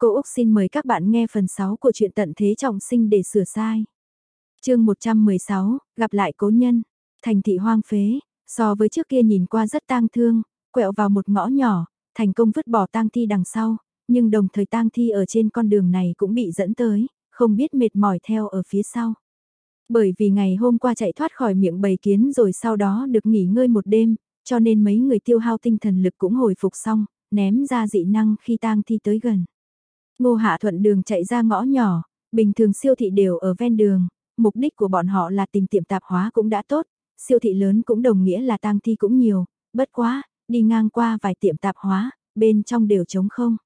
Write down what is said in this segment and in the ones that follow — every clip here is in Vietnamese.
Cô Úc xin mời các bạn nghe phần 6 của truyện tận thế trọng sinh để sửa sai. chương 116, gặp lại cố nhân, thành thị hoang phế, so với trước kia nhìn qua rất tang thương, quẹo vào một ngõ nhỏ, thành công vứt bỏ tang thi đằng sau, nhưng đồng thời tang thi ở trên con đường này cũng bị dẫn tới, không biết mệt mỏi theo ở phía sau. Bởi vì ngày hôm qua chạy thoát khỏi miệng bầy kiến rồi sau đó được nghỉ ngơi một đêm, cho nên mấy người tiêu hao tinh thần lực cũng hồi phục xong, ném ra dị năng khi tang thi tới gần. Ngô Hạ thuận đường chạy ra ngõ nhỏ, bình thường siêu thị đều ở ven đường, mục đích của bọn họ là tìm tiệm tạp hóa cũng đã tốt, siêu thị lớn cũng đồng nghĩa là tang thi cũng nhiều, bất quá, đi ngang qua vài tiệm tạp hóa, bên trong đều trống không.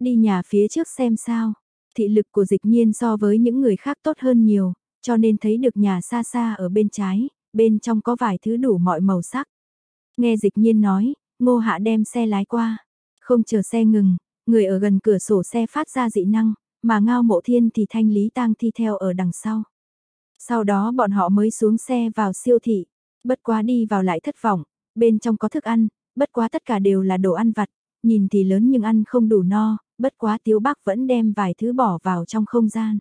Đi nhà phía trước xem sao, thị lực của dịch nhiên so với những người khác tốt hơn nhiều, cho nên thấy được nhà xa xa ở bên trái, bên trong có vài thứ đủ mọi màu sắc. Nghe dịch nhiên nói, ngô hạ đem xe lái qua, không chờ xe ngừng, Người ở gần cửa sổ xe phát ra dị năng, mà ngao mộ thiên thì thanh lý tang thi theo ở đằng sau. Sau đó bọn họ mới xuống xe vào siêu thị, bất quá đi vào lại thất vọng, bên trong có thức ăn, bất quá tất cả đều là đồ ăn vặt, nhìn thì lớn nhưng ăn không đủ no, bất quá tiếu bác vẫn đem vài thứ bỏ vào trong không gian.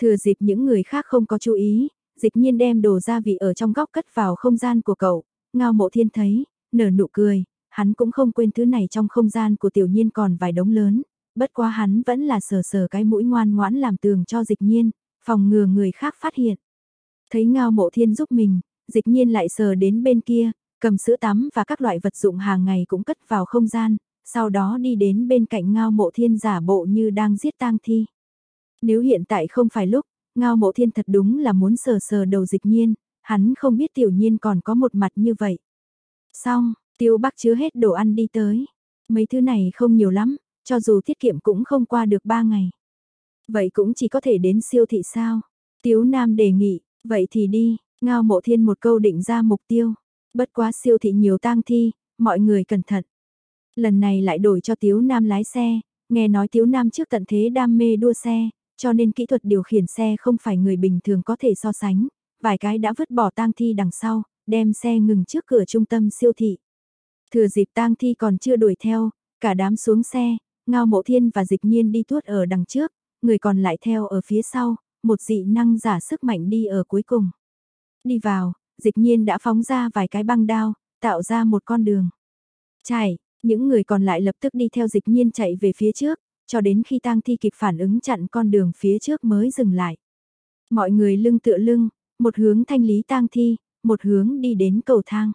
Thừa dịp những người khác không có chú ý, dịch nhiên đem đồ gia vị ở trong góc cất vào không gian của cậu, ngao mộ thiên thấy, nở nụ cười, hắn cũng không quên thứ này trong không gian của tiểu nhiên còn vài đống lớn, bất quá hắn vẫn là sờ sờ cái mũi ngoan ngoãn làm tường cho dịch nhiên, phòng ngừa người khác phát hiện. Thấy ngao mộ thiên giúp mình, dịch nhiên lại sờ đến bên kia, cầm sữa tắm và các loại vật dụng hàng ngày cũng cất vào không gian, sau đó đi đến bên cạnh ngao mộ thiên giả bộ như đang giết tang thi. Nếu hiện tại không phải lúc, ngao mộ thiên thật đúng là muốn sờ sờ đầu dịch nhiên, hắn không biết tiểu nhiên còn có một mặt như vậy. Xong, Tiêu Bắc chứa hết đồ ăn đi tới. Mấy thứ này không nhiều lắm, cho dù tiết kiệm cũng không qua được 3 ngày. Vậy cũng chỉ có thể đến siêu thị sao? Tiếu Nam đề nghị, vậy thì đi, ngao mộ thiên một câu định ra mục tiêu. Bất quá siêu thị nhiều tang thi, mọi người cẩn thận. Lần này lại đổi cho Tiếu Nam lái xe, nghe nói Tiếu Nam trước tận thế đam mê đua xe, cho nên kỹ thuật điều khiển xe không phải người bình thường có thể so sánh. Vài cái đã vứt bỏ tang thi đằng sau, đem xe ngừng trước cửa trung tâm siêu thị. Thừa dịp tang thi còn chưa đuổi theo, cả đám xuống xe, ngao mộ thiên và dịch nhiên đi tuốt ở đằng trước, người còn lại theo ở phía sau, một dị năng giả sức mạnh đi ở cuối cùng. Đi vào, dịch nhiên đã phóng ra vài cái băng đao, tạo ra một con đường. Chạy, những người còn lại lập tức đi theo dịch nhiên chạy về phía trước, cho đến khi tang thi kịp phản ứng chặn con đường phía trước mới dừng lại. Mọi người lưng tựa lưng, một hướng thanh lý tang thi, một hướng đi đến cầu thang.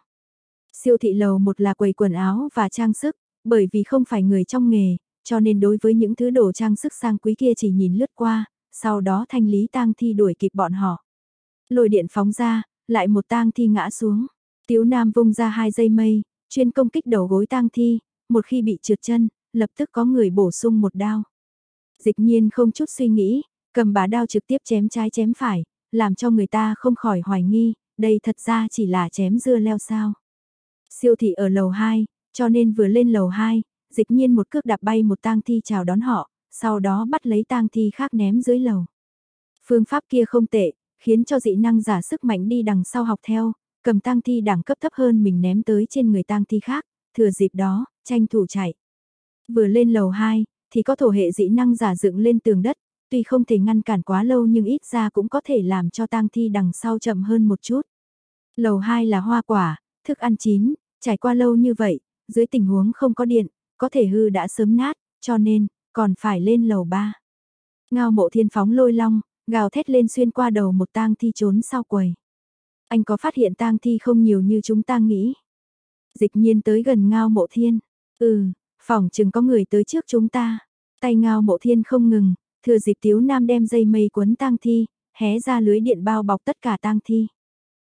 Siêu thị lầu một là quầy quần áo và trang sức, bởi vì không phải người trong nghề, cho nên đối với những thứ đồ trang sức sang quý kia chỉ nhìn lướt qua, sau đó thanh lý tang thi đuổi kịp bọn họ. Lôi điện phóng ra, lại một tang thi ngã xuống. Tiếu Nam vung ra hai dây mây, chuyên công kích đầu gối tang thi, một khi bị trượt chân, lập tức có người bổ sung một đao. Dịch nhiên không chút suy nghĩ, cầm bá đao trực tiếp chém trái chém phải, làm cho người ta không khỏi hoài nghi, đây thật ra chỉ là chém dưa leo sao. Siêu thị ở lầu 2, cho nên vừa lên lầu 2, dịch nhiên một cước đạp bay một tang thi chào đón họ, sau đó bắt lấy tang thi khác ném dưới lầu. Phương pháp kia không tệ, khiến cho dị năng giả sức mạnh đi đằng sau học theo, cầm tang thi đẳng cấp thấp hơn mình ném tới trên người tang thi khác, thừa dịp đó, tranh thủ chạy. Vừa lên lầu 2, thì có thổ hệ dị năng giả dựng lên tường đất, tuy không thể ngăn cản quá lâu nhưng ít ra cũng có thể làm cho tang thi đằng sau chậm hơn một chút. Lầu 2 là hoa quả, thức ăn chín, trải qua lâu như vậy, dưới tình huống không có điện, có thể hư đã sớm nát, cho nên, còn phải lên lầu ba. Ngao mộ thiên phóng lôi long, gào thét lên xuyên qua đầu một tang thi trốn sau quầy. Anh có phát hiện tang thi không nhiều như chúng ta nghĩ. Dịch nhiên tới gần ngao mộ thiên. Ừ, phòng chừng có người tới trước chúng ta. Tay ngao mộ thiên không ngừng, thừa dịp tiếu nam đem dây mây quấn tang thi, hé ra lưới điện bao bọc tất cả tang thi.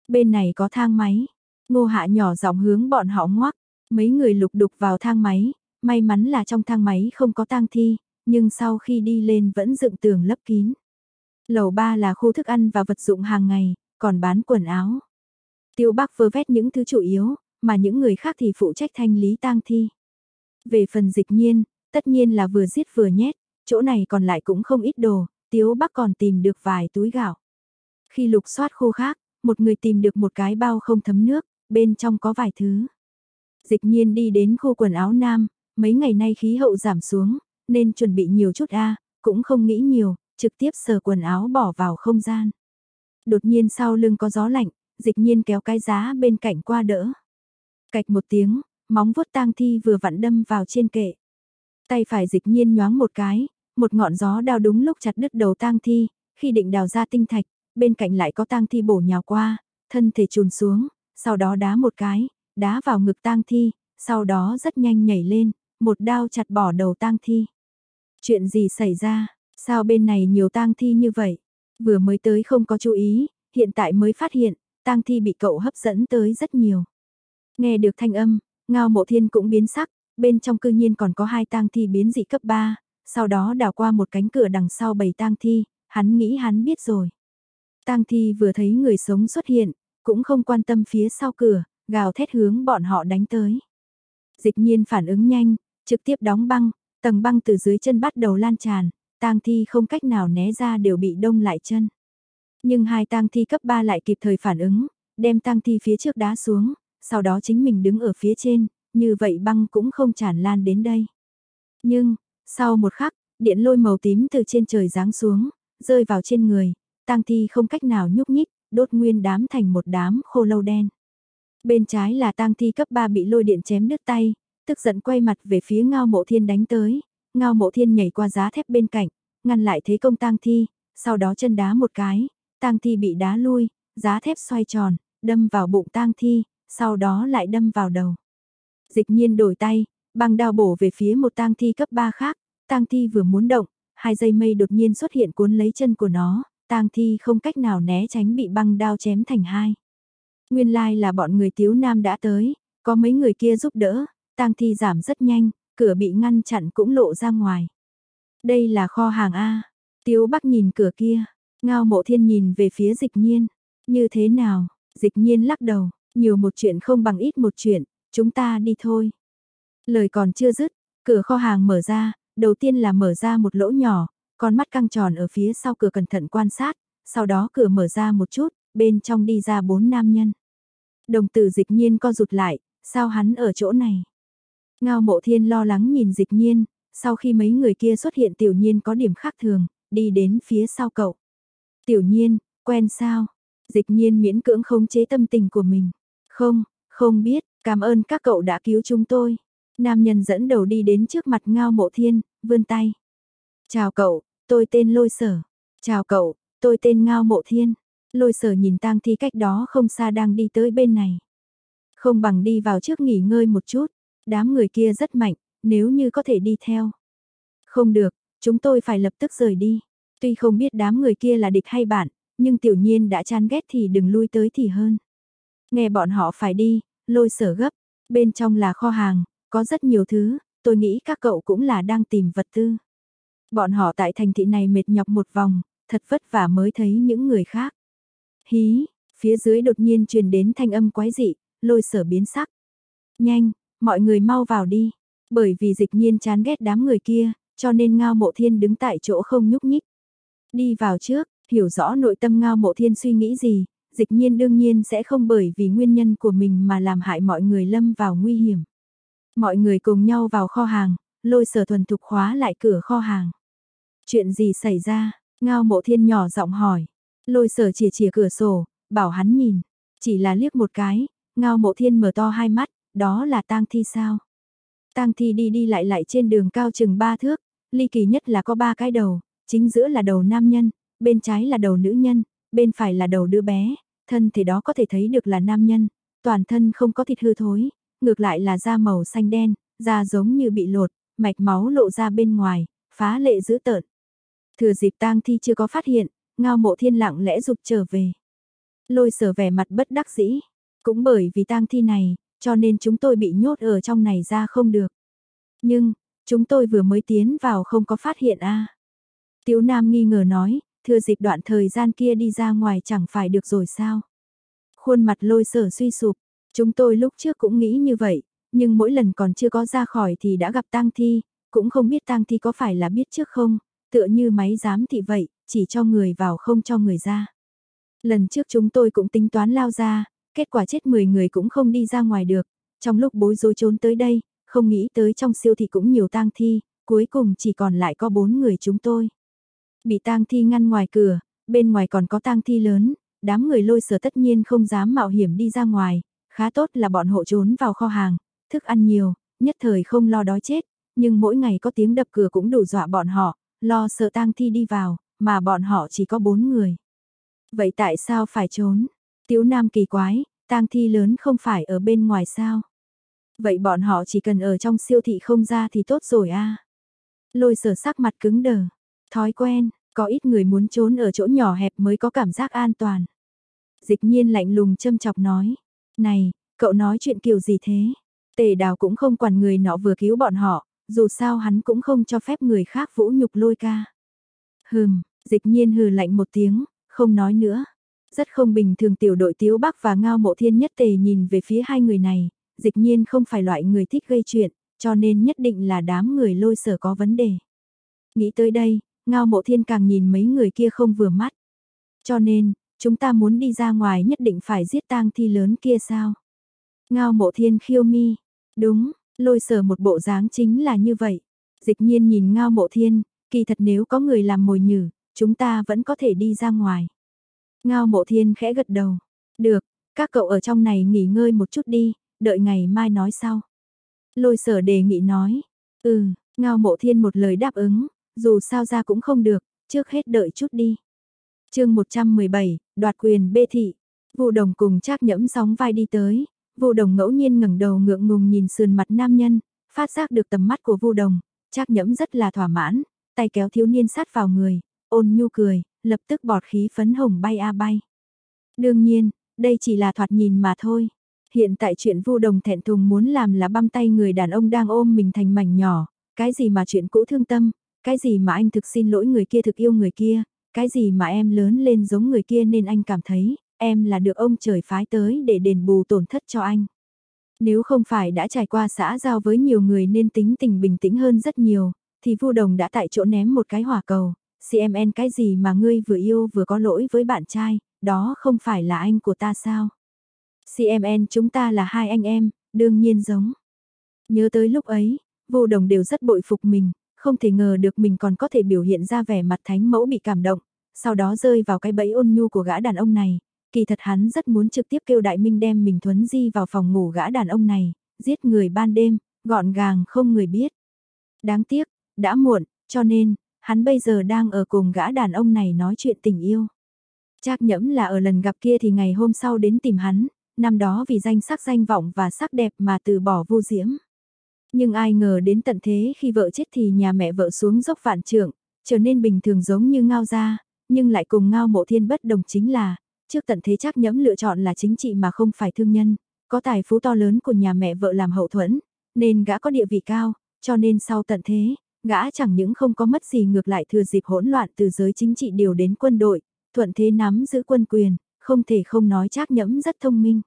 Bên này có thang máy, Ngô Hạ nhỏ giọng hướng bọn họ ngoắc, mấy người lục đục vào thang máy, may mắn là trong thang máy không có tang thi, nhưng sau khi đi lên vẫn dựng tường lấp kín. Lầu 3 là khu thức ăn và vật dụng hàng ngày, còn bán quần áo. Tiêu Bắc vơ vét những thứ chủ yếu, mà những người khác thì phụ trách thanh lý tang thi. Về phần dịch nhiên, tất nhiên là vừa giết vừa nhét, chỗ này còn lại cũng không ít đồ, Tiếu Bắc còn tìm được vài túi gạo. Khi lục soát khu khác, một người tìm được một cái bao không thấm nước, bên trong có vài thứ. Dịch nhiên đi đến khu quần áo nam, mấy ngày nay khí hậu giảm xuống, nên chuẩn bị nhiều chút a cũng không nghĩ nhiều, trực tiếp sờ quần áo bỏ vào không gian. Đột nhiên sau lưng có gió lạnh, dịch nhiên kéo cái giá bên cạnh qua đỡ. Cạch một tiếng, móng vuốt tang thi vừa vặn đâm vào trên kệ. Tay phải dịch nhiên nhoáng một cái, một ngọn gió đào đúng lúc chặt đứt đầu tang thi, khi định đào ra tinh thạch, bên cạnh lại có tang thi bổ nhào qua, thân thể trùn xuống, sau đó đá một cái, đá vào ngực tang thi, sau đó rất nhanh nhảy lên, một đao chặt bỏ đầu tang thi. Chuyện gì xảy ra, sao bên này nhiều tang thi như vậy? Vừa mới tới không có chú ý, hiện tại mới phát hiện, tang thi bị cậu hấp dẫn tới rất nhiều. Nghe được thanh âm, ngao mộ thiên cũng biến sắc, bên trong cư nhiên còn có hai tang thi biến dị cấp 3, sau đó đào qua một cánh cửa đằng sau bầy tang thi, hắn nghĩ hắn biết rồi. Tang thi vừa thấy người sống xuất hiện, cũng không quan tâm phía sau cửa, gào thét hướng bọn họ đánh tới. Dịch nhiên phản ứng nhanh, trực tiếp đóng băng, tầng băng từ dưới chân bắt đầu lan tràn, tang thi không cách nào né ra đều bị đông lại chân. Nhưng hai tang thi cấp 3 lại kịp thời phản ứng, đem tang thi phía trước đá xuống, sau đó chính mình đứng ở phía trên, như vậy băng cũng không tràn lan đến đây. Nhưng, sau một khắc, điện lôi màu tím từ trên trời giáng xuống, rơi vào trên người, tang thi không cách nào nhúc nhích, đốt nguyên đám thành một đám khô lâu đen. Bên trái là tang thi cấp 3 bị lôi điện chém đứt tay, tức giận quay mặt về phía ngao mộ thiên đánh tới, ngao mộ thiên nhảy qua giá thép bên cạnh, ngăn lại thế công tang thi, sau đó chân đá một cái, tang thi bị đá lui, giá thép xoay tròn, đâm vào bụng tang thi, sau đó lại đâm vào đầu. Dịch nhiên đổi tay, băng đao bổ về phía một tang thi cấp 3 khác, tang thi vừa muốn động, hai dây mây đột nhiên xuất hiện cuốn lấy chân của nó, tang thi không cách nào né tránh bị băng đao chém thành hai. Nguyên lai like là bọn người tiếu nam đã tới, có mấy người kia giúp đỡ, tang thi giảm rất nhanh, cửa bị ngăn chặn cũng lộ ra ngoài. Đây là kho hàng A. Tiếu Bắc nhìn cửa kia, ngao mộ thiên nhìn về phía dịch nhiên. Như thế nào? Dịch nhiên lắc đầu, nhiều một chuyện không bằng ít một chuyện, chúng ta đi thôi. Lời còn chưa dứt, cửa kho hàng mở ra, đầu tiên là mở ra một lỗ nhỏ, con mắt căng tròn ở phía sau cửa cẩn thận quan sát, sau đó cửa mở ra một chút, bên trong đi ra bốn nam nhân. Đồng tử dịch nhiên co rụt lại, sao hắn ở chỗ này? Ngao mộ thiên lo lắng nhìn dịch nhiên, sau khi mấy người kia xuất hiện tiểu nhiên có điểm khác thường, đi đến phía sau cậu. Tiểu nhiên, quen sao? Dịch nhiên miễn cưỡng không chế tâm tình của mình. Không, không biết, cảm ơn các cậu đã cứu chúng tôi. Nam nhân dẫn đầu đi đến trước mặt ngao mộ thiên, vươn tay. Chào cậu, tôi tên Lôi Sở. Chào cậu, tôi tên Ngao Mộ Thiên. Lôi Sở nhìn tang thi cách đó không xa đang đi tới bên này. Không bằng đi vào trước nghỉ ngơi một chút, đám người kia rất mạnh, nếu như có thể đi theo. Không được, chúng tôi phải lập tức rời đi. Tuy không biết đám người kia là địch hay bạn, nhưng tiểu nhiên đã chán ghét thì đừng lui tới thì hơn. Nghe bọn họ phải đi, lôi sở gấp, bên trong là kho hàng, có rất nhiều thứ, tôi nghĩ các cậu cũng là đang tìm vật tư. Bọn họ tại thành thị này mệt nhọc một vòng, thật vất vả mới thấy những người khác. Hí, phía dưới đột nhiên truyền đến thanh âm quái dị, lôi sở biến sắc. Nhanh, mọi người mau vào đi. Bởi vì dịch nhiên chán ghét đám người kia, cho nên ngao mộ thiên đứng tại chỗ không nhúc nhích. Đi vào trước, hiểu rõ nội tâm ngao mộ thiên suy nghĩ gì, dịch nhiên đương nhiên sẽ không bởi vì nguyên nhân của mình mà làm hại mọi người lâm vào nguy hiểm. Mọi người cùng nhau vào kho hàng, lôi sở thuần thục khóa lại cửa kho hàng. Chuyện gì xảy ra? Ngao mộ thiên nhỏ giọng hỏi. Lôi sở chỉ chỉ cửa sổ, bảo hắn nhìn. Chỉ là liếc một cái, ngao mộ thiên mở to hai mắt, đó là tang thi sao? Tang thi đi đi lại lại trên đường cao chừng ba thước, ly kỳ nhất là có ba cái đầu, chính giữa là đầu nam nhân, bên trái là đầu nữ nhân, bên phải là đầu đứa bé, thân thể đó có thể thấy được là nam nhân, toàn thân không có thịt hư thối, ngược lại là da màu xanh đen, da giống như bị lột, mạch máu lộ ra bên ngoài, phá lệ dữ tợn. Thừa dịp tang thi chưa có phát hiện, ngao mộ thiên lặng lẽ dục trở về. Lôi sở vẻ mặt bất đắc dĩ. Cũng bởi vì tang thi này, cho nên chúng tôi bị nhốt ở trong này ra không được. Nhưng, chúng tôi vừa mới tiến vào không có phát hiện a à. Tiếu Nam nghi ngờ nói, thừa dịp đoạn thời gian kia đi ra ngoài chẳng phải được rồi sao. Khuôn mặt lôi sở suy sụp, chúng tôi lúc trước cũng nghĩ như vậy, nhưng mỗi lần còn chưa có ra khỏi thì đã gặp tang thi, cũng không biết tang thi có phải là biết trước không, tựa như máy giám thị vậy, chỉ cho người vào không cho người ra. Lần trước chúng tôi cũng tính toán lao ra, kết quả chết 10 người cũng không đi ra ngoài được, trong lúc bối rối trốn tới đây, không nghĩ tới trong siêu thị cũng nhiều tang thi, cuối cùng chỉ còn lại có bốn người chúng tôi. Bị tang thi ngăn ngoài cửa, bên ngoài còn có tang thi lớn, đám người lôi sở tất nhiên không dám mạo hiểm đi ra ngoài, khá tốt là bọn hộ trốn vào kho hàng, thức ăn nhiều, nhất thời không lo đói chết, nhưng mỗi ngày có tiếng đập cửa cũng đủ dọa bọn họ, lo sợ tang thi đi vào, mà bọn họ chỉ có bốn người. Vậy tại sao phải trốn? Tiếu Nam kỳ quái, tang thi lớn không phải ở bên ngoài sao? Vậy bọn họ chỉ cần ở trong siêu thị không ra thì tốt rồi a. Lôi sở sắc mặt cứng đờ, thói quen, có ít người muốn trốn ở chỗ nhỏ hẹp mới có cảm giác an toàn. Dịch nhiên lạnh lùng châm chọc nói, này, cậu nói chuyện kiểu gì thế? Tề đào cũng không quản người nọ vừa cứu bọn họ, dù sao hắn cũng không cho phép người khác vũ nhục lôi ca. Hừm, dịch nhiên hừ lạnh một tiếng, không nói nữa. Rất không bình thường tiểu đội Tiếu Bắc và Ngao Mộ Thiên nhất tề nhìn về phía hai người này, dịch nhiên không phải loại người thích gây chuyện, cho nên nhất định là đám người lôi sở có vấn đề. Nghĩ tới đây, Ngao Mộ Thiên càng nhìn mấy người kia không vừa mắt. Cho nên, chúng ta muốn đi ra ngoài nhất định phải giết tang thi lớn kia sao? Ngao Mộ Thiên khiêu mi. Đúng, lôi sở một bộ dáng chính là như vậy. Dịch nhiên nhìn Ngao Mộ Thiên, kỳ thật nếu có người làm mồi nhử, chúng ta vẫn có thể đi ra ngoài. Ngao Mộ Thiên khẽ gật đầu. Được, các cậu ở trong này nghỉ ngơi một chút đi, đợi ngày mai nói sau. Lôi sở đề nghị nói. Ừ, Ngao Mộ Thiên một lời đáp ứng, dù sao ra cũng không được, trước hết đợi chút đi. chương 117, đoạt quyền bê thị. Vụ đồng cùng trác nhẫm sóng vai đi tới, Vu Đồng ngẫu nhiên ngẩng đầu ngượng ngùng nhìn sườn mặt nam nhân, phát giác được tầm mắt của Vu Đồng, Trác Nhẫm rất là thỏa mãn, tay kéo thiếu niên sát vào người, ôn nhu cười, lập tức bọt khí phấn hồng bay a bay. Đương nhiên, đây chỉ là thoạt nhìn mà thôi. Hiện tại chuyện Vu Đồng thẹn thùng muốn làm là băm tay người đàn ông đang ôm mình thành mảnh nhỏ, cái gì mà chuyện cũ thương tâm, cái gì mà anh thực xin lỗi người kia thực yêu người kia, cái gì mà em lớn lên giống người kia nên anh cảm thấy, em là được ông trời phái tới để đền bù tổn thất cho anh. Nếu không phải đã trải qua xã giao với nhiều người nên tính tình bình tĩnh hơn rất nhiều, thì Vu Đồng đã tại chỗ ném một cái hỏa cầu. CMN cái gì mà ngươi vừa yêu vừa có lỗi với bạn trai, đó không phải là anh của ta sao? CMN chúng ta là hai anh em, đương nhiên giống. Nhớ tới lúc ấy, Vu Đồng đều rất bội phục mình, không thể ngờ được mình còn có thể biểu hiện ra vẻ mặt thánh mẫu bị cảm động, sau đó rơi vào cái bẫy ôn nhu của gã đàn ông này, Kỳ thật hắn rất muốn trực tiếp kêu Đại Minh đem mình thuấn di vào phòng ngủ gã đàn ông này, giết người ban đêm, gọn gàng không người biết. Đáng tiếc, đã muộn, cho nên, hắn bây giờ đang ở cùng gã đàn ông này nói chuyện tình yêu. Trác nhẫm là ở lần gặp kia thì ngày hôm sau đến tìm hắn, năm đó vì danh sắc danh vọng và sắc đẹp mà từ bỏ vô diễm. Nhưng ai ngờ đến tận thế khi vợ chết thì nhà mẹ vợ xuống dốc vạn trưởng, trở nên bình thường giống như ngao gia, nhưng lại cùng ngao mộ thiên bất đồng chính là, Trước tận thế chắc nhẫm lựa chọn là chính trị mà không phải thương nhân, có tài phú to lớn của nhà mẹ vợ làm hậu thuẫn, nên gã có địa vị cao, cho nên sau tận thế, gã chẳng những không có mất gì ngược lại thừa dịp hỗn loạn từ giới chính trị điều đến quân đội, thuận thế nắm giữ quân quyền, không thể không nói chắc nhẫm rất thông minh.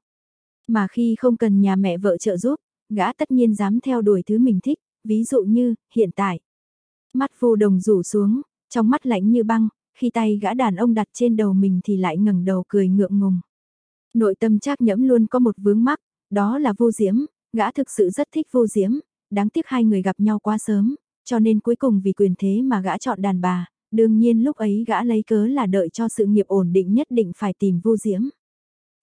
Mà khi không cần nhà mẹ vợ trợ giúp, gã tất nhiên dám theo đuổi thứ mình thích, ví dụ như, hiện tại. Mắt vô đồng rủ xuống, trong mắt lạnh như băng, khi tay gã đàn ông đặt trên đầu mình thì lại ngẩng đầu cười ngượng ngùng. Nội tâm Trác Nhẫm luôn có một vướng mắc, đó là Vô Diễm, gã thực sự rất thích Vô Diễm, đáng tiếc hai người gặp nhau quá sớm, cho nên cuối cùng vì quyền thế mà gã chọn đàn bà, đương nhiên lúc ấy gã lấy cớ là đợi cho sự nghiệp ổn định nhất định phải tìm Vô Diễm.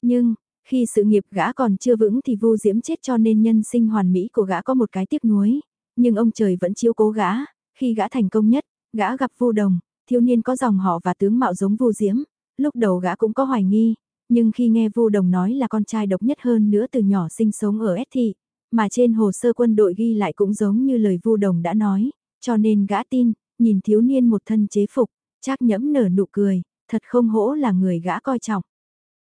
Nhưng, khi sự nghiệp gã còn chưa vững thì vô Diễm chết cho nên nhân sinh hoàn mỹ của gã có một cái tiếc nuối, nhưng ông trời vẫn chiếu cố gã, khi gã thành công nhất, gã gặp vô Đồng, thiếu niên có dòng họ và tướng mạo giống Vu Diễm, lúc đầu gã cũng có hoài nghi, nhưng khi nghe Vu Đồng nói là con trai độc nhất hơn nữa từ nhỏ sinh sống ở S thị, mà trên hồ sơ quân đội ghi lại cũng giống như lời Vu Đồng đã nói, cho nên gã tin, nhìn thiếu niên một thân chế phục, chắc nhẫm nở nụ cười, thật không hổ là người gã coi trọng.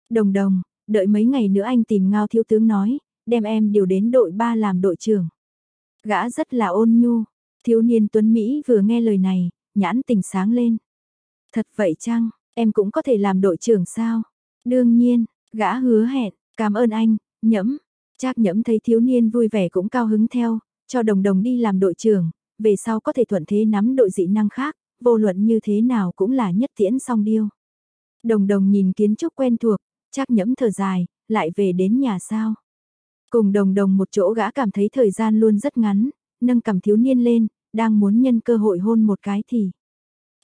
Đồng đồng, đợi mấy ngày nữa anh tìm ngao thiếu tướng nói, đem em điều đến đội 3 làm đội trưởng. Gã rất là ôn nhu, thiếu niên Tuấn Mỹ vừa nghe lời này, nhãn tình sáng lên. Thật vậy chăng, em cũng có thể làm đội trưởng sao? Đương nhiên, gã hứa hẹn, cảm ơn anh, nhẫm. Trác nhẫm thấy thiếu niên vui vẻ cũng cao hứng theo, cho đồng đồng đi làm đội trưởng, về sau có thể thuận thế nắm đội dị năng khác, vô luận như thế nào cũng là nhất tiễn song điêu. Đồng đồng nhìn kiến trúc quen thuộc, Trác nhẫm thở dài, lại về đến nhà sao. Cùng đồng đồng một chỗ gã cảm thấy thời gian luôn rất ngắn, nâng cầm thiếu niên lên, đang muốn nhân cơ hội hôn một cái thì.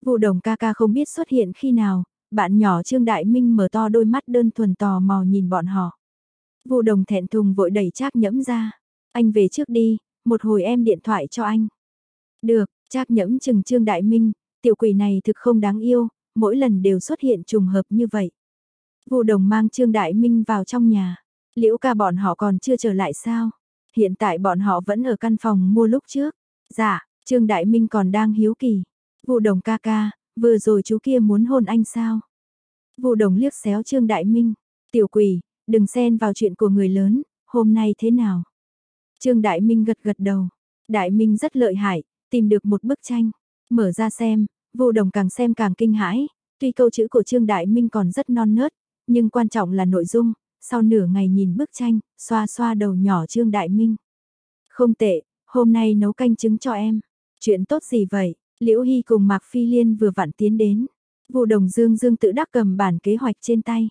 Vụ đồng ca ca không biết xuất hiện khi nào, bạn nhỏ Trương Đại Minh mở to đôi mắt đơn thuần tò mò nhìn bọn họ. Vụ đồng thẹn thùng vội đẩy Trác Nhẫm ra. Anh về trước đi, một hồi em điện thoại cho anh. Được, Trác Nhẫm chừng Trương Đại Minh, tiểu quỷ này thực không đáng yêu, mỗi lần đều xuất hiện trùng hợp như vậy. Vụ đồng mang Trương Đại Minh vào trong nhà. Liễu ca bọn họ còn chưa trở lại sao? Hiện tại bọn họ vẫn ở căn phòng mua lúc trước. Dạ, Trương Đại Minh còn đang hiếu kỳ. Vụ đồng ca ca, vừa rồi chú kia muốn hôn anh sao? Vụ đồng liếc xéo Trương Đại Minh. Tiểu quỷ, đừng xen vào chuyện của người lớn, hôm nay thế nào? Trương Đại Minh gật gật đầu. Đại Minh rất lợi hại, tìm được một bức tranh. Mở ra xem, vụ đồng càng xem càng kinh hãi. Tuy câu chữ của Trương Đại Minh còn rất non nớt, nhưng quan trọng là nội dung. Sau nửa ngày nhìn bức tranh, xoa xoa đầu nhỏ Trương Đại Minh. Không tệ, hôm nay nấu canh trứng cho em. Chuyện tốt gì vậy? Liễu Hy cùng Mạc Phi Liên vừa vặn tiến đến. Vụ đồng Dương Dương tự đắc cầm bản kế hoạch trên tay.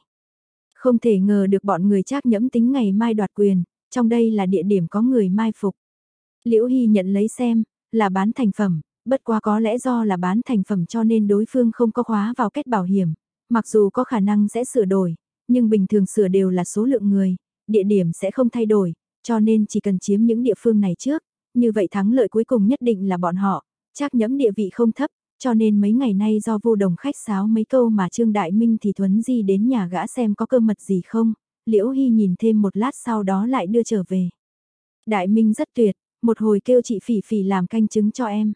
Không thể ngờ được bọn người trác nhẫm tính ngày mai đoạt quyền, trong đây là địa điểm có người mai phục. Liễu Hy nhận lấy xem, là bán thành phẩm, bất quá có lẽ do là bán thành phẩm cho nên đối phương không có khóa vào kết bảo hiểm, mặc dù có khả năng sẽ sửa đổi, nhưng bình thường sửa đều là số lượng người, địa điểm sẽ không thay đổi, cho nên chỉ cần chiếm những địa phương này trước, như vậy thắng lợi cuối cùng nhất định là bọn họ, chắc nhẫm địa vị không thấp, cho nên mấy ngày nay do vô đồng khách sáo mấy câu mà Trương Đại Minh thì Thuấn Di đến nhà gã xem có cơ mật gì không, Liễu Hy nhìn thêm một lát sau đó lại đưa trở về. Đại Minh rất tuyệt, một hồi kêu chị Phỉ Phỉ làm canh trứng cho em.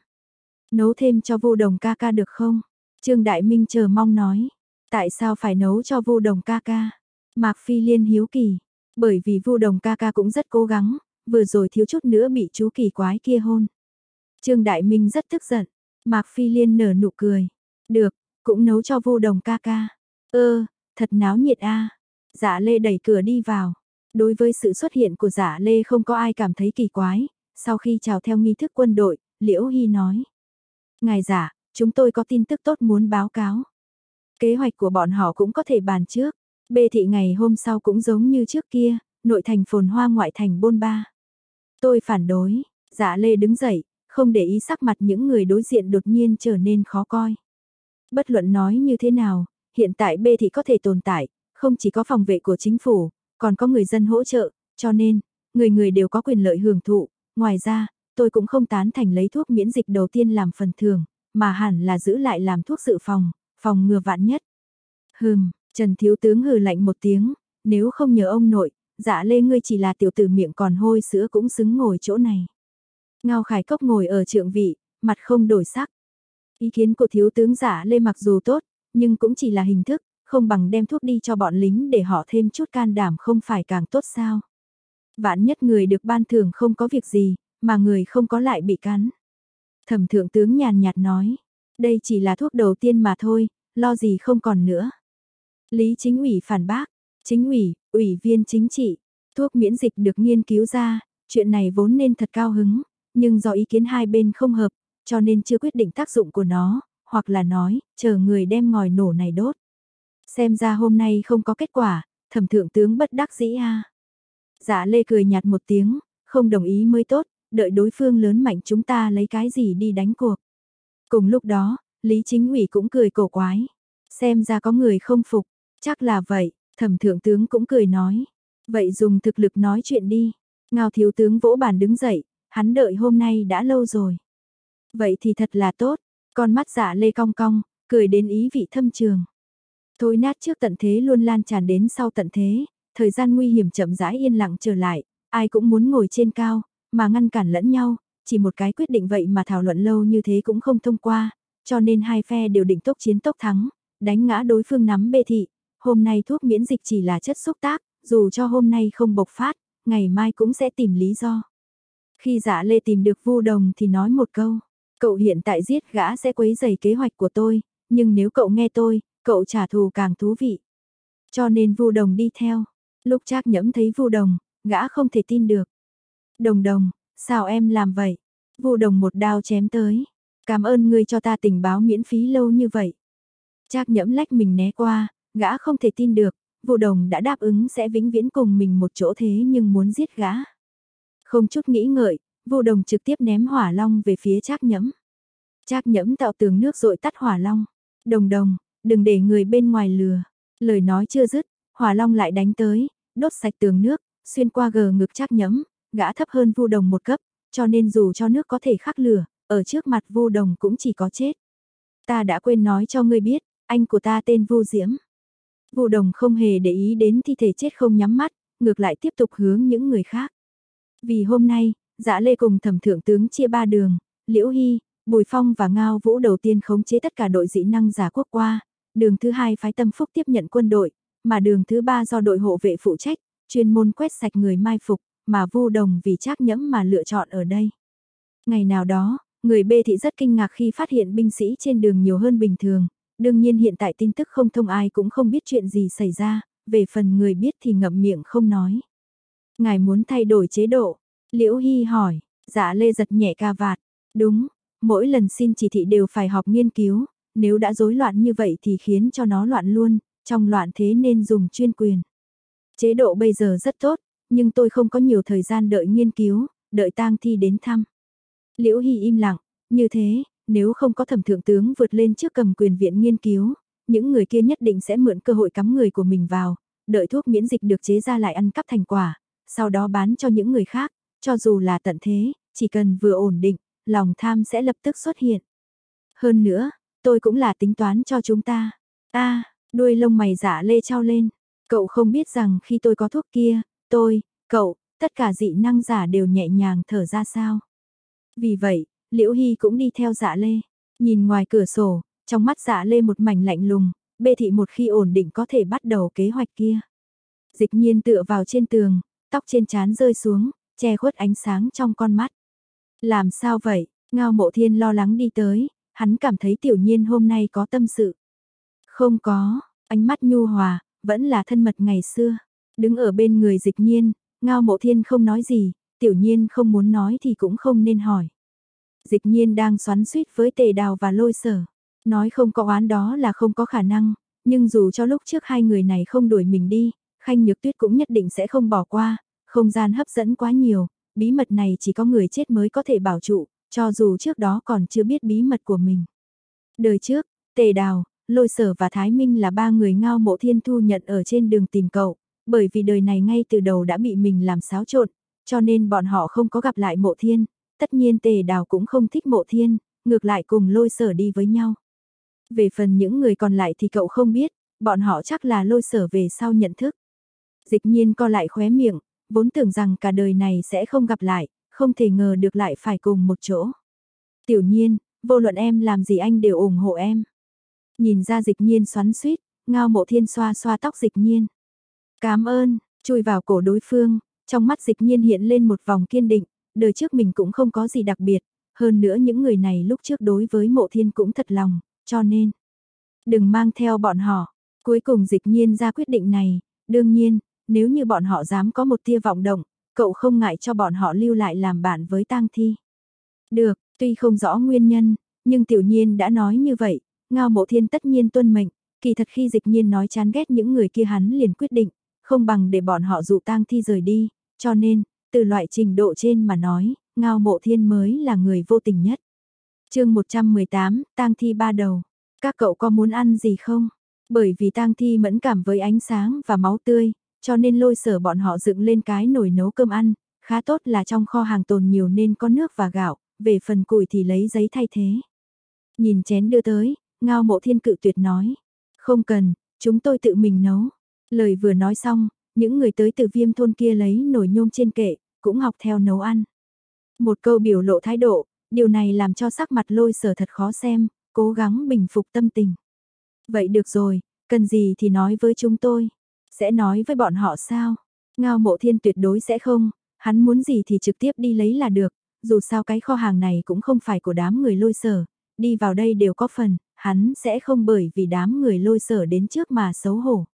Nấu thêm cho vô đồng ca ca được không? Trương Đại Minh chờ mong nói. Tại sao phải nấu cho vô đồng ca ca? Mạc Phi Liên hiếu kỳ. Bởi vì vô đồng ca ca cũng rất cố gắng, vừa rồi thiếu chút nữa bị chú kỳ quái kia hôn. Trương Đại Minh rất tức giận. Mạc Phi Liên nở nụ cười. Được, cũng nấu cho vô đồng ca ca. Ơ, thật náo nhiệt a. Dạ Lê đẩy cửa đi vào. Đối với sự xuất hiện của Dạ Lê không có ai cảm thấy kỳ quái. Sau khi chào theo nghi thức quân đội, Liễu Hy nói. Ngài giả, chúng tôi có tin tức tốt muốn báo cáo. Kế hoạch của bọn họ cũng có thể bàn trước. Bê thị ngày hôm sau cũng giống như trước kia, nội thành phồn hoa ngoại thành bôn ba. Tôi phản đối, dạ lê đứng dậy, không để ý sắc mặt những người đối diện đột nhiên trở nên khó coi. Bất luận nói như thế nào, hiện tại bê thị có thể tồn tại, không chỉ có phòng vệ của chính phủ, còn có người dân hỗ trợ, cho nên, người người đều có quyền lợi hưởng thụ. Ngoài ra, tôi cũng không tán thành lấy thuốc miễn dịch đầu tiên làm phần thưởng, mà hẳn là giữ lại làm thuốc dự phòng, phòng ngừa vạn nhất. Hừm, Trần Thiếu Tướng hừ lạnh một tiếng, nếu không nhờ ông nội, dạ lê ngươi chỉ là tiểu tử miệng còn hôi sữa cũng xứng ngồi chỗ này. Ngao Khải Cốc ngồi ở trượng vị, mặt không đổi sắc. Ý kiến của thiếu tướng giả dạ lê mặc dù tốt, nhưng cũng chỉ là hình thức, không bằng đem thuốc đi cho bọn lính để họ thêm chút can đảm không phải càng tốt sao. Vạn nhất người được ban thưởng không có việc gì, mà người không có lại bị cắn. Thẩm thượng tướng nhàn nhạt nói, đây chỉ là thuốc đầu tiên mà thôi, lo gì không còn nữa. Lý chính ủy phản bác, chính ủy, ủy viên chính trị, thuốc miễn dịch được nghiên cứu ra, chuyện này vốn nên thật cao hứng, nhưng do ý kiến hai bên không hợp, cho nên chưa quyết định tác dụng của nó, hoặc là nói, chờ người đem ngòi nổ này đốt. Xem ra hôm nay không có kết quả, thẩm thượng tướng bất đắc dĩ a. Dạ lê cười nhạt một tiếng, không đồng ý mới tốt, đợi đối phương lớn mạnh chúng ta lấy cái gì đi đánh cuộc. Cùng lúc đó, Lý Chính ủy cũng cười cổ quái. Xem ra có người không phục, chắc là vậy, thẩm thượng tướng cũng cười nói. Vậy dùng thực lực nói chuyện đi. Ngao thiếu tướng vỗ bàn đứng dậy, hắn đợi hôm nay đã lâu rồi. Vậy thì thật là tốt, con mắt dạ lê cong cong, cười đến ý vị thâm trường. Thôi nát trước tận thế luôn lan tràn đến sau tận thế, thời gian nguy hiểm chậm rãi yên lặng trở lại, ai cũng muốn ngồi trên cao, mà ngăn cản lẫn nhau, chỉ một cái quyết định vậy mà thảo luận lâu như thế cũng không thông qua, cho nên hai phe đều định tốc chiến tốc thắng, đánh ngã đối phương nắm bê thị. Hôm nay thuốc miễn dịch chỉ là chất xúc tác, dù cho hôm nay không bộc phát, ngày mai cũng sẽ tìm lý do. Khi dạ lê tìm được vu đồng thì nói một câu, cậu hiện tại giết gã sẽ quấy dày kế hoạch của tôi, nhưng nếu cậu nghe tôi, cậu trả thù càng thú vị. Cho nên vu đồng đi theo, lúc trác nhẫm thấy vu đồng, gã không thể tin được. Đồng đồng, sao em làm vậy? Vu đồng một đao chém tới. Cảm ơn ngươi cho ta tình báo miễn phí lâu như vậy. Trác nhẫm lách mình né qua, gã không thể tin được, vụ đồng đã đáp ứng sẽ vĩnh viễn cùng mình một chỗ thế nhưng muốn giết gã. Không chút nghĩ ngợi, Vô đồng trực tiếp ném hỏa long về phía Trác Nhẫm. Trác Nhẫm tạo tường nước rội tắt hỏa long. Đồng đồng, đừng để người bên ngoài lừa. Lời nói chưa dứt, hỏa long lại đánh tới, đốt sạch tường nước, xuyên qua gờ ngực Trác Nhẫm, gã thấp hơn Vu đồng một cấp, cho nên dù cho nước có thể khắc lửa, ở trước mặt Vu đồng cũng chỉ có chết. Ta đã quên nói cho ngươi biết, anh của ta tên Vu Diễm. Vu đồng không hề để ý đến thi thể chết không nhắm mắt, ngược lại tiếp tục hướng những người khác. Vì hôm nay, Dạ Lê cùng thẩm thượng tướng chia ba đường, Liễu Hy, Bùi Phong và Ngao Vũ đầu tiên khống chế tất cả đội dị năng giả quốc qua, đường thứ hai phái tâm phúc tiếp nhận quân đội, mà đường thứ ba do đội hộ vệ phụ trách, chuyên môn quét sạch người mai phục, mà vô đồng vì trác nhẫm mà lựa chọn ở đây. Ngày nào đó, người bê thị rất kinh ngạc khi phát hiện binh sĩ trên đường nhiều hơn bình thường, đương nhiên hiện tại tin tức không thông ai cũng không biết chuyện gì xảy ra, về phần người biết thì ngậm miệng không nói. Ngài muốn thay đổi chế độ, Liễu Hy hỏi, dạ lê giật nhẹ ca vạt, đúng, mỗi lần xin chỉ thị đều phải họp nghiên cứu, nếu đã rối loạn như vậy thì khiến cho nó loạn luôn, trong loạn thế nên dùng chuyên quyền. Chế độ bây giờ rất tốt, nhưng tôi không có nhiều thời gian đợi nghiên cứu, đợi tang thi đến thăm. Liễu Hy im lặng, như thế, nếu không có thẩm thượng tướng vượt lên trước cầm quyền viện nghiên cứu, những người kia nhất định sẽ mượn cơ hội cắm người của mình vào, đợi thuốc miễn dịch được chế ra lại ăn cắp thành quả, sau đó bán cho những người khác, cho dù là tận thế, chỉ cần vừa ổn định, lòng tham sẽ lập tức xuất hiện. Hơn nữa, tôi cũng là tính toán cho chúng ta. a đuôi lông mày giả lê trao lên. Cậu không biết rằng khi tôi có thuốc kia, tôi, cậu, tất cả dị năng giả đều nhẹ nhàng thở ra sao. Vì vậy, Liễu Hy cũng đi theo dạ lê. Nhìn ngoài cửa sổ, trong mắt dạ lê một mảnh lạnh lùng, bê thị một khi ổn định có thể bắt đầu kế hoạch kia. Dịch nhiên tựa vào trên tường, tóc trên trán rơi xuống, che khuất ánh sáng trong con mắt. Làm sao vậy? Ngao mộ thiên lo lắng đi tới, hắn cảm thấy tiểu nhiên hôm nay có tâm sự. Không có, ánh mắt nhu hòa, vẫn là thân mật ngày xưa. Đứng ở bên người dịch nhiên, ngao mộ thiên không nói gì, tiểu nhiên không muốn nói thì cũng không nên hỏi. Dịch nhiên đang xoắn suýt với tề đào và lôi sở. Nói không có oán đó là không có khả năng, nhưng dù cho lúc trước hai người này không đuổi mình đi, Khanh Nhược Tuyết cũng nhất định sẽ không bỏ qua, không gian hấp dẫn quá nhiều, bí mật này chỉ có người chết mới có thể bảo trụ, cho dù trước đó còn chưa biết bí mật của mình. Đời trước, Tề Đào, Lôi Sở và Thái Minh là ba người ngao mộ thiên thu nhận ở trên đường tìm cậu, bởi vì đời này ngay từ đầu đã bị mình làm xáo trộn, cho nên bọn họ không có gặp lại mộ thiên, tất nhiên Tề Đào cũng không thích mộ thiên, ngược lại cùng Lôi Sở đi với nhau. Về phần những người còn lại thì cậu không biết, bọn họ chắc là Lôi Sở về sau nhận thức. Dịch nhiên co lại khóe miệng, vốn tưởng rằng cả đời này sẽ không gặp lại, không thể ngờ được lại phải cùng một chỗ. Tiểu nhiên, vô luận em làm gì anh đều ủng hộ em. Nhìn ra dịch nhiên xoắn suýt, ngao mộ thiên xoa xoa tóc dịch nhiên. Cảm ơn, chui vào cổ đối phương, trong mắt dịch nhiên hiện lên một vòng kiên định, đời trước mình cũng không có gì đặc biệt, hơn nữa những người này lúc trước đối với mộ thiên cũng thật lòng, cho nên, đừng mang theo bọn họ. Cuối cùng dịch nhiên ra quyết định này, đương nhiên, nếu như bọn họ dám có một tia vọng động, cậu không ngại cho bọn họ lưu lại làm bạn với tang thi. Được, tuy không rõ nguyên nhân, nhưng tiểu nhiên đã nói như vậy, ngao mộ thiên tất nhiên tuân mệnh, kỳ thật khi dịch nhiên nói chán ghét những người kia hắn liền quyết định, không bằng để bọn họ dụ tang thi rời đi, cho nên, từ loại trình độ trên mà nói, ngao mộ thiên mới là người vô tình nhất. chương 118, tang thi ba đầu, các cậu có muốn ăn gì không? Bởi vì tang thi mẫn cảm với ánh sáng và máu tươi, cho nên lôi sở bọn họ dựng lên cái nồi nấu cơm ăn, khá tốt là trong kho hàng tồn nhiều nên có nước và gạo, về phần củi thì lấy giấy thay thế. Nhìn chén đưa tới, ngao mộ thiên cự tuyệt nói, không cần, chúng tôi tự mình nấu. Lời vừa nói xong, những người tới từ viêm thôn kia lấy nồi nhôm trên kệ, cũng học theo nấu ăn. Một câu biểu lộ thái độ, điều này làm cho sắc mặt lôi sở thật khó xem, cố gắng bình phục tâm tình. Vậy được rồi, cần gì thì nói với chúng tôi. Sẽ nói với bọn họ sao? Ngao mộ thiên tuyệt đối sẽ không, hắn muốn gì thì trực tiếp đi lấy là được, dù sao cái kho hàng này cũng không phải của đám người lôi sở, đi vào đây đều có phần, hắn sẽ không bởi vì đám người lôi sở đến trước mà xấu hổ.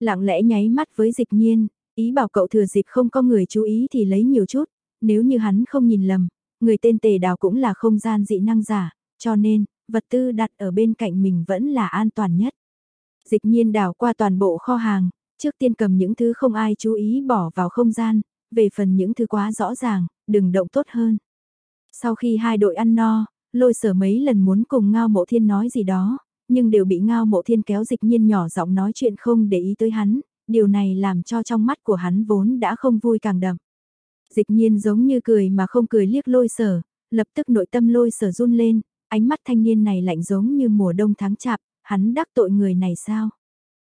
Lặng lẽ nháy mắt với dịch nhiên, ý bảo cậu thừa dịp không có người chú ý thì lấy nhiều chút, nếu như hắn không nhìn lầm, người tên tề đào cũng là không gian dị năng giả, cho nên, vật tư đặt ở bên cạnh mình vẫn là an toàn nhất. Dịch nhiên đào qua toàn bộ kho hàng, Trước tiên cầm những thứ không ai chú ý bỏ vào không gian, về phần những thứ quá rõ ràng, đừng động tốt hơn. Sau khi hai đội ăn no, lôi sở mấy lần muốn cùng Ngao Mộ Thiên nói gì đó, nhưng đều bị Ngao Mộ Thiên kéo dịch nhiên nhỏ giọng nói chuyện không để ý tới hắn, điều này làm cho trong mắt của hắn vốn đã không vui càng đậm. Dịch nhiên giống như cười mà không cười liếc lôi sở, lập tức nội tâm lôi sở run lên, ánh mắt thanh niên này lạnh giống như mùa đông tháng chạp, hắn đắc tội người này sao?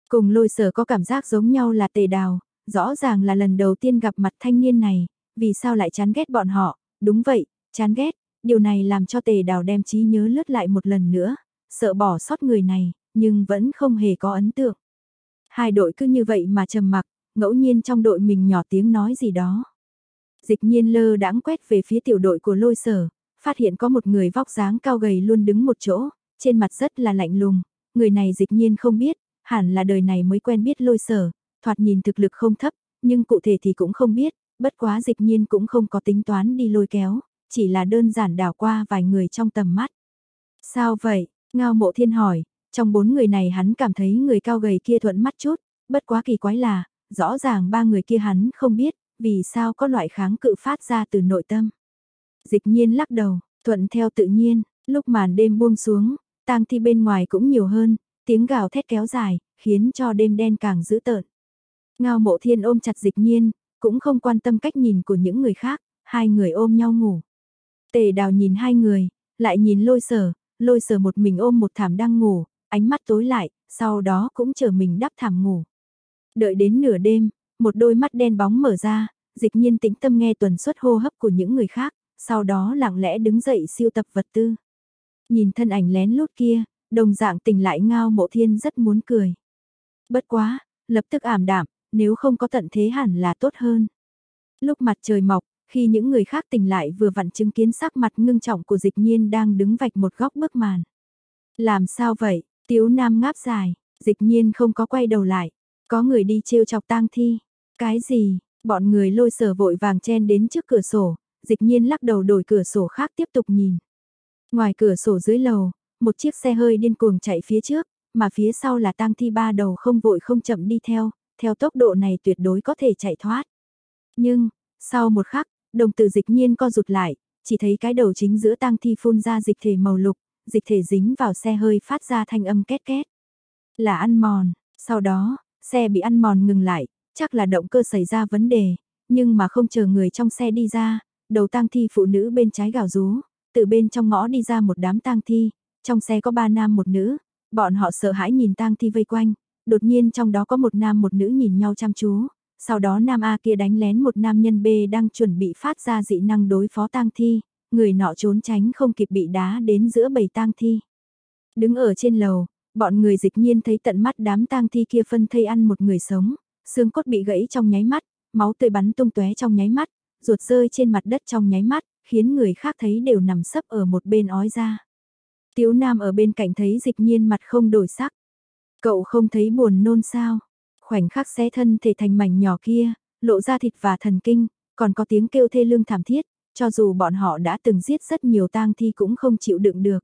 Cùng lôi sở có cảm giác giống nhau là tề đào, rõ ràng là lần đầu tiên gặp mặt thanh niên này, vì sao lại chán ghét bọn họ, đúng vậy, chán ghét, điều này làm cho tề đào đem trí nhớ lướt lại một lần nữa, sợ bỏ sót người này, nhưng vẫn không hề có ấn tượng. Hai đội cứ như vậy mà trầm mặc, ngẫu nhiên trong đội mình nhỏ tiếng nói gì đó. Dịch nhiên lơ đãng quét về phía tiểu đội của lôi sở, phát hiện có một người vóc dáng cao gầy luôn đứng một chỗ, trên mặt rất là lạnh lùng, người này dịch nhiên không biết, hẳn là đời này mới quen biết lôi sở, thoạt nhìn thực lực không thấp, nhưng cụ thể thì cũng không biết, bất quá dịch nhiên cũng không có tính toán đi lôi kéo, chỉ là đơn giản đảo qua vài người trong tầm mắt. Sao vậy? Ngao mộ thiên hỏi, trong bốn người này hắn cảm thấy người cao gầy kia thuận mắt chút, bất quá kỳ quái là, rõ ràng ba người kia hắn không biết, vì sao có loại kháng cự phát ra từ nội tâm. Dịch nhiên lắc đầu, thuận theo tự nhiên, lúc màn đêm buông xuống, tang thi bên ngoài cũng nhiều hơn, tiếng gào thét kéo dài, khiến cho đêm đen càng dữ tợn. Ngao mộ thiên ôm chặt dịch nhiên, cũng không quan tâm cách nhìn của những người khác, hai người ôm nhau ngủ. Tề đào nhìn hai người, lại nhìn lôi sở, lôi sở một mình ôm một thảm đang ngủ, ánh mắt tối lại, sau đó cũng chờ mình đắp thảm ngủ. Đợi đến nửa đêm, một đôi mắt đen bóng mở ra, dịch nhiên tĩnh tâm nghe tuần suất hô hấp của những người khác, sau đó lặng lẽ đứng dậy siêu tập vật tư. Nhìn thân ảnh lén lút kia, đồng dạng tỉnh lại ngao mộ thiên rất muốn cười. Bất quá, lập tức ảm đạm, nếu không có tận thế hẳn là tốt hơn. Lúc mặt trời mọc, khi những người khác tỉnh lại vừa vặn chứng kiến sắc mặt ngưng trọng của dịch nhiên đang đứng vạch một góc bức màn. Làm sao vậy, tiếu nam ngáp dài, dịch nhiên không có quay đầu lại, có người đi trêu chọc tang thi. Cái gì, bọn người lôi sở vội vàng chen đến trước cửa sổ, dịch nhiên lắc đầu đổi cửa sổ khác tiếp tục nhìn. Ngoài cửa sổ dưới lầu, một chiếc xe hơi điên cuồng chạy phía trước, mà phía sau là tang thi ba đầu không vội không chậm đi theo, theo tốc độ này tuyệt đối có thể chạy thoát. Nhưng, sau một khắc, đồng tử dịch nhiên co rụt lại, chỉ thấy cái đầu chính giữa tang thi phun ra dịch thể màu lục, dịch thể dính vào xe hơi phát ra thanh âm két két. Là ăn mòn, sau đó, xe bị ăn mòn ngừng lại, chắc là động cơ xảy ra vấn đề, nhưng mà không chờ người trong xe đi ra, đầu tang thi phụ nữ bên trái gào rú, từ bên trong ngõ đi ra một đám tang thi, trong xe có ba nam một nữ, bọn họ sợ hãi nhìn tang thi vây quanh, đột nhiên trong đó có một nam một nữ nhìn nhau chăm chú, sau đó nam A kia đánh lén một nam nhân B đang chuẩn bị phát ra dị năng đối phó tang thi, người nọ trốn tránh không kịp bị đá đến giữa bầy tang thi. Đứng ở trên lầu, bọn người dịch nhiên thấy tận mắt đám tang thi kia phân thây ăn một người sống, xương cốt bị gãy trong nháy mắt, máu tươi bắn tung tóe trong nháy mắt, ruột rơi trên mặt đất trong nháy mắt, khiến người khác thấy đều nằm sấp ở một bên ói ra. Tiếu Nam ở bên cạnh thấy dịch nhiên mặt không đổi sắc. Cậu không thấy buồn nôn sao? Khoảnh khắc xé thân thể thành mảnh nhỏ kia, lộ ra thịt và thần kinh, còn có tiếng kêu thê lương thảm thiết, cho dù bọn họ đã từng giết rất nhiều tang thi cũng không chịu đựng được.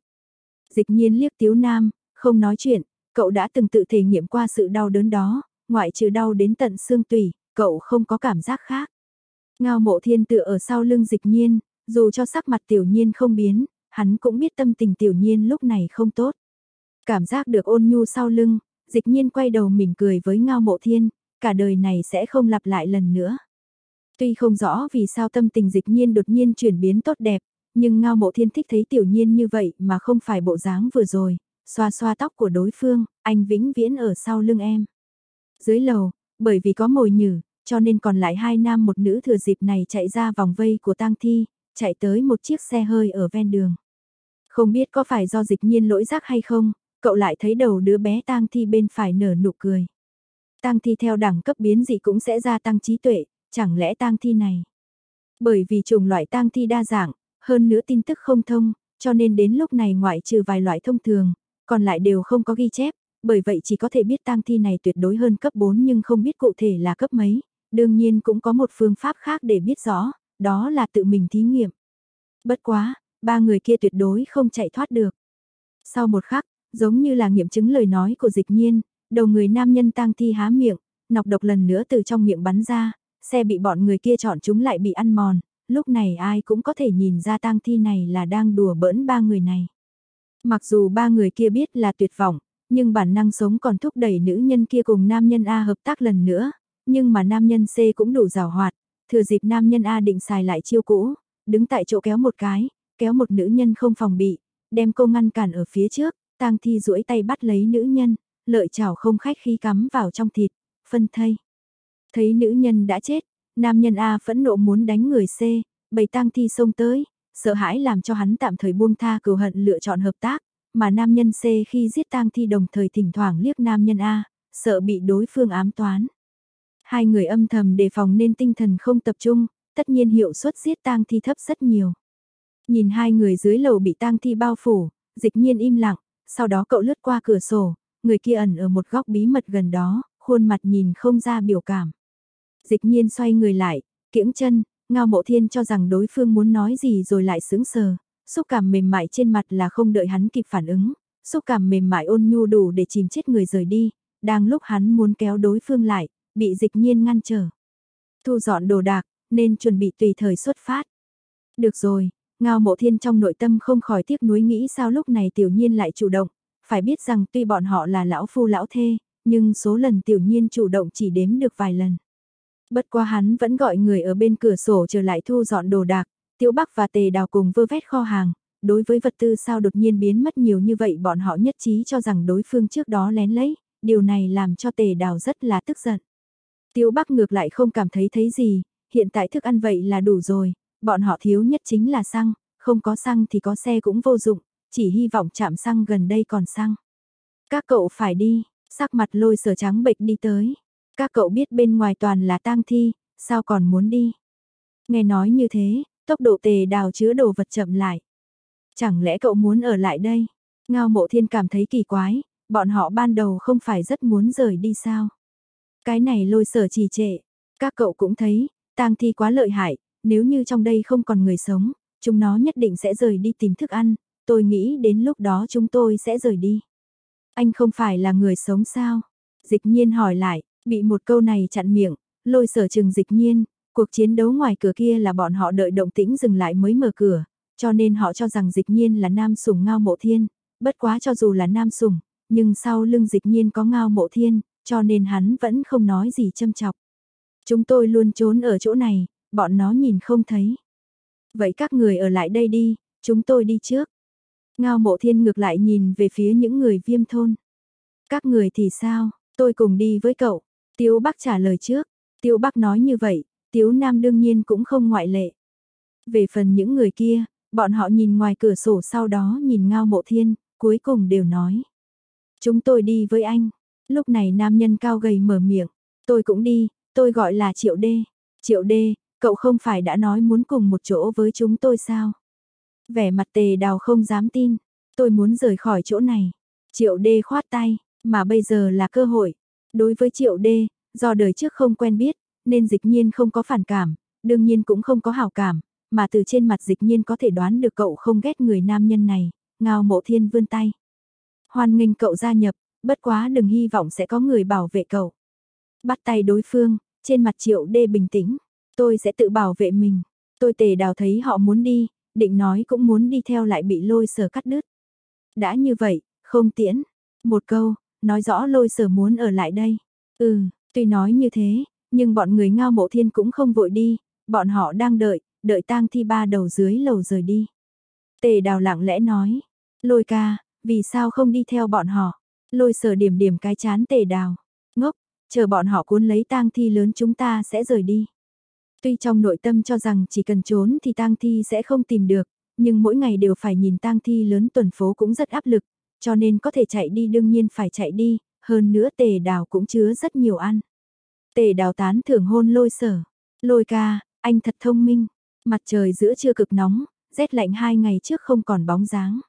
Dịch nhiên liếc Tiếu Nam, không nói chuyện, cậu đã từng tự thể nghiệm qua sự đau đớn đó, ngoại trừ đau đến tận xương tủy, cậu không có cảm giác khác. Ngao mộ thiên tựa ở sau lưng dịch nhiên, dù cho sắc mặt tiểu nhiên không biến, hắn cũng biết tâm tình tiểu nhiên lúc này không tốt. Cảm giác được ôn nhu sau lưng, dịch nhiên quay đầu mỉm cười với ngao mộ thiên, cả đời này sẽ không lặp lại lần nữa. Tuy không rõ vì sao tâm tình dịch nhiên đột nhiên chuyển biến tốt đẹp, nhưng ngao mộ thiên thích thấy tiểu nhiên như vậy mà không phải bộ dáng vừa rồi, xoa xoa tóc của đối phương, anh vĩnh viễn ở sau lưng em. Dưới lầu, bởi vì có mồi nhử, cho nên còn lại hai nam một nữ thừa dịp này chạy ra vòng vây của tang thi, chạy tới một chiếc xe hơi ở ven đường. Không biết có phải do dịch nhiên lỗi rác hay không, cậu lại thấy đầu đứa bé tang thi bên phải nở nụ cười. Tang thi theo đẳng cấp biến dị cũng sẽ gia tăng trí tuệ, chẳng lẽ tang thi này? Bởi vì chủng loại tang thi đa dạng, hơn nữa tin tức không thông, cho nên đến lúc này ngoại trừ vài loại thông thường, còn lại đều không có ghi chép, bởi vậy chỉ có thể biết tang thi này tuyệt đối hơn cấp 4 nhưng không biết cụ thể là cấp mấy, đương nhiên cũng có một phương pháp khác để biết rõ, đó là tự mình thí nghiệm. Bất quá, ba người kia tuyệt đối không chạy thoát được. Sau một khắc, giống như là nghiệm chứng lời nói của dịch nhiên, đầu người nam nhân tang thi há miệng, nọc độc lần nữa từ trong miệng bắn ra, xe bị bọn người kia chọn chúng lại bị ăn mòn, lúc này ai cũng có thể nhìn ra tang thi này là đang đùa bỡn ba người này. Mặc dù ba người kia biết là tuyệt vọng, nhưng bản năng sống còn thúc đẩy nữ nhân kia cùng nam nhân A hợp tác lần nữa, nhưng mà nam nhân C cũng đủ rào hoạt, thừa dịp nam nhân A định xài lại chiêu cũ, đứng tại chỗ kéo một cái, kéo một nữ nhân không phòng bị, đem cô ngăn cản ở phía trước, tang thi duỗi tay bắt lấy nữ nhân, lợi chảo không khách khí cắm vào trong thịt, phân thây. Thấy nữ nhân đã chết, nam nhân A phẫn nộ muốn đánh người C, bầy tang thi xông tới, sợ hãi làm cho hắn tạm thời buông tha cửu hận lựa chọn hợp tác, mà nam nhân C khi giết tang thi đồng thời thỉnh thoảng liếc nam nhân A, sợ bị đối phương ám toán. Hai người âm thầm đề phòng nên tinh thần không tập trung, tất nhiên hiệu suất giết tang thi thấp rất nhiều. Nhìn hai người dưới lầu bị tang thi bao phủ, dịch nhiên im lặng, sau đó cậu lướt qua cửa sổ, người kia ẩn ở một góc bí mật gần đó, khuôn mặt nhìn không ra biểu cảm. Dịch nhiên xoay người lại, kiễng chân, ngao mộ thiên cho rằng đối phương muốn nói gì rồi lại sững sờ, xúc cảm mềm mại trên mặt là không đợi hắn kịp phản ứng, xúc cảm mềm mại ôn nhu đủ để chìm chết người rời đi, đang lúc hắn muốn kéo đối phương lại, bị dịch nhiên ngăn trở. Thu dọn đồ đạc, nên chuẩn bị tùy thời xuất phát. Được rồi, ngao mộ thiên trong nội tâm không khỏi tiếc nuối nghĩ sao lúc này tiểu nhiên lại chủ động, phải biết rằng tuy bọn họ là lão phu lão thê, nhưng số lần tiểu nhiên chủ động chỉ đếm được vài lần. Bất quá hắn vẫn gọi người ở bên cửa sổ trở lại thu dọn đồ đạc, Tiểu Bắc và Tề Đào cùng vơ vét kho hàng, đối với vật tư sao đột nhiên biến mất nhiều như vậy bọn họ nhất trí cho rằng đối phương trước đó lén lấy, điều này làm cho Tề Đào rất là tức giận. Tiêu Bắc ngược lại không cảm thấy thấy gì, hiện tại thức ăn vậy là đủ rồi, bọn họ thiếu nhất chính là xăng, không có xăng thì có xe cũng vô dụng, chỉ hy vọng chạm xăng gần đây còn xăng. Các cậu phải đi, sắc mặt lôi sở trắng bệch đi tới. Các cậu biết bên ngoài toàn là tang thi, sao còn muốn đi? Nghe nói như thế, tốc độ tề đào chứa đồ vật chậm lại. Chẳng lẽ cậu muốn ở lại đây? Ngao mộ thiên cảm thấy kỳ quái, bọn họ ban đầu không phải rất muốn rời đi sao? Cái này lôi sở trì trệ, các cậu cũng thấy, tang thi quá lợi hại, nếu như trong đây không còn người sống, chúng nó nhất định sẽ rời đi tìm thức ăn, tôi nghĩ đến lúc đó chúng tôi sẽ rời đi. Anh không phải là người sống sao? Dịch nhiên hỏi lại, bị một câu này chặn miệng, lôi sở trường dịch nhiên, cuộc chiến đấu ngoài cửa kia là bọn họ đợi động tĩnh dừng lại mới mở cửa, cho nên họ cho rằng dịch nhiên là nam sủng ngao mộ thiên, bất quá cho dù là nam sủng, nhưng sau lưng dịch nhiên có ngao mộ thiên, cho nên hắn vẫn không nói gì châm chọc. Chúng tôi luôn trốn ở chỗ này, bọn nó nhìn không thấy. Vậy các người ở lại đây đi, chúng tôi đi trước. Ngao mộ thiên ngược lại nhìn về phía những người viêm thôn. Các người thì sao, tôi cùng đi với cậu. Tiếu Bắc trả lời trước. Tiếu Bắc nói như vậy, Tiếu Nam đương nhiên cũng không ngoại lệ. Về phần những người kia, bọn họ nhìn ngoài cửa sổ sau đó nhìn ngao mộ thiên, cuối cùng đều nói. Chúng tôi đi với anh. Lúc này nam nhân cao gầy mở miệng. Tôi cũng đi, tôi gọi là Triệu Đê. Triệu Đê, cậu không phải đã nói muốn cùng một chỗ với chúng tôi sao? Vẻ mặt tề đào không dám tin. Tôi muốn rời khỏi chỗ này. Triệu Đê khoát tay, mà bây giờ là cơ hội. Đối với Triệu Đê, do đời trước không quen biết, nên dịch nhiên không có phản cảm, đương nhiên cũng không có hảo cảm, mà từ trên mặt dịch nhiên có thể đoán được cậu không ghét người nam nhân này, ngao mộ thiên vươn tay. Hoan nghênh cậu gia nhập, bất quá đừng hy vọng sẽ có người bảo vệ cậu. Bắt tay đối phương, trên mặt triệu đê bình tĩnh, tôi sẽ tự bảo vệ mình. Tôi tề đào thấy họ muốn đi, định nói cũng muốn đi theo lại bị lôi sờ cắt đứt. Đã như vậy, không tiễn. Một câu, nói rõ lôi sở muốn ở lại đây. Ừ, tuy nói như thế, nhưng bọn người ngao mộ thiên cũng không vội đi, bọn họ đang đợi, đợi tang thi ba đầu dưới lầu rời đi. Tề đào lặng lẽ nói, lôi ca, vì sao không đi theo bọn họ? Lôi sở điểm điểm cái chán tề đào, ngốc, chờ bọn họ cuốn lấy tang thi lớn chúng ta sẽ rời đi. Tuy trong nội tâm cho rằng chỉ cần trốn thì tang thi sẽ không tìm được, nhưng mỗi ngày đều phải nhìn tang thi lớn tuần phố cũng rất áp lực, cho nên có thể chạy đi đương nhiên phải chạy đi, hơn nữa tề đào cũng chứa rất nhiều ăn. Tề đào tán thưởng hôn lôi sở. Lôi ca, anh thật thông minh. Mặt trời giữa trưa cực nóng, rét lạnh hai ngày trước không còn bóng dáng.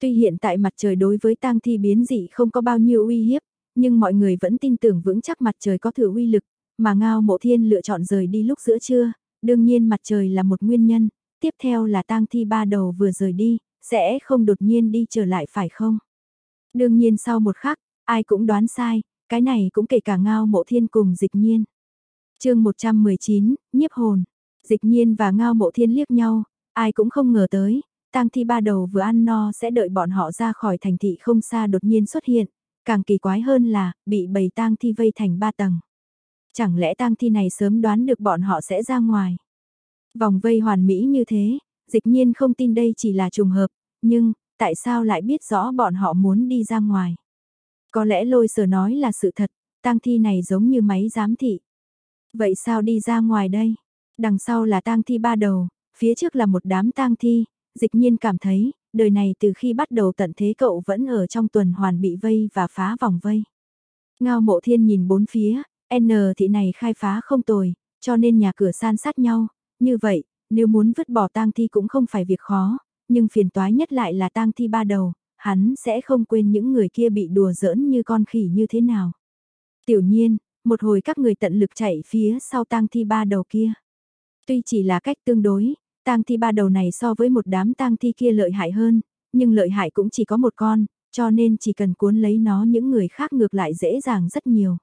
Tuy hiện tại mặt trời đối với tang thi biến dị không có bao nhiêu uy hiếp, nhưng mọi người vẫn tin tưởng vững chắc mặt trời có thừa uy lực, mà Ngao Mộ Thiên lựa chọn rời đi lúc giữa trưa, đương nhiên mặt trời là một nguyên nhân, tiếp theo là tang thi ba đầu vừa rời đi, sẽ không đột nhiên đi trở lại phải không? Đương nhiên sau một khắc, ai cũng đoán sai, cái này cũng kể cả ngao mộ thiên cùng dịch nhiên. chương 119, nhiếp hồn. Dịch nhiên và ngao mộ thiên liếc nhau, ai cũng không ngờ tới, tang thi ba đầu vừa ăn no sẽ đợi bọn họ ra khỏi thành thị không xa đột nhiên xuất hiện. Càng kỳ quái hơn là, bị bầy tang thi vây thành ba tầng. Chẳng lẽ tang thi này sớm đoán được bọn họ sẽ ra ngoài. Vòng vây hoàn mỹ như thế, dịch nhiên không tin đây chỉ là trùng hợp, nhưng, tại sao lại biết rõ bọn họ muốn đi ra ngoài. Có lẽ lôi sở nói là sự thật, tang thi này giống như máy giám thị. Vậy sao đi ra ngoài đây? Đằng sau là tang thi ba đầu, phía trước là một đám tang thi, dịch nhiên cảm thấy, đời này từ khi bắt đầu tận thế cậu vẫn ở trong tuần hoàn bị vây và phá vòng vây. Ngao mộ thiên nhìn bốn phía, N thị này khai phá không tồi, cho nên nhà cửa san sát nhau, như vậy, nếu muốn vứt bỏ tang thi cũng không phải việc khó, nhưng phiền toái nhất lại là tang thi ba đầu, hắn sẽ không quên những người kia bị đùa giỡn như con khỉ như thế nào. Tiểu nhiên, một hồi các người tận lực chạy phía sau tang thi ba đầu kia. Tuy chỉ là cách tương đối, tang thi ba đầu này so với một đám tang thi kia lợi hại hơn, nhưng lợi hại cũng chỉ có một con, cho nên chỉ cần cuốn lấy nó những người khác ngược lại dễ dàng rất nhiều.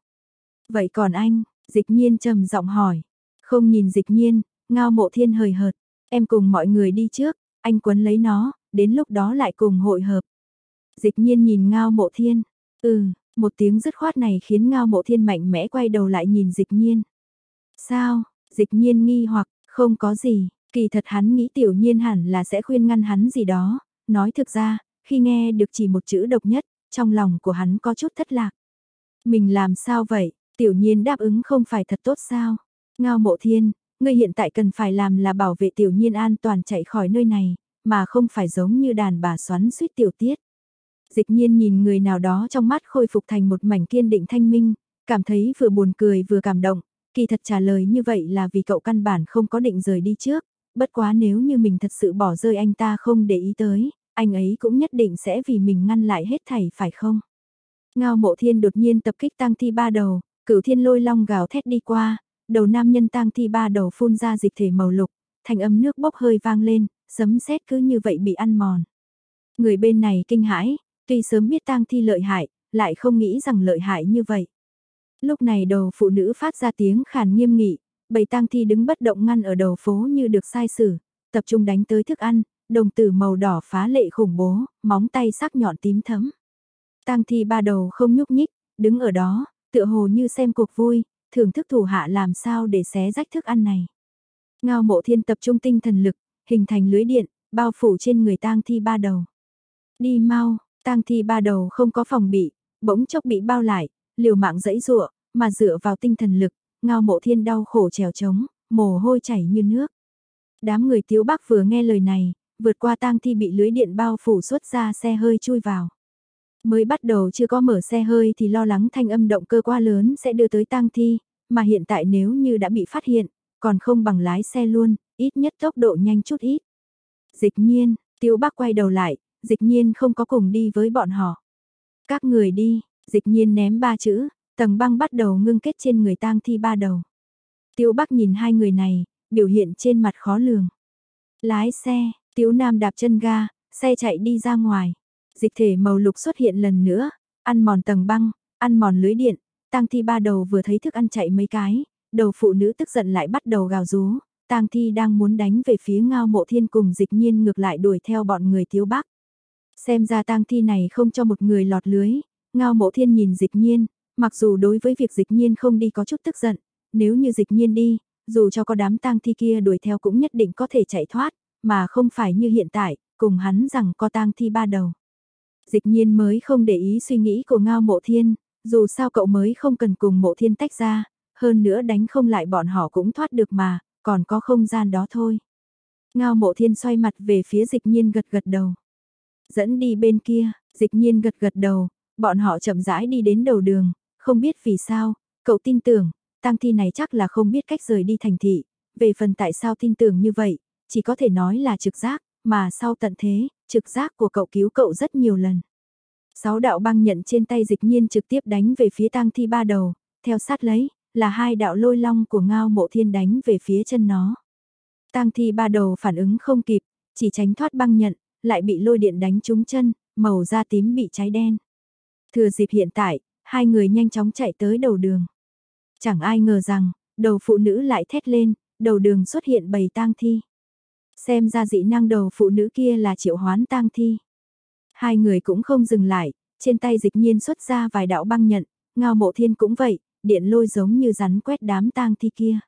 Vậy còn anh, dịch nhiên trầm giọng hỏi, không nhìn dịch nhiên, ngao mộ thiên hời hợt, em cùng mọi người đi trước, anh quấn lấy nó, đến lúc đó lại cùng hội hợp. Dịch nhiên nhìn ngao mộ thiên, ừ, một tiếng dứt khoát này khiến ngao mộ thiên mạnh mẽ quay đầu lại nhìn dịch nhiên. Sao, dịch nhiên nghi hoặc, không có gì, kỳ thật hắn nghĩ tiểu nhiên hẳn là sẽ khuyên ngăn hắn gì đó, nói thực ra, khi nghe được chỉ một chữ độc nhất, trong lòng của hắn có chút thất lạc. Mình làm sao vậy, tiểu nhiên đáp ứng không phải thật tốt sao? Ngao mộ thiên, ngươi hiện tại cần phải làm là bảo vệ tiểu nhiên an toàn chạy khỏi nơi này, mà không phải giống như đàn bà xoắn suýt tiểu tiết. Dịch nhiên nhìn người nào đó trong mắt khôi phục thành một mảnh kiên định thanh minh, cảm thấy vừa buồn cười vừa cảm động, kỳ thật trả lời như vậy là vì cậu căn bản không có định rời đi trước, bất quá nếu như mình thật sự bỏ rơi anh ta không để ý tới, anh ấy cũng nhất định sẽ vì mình ngăn lại hết thảy phải không? Ngao mộ thiên đột nhiên tập kích tăng thi ba đầu, cửu thiên lôi long gào thét đi qua, đầu nam nhân tang thi ba đầu phun ra dịch thể màu lục, thành âm nước bốc hơi vang lên, sấm sét cứ như vậy bị ăn mòn. Người bên này kinh hãi, tuy sớm biết tang thi lợi hại, lại không nghĩ rằng lợi hại như vậy. Lúc này đầu phụ nữ phát ra tiếng khàn nghiêm nghị, bầy tang thi đứng bất động ngăn ở đầu phố như được sai xử, tập trung đánh tới thức ăn, đồng tử màu đỏ phá lệ khủng bố, móng tay sắc nhọn tím thấm. Tang thi ba đầu không nhúc nhích, đứng ở đó, tựa hồ như xem cuộc vui, thưởng thức thủ hạ làm sao để xé rách thức ăn này. Ngao mộ thiên tập trung tinh thần lực, hình thành lưới điện, bao phủ trên người tang thi ba đầu. Đi mau, tang thi ba đầu không có phòng bị, bỗng chốc bị bao lại, liều mạng dẫy dụa, mà dựa vào tinh thần lực, ngao mộ thiên đau khổ trèo trống, mồ hôi chảy như nước. Đám người tiếu bắc vừa nghe lời này, vượt qua tang thi bị lưới điện bao phủ xuất ra xe hơi chui vào. Mới bắt đầu chưa có mở xe hơi thì lo lắng thanh âm động cơ quá lớn sẽ đưa tới tang thi, mà hiện tại nếu như đã bị phát hiện, còn không bằng lái xe luôn, ít nhất tốc độ nhanh chút ít. Dịch nhiên, tiêu bác quay đầu lại, dịch nhiên không có cùng đi với bọn họ. Các người đi, dịch nhiên ném ba chữ, tầng băng bắt đầu ngưng kết trên người tang thi ba đầu. Tiêu Bắc nhìn hai người này, biểu hiện trên mặt khó lường. Lái xe, Tiếu Nam đạp chân ga, xe chạy đi ra ngoài. Dịch thể màu lục xuất hiện lần nữa, ăn mòn tầng băng, ăn mòn lưới điện, tang thi ba đầu vừa thấy thức ăn chạy mấy cái, đầu phụ nữ tức giận lại bắt đầu gào rú, tang thi đang muốn đánh về phía ngao mộ thiên cùng dịch nhiên ngược lại đuổi theo bọn người thiếu bắc. Xem ra tang thi này không cho một người lọt lưới, ngao mộ thiên nhìn dịch nhiên, mặc dù đối với việc dịch nhiên không đi có chút tức giận, nếu như dịch nhiên đi, dù cho có đám tang thi kia đuổi theo cũng nhất định có thể chạy thoát, mà không phải như hiện tại, cùng hắn rằng có tang thi ba đầu. Dịch nhiên mới không để ý suy nghĩ của Ngao Mộ Thiên, dù sao cậu mới không cần cùng Mộ Thiên tách ra, hơn nữa đánh không lại bọn họ cũng thoát được mà, còn có không gian đó thôi. Ngao Mộ Thiên xoay mặt về phía dịch nhiên gật gật đầu. Dẫn đi bên kia, dịch nhiên gật gật đầu, bọn họ chậm rãi đi đến đầu đường, không biết vì sao, cậu tin tưởng, tang thi này chắc là không biết cách rời đi thành thị, về phần tại sao tin tưởng như vậy, chỉ có thể nói là trực giác, mà sau tận thế, trực giác của cậu cứu cậu rất nhiều lần. Sáu đạo băng nhận trên tay dịch nhiên trực tiếp đánh về phía tang thi ba đầu, theo sát lấy, là hai đạo lôi long của ngao mộ thiên đánh về phía chân nó. Tang thi ba đầu phản ứng không kịp, chỉ tránh thoát băng nhận, lại bị lôi điện đánh trúng chân, màu da tím bị cháy đen. Thừa dịp hiện tại, hai người nhanh chóng chạy tới đầu đường. Chẳng ai ngờ rằng, Đầu phụ nữ lại thét lên, đầu đường xuất hiện bầy tang thi. Xem ra dị năng đầu phụ nữ kia là triệu hoán tang thi. Hai người cũng không dừng lại, trên tay dịch nhiên xuất ra vài đạo băng nhận, ngao mộ thiên cũng vậy, điện lôi giống như rắn quét đám tang thi kia.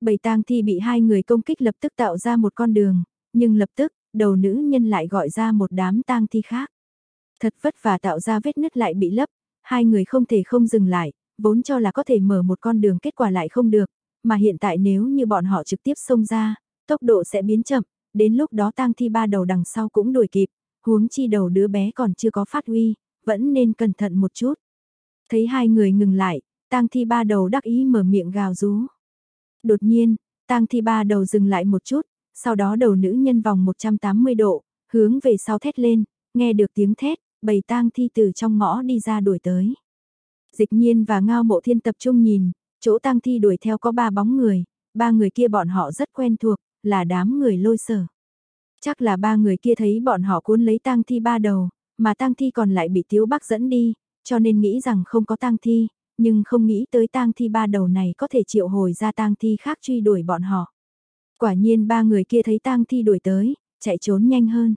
Bầy tang thi bị hai người công kích lập tức tạo ra một con đường, nhưng lập tức, đầu nữ nhân lại gọi ra một đám tang thi khác. Thật vất vả tạo ra vết nứt lại bị lấp, hai người không thể không dừng lại, vốn cho là có thể mở một con đường kết quả lại không được, mà hiện tại nếu như bọn họ trực tiếp xông ra, tốc độ sẽ biến chậm, đến lúc đó tang thi ba đầu đằng sau cũng đuổi kịp, huống chi đầu đứa bé còn chưa có phát huy, vẫn nên cẩn thận một chút. Thấy hai người ngừng lại, tang thi ba đầu đắc ý mở miệng gào rú. Đột nhiên, tang thi ba đầu dừng lại một chút, sau đó đầu nữ nhân vòng 180 độ, hướng về sau thét lên, nghe được tiếng thét, bầy tang thi từ trong ngõ đi ra đuổi tới. Dịch nhiên và ngao mộ thiên tập trung nhìn, chỗ tang thi đuổi theo có ba bóng người, ba người kia bọn họ rất quen thuộc, là đám người lôi sở. Chắc là ba người kia thấy bọn họ cuốn lấy tang thi ba đầu, mà tang thi còn lại bị Tiếu Bắc dẫn đi, cho nên nghĩ rằng không có tang thi, nhưng không nghĩ tới tang thi ba đầu này có thể triệu hồi ra tang thi khác truy đuổi bọn họ. Quả nhiên ba người kia thấy tang thi đuổi tới, chạy trốn nhanh hơn.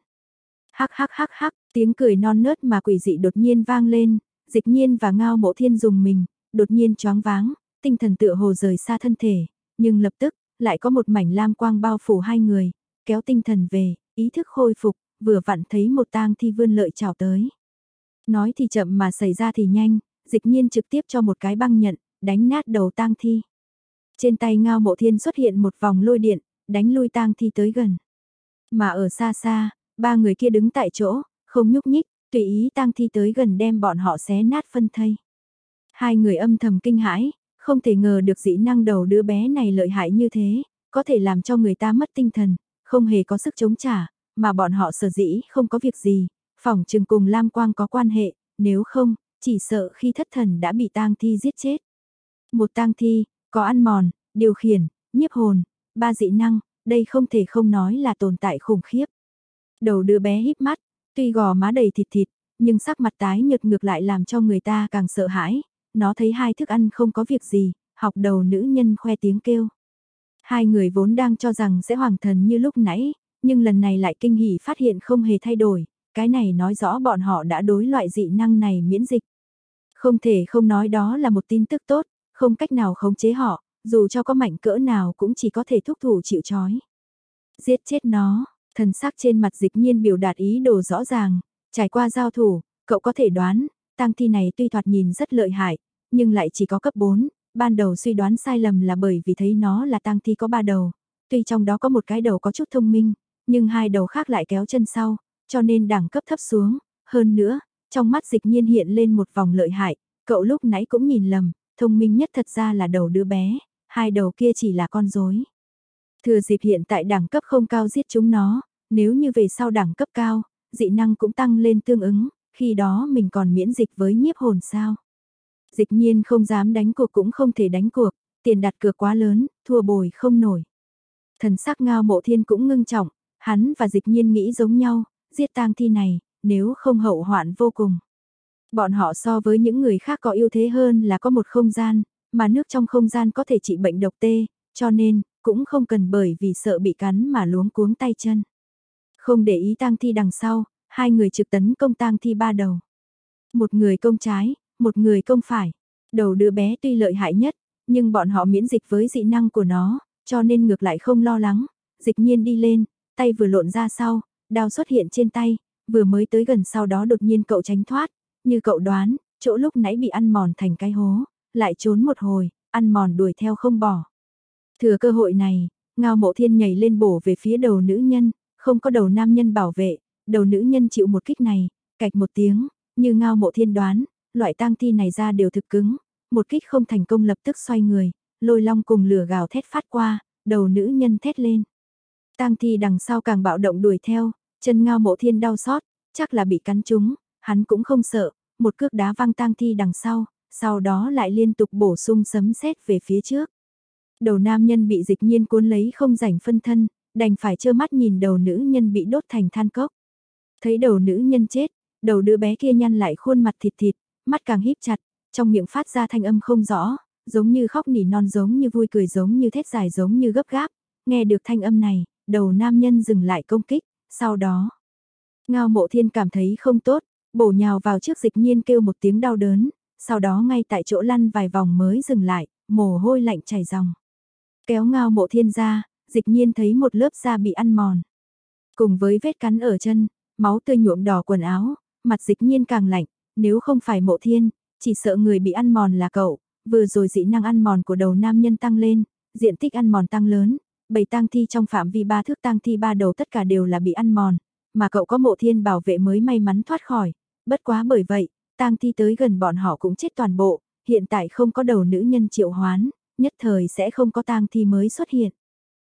Hắc hắc hắc hắc, tiếng cười non nớt mà quỷ dị đột nhiên vang lên, dịch nhiên và ngao mộ thiên dùng mình, đột nhiên choáng váng, tinh thần tựa hồ rời xa thân thể, nhưng lập tức, lại có một mảnh lam quang bao phủ hai người, kéo tinh thần về, ý thức khôi phục, vừa vặn thấy một tang thi vươn lợi chào tới. Nói thì chậm mà xảy ra thì nhanh, dịch nhiên trực tiếp cho một cái băng nhận, đánh nát đầu tang thi. Trên tay ngao mộ thiên xuất hiện một vòng lôi điện, đánh lui tang thi tới gần. Mà ở xa xa, ba người kia đứng tại chỗ, không nhúc nhích, tùy ý tang thi tới gần đem bọn họ xé nát phân thây. Hai người âm thầm kinh hãi, không thể ngờ được dĩ năng đầu đứa bé này lợi hại như thế, có thể làm cho người ta mất tinh thần, không hề có sức chống trả, mà bọn họ sở dĩ không có việc gì, phỏng chừng cùng Lam Quang có quan hệ, nếu không, chỉ sợ khi thất thần đã bị tang thi giết chết. Một tang thi, có ăn mòn, điều khiển, nhiếp hồn, ba dị năng, đây không thể không nói là tồn tại khủng khiếp. Đầu đứa bé híp mắt, tuy gò má đầy thịt thịt, nhưng sắc mặt tái nhợt ngược lại làm cho người ta càng sợ hãi, nó thấy hai thức ăn không có việc gì, học đầu nữ nhân khoe tiếng kêu. Hai người vốn đang cho rằng sẽ hoàng thần như lúc nãy, nhưng lần này lại kinh hỉ phát hiện không hề thay đổi, cái này nói rõ bọn họ đã đối loại dị năng này miễn dịch. Không thể không nói đó là một tin tức tốt, không cách nào khống chế họ, dù cho có mạnh cỡ nào cũng chỉ có thể thúc thủ chịu chói. Giết chết nó, thần sắc trên mặt dịch nhiên biểu đạt ý đồ rõ ràng, trải qua giao thủ, cậu có thể đoán, tang thi này tuy thoạt nhìn rất lợi hại, nhưng lại chỉ có cấp 4, ban đầu suy đoán sai lầm là bởi vì thấy nó là tang thi có ba đầu, tuy trong đó có một cái đầu có chút thông minh, nhưng hai đầu khác lại kéo chân sau, cho nên đẳng cấp thấp xuống, hơn nữa, trong mắt dịch nhiên hiện lên một vòng lợi hại, cậu lúc nãy cũng nhìn lầm, thông minh nhất thật ra là đầu đứa bé, hai đầu kia chỉ là con rối. Thừa dịp hiện tại đẳng cấp không cao giết chúng nó, nếu như về sau đẳng cấp cao, dị năng cũng tăng lên tương ứng, khi đó mình còn miễn dịch với nhiếp hồn sao. Dịch nhiên không dám đánh cuộc cũng không thể đánh cuộc, tiền đặt cược quá lớn, thua bồi không nổi. Thần sắc ngao mộ thiên cũng ngưng trọng, hắn và dịch nhiên nghĩ giống nhau, giết tang thi này, nếu không hậu hoạn vô cùng. Bọn họ so với những người khác có ưu thế hơn là có một không gian, mà nước trong không gian có thể trị bệnh độc tê, cho nên, cũng không cần bởi vì sợ bị cắn mà luống cuống tay chân. Không để ý tang thi đằng sau, hai người trực tấn công tang thi ba đầu. Một người công trái, một người công phải. Đầu đứa bé tuy lợi hại nhất, nhưng bọn họ miễn dịch với dị năng của nó, cho nên ngược lại không lo lắng. Dịch nhiên đi lên, tay vừa lộn ra sau, đao xuất hiện trên tay, vừa mới tới gần sau đó đột nhiên cậu tránh thoát, như cậu đoán, chỗ lúc nãy bị ăn mòn thành cái hố, lại trốn một hồi, ăn mòn đuổi theo không bỏ. Thừa cơ hội này, ngao mộ thiên nhảy lên bổ về phía đầu nữ nhân, không có đầu nam nhân bảo vệ, đầu nữ nhân chịu một kích này, cạch một tiếng, như ngao mộ thiên đoán, loại tang thi này ra đều thực cứng, một kích không thành công lập tức xoay người, lôi long cùng lửa gào thét phát qua, đầu nữ nhân thét lên. Tang thi đằng sau càng bạo động đuổi theo, chân ngao mộ thiên đau xót, chắc là bị cắn trúng, hắn cũng không sợ, một cước đá văng tang thi đằng sau, sau đó lại liên tục bổ sung sấm sét về phía trước. Đầu nam nhân bị dịch nhiên cuốn lấy không rảnh phân thân, đành phải trơ mắt nhìn đầu nữ nhân bị đốt thành than cốc. Thấy đầu nữ nhân chết, đầu đứa bé kia nhăn lại khuôn mặt thịt thịt, mắt càng híp chặt, trong miệng phát ra thanh âm không rõ, giống như khóc nỉ non giống như vui cười giống như thét dài giống như gấp gáp, nghe được thanh âm này, đầu nam nhân dừng lại công kích, sau đó. Ngao mộ thiên cảm thấy không tốt, bổ nhào vào trước dịch nhiên kêu một tiếng đau đớn, sau đó ngay tại chỗ lăn vài vòng mới dừng lại, mồ hôi lạnh chảy ròng. Kéo ngao mộ thiên ra, dịch nhiên thấy một lớp da bị ăn mòn. Cùng với vết cắn ở chân, máu tươi nhuộm đỏ quần áo, mặt dịch nhiên càng lạnh, nếu không phải mộ thiên, chỉ sợ người bị ăn mòn là cậu, vừa rồi dị năng ăn mòn của đầu nam nhân tăng lên, diện tích ăn mòn tăng lớn, bảy tang thi trong phạm vi ba thước tang thi ba đầu tất cả đều là bị ăn mòn, mà cậu có mộ thiên bảo vệ mới may mắn thoát khỏi, bất quá bởi vậy, tang thi tới gần bọn họ cũng chết toàn bộ, hiện tại không có đầu nữ nhân triệu hoán, nhất thời sẽ không có tang thi mới xuất hiện.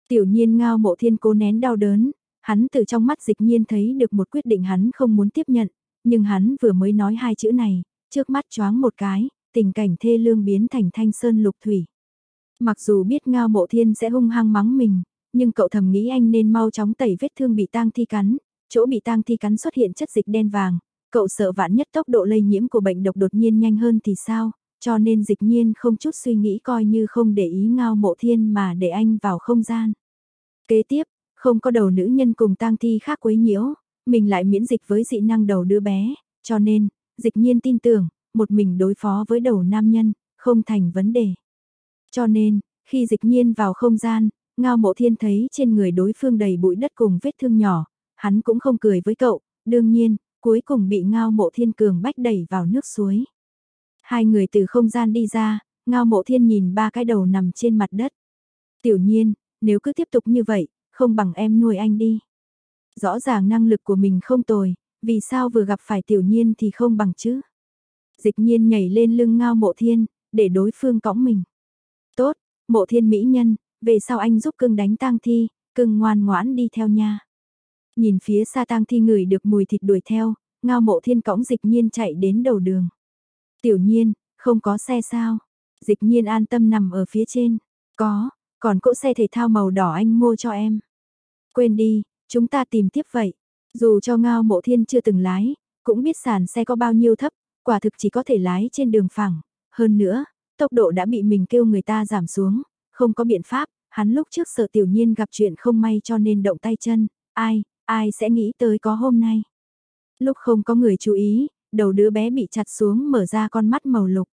Tiểu nhiên ngao mộ thiên cố nén đau đớn, hắn từ trong mắt dịch nhiên thấy được một quyết định hắn không muốn tiếp nhận, nhưng hắn vừa mới nói hai chữ này, trước mắt choáng một cái, tình cảnh thê lương biến thành thanh sơn lục thủy. Mặc dù biết ngao mộ thiên sẽ hung hăng mắng mình, nhưng cậu thầm nghĩ anh nên mau chóng tẩy vết thương bị tang thi cắn, chỗ bị tang thi cắn xuất hiện chất dịch đen vàng, cậu sợ vạn nhất tốc độ lây nhiễm của bệnh độc đột nhiên nhanh hơn thì sao, cho nên dịch nhiên không chút suy nghĩ coi như không để ý ngao mộ thiên mà để anh vào không gian. Kế tiếp, không có đầu nữ nhân cùng tang thi khác quấy nhiễu, mình lại miễn dịch với dị năng đầu đứa bé, cho nên, dịch nhiên tin tưởng, một mình đối phó với đầu nam nhân, không thành vấn đề. Cho nên, khi dịch nhiên vào không gian, ngao mộ thiên thấy trên người đối phương đầy bụi đất cùng vết thương nhỏ, hắn cũng không cười với cậu, đương nhiên, cuối cùng bị ngao mộ thiên cường bách đẩy vào nước suối. Hai người từ không gian đi ra, ngao mộ thiên nhìn ba cái đầu nằm trên mặt đất. Tiểu nhiên, nếu cứ tiếp tục như vậy, không bằng em nuôi anh đi. Rõ ràng năng lực của mình không tồi, vì sao vừa gặp phải tiểu nhiên thì không bằng chứ? Dịch nhiên nhảy lên lưng ngao mộ thiên, để đối phương cõng mình. Tốt, mộ thiên mỹ nhân, về sau anh giúp cưng đánh tang thi, cưng ngoan ngoãn đi theo nha. Nhìn phía xa tang thi ngửi được mùi thịt đuổi theo, ngao mộ thiên cõng dịch nhiên chạy đến đầu đường. Tiểu nhiên, không có xe sao? Dịch nhiên an tâm nằm ở phía trên. Có, còn cỗ xe thể thao màu đỏ anh mua cho em. Quên đi, chúng ta tìm tiếp vậy. Dù cho ngao mộ thiên chưa từng lái, cũng biết sàn xe có bao nhiêu thấp, quả thực chỉ có thể lái trên đường phẳng. Hơn nữa, tốc độ đã bị mình kêu người ta giảm xuống, không có biện pháp, hắn lúc trước sợ tiểu nhiên gặp chuyện không may cho nên động tay chân, ai, ai sẽ nghĩ tới có hôm nay. Lúc không có người chú ý, đầu đứa bé bị chặt xuống mở ra con mắt màu lục.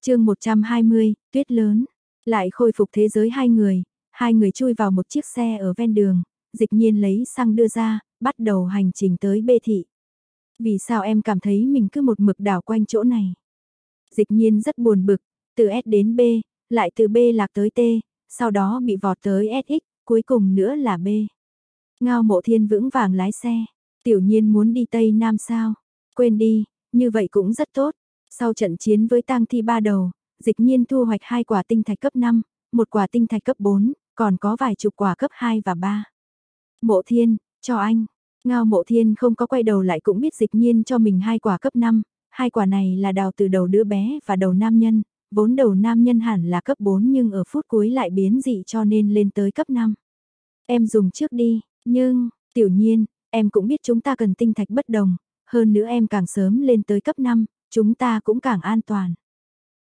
chương 120, tuyết lớn, lại khôi phục thế giới hai người, hai người chui vào một chiếc xe ở ven đường, dịch nhiên lấy xăng đưa ra, bắt đầu hành trình tới bê thị. Vì sao em cảm thấy mình cứ một mực đảo quanh chỗ này? Dịch nhiên rất buồn bực, từ S đến B, lại từ B lạc tới T, sau đó bị vọt tới SX, cuối cùng nữa là B. Ngao mộ thiên vững vàng lái xe, tiểu nhiên muốn đi Tây Nam sao? Quên đi, như vậy cũng rất tốt. Sau trận chiến với tang thi ba đầu, dịch nhiên thu hoạch hai quả tinh thạch cấp 5, một quả tinh thạch cấp 4, còn có vài chục quả cấp 2 và 3. Mộ thiên, cho anh. Ngao mộ thiên không có quay đầu lại cũng biết dịch nhiên cho mình hai quả cấp 5, hai quả này là đào từ đầu đứa bé và đầu nam nhân, vốn đầu nam nhân hẳn là cấp 4 nhưng ở phút cuối lại biến dị cho nên lên tới cấp 5. Em dùng trước đi, nhưng, tiểu nhiên, em cũng biết chúng ta cần tinh thạch bất đồng, hơn nữa em càng sớm lên tới cấp 5, chúng ta cũng càng an toàn.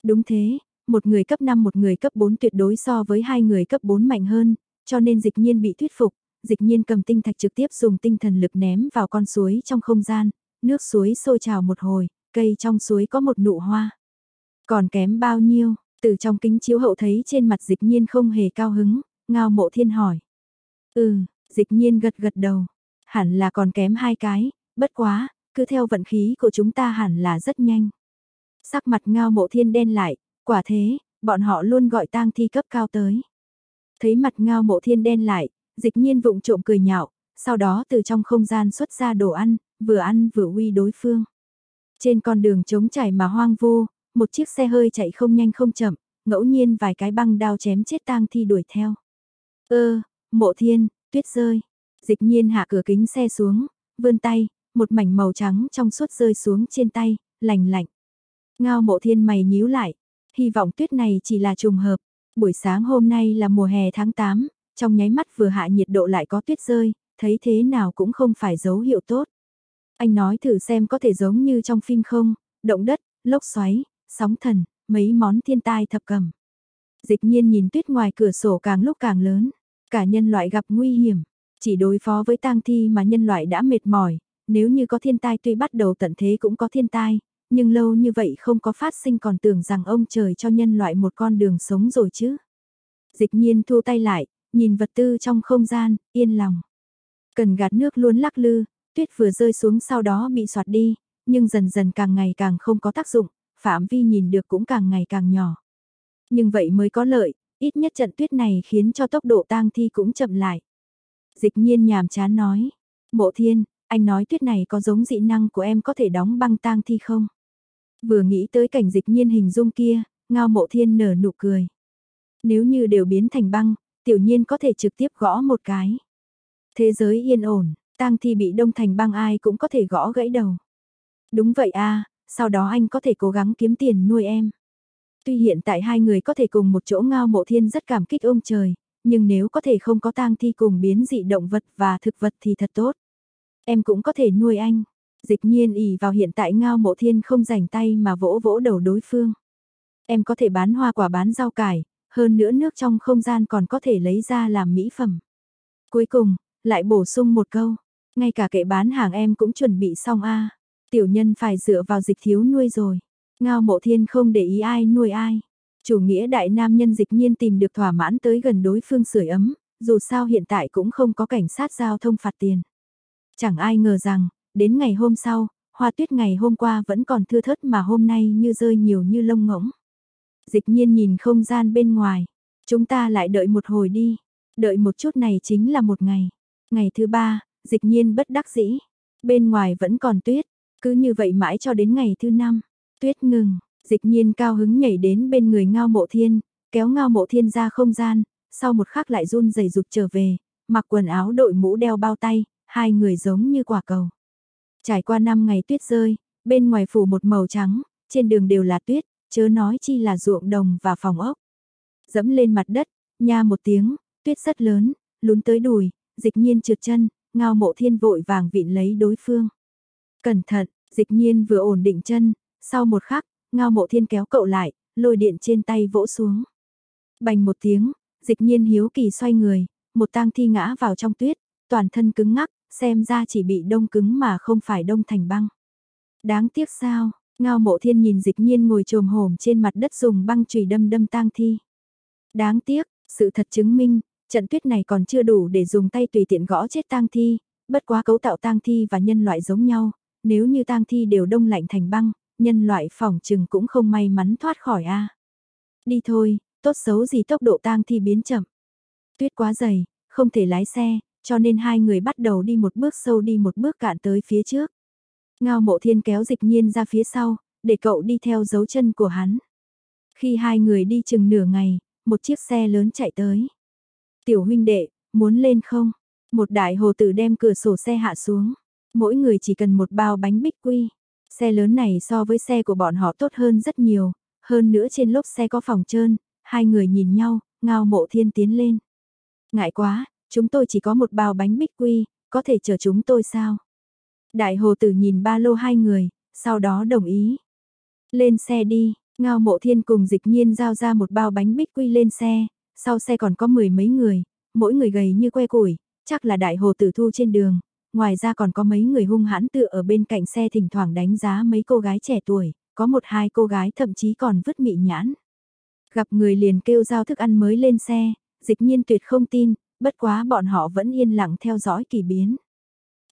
Đúng thế, một người cấp 5 một người cấp 4 tuyệt đối so với hai người cấp 4 mạnh hơn, cho nên dịch nhiên bị thuyết phục, dịch nhiên cầm tinh thạch trực tiếp dùng tinh thần lực ném vào con suối trong không gian, nước suối sôi trào một hồi, cây trong suối có một nụ hoa. Còn kém bao nhiêu, từ trong kính chiếu hậu thấy trên mặt dịch nhiên không hề cao hứng, ngao mộ thiên hỏi. Ừ, dịch nhiên gật gật đầu, hẳn là còn kém hai cái, bất quá, cứ theo vận khí của chúng ta hẳn là rất nhanh. Sắc mặt ngao mộ thiên đen lại, quả thế, bọn họ luôn gọi tang thi cấp cao tới. Thấy mặt ngao mộ thiên đen lại, dịch nhiên vụng trộm cười nhạo, sau đó từ trong không gian xuất ra đồ ăn, vừa ăn vừa uy đối phương. Trên con đường trống trải mà hoang vu, một chiếc xe hơi chạy không nhanh không chậm, ngẫu nhiên vài cái băng đao chém chết tang thi đuổi theo. Ơ, mộ thiên, tuyết rơi. Dịch nhiên hạ cửa kính xe xuống, vươn tay, một mảnh màu trắng trong suốt rơi xuống trên tay, lành lạnh. Ngao mộ thiên mày nhíu lại, hy vọng tuyết này chỉ là trùng hợp. Buổi sáng hôm nay là mùa hè tháng 8, trong nháy mắt vừa hạ nhiệt độ lại có tuyết rơi, thấy thế nào cũng không phải dấu hiệu tốt. Anh nói thử xem có thể giống như trong phim không, động đất, lốc xoáy, sóng thần, mấy món thiên tai thập cầm. Dịch nhiên nhìn tuyết ngoài cửa sổ càng lúc càng lớn, cả nhân loại gặp nguy hiểm, chỉ đối phó với tang thi mà nhân loại đã mệt mỏi, nếu như có thiên tai tuy bắt đầu tận thế cũng có thiên tai, nhưng lâu như vậy không có phát sinh còn tưởng rằng ông trời cho nhân loại một con đường sống rồi chứ. Dịch nhiên thu tay lại, nhìn vật tư trong không gian, yên lòng. Cần gạt nước luôn lắc lư, tuyết vừa rơi xuống sau đó bị soạt đi, nhưng dần dần càng ngày càng không có tác dụng, phạm vi nhìn được cũng càng ngày càng nhỏ. Nhưng vậy mới có lợi, ít nhất trận tuyết này khiến cho tốc độ tang thi cũng chậm lại. Dịch nhiên nhàm chán nói, mộ thiên, anh nói tuyết này có giống dị năng của em có thể đóng băng tang thi không? Vừa nghĩ tới cảnh dịch nhiên hình dung kia, ngao mộ thiên nở nụ cười. Nếu như đều biến thành băng, tiểu nhiên có thể trực tiếp gõ một cái. Thế giới yên ổn, tang thi bị đông thành băng ai cũng có thể gõ gãy đầu. Đúng vậy a sau đó anh có thể cố gắng kiếm tiền nuôi em. Tuy hiện tại hai người có thể cùng một chỗ ngao mộ thiên rất cảm kích ông trời, nhưng nếu có thể không có tang thi cùng biến dị động vật và thực vật thì thật tốt. Em cũng có thể nuôi anh. Dịch nhiên ỉ vào hiện tại ngao mộ thiên không rảnh tay mà vỗ vỗ đầu đối phương. Em có thể bán hoa quả bán rau cải, hơn nữa nước trong không gian còn có thể lấy ra làm mỹ phẩm. Cuối cùng, lại bổ sung một câu, ngay cả kệ bán hàng em cũng chuẩn bị xong a Tiểu nhân phải dựa vào dịch thiếu nuôi rồi. Ngao mộ thiên không để ý ai nuôi ai. Chủ nghĩa đại nam nhân dịch nhiên tìm được thỏa mãn tới gần đối phương sưởi ấm, dù sao hiện tại cũng không có cảnh sát giao thông phạt tiền. Chẳng ai ngờ rằng, đến ngày hôm sau, hoa tuyết ngày hôm qua vẫn còn thưa thớt mà hôm nay như rơi nhiều như lông ngỗng. Dịch nhiên nhìn không gian bên ngoài, chúng ta lại đợi một hồi đi, đợi một chút này chính là một ngày. Ngày thứ ba, dịch nhiên bất đắc dĩ, bên ngoài vẫn còn tuyết, cứ như vậy mãi cho đến ngày thứ năm, tuyết ngừng, dịch nhiên cao hứng nhảy đến bên người ngao mộ thiên, kéo ngao mộ thiên ra không gian, sau một khắc lại run rẩy rụt trở về, mặc quần áo đội mũ đeo bao tay, hai người giống như quả cầu. Trải qua năm ngày tuyết rơi, bên ngoài phủ một màu trắng, trên đường đều là tuyết, chớ nói chi là ruộng đồng và phòng ốc. Dẫm lên mặt đất, nha một tiếng, tuyết rất lớn, lún tới đùi, dịch nhiên trượt chân, ngao mộ thiên vội vàng vịn lấy đối phương. Cẩn thận, dịch nhiên vừa ổn định chân, sau một khắc, ngao mộ thiên kéo cậu lại, lôi điện trên tay vỗ xuống. Bành một tiếng, dịch nhiên hiếu kỳ xoay người, một tang thi ngã vào trong tuyết, toàn thân cứng ngắc, xem ra chỉ bị đông cứng mà không phải đông thành băng. Đáng tiếc sao, ngao mộ thiên nhìn dịch nhiên ngồi trồm hổm trên mặt đất dùng băng chùy đâm đâm tang thi. Đáng tiếc, sự thật chứng minh, trận tuyết này còn chưa đủ để dùng tay tùy tiện gõ chết tang thi, bất quá cấu tạo tang thi và nhân loại giống nhau, nếu như tang thi đều đông lạnh thành băng, nhân loại phòng trừng cũng không may mắn thoát khỏi a. Đi thôi, tốt xấu gì tốc độ tang thi biến chậm. Tuyết quá dày, không thể lái xe, cho nên hai người bắt đầu đi một bước sâu đi một bước cạn tới phía trước. Ngao mộ thiên kéo dịch nhiên ra phía sau, để cậu đi theo dấu chân của hắn. Khi hai người đi chừng nửa ngày, một chiếc xe lớn chạy tới. Tiểu huynh đệ, muốn lên không? Một đại hồ tử đem cửa sổ xe hạ xuống. Mỗi người chỉ cần một bao bánh bích quy. Xe lớn này so với xe của bọn họ tốt hơn rất nhiều. Hơn nữa trên lốp xe có phòng trơn. Hai người nhìn nhau, ngao mộ thiên tiến lên. Ngại quá, chúng tôi chỉ có một bao bánh bích quy, có thể chờ chúng tôi sao? Đại hồ tử nhìn ba lô hai người, sau đó đồng ý. Lên xe đi, ngao mộ thiên cùng dịch nhiên giao ra một bao bánh bích quy lên xe, sau xe còn có mười mấy người, mỗi người gầy như que củi, chắc là đại hồ tử thu trên đường, ngoài ra còn có mấy người hung hãn tựa ở bên cạnh xe thỉnh thoảng đánh giá mấy cô gái trẻ tuổi, có một hai cô gái thậm chí còn vứt mị nhãn. Gặp người liền kêu giao thức ăn mới lên xe, dịch nhiên tuyệt không tin, bất quá bọn họ vẫn yên lặng theo dõi kỳ biến.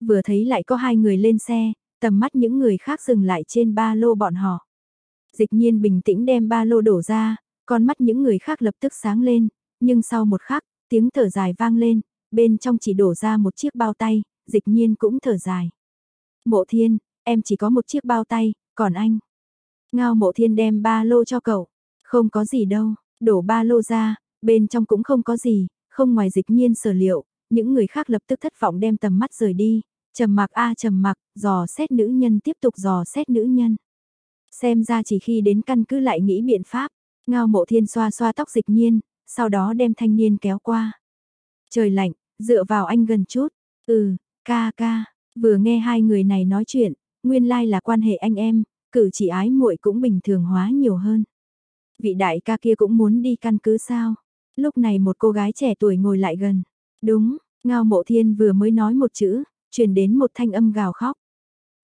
Vừa thấy lại có hai người lên xe, tầm mắt những người khác dừng lại trên ba lô bọn họ. Dịch nhiên bình tĩnh đem ba lô đổ ra, con mắt những người khác lập tức sáng lên, nhưng sau một khắc, tiếng thở dài vang lên, bên trong chỉ đổ ra một chiếc bao tay, dịch nhiên cũng thở dài. Mộ thiên, em chỉ có một chiếc bao tay, còn anh. Ngao mộ thiên đem ba lô cho cậu, không có gì đâu, đổ ba lô ra, bên trong cũng không có gì, không ngoài dịch nhiên sở liệu, những người khác lập tức thất vọng đem tầm mắt rời đi, trầm mặc a trầm mặc, dò xét nữ nhân tiếp tục dò xét nữ nhân. Xem ra chỉ khi đến căn cứ lại nghĩ biện pháp, ngao mộ thiên xoa xoa tóc dịch nhiên, sau đó đem thanh niên kéo qua. Trời lạnh, dựa vào anh gần chút, ừ, ca ca, vừa nghe hai người này nói chuyện, nguyên lai là quan hệ anh em, cử chỉ ái muội cũng bình thường hóa nhiều hơn. Vị đại ca kia cũng muốn đi căn cứ sao? Lúc này một cô gái trẻ tuổi ngồi lại gần. Đúng, Ngao Mộ Thiên vừa mới nói một chữ, truyền đến một thanh âm gào khóc.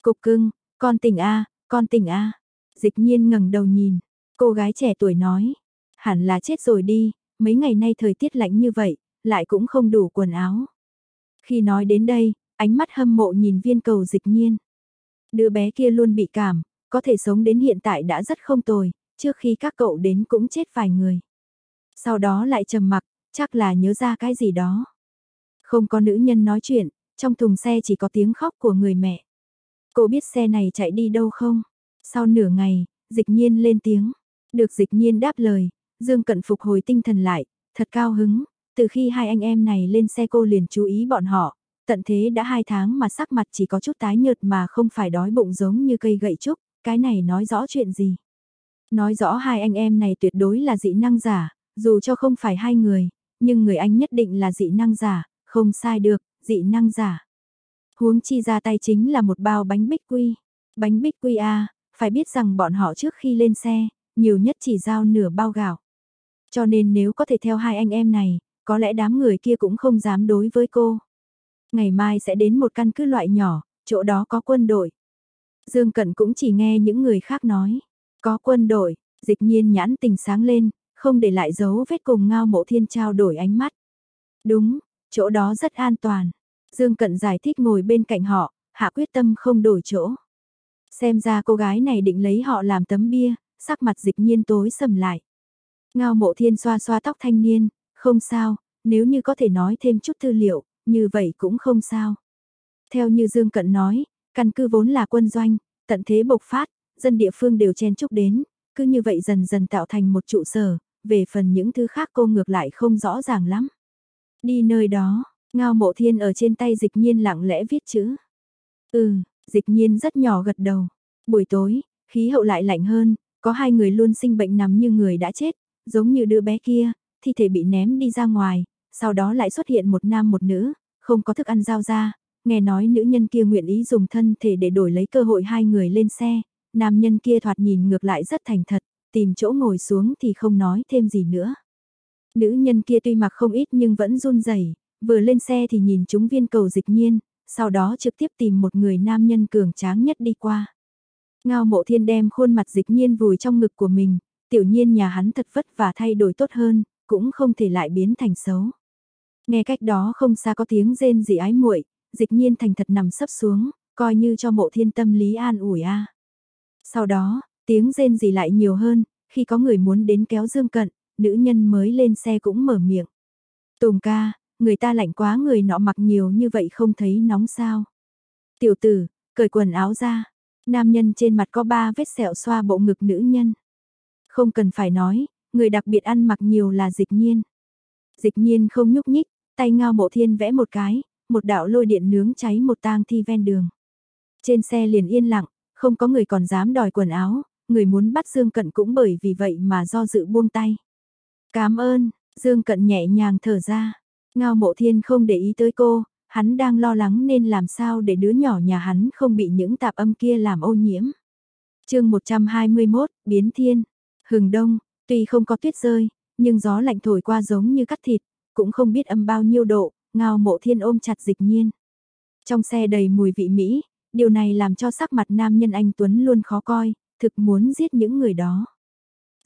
Cục cưng, con tỉnh a, con tỉnh a. Dịch nhiên ngẩng đầu nhìn, cô gái trẻ tuổi nói, hẳn là chết rồi đi, mấy ngày nay thời tiết lạnh như vậy, lại cũng không đủ quần áo. Khi nói đến đây, ánh mắt hâm mộ nhìn viên cầu dịch nhiên. Đứa bé kia luôn bị cảm, có thể sống đến hiện tại đã rất không tồi, trước khi các cậu đến cũng chết vài người. Sau đó lại trầm mặc, chắc là nhớ ra cái gì đó. Không có nữ nhân nói chuyện, trong thùng xe chỉ có tiếng khóc của người mẹ. Cô biết xe này chạy đi đâu không? Sau nửa ngày, dịch nhiên lên tiếng. Được dịch nhiên đáp lời, Dương Cận phục hồi tinh thần lại, thật cao hứng. Từ khi hai anh em này lên xe cô liền chú ý bọn họ. Tận thế đã hai tháng mà sắc mặt chỉ có chút tái nhợt mà không phải đói bụng giống như cây gậy trúc. Cái này nói rõ chuyện gì? Nói rõ hai anh em này tuyệt đối là dị năng giả, dù cho không phải hai người, nhưng người anh nhất định là dị năng giả, không sai được, dị năng giả. Huống chi ra tay chính là một bao bánh bích quy. Bánh bích quy A, phải biết rằng bọn họ trước khi lên xe, nhiều nhất chỉ giao nửa bao gạo. Cho nên nếu có thể theo hai anh em này, có lẽ đám người kia cũng không dám đối với cô. Ngày mai sẽ đến một căn cứ loại nhỏ, chỗ đó có quân đội. Dương Cận cũng chỉ nghe những người khác nói. Có quân đội, dịch nhiên nhãn tình sáng lên, không để lại dấu vết cùng ngao mộ thiên trao đổi ánh mắt. Đúng, chỗ đó rất an toàn. Dương Cận giải thích ngồi bên cạnh họ, hạ quyết tâm không đổi chỗ. Xem ra cô gái này định lấy họ làm tấm bia, sắc mặt dịch nhiên tối sầm lại. Ngao mộ thiên xoa xoa tóc thanh niên, không sao, nếu như có thể nói thêm chút tư liệu, như vậy cũng không sao. Theo như Dương Cận nói, căn cứ vốn là quân doanh, tận thế bộc phát, dân địa phương đều chen chúc đến, cứ như vậy dần dần tạo thành một trụ sở, về phần những thứ khác cô ngược lại không rõ ràng lắm. Đi nơi đó, ngao mộ thiên ở trên tay dịch nhiên lặng lẽ viết chữ. Ừ, dịch nhiên rất nhỏ gật đầu. Buổi tối, khí hậu lại lạnh hơn, có hai người luôn sinh bệnh nằm như người đã chết, giống như đứa bé kia, thi thể bị ném đi ra ngoài, sau đó lại xuất hiện một nam một nữ, không có thức ăn giao ra, nghe nói nữ nhân kia nguyện ý dùng thân thể để đổi lấy cơ hội hai người lên xe, nam nhân kia thoạt nhìn ngược lại rất thành thật, tìm chỗ ngồi xuống thì không nói thêm gì nữa. Nữ nhân kia tuy mặc không ít nhưng vẫn run rẩy, vừa lên xe thì nhìn chúng viên cầu dịch nhiên, sau đó trực tiếp tìm một người nam nhân cường tráng nhất đi qua. Ngao mộ thiên đem khuôn mặt dịch nhiên vùi trong ngực của mình, tiểu nhiên nhà hắn thật vất và thay đổi tốt hơn, cũng không thể lại biến thành xấu. Nghe cách đó không xa có tiếng rên gì ái muội, dịch nhiên thành thật nằm sấp xuống, coi như cho mộ thiên tâm lý an ủi a. Sau đó, tiếng rên gì lại nhiều hơn, khi có người muốn đến kéo Dương Cận, nữ nhân mới lên xe cũng mở miệng. Tùng ca, người ta lạnh quá người nọ mặc nhiều như vậy không thấy nóng sao. Tiểu tử, cởi quần áo ra, nam nhân trên mặt có ba vết sẹo xoa bộ ngực nữ nhân. Không cần phải nói, người đặc biệt ăn mặc nhiều là dịch nhiên. Dịch nhiên không nhúc nhích, tay ngao mộ thiên vẽ một cái, một đạo lôi điện nướng cháy một tang thi ven đường. Trên xe liền yên lặng, không có người còn dám đòi quần áo, người muốn bắt Dương Cận cũng bởi vì vậy mà do dự buông tay. Cảm ơn, Dương Cận nhẹ nhàng thở ra. Ngao mộ thiên không để ý tới cô, hắn đang lo lắng nên làm sao để đứa nhỏ nhà hắn không bị những tạp âm kia làm ô nhiễm. chương 121, Biến Thiên, Hừng Đông, tuy không có tuyết rơi, nhưng gió lạnh thổi qua giống như cắt thịt, cũng không biết âm bao nhiêu độ, ngao mộ thiên ôm chặt dịch nhiên. Trong xe đầy mùi vị Mỹ, điều này làm cho sắc mặt nam nhân anh Tuấn luôn khó coi, thực muốn giết những người đó.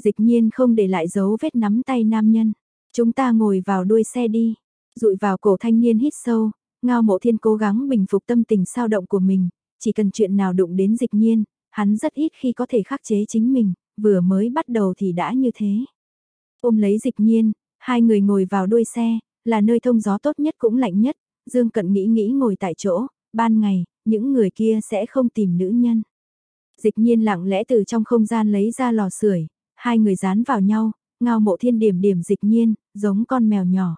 Dịch nhiên không để lại dấu vết nắm tay nam nhân. Chúng ta ngồi vào đuôi xe đi. Rụi vào cổ thanh niên hít sâu, ngao mộ thiên cố gắng bình phục tâm tình sao động của mình. Chỉ cần chuyện nào đụng đến dịch nhiên, hắn rất ít khi có thể khắc chế chính mình, vừa mới bắt đầu thì đã như thế. Ôm lấy dịch nhiên, hai người ngồi vào đuôi xe, là nơi thông gió tốt nhất cũng lạnh nhất. Dương Cận nghĩ nghĩ ngồi tại chỗ, ban ngày, những người kia sẽ không tìm nữ nhân. Dịch nhiên lặng lẽ từ trong không gian lấy ra lò sưởi, hai người dán vào nhau, ngao mộ thiên điểm điểm dịch nhiên, giống con mèo nhỏ.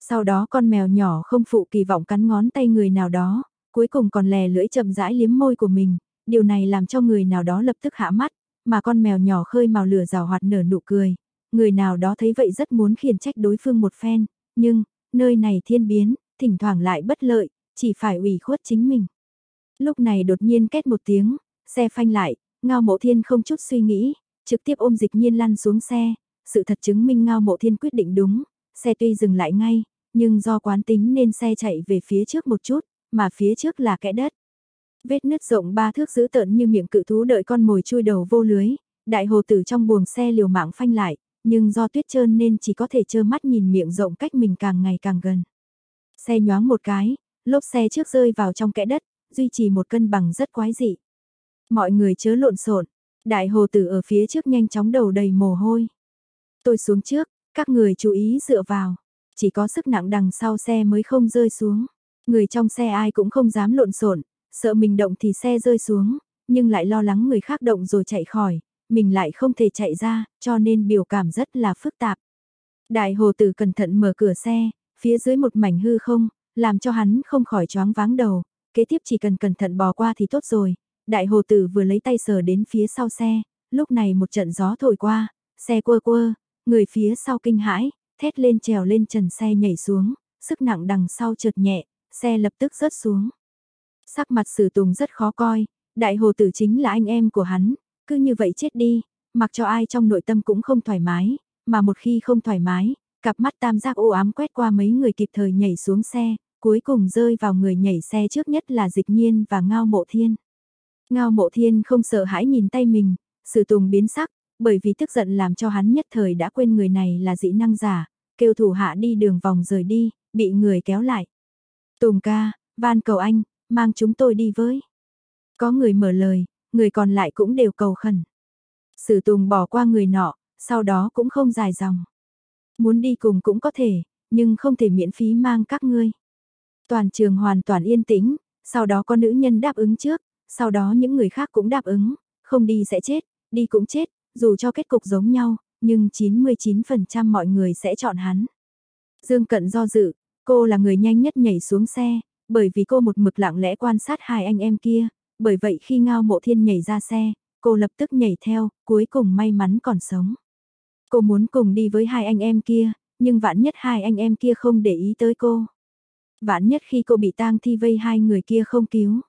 Sau đó con mèo nhỏ không phụ kỳ vọng cắn ngón tay người nào đó, cuối cùng còn lè lưỡi chậm rãi liếm môi của mình, điều này làm cho người nào đó lập tức hạ mắt, mà con mèo nhỏ khơi màu lửa rào hoạt nở nụ cười. Người nào đó thấy vậy rất muốn khiển trách đối phương một phen, nhưng, nơi này thiên biến, thỉnh thoảng lại bất lợi, chỉ phải ủy khuất chính mình. Lúc này đột nhiên két một tiếng, xe phanh lại, ngao mộ thiên không chút suy nghĩ, trực tiếp ôm dịch nhiên lăn xuống xe, sự thật chứng minh ngao mộ thiên quyết định đúng, xe tuy dừng lại ngay, nhưng do quán tính nên xe chạy về phía trước một chút, mà phía trước là kẽ đất. Vết nứt rộng ba thước dữ tợn như miệng cự thú đợi con mồi chui đầu vô lưới, đại hồ tử trong buồng xe liều mạng phanh lại, nhưng do tuyết trơn nên chỉ có thể trơ mắt nhìn miệng rộng cách mình càng ngày càng gần. Xe nhoáng một cái, lốp xe trước rơi vào trong kẽ đất, duy trì một cân bằng rất quái dị. Mọi người chớ lộn xộn, đại hồ tử ở phía trước nhanh chóng đầu đầy mồ hôi. Tôi xuống trước, các người chú ý dựa vào, chỉ có sức nặng đằng sau xe mới không rơi xuống. Người trong xe ai cũng không dám lộn xộn, sợ mình động thì xe rơi xuống, nhưng lại lo lắng người khác động rồi chạy khỏi, mình lại không thể chạy ra, cho nên biểu cảm rất là phức tạp. Đại hồ tử cẩn thận mở cửa xe, phía dưới một mảnh hư không, làm cho hắn không khỏi choáng váng đầu, kế tiếp chỉ cần cẩn thận bò qua thì tốt rồi. Đại hồ tử vừa lấy tay sờ đến phía sau xe, lúc này một trận gió thổi qua, xe quơ quơ, người phía sau kinh hãi, thét lên trèo lên trần xe nhảy xuống, sức nặng đằng sau trượt nhẹ, xe lập tức rớt xuống. Sắc mặt sử tùng rất khó coi, đại hồ tử chính là anh em của hắn, cứ như vậy chết đi, mặc cho ai trong nội tâm cũng không thoải mái, mà một khi không thoải mái, cặp mắt tam giác u ám quét qua mấy người kịp thời nhảy xuống xe, cuối cùng rơi vào người nhảy xe trước nhất là dịch nhiên và ngao mộ thiên. Ngao mộ thiên không sợ hãi nhìn tay mình, sử tùng biến sắc, bởi vì tức giận làm cho hắn nhất thời đã quên người này là dị năng giả, kêu thủ hạ đi đường vòng rời đi, bị người kéo lại. Tùng ca, van cầu anh, mang chúng tôi đi với. Có người mở lời, người còn lại cũng đều cầu khẩn. Sử Tùng bỏ qua người nọ, sau đó cũng không dài dòng. Muốn đi cùng cũng có thể, nhưng không thể miễn phí mang các ngươi. Toàn trường hoàn toàn yên tĩnh, sau đó có nữ nhân đáp ứng trước, sau đó những người khác cũng đáp ứng, không đi sẽ chết, đi cũng chết, dù cho kết cục giống nhau, nhưng 99% mọi người sẽ chọn hắn. Dương Cận do dự, cô là người nhanh nhất nhảy xuống xe, bởi vì cô một mực lặng lẽ quan sát hai anh em kia, bởi vậy khi Ngao Mộ Thiên nhảy ra xe, cô lập tức nhảy theo, cuối cùng may mắn còn sống. Cô muốn cùng đi với hai anh em kia, nhưng vạn nhất hai anh em kia không để ý tới cô. Vạn nhất khi cô bị tang thi vây hai người kia không cứu.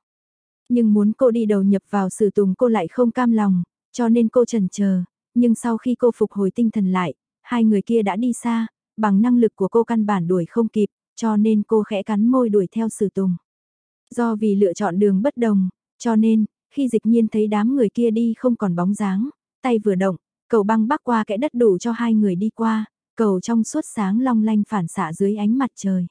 Nhưng muốn cô đi đầu nhập vào sử tùng cô lại không cam lòng, cho nên cô chần chờ nhưng sau khi cô phục hồi tinh thần lại, hai người kia đã đi xa, bằng năng lực của cô căn bản đuổi không kịp, cho nên cô khẽ cắn môi đuổi theo sử tùng. Do vì lựa chọn đường bất đồng, cho nên, khi dịch nhiên thấy đám người kia đi không còn bóng dáng, tay vừa động, cầu băng bắc qua kẽ đất đủ cho hai người đi qua, cầu trong suốt sáng long lanh phản xạ dưới ánh mặt trời.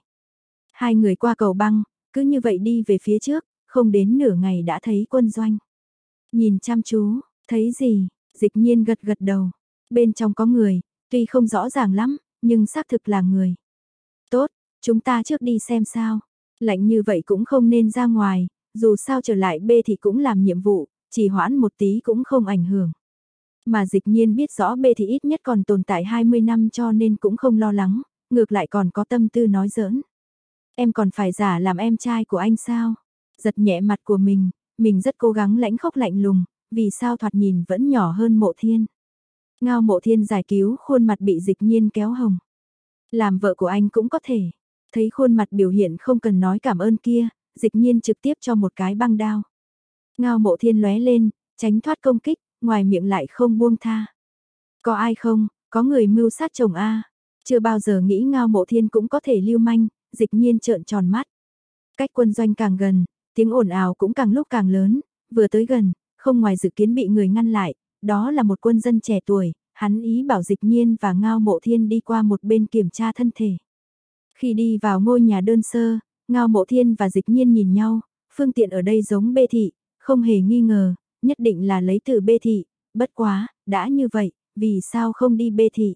Hai người qua cầu băng, cứ như vậy đi về phía trước, không đến nửa ngày đã thấy quân doanh. Nhìn chăm chú, thấy gì, dịch nhiên gật gật đầu. Bên trong có người, tuy không rõ ràng lắm, nhưng xác thực là người. Tốt, chúng ta trước đi xem sao. Lạnh như vậy cũng không nên ra ngoài, dù sao trở lại B thì cũng làm nhiệm vụ, chỉ hoãn một tí cũng không ảnh hưởng. Mà dịch nhiên biết rõ B thì ít nhất còn tồn tại 20 năm cho nên cũng không lo lắng, ngược lại còn có tâm tư nói giỡn. Em còn phải giả làm em trai của anh sao? Giật nhẹ mặt của mình, mình rất cố gắng lãnh khốc lạnh lùng, vì sao thoạt nhìn vẫn nhỏ hơn mộ thiên. Ngao mộ thiên giải cứu khuôn mặt bị dịch nhiên kéo hồng. Làm vợ của anh cũng có thể. Thấy khuôn mặt biểu hiện không cần nói cảm ơn kia, dịch nhiên trực tiếp cho một cái băng đao. Ngao mộ thiên lóe lên, tránh thoát công kích, ngoài miệng lại không buông tha. Có ai không, có người mưu sát chồng A. Chưa bao giờ nghĩ ngao mộ thiên cũng có thể lưu manh, dịch nhiên trợn tròn mắt. Cách quân doanh càng gần, tiếng ồn ào cũng càng lúc càng lớn, vừa tới gần, không ngoài dự kiến bị người ngăn lại, đó là một quân dân trẻ tuổi, hắn ý bảo dịch nhiên và ngao mộ thiên đi qua một bên kiểm tra thân thể. Khi đi vào ngôi nhà đơn sơ, ngao mộ thiên và dịch nhiên nhìn nhau, phương tiện ở đây giống bê thị, không hề nghi ngờ, nhất định là lấy từ bê thị, bất quá, đã như vậy, vì sao không đi bê thị?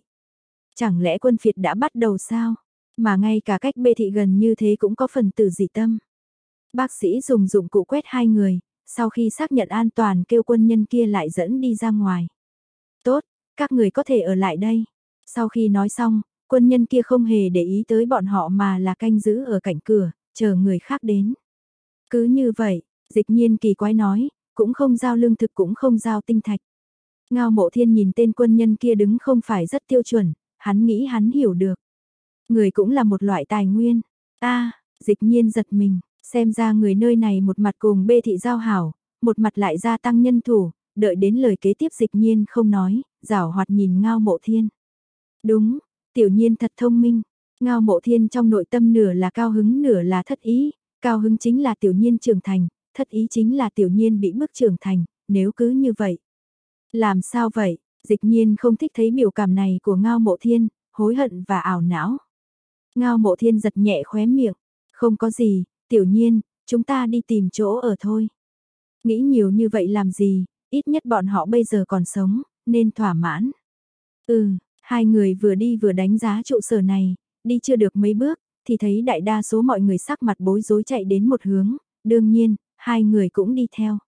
Chẳng lẽ quân phiệt đã bắt đầu sao? Mà ngay cả cách bê thị gần như thế cũng có phần tử dị tâm. Bác sĩ dùng dụng cụ quét hai người, sau khi xác nhận an toàn kêu quân nhân kia lại dẫn đi ra ngoài. Tốt, các người có thể ở lại đây. Sau khi nói xong, quân nhân kia không hề để ý tới bọn họ mà là canh giữ ở cạnh cửa, chờ người khác đến. Cứ như vậy, dịch nhiên kỳ quái nói, cũng không giao lương thực cũng không giao tinh thạch. Ngao mộ thiên nhìn tên quân nhân kia đứng không phải rất tiêu chuẩn, hắn nghĩ hắn hiểu được. Người cũng là một loại tài nguyên. A, dịch nhiên giật mình, xem ra người nơi này một mặt cùng bê thị giao hảo, một mặt lại gia tăng nhân thủ, đợi đến lời kế tiếp dịch nhiên không nói, rảo hoạt nhìn ngao mộ thiên. Đúng, tiểu nhiên thật thông minh, ngao mộ thiên trong nội tâm nửa là cao hứng nửa là thất ý, cao hứng chính là tiểu nhiên trưởng thành, thất ý chính là tiểu nhiên bị bức trưởng thành, nếu cứ như vậy. Làm sao vậy, dịch nhiên không thích thấy biểu cảm này của ngao mộ thiên, hối hận và ảo não. Ngao mộ thiên giật nhẹ khóe miệng, không có gì, tiểu nhiên, chúng ta đi tìm chỗ ở thôi. Nghĩ nhiều như vậy làm gì, ít nhất bọn họ bây giờ còn sống, nên thỏa mãn. Ừ, hai người vừa đi vừa đánh giá trụ sở này, đi chưa được mấy bước, thì thấy đại đa số mọi người sắc mặt bối rối chạy đến một hướng, đương nhiên, hai người cũng đi theo.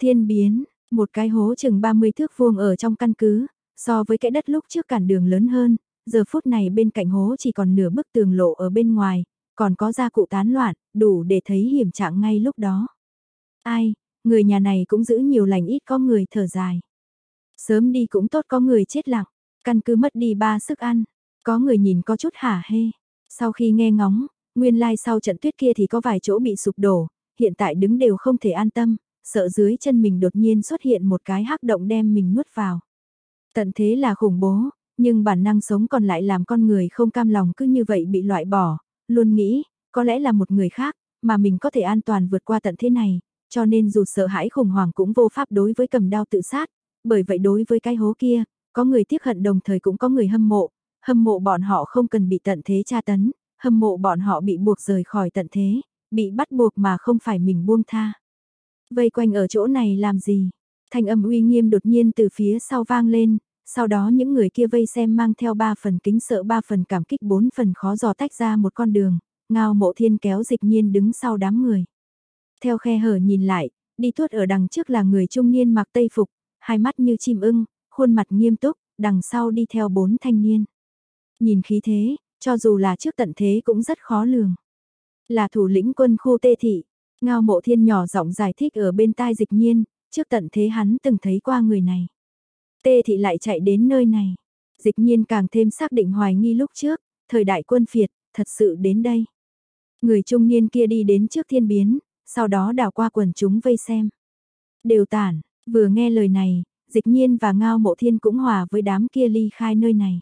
Thiên biến, một cái hố chừng 30 thước vuông ở trong căn cứ, so với cái đất lúc trước cản đường lớn hơn, giờ phút này bên cạnh hố chỉ còn nửa bức tường lộ ở bên ngoài, còn có gia cụ tán loạn, đủ để thấy hiểm trạng ngay lúc đó. Ai, người nhà này cũng giữ nhiều lành ít có người thở dài. Sớm đi cũng tốt có người chết lặng, căn cứ mất đi ba sức ăn, có người nhìn có chút hả hê. Sau khi nghe ngóng, nguyên lai like sau trận tuyết kia thì có vài chỗ bị sụp đổ, hiện tại đứng đều không thể an tâm, sợ dưới chân mình đột nhiên xuất hiện một cái hắc động đem mình nuốt vào. Tận thế là khủng bố, nhưng bản năng sống còn lại làm con người không cam lòng cứ như vậy bị loại bỏ, luôn nghĩ, có lẽ là một người khác, mà mình có thể an toàn vượt qua tận thế này, cho nên dù sợ hãi khủng hoảng cũng vô pháp đối với cầm đao tự sát, bởi vậy đối với cái hố kia, có người tiếc hận đồng thời cũng có người hâm mộ, hâm mộ bọn họ không cần bị tận thế tra tấn, hâm mộ bọn họ bị buộc rời khỏi tận thế, bị bắt buộc mà không phải mình buông tha. Vây quanh ở chỗ này làm gì? Thanh âm uy nghiêm đột nhiên từ phía sau vang lên, sau đó những người kia vây xem mang theo ba phần kính sợ ba phần cảm kích bốn phần khó dò tách ra một con đường, ngao mộ thiên kéo dịch nhiên đứng sau đám người. Theo khe hở nhìn lại, đi tuốt ở đằng trước là người trung niên mặc tây phục, hai mắt như chim ưng, khuôn mặt nghiêm túc, đằng sau đi theo bốn thanh niên. Nhìn khí thế, cho dù là trước tận thế cũng rất khó lường. Là thủ lĩnh quân khu tê thị, ngao mộ thiên nhỏ giọng giải thích ở bên tai dịch nhiên, trước tận thế hắn từng thấy qua người này. Tê thị lại chạy đến nơi này. Dịch nhiên càng thêm xác định hoài nghi lúc trước, thời đại quân phiệt, thật sự đến đây. Người trung niên kia đi đến trước thiên biến, sau đó đảo qua quần chúng vây xem. Đều tản, vừa nghe lời này, dịch nhiên và ngao mộ thiên cũng hòa với đám kia ly khai nơi này.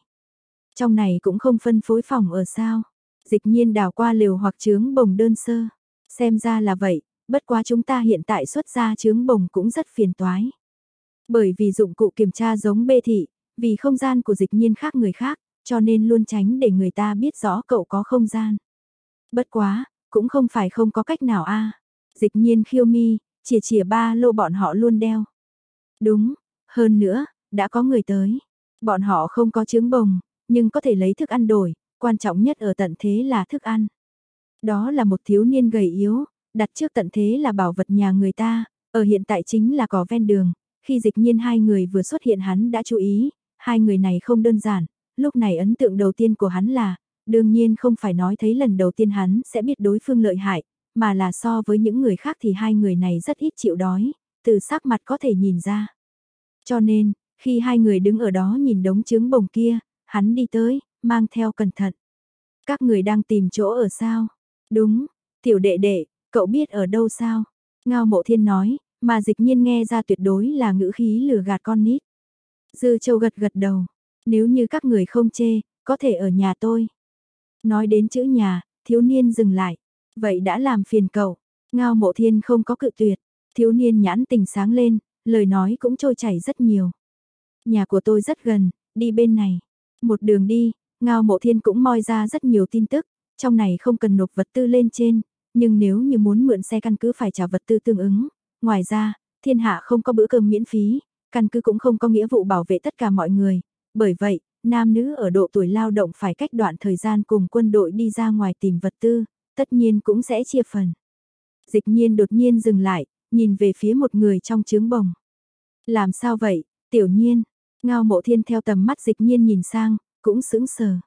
Trong này cũng không phân phối phòng ở sao. Dịch nhiên đảo qua liều hoặc trướng bồng đơn sơ. Xem ra là vậy, bất quá chúng ta hiện tại xuất ra trướng bồng cũng rất phiền toái. Bởi vì dụng cụ kiểm tra giống bê thị, vì không gian của dịch nhiên khác người khác, cho nên luôn tránh để người ta biết rõ cậu có không gian. Bất quá, cũng không phải không có cách nào a Dịch nhiên khiêu mi, chìa chìa ba lô bọn họ luôn đeo. Đúng, hơn nữa, đã có người tới. Bọn họ không có trứng bồng, nhưng có thể lấy thức ăn đổi, quan trọng nhất ở tận thế là thức ăn. Đó là một thiếu niên gầy yếu, đặt trước tận thế là bảo vật nhà người ta, ở hiện tại chính là cỏ ven đường, khi dịch nhiên hai người vừa xuất hiện hắn đã chú ý, hai người này không đơn giản, lúc này ấn tượng đầu tiên của hắn là, đương nhiên không phải nói thấy lần đầu tiên hắn sẽ biết đối phương lợi hại, mà là so với những người khác thì hai người này rất ít chịu đói, từ sắc mặt có thể nhìn ra. Cho nên, khi hai người đứng ở đó nhìn đống trứng bồng kia, hắn đi tới, mang theo cẩn thận. Các người đang tìm chỗ ở sao? Đúng, tiểu đệ đệ, cậu biết ở đâu sao? Ngao mộ thiên nói, mà dịch nhiên nghe ra tuyệt đối là ngữ khí lừa gạt con nít. Dư châu gật gật đầu, nếu như các người không chê, có thể ở nhà tôi. Nói đến chữ nhà, thiếu niên dừng lại, vậy đã làm phiền cậu. Ngao mộ thiên không có cự tuyệt, thiếu niên nhãn tình sáng lên, lời nói cũng trôi chảy rất nhiều. Nhà của tôi rất gần, đi bên này. Một đường đi, Ngao Mộ Thiên cũng moi ra rất nhiều tin tức, trong này không cần nộp vật tư lên trên, nhưng nếu như muốn mượn xe căn cứ phải trả vật tư tương ứng. Ngoài ra, thiên hạ không có bữa cơm miễn phí, căn cứ cũng không có nghĩa vụ bảo vệ tất cả mọi người. Bởi vậy, nam nữ ở độ tuổi lao động phải cách đoạn thời gian cùng quân đội đi ra ngoài tìm vật tư, tất nhiên cũng sẽ chia phần. Dịch nhiên đột nhiên dừng lại, nhìn về phía một người trong trướng bồng. Làm sao vậy, tiểu nhiên, ngao mộ thiên theo tầm mắt dịch nhiên nhìn sang, cũng sững sờ.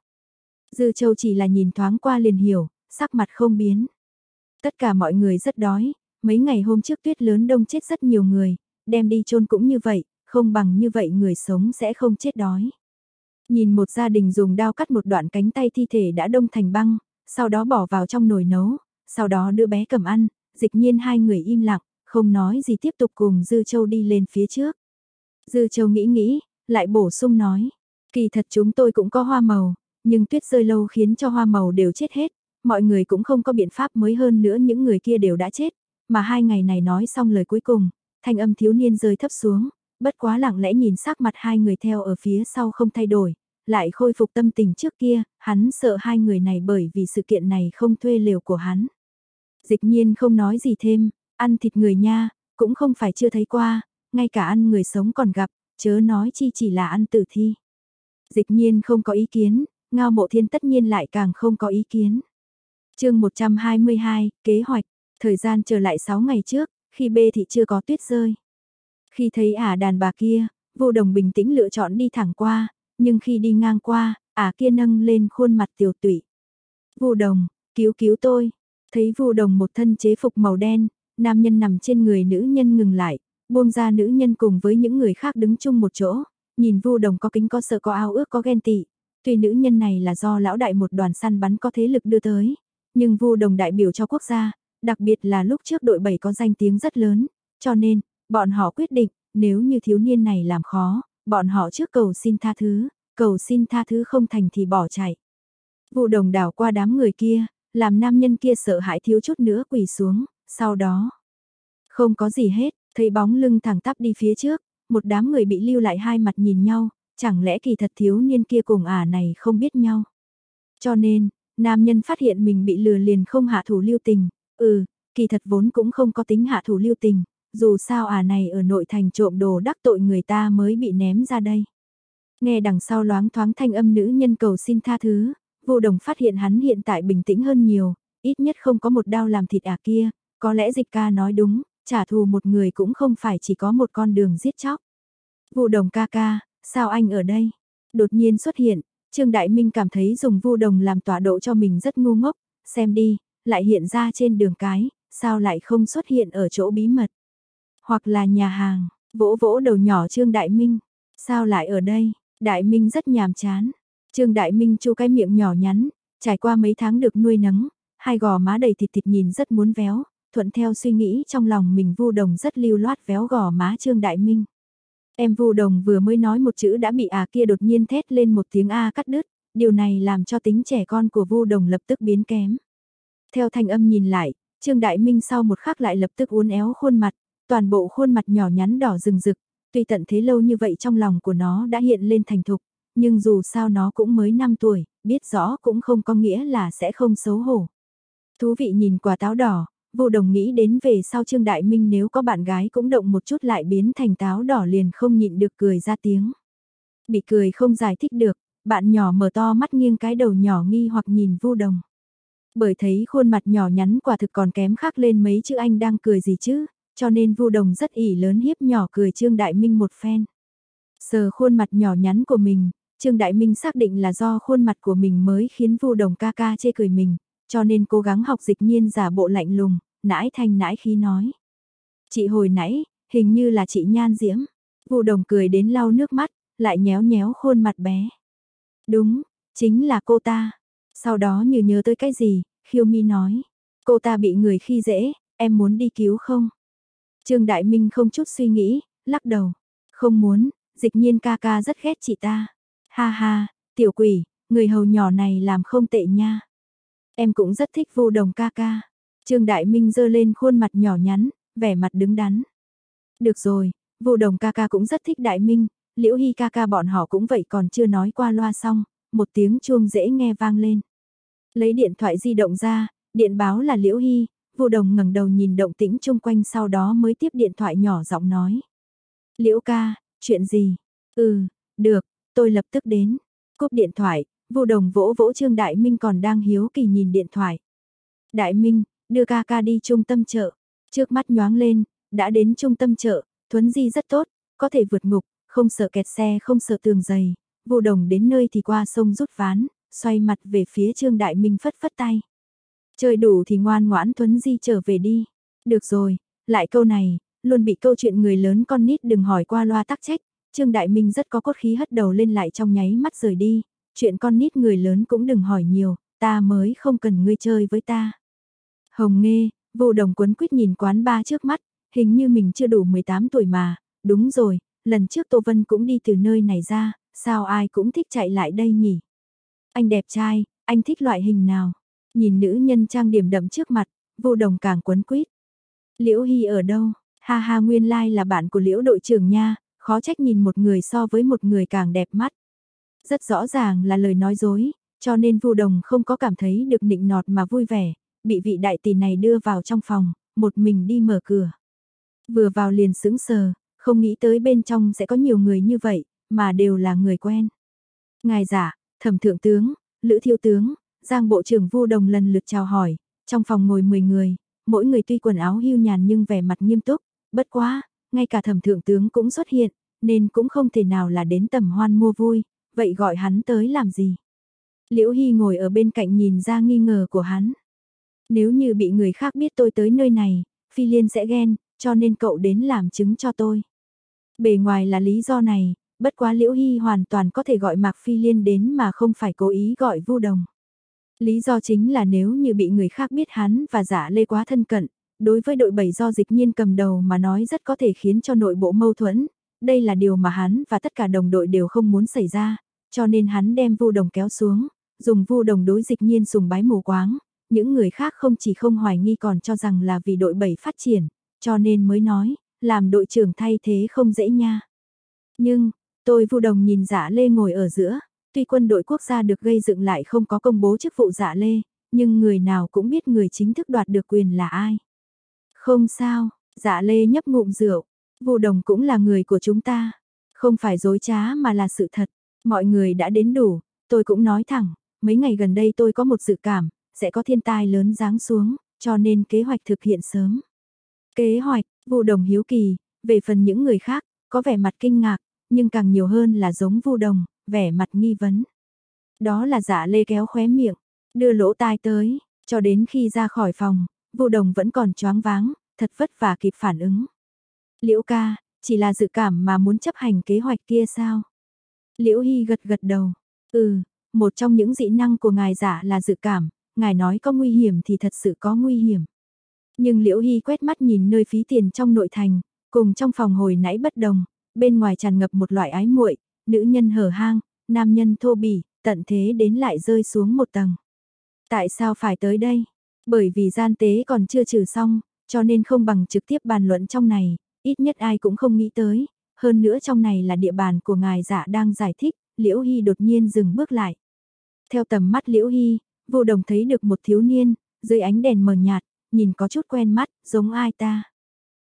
Dư châu chỉ là nhìn thoáng qua liền hiểu, sắc mặt không biến. Tất cả mọi người rất đói, mấy ngày hôm trước tuyết lớn đông chết rất nhiều người, đem đi chôn cũng như vậy, không bằng như vậy người sống sẽ không chết đói. Nhìn một gia đình dùng dao cắt một đoạn cánh tay thi thể đã đông thành băng, sau đó bỏ vào trong nồi nấu, sau đó đưa bé cầm ăn, dịch nhiên hai người im lặng, không nói gì tiếp tục cùng Dư Châu đi lên phía trước. Dư Châu nghĩ nghĩ, lại bổ sung nói, kỳ thật chúng tôi cũng có hoa màu, nhưng tuyết rơi lâu khiến cho hoa màu đều chết hết, mọi người cũng không có biện pháp mới hơn nữa những người kia đều đã chết, mà hai ngày này nói xong lời cuối cùng, thanh âm thiếu niên rơi thấp xuống, bất quá lặng lẽ nhìn sắc mặt hai người theo ở phía sau không thay đổi, lại khôi phục tâm tình trước kia, hắn sợ hai người này bởi vì sự kiện này không thuê liều của hắn. Dịch nhiên không nói gì thêm, ăn thịt người nha, cũng không phải chưa thấy qua, ngay cả ăn người sống còn gặp, chớ nói chi chỉ là ăn tử thi. Dịch nhiên không có ý kiến, ngao mộ thiên tất nhiên lại càng không có ý kiến. chương 122, kế hoạch, thời gian trở lại 6 ngày trước, khi bê thị chưa có tuyết rơi. Khi thấy ả đàn bà kia, vô đồng bình tĩnh lựa chọn đi thẳng qua, nhưng khi đi ngang qua, ả kia nâng lên khuôn mặt tiểu tụy. Vô đồng, cứu cứu tôi. Thấy vô đồng một thân chế phục màu đen, nam nhân nằm trên người nữ nhân ngừng lại, buông ra nữ nhân cùng với những người khác đứng chung một chỗ, nhìn vô đồng có kính có sợ có ao ước có ghen tị. Tuy nữ nhân này là do lão đại một đoàn săn bắn có thế lực đưa tới, nhưng vô đồng đại biểu cho quốc gia, đặc biệt là lúc trước đội 7 có danh tiếng rất lớn, cho nên, bọn họ quyết định, nếu như thiếu niên này làm khó, bọn họ trước cầu xin tha thứ, cầu xin tha thứ không thành thì bỏ chạy. Vụ đồng đảo qua đám người kia, làm nam nhân kia sợ hãi thiếu chút nữa quỳ xuống, sau đó. Không có gì hết, thấy bóng lưng thẳng tắp đi phía trước, một đám người bị lưu lại hai mặt nhìn nhau, chẳng lẽ kỳ thật thiếu niên kia cùng ả này không biết nhau. Cho nên, nam nhân phát hiện mình bị lừa liền không hạ thủ lưu tình, ừ, kỳ thật vốn cũng không có tính hạ thủ lưu tình, dù sao ả này ở nội thành trộm đồ đắc tội người ta mới bị ném ra đây. Nghe đằng sau loáng thoáng thanh âm nữ nhân cầu xin tha thứ, vô đồng phát hiện hắn hiện tại bình tĩnh hơn nhiều, ít nhất không có một đau làm thịt ả kia, có lẽ dịch ca nói đúng, trả thù một người cũng không phải chỉ có một con đường giết chóc. Vô đồng ca ca, sao anh ở đây? Đột nhiên xuất hiện, Trương Đại Minh cảm thấy dùng vô đồng làm tọa độ cho mình rất ngu ngốc, xem đi, lại hiện ra trên đường cái, sao lại không xuất hiện ở chỗ bí mật? Hoặc là nhà hàng, vỗ vỗ đầu nhỏ Trương Đại Minh, sao lại ở đây? Đại Minh rất nhàm chán. Trương Đại Minh chu cái miệng nhỏ nhắn, trải qua mấy tháng được nuôi nấng, hai gò má đầy thịt thịt nhìn rất muốn véo, thuận theo suy nghĩ trong lòng mình vu đồng rất lưu loát véo gò má Trương Đại Minh. Em vu đồng vừa mới nói một chữ đã bị à kia đột nhiên thét lên một tiếng A cắt đứt, điều này làm cho tính trẻ con của vu đồng lập tức biến kém. Theo thanh âm nhìn lại, Trương Đại Minh sau một khắc lại lập tức uốn éo khuôn mặt, toàn bộ khuôn mặt nhỏ nhắn đỏ rừng rực, tuy tận thế lâu như vậy trong lòng của nó đã hiện lên thành thục, nhưng dù sao nó cũng mới 5 tuổi, biết rõ cũng không có nghĩa là sẽ không xấu hổ. Thú vị nhìn quả táo đỏ, vô đồng nghĩ đến về sau Trương Đại Minh nếu có bạn gái cũng động một chút lại biến thành táo đỏ liền không nhịn được cười ra tiếng. Bị cười không giải thích được, bạn nhỏ mở to mắt nghiêng cái đầu nhỏ nghi hoặc nhìn vô đồng. Bởi thấy khuôn mặt nhỏ nhắn quả thực còn kém khác lên mấy chữ anh đang cười gì chứ, cho nên Vu Đồng rất ỉ lớn hiếp nhỏ cười Trương Đại Minh một phen. Sờ khuôn mặt nhỏ nhắn của mình, Trương Đại Minh xác định là do khuôn mặt của mình mới khiến Vu Đồng ca ca chê cười mình, cho nên cố gắng học dịch nhiên giả bộ lạnh lùng, nãi thanh nãi khí nói. Chị hồi nãy, hình như là chị Nhan Diễm. Vu Đồng cười đến lau nước mắt, lại nhéo nhéo khuôn mặt bé. Đúng, chính là cô ta. Sau đó như nhớ tới cái gì, Khiêu Mi nói. Cô ta bị người khi dễ, em muốn đi cứu không? Trương Đại Minh không chút suy nghĩ, lắc đầu. Không muốn, dịch nhiên ca ca rất ghét chị ta. Ha ha, tiểu quỷ, người hầu nhỏ này làm không tệ nha. Em cũng rất thích vô đồng ca ca. Trương Đại Minh giơ lên khuôn mặt nhỏ nhắn, vẻ mặt đứng đắn. Được rồi, vô đồng ca ca cũng rất thích Đại Minh, liễu hy ca ca bọn họ cũng vậy còn chưa nói qua loa xong, một tiếng chuông dễ nghe vang lên. Lấy điện thoại di động ra, điện báo là liễu hy, Vô đồng ngẩng đầu nhìn động tĩnh chung quanh sau đó mới tiếp điện thoại nhỏ giọng nói. Liễu ca, chuyện gì? Ừ, được, tôi lập tức đến. Cúp điện thoại, vô đồng vỗ vỗ Trương Đại Minh còn đang hiếu kỳ nhìn điện thoại. Đại Minh, đưa ca ca đi trung tâm chợ. Trước mắt nhoáng lên, đã đến trung tâm chợ, Thuấn Di rất tốt, có thể vượt ngục, không sợ kẹt xe không sợ tường dày. Vô đồng đến nơi thì qua sông rút ván, xoay mặt về phía Trương Đại Minh phất phất tay. Chơi đủ thì ngoan ngoãn Thuấn Di trở về đi. Được rồi, lại câu này, luôn bị câu chuyện người lớn con nít đừng hỏi qua loa tắc trách. Trương Đại Minh rất có cốt khí hất đầu lên lại trong nháy mắt rời đi. Chuyện con nít người lớn cũng đừng hỏi nhiều, ta mới không cần ngươi chơi với ta. Hồng Nghê, vô đồng quấn quýt nhìn quán ba trước mắt, hình như mình chưa đủ 18 tuổi mà, đúng rồi, lần trước Tô Vân cũng đi từ nơi này ra, sao ai cũng thích chạy lại đây nhỉ? Anh đẹp trai, anh thích loại hình nào? Nhìn nữ nhân trang điểm đậm trước mặt, vô đồng càng quấn quýt. Liễu Hy ở đâu? Ha ha nguyên lai like là bạn của Liễu đội trưởng nha, khó trách nhìn một người so với một người càng đẹp mắt. Rất rõ ràng là lời nói dối, cho nên Vu Đồng không có cảm thấy được nịnh nọt mà vui vẻ, bị vị đại tỷ này đưa vào trong phòng, một mình đi mở cửa. Vừa vào liền sững sờ, không nghĩ tới bên trong sẽ có nhiều người như vậy, mà đều là người quen. Ngài giả, thẩm thượng tướng, lữ thiếu tướng, giang bộ trưởng Vu Đồng lần lượt chào hỏi, trong phòng ngồi 10 người, mỗi người tuy quần áo hưu nhàn nhưng vẻ mặt nghiêm túc, bất quá, ngay cả thẩm thượng tướng cũng xuất hiện, nên cũng không thể nào là đến tầm hoan mua vui, vậy gọi hắn tới làm gì? Liễu Hy ngồi ở bên cạnh nhìn ra nghi ngờ của hắn. Nếu như bị người khác biết tôi tới nơi này, Phi Liên sẽ ghen, cho nên cậu đến làm chứng cho tôi. Bề ngoài là lý do này, bất quá Liễu Hy hoàn toàn có thể gọi Mạc Phi Liên đến mà không phải cố ý gọi Vu Đồng. Lý do chính là nếu như bị người khác biết hắn và giả lê quá thân cận, đối với đội bảy do dịch nhiên cầm đầu mà nói rất có thể khiến cho nội bộ mâu thuẫn, đây là điều mà hắn và tất cả đồng đội đều không muốn xảy ra, cho nên hắn đem vu đồng kéo xuống, dùng vu đồng đối dịch nhiên sùng bái mù quáng, những người khác không chỉ không hoài nghi còn cho rằng là vì đội bảy phát triển, cho nên mới nói, làm đội trưởng thay thế không dễ nha. Nhưng, tôi vu đồng nhìn dạ lê ngồi ở giữa, tuy quân đội quốc gia được gây dựng lại không có công bố chức vụ dạ lê, nhưng người nào cũng biết người chính thức đoạt được quyền là ai. Không sao, dạ lê nhấp ngụm rượu, vu đồng cũng là người của chúng ta, không phải dối trá mà là sự thật, mọi người đã đến đủ, tôi cũng nói thẳng, mấy ngày gần đây tôi có một dự cảm, sẽ có thiên tai lớn giáng xuống, cho nên kế hoạch thực hiện sớm. Kế hoạch, Vu Đồng hiếu kỳ, về phần những người khác, có vẻ mặt kinh ngạc, nhưng càng nhiều hơn là giống Vu Đồng, vẻ mặt nghi vấn. Đó là Dạ Lê kéo khóe miệng, đưa lỗ tai tới, cho đến khi ra khỏi phòng, Vu Đồng vẫn còn choáng váng, thật vất vả kịp phản ứng. Liễu ca, chỉ là dự cảm mà muốn chấp hành kế hoạch kia sao? Liễu Hy gật gật đầu. Ừ, một trong những dị năng của ngài giả là dự cảm, ngài nói có nguy hiểm thì thật sự có nguy hiểm. Nhưng Liễu Hy quét mắt nhìn nơi phí tiền trong nội thành, cùng trong phòng hồi nãy bất đồng, bên ngoài tràn ngập một loại ái muội, nữ nhân hở hang, nam nhân thô bỉ, tận thế đến lại rơi xuống một tầng. Tại sao phải tới đây? Bởi vì gian tế còn chưa trừ xong, cho nên không bằng trực tiếp bàn luận trong này, ít nhất ai cũng không nghĩ tới. Hơn nữa trong này là địa bàn của ngài dạ đang giải thích, Liễu Hy đột nhiên dừng bước lại. Theo tầm mắt Liễu Hy, vô đồng thấy được một thiếu niên, dưới ánh đèn mờ nhạt, nhìn có chút quen mắt, giống ai ta.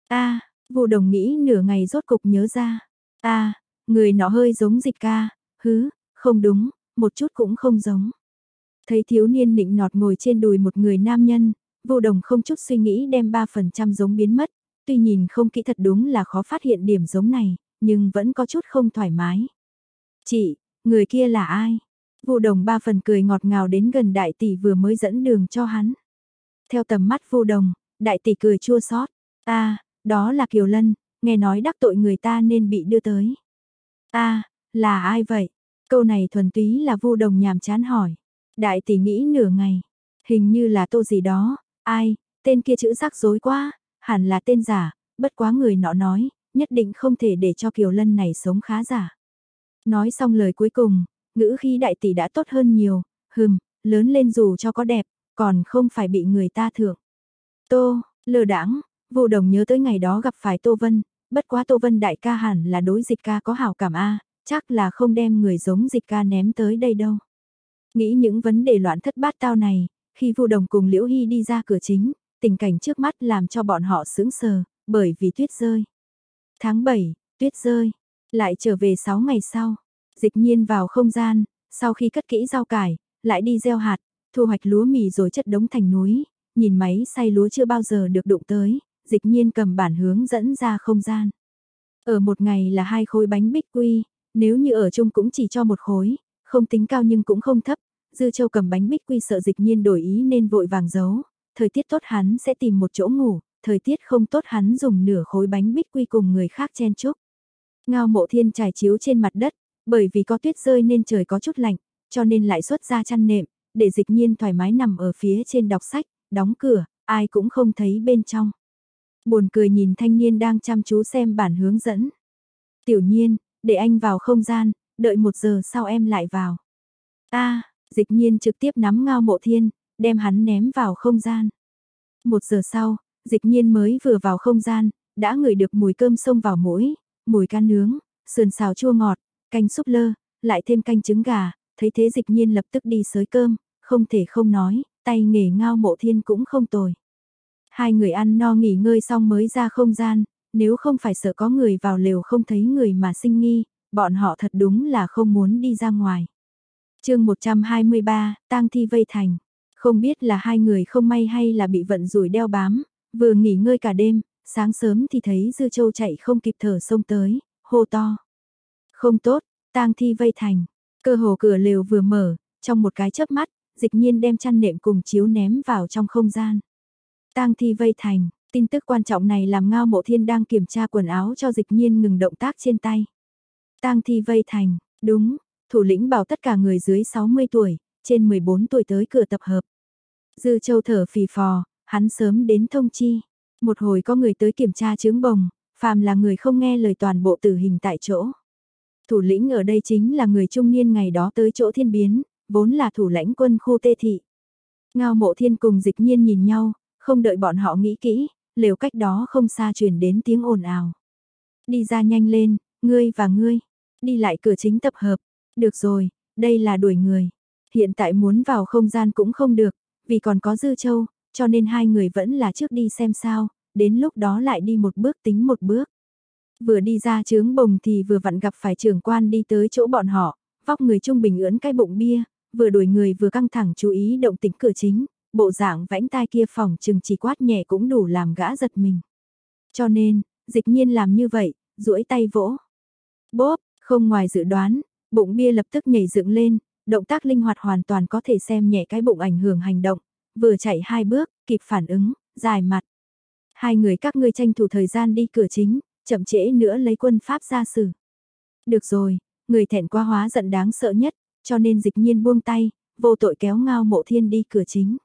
a vô đồng nghĩ nửa ngày rốt cục nhớ ra. a người nọ hơi giống dịch ca, hứ, không đúng, một chút cũng không giống. Thấy thiếu niên nịnh nọt ngồi trên đùi một người nam nhân, vô đồng không chút suy nghĩ đem 3% giống biến mất, tuy nhìn không kỹ thật đúng là khó phát hiện điểm giống này, nhưng vẫn có chút không thoải mái. Chị, người kia là ai? Vô đồng ba phần cười ngọt ngào đến gần đại tỷ vừa mới dẫn đường cho hắn. Theo tầm mắt vô đồng, đại tỷ cười chua xót. a đó là Kiều Lân, nghe nói đắc tội người ta nên bị đưa tới. a là ai vậy? Câu này thuần túy là vô đồng nhàm chán hỏi. Đại tỷ nghĩ nửa ngày, hình như là tô gì đó, ai, tên kia chữ rắc rối quá, hẳn là tên giả, bất quá người nọ nói, nhất định không thể để cho Kiều Lân này sống khá giả. Nói xong lời cuối cùng, ngữ khi đại tỷ đã tốt hơn nhiều, hừm, lớn lên dù cho có đẹp, còn không phải bị người ta thưởng. Tô, lờ đãng, vô đồng nhớ tới ngày đó gặp phải Tô Vân, bất quá Tô Vân đại ca hẳn là đối dịch ca có hảo cảm a chắc là không đem người giống dịch ca ném tới đây đâu. Nghĩ những vấn đề loạn thất bát tao này, khi vô đồng cùng Liễu Hy đi ra cửa chính, tình cảnh trước mắt làm cho bọn họ sững sờ, bởi vì tuyết rơi. Tháng 7, tuyết rơi, lại trở về 6 ngày sau, dịch nhiên vào không gian, sau khi cất kỹ rau cải, lại đi gieo hạt, thu hoạch lúa mì rồi chất đống thành núi, nhìn máy xay lúa chưa bao giờ được đụng tới, dịch nhiên cầm bản hướng dẫn ra không gian. Ở một ngày là hai khối bánh bích quy, nếu như ở chung cũng chỉ cho một khối, không tính cao nhưng cũng không thấp, Dư Châu cầm bánh bích quy sợ dịch nhiên đổi ý nên vội vàng giấu, thời tiết tốt hắn sẽ tìm một chỗ ngủ, thời tiết không tốt hắn dùng nửa khối bánh bích quy cùng người khác chen chúc. Ngao mộ thiên trải chiếu trên mặt đất, bởi vì có tuyết rơi nên trời có chút lạnh, cho nên lại xuất ra chăn nệm, để dịch nhiên thoải mái nằm ở phía trên đọc sách, đóng cửa, ai cũng không thấy bên trong. Buồn cười nhìn thanh niên đang chăm chú xem bản hướng dẫn. Tiểu nhiên, để anh vào không gian, đợi một giờ sau em lại vào. a dịch nhiên trực tiếp nắm ngao mộ thiên, đem hắn ném vào không gian. Một giờ sau, dịch nhiên mới vừa vào không gian, đã ngửi được mùi cơm sông vào mũi, mùi can nướng, sườn xào chua ngọt, canh súp lơ, lại thêm canh trứng gà, thấy thế dịch nhiên lập tức đi sới cơm, không thể không nói, tay nghề ngao mộ thiên cũng không tồi. Hai người ăn no nghỉ ngơi xong mới ra không gian, nếu không phải sợ có người vào lều không thấy người mà sinh nghi, bọn họ thật đúng là không muốn đi ra ngoài. chương 123, tang thi vây thành. Không biết là hai người không may hay là bị vận rủi đeo bám, vừa nghỉ ngơi cả đêm, sáng sớm thì thấy Dư Châu chạy không kịp thở sông tới, hô to. Không tốt, tang thi vây thành, cơ hồ cửa lều vừa mở, trong một cái chớp mắt, dịch nhiên đem chăn nệm cùng chiếu ném vào trong không gian. Tang thi vây thành, tin tức quan trọng này làm ngao mộ thiên đang kiểm tra quần áo cho dịch nhiên ngừng động tác trên tay. Tang thi vây thành, đúng, thủ lĩnh bảo tất cả người dưới 60 tuổi, trên 14 tuổi tới cửa tập hợp. Dư châu thở phì phò, hắn sớm đến thông chi. Một hồi có người tới kiểm tra chứng bồng, phàm là người không nghe lời toàn bộ tử hình tại chỗ. Thủ lĩnh ở đây chính là người trung niên ngày đó tới chỗ thiên biến, vốn là thủ lãnh quân khu tê thị. Ngao mộ thiên cùng dịch nhiên nhìn nhau, không đợi bọn họ nghĩ kỹ, liều cách đó không xa truyền đến tiếng ồn ào. Đi ra nhanh lên, ngươi và ngươi, đi lại cửa chính tập hợp, được rồi, đây là đuổi người. Hiện tại muốn vào không gian cũng không được, vì còn có dư châu, cho nên hai người vẫn là trước đi xem sao, đến lúc đó lại đi một bước tính một bước. Vừa đi ra trướng bồng thì vừa vặn gặp phải trưởng quan đi tới chỗ bọn họ, vóc người trung bình ưỡn cái bụng bia, vừa đuổi người vừa căng thẳng chú ý động tĩnh cửa chính, bộ dạng vãnh tai kia phòng chừng chỉ quát nhẹ cũng đủ làm gã giật mình. Cho nên, dịch nhiên làm như vậy, duỗi tay vỗ. Bốp, không ngoài dự đoán, bụng bia lập tức nhảy dựng lên, động tác linh hoạt hoàn toàn có thể xem nhẹ cái bụng ảnh hưởng hành động, vừa chạy hai bước, kịp phản ứng, dài mặt. Hai người các ngươi tranh thủ thời gian đi cửa chính, chậm trễ nữa lấy quân pháp ra xử. Được rồi, người thẹn quá hóa giận đáng sợ nhất, cho nên dịch nhiên buông tay, vô tội kéo ngao mộ thiên đi cửa chính.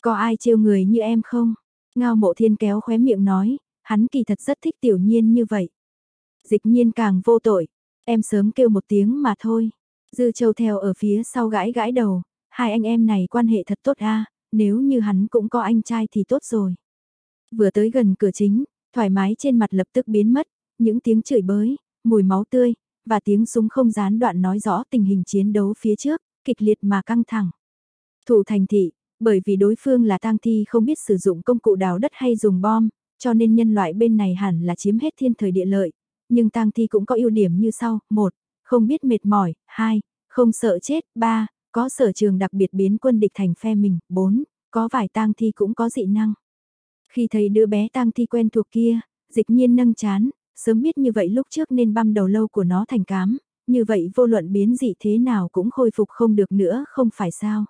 Có ai trêu người như em không? Ngao mộ thiên kéo khóe miệng nói, hắn kỳ thật rất thích tiểu nhiên như vậy. Dịch nhiên càng vô tội, em sớm kêu một tiếng mà thôi. Dư châu theo ở phía sau gãi gãi đầu, hai anh em này quan hệ thật tốt a nếu như hắn cũng có anh trai thì tốt rồi. Vừa tới gần cửa chính, thoải mái trên mặt lập tức biến mất, những tiếng chửi bới, mùi máu tươi, và tiếng súng không gián đoạn nói rõ tình hình chiến đấu phía trước, kịch liệt mà căng thẳng. Thủ thành thị, bởi vì đối phương là tang thi không biết sử dụng công cụ đào đất hay dùng bom, cho nên nhân loại bên này hẳn là chiếm hết thiên thời địa lợi. Nhưng tang thi cũng có ưu điểm như sau, một, không biết mệt mỏi, hai, không sợ chết, ba, có sở trường đặc biệt biến quân địch thành phe mình, bốn, có vài tang thi cũng có dị năng. Khi thấy đứa bé tang thi quen thuộc kia, dịch nhiên nâng chán, sớm biết như vậy lúc trước nên băm đầu lâu của nó thành cám, như vậy vô luận biến dị thế nào cũng khôi phục không được nữa không phải sao.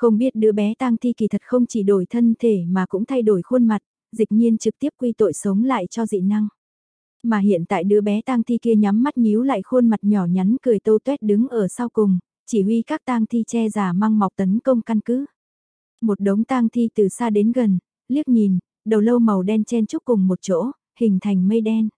Không biết đứa bé tang thi kỳ thật không chỉ đổi thân thể mà cũng thay đổi khuôn mặt, dịch nhiên trực tiếp quy tội sống lại cho dị năng. Mà hiện tại đứa bé tang thi kia nhắm mắt nhíu lại khuôn mặt nhỏ nhắn cười tô tuét đứng ở sau cùng, chỉ huy các tang thi che giả mang mọc tấn công căn cứ. Một đống tang thi từ xa đến gần, liếc nhìn, đầu lâu màu đen chen chúc cùng một chỗ, hình thành mây đen.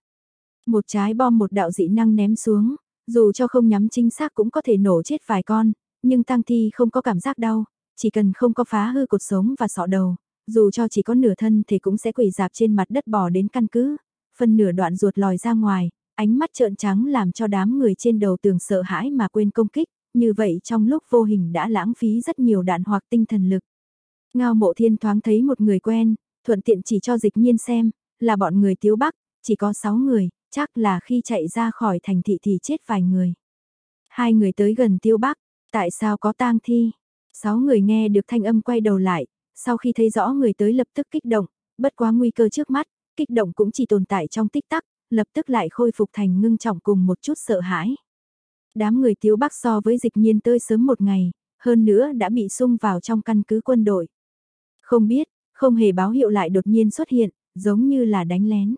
Một trái bom một đạo dị năng ném xuống, dù cho không nhắm chính xác cũng có thể nổ chết vài con, nhưng tang thi không có cảm giác đau, chỉ cần không có phá hư cột sống và sọ đầu, dù cho chỉ có nửa thân thì cũng sẽ quỳ dạp trên mặt đất bò đến căn cứ, phân nửa đoạn ruột lòi ra ngoài, ánh mắt trợn trắng làm cho đám người trên đầu tường sợ hãi mà quên công kích, như vậy trong lúc vô hình đã lãng phí rất nhiều đạn hoặc tinh thần lực. Ngao mộ thiên thoáng thấy một người quen, thuận tiện chỉ cho dịch nhiên xem, là bọn người tiếu bắc, chỉ có 6 người, chắc là khi chạy ra khỏi thành thị thì chết vài người. Hai người tới gần tiêu bắc, tại sao có tang thi? Sáu người nghe được thanh âm quay đầu lại, sau khi thấy rõ người tới lập tức kích động, bất quá nguy cơ trước mắt, kích động cũng chỉ tồn tại trong tích tắc, lập tức lại khôi phục thành ngưng trọng cùng một chút sợ hãi. Đám người tiếu bắc so với dịch nhiên tơi sớm một ngày, hơn nữa đã bị sung vào trong căn cứ quân đội. Không biết, không hề báo hiệu lại đột nhiên xuất hiện, giống như là đánh lén.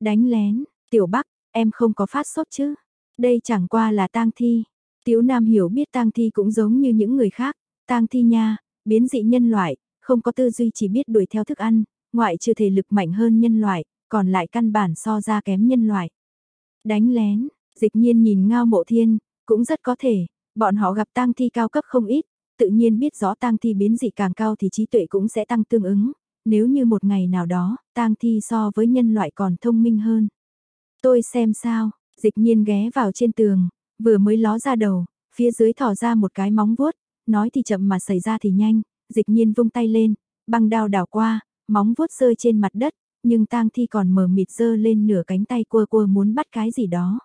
Đánh lén, tiểu bắc, em không có phát sốt chứ? Đây chẳng qua là tang thi. Tiếu Nam hiểu biết tang thi cũng giống như những người khác, tang thi nha, biến dị nhân loại, không có tư duy chỉ biết đuổi theo thức ăn, ngoại trừ thể lực mạnh hơn nhân loại, còn lại căn bản so ra kém nhân loại. Đánh lén, dịch nhiên nhìn ngao mộ thiên, cũng rất có thể, bọn họ gặp tang thi cao cấp không ít, tự nhiên biết rõ tang thi biến dị càng cao thì trí tuệ cũng sẽ tăng tương ứng, nếu như một ngày nào đó, tang thi so với nhân loại còn thông minh hơn. Tôi xem sao, dịch nhiên ghé vào trên tường, vừa mới ló ra đầu, phía dưới thỏ ra một cái móng vuốt, nói thì chậm mà xảy ra thì nhanh, dịch nhiên vung tay lên, băng đao đảo qua, móng vuốt rơi trên mặt đất, nhưng tang thi còn mờ mịt dơ lên nửa cánh tay cua cua muốn bắt cái gì đó.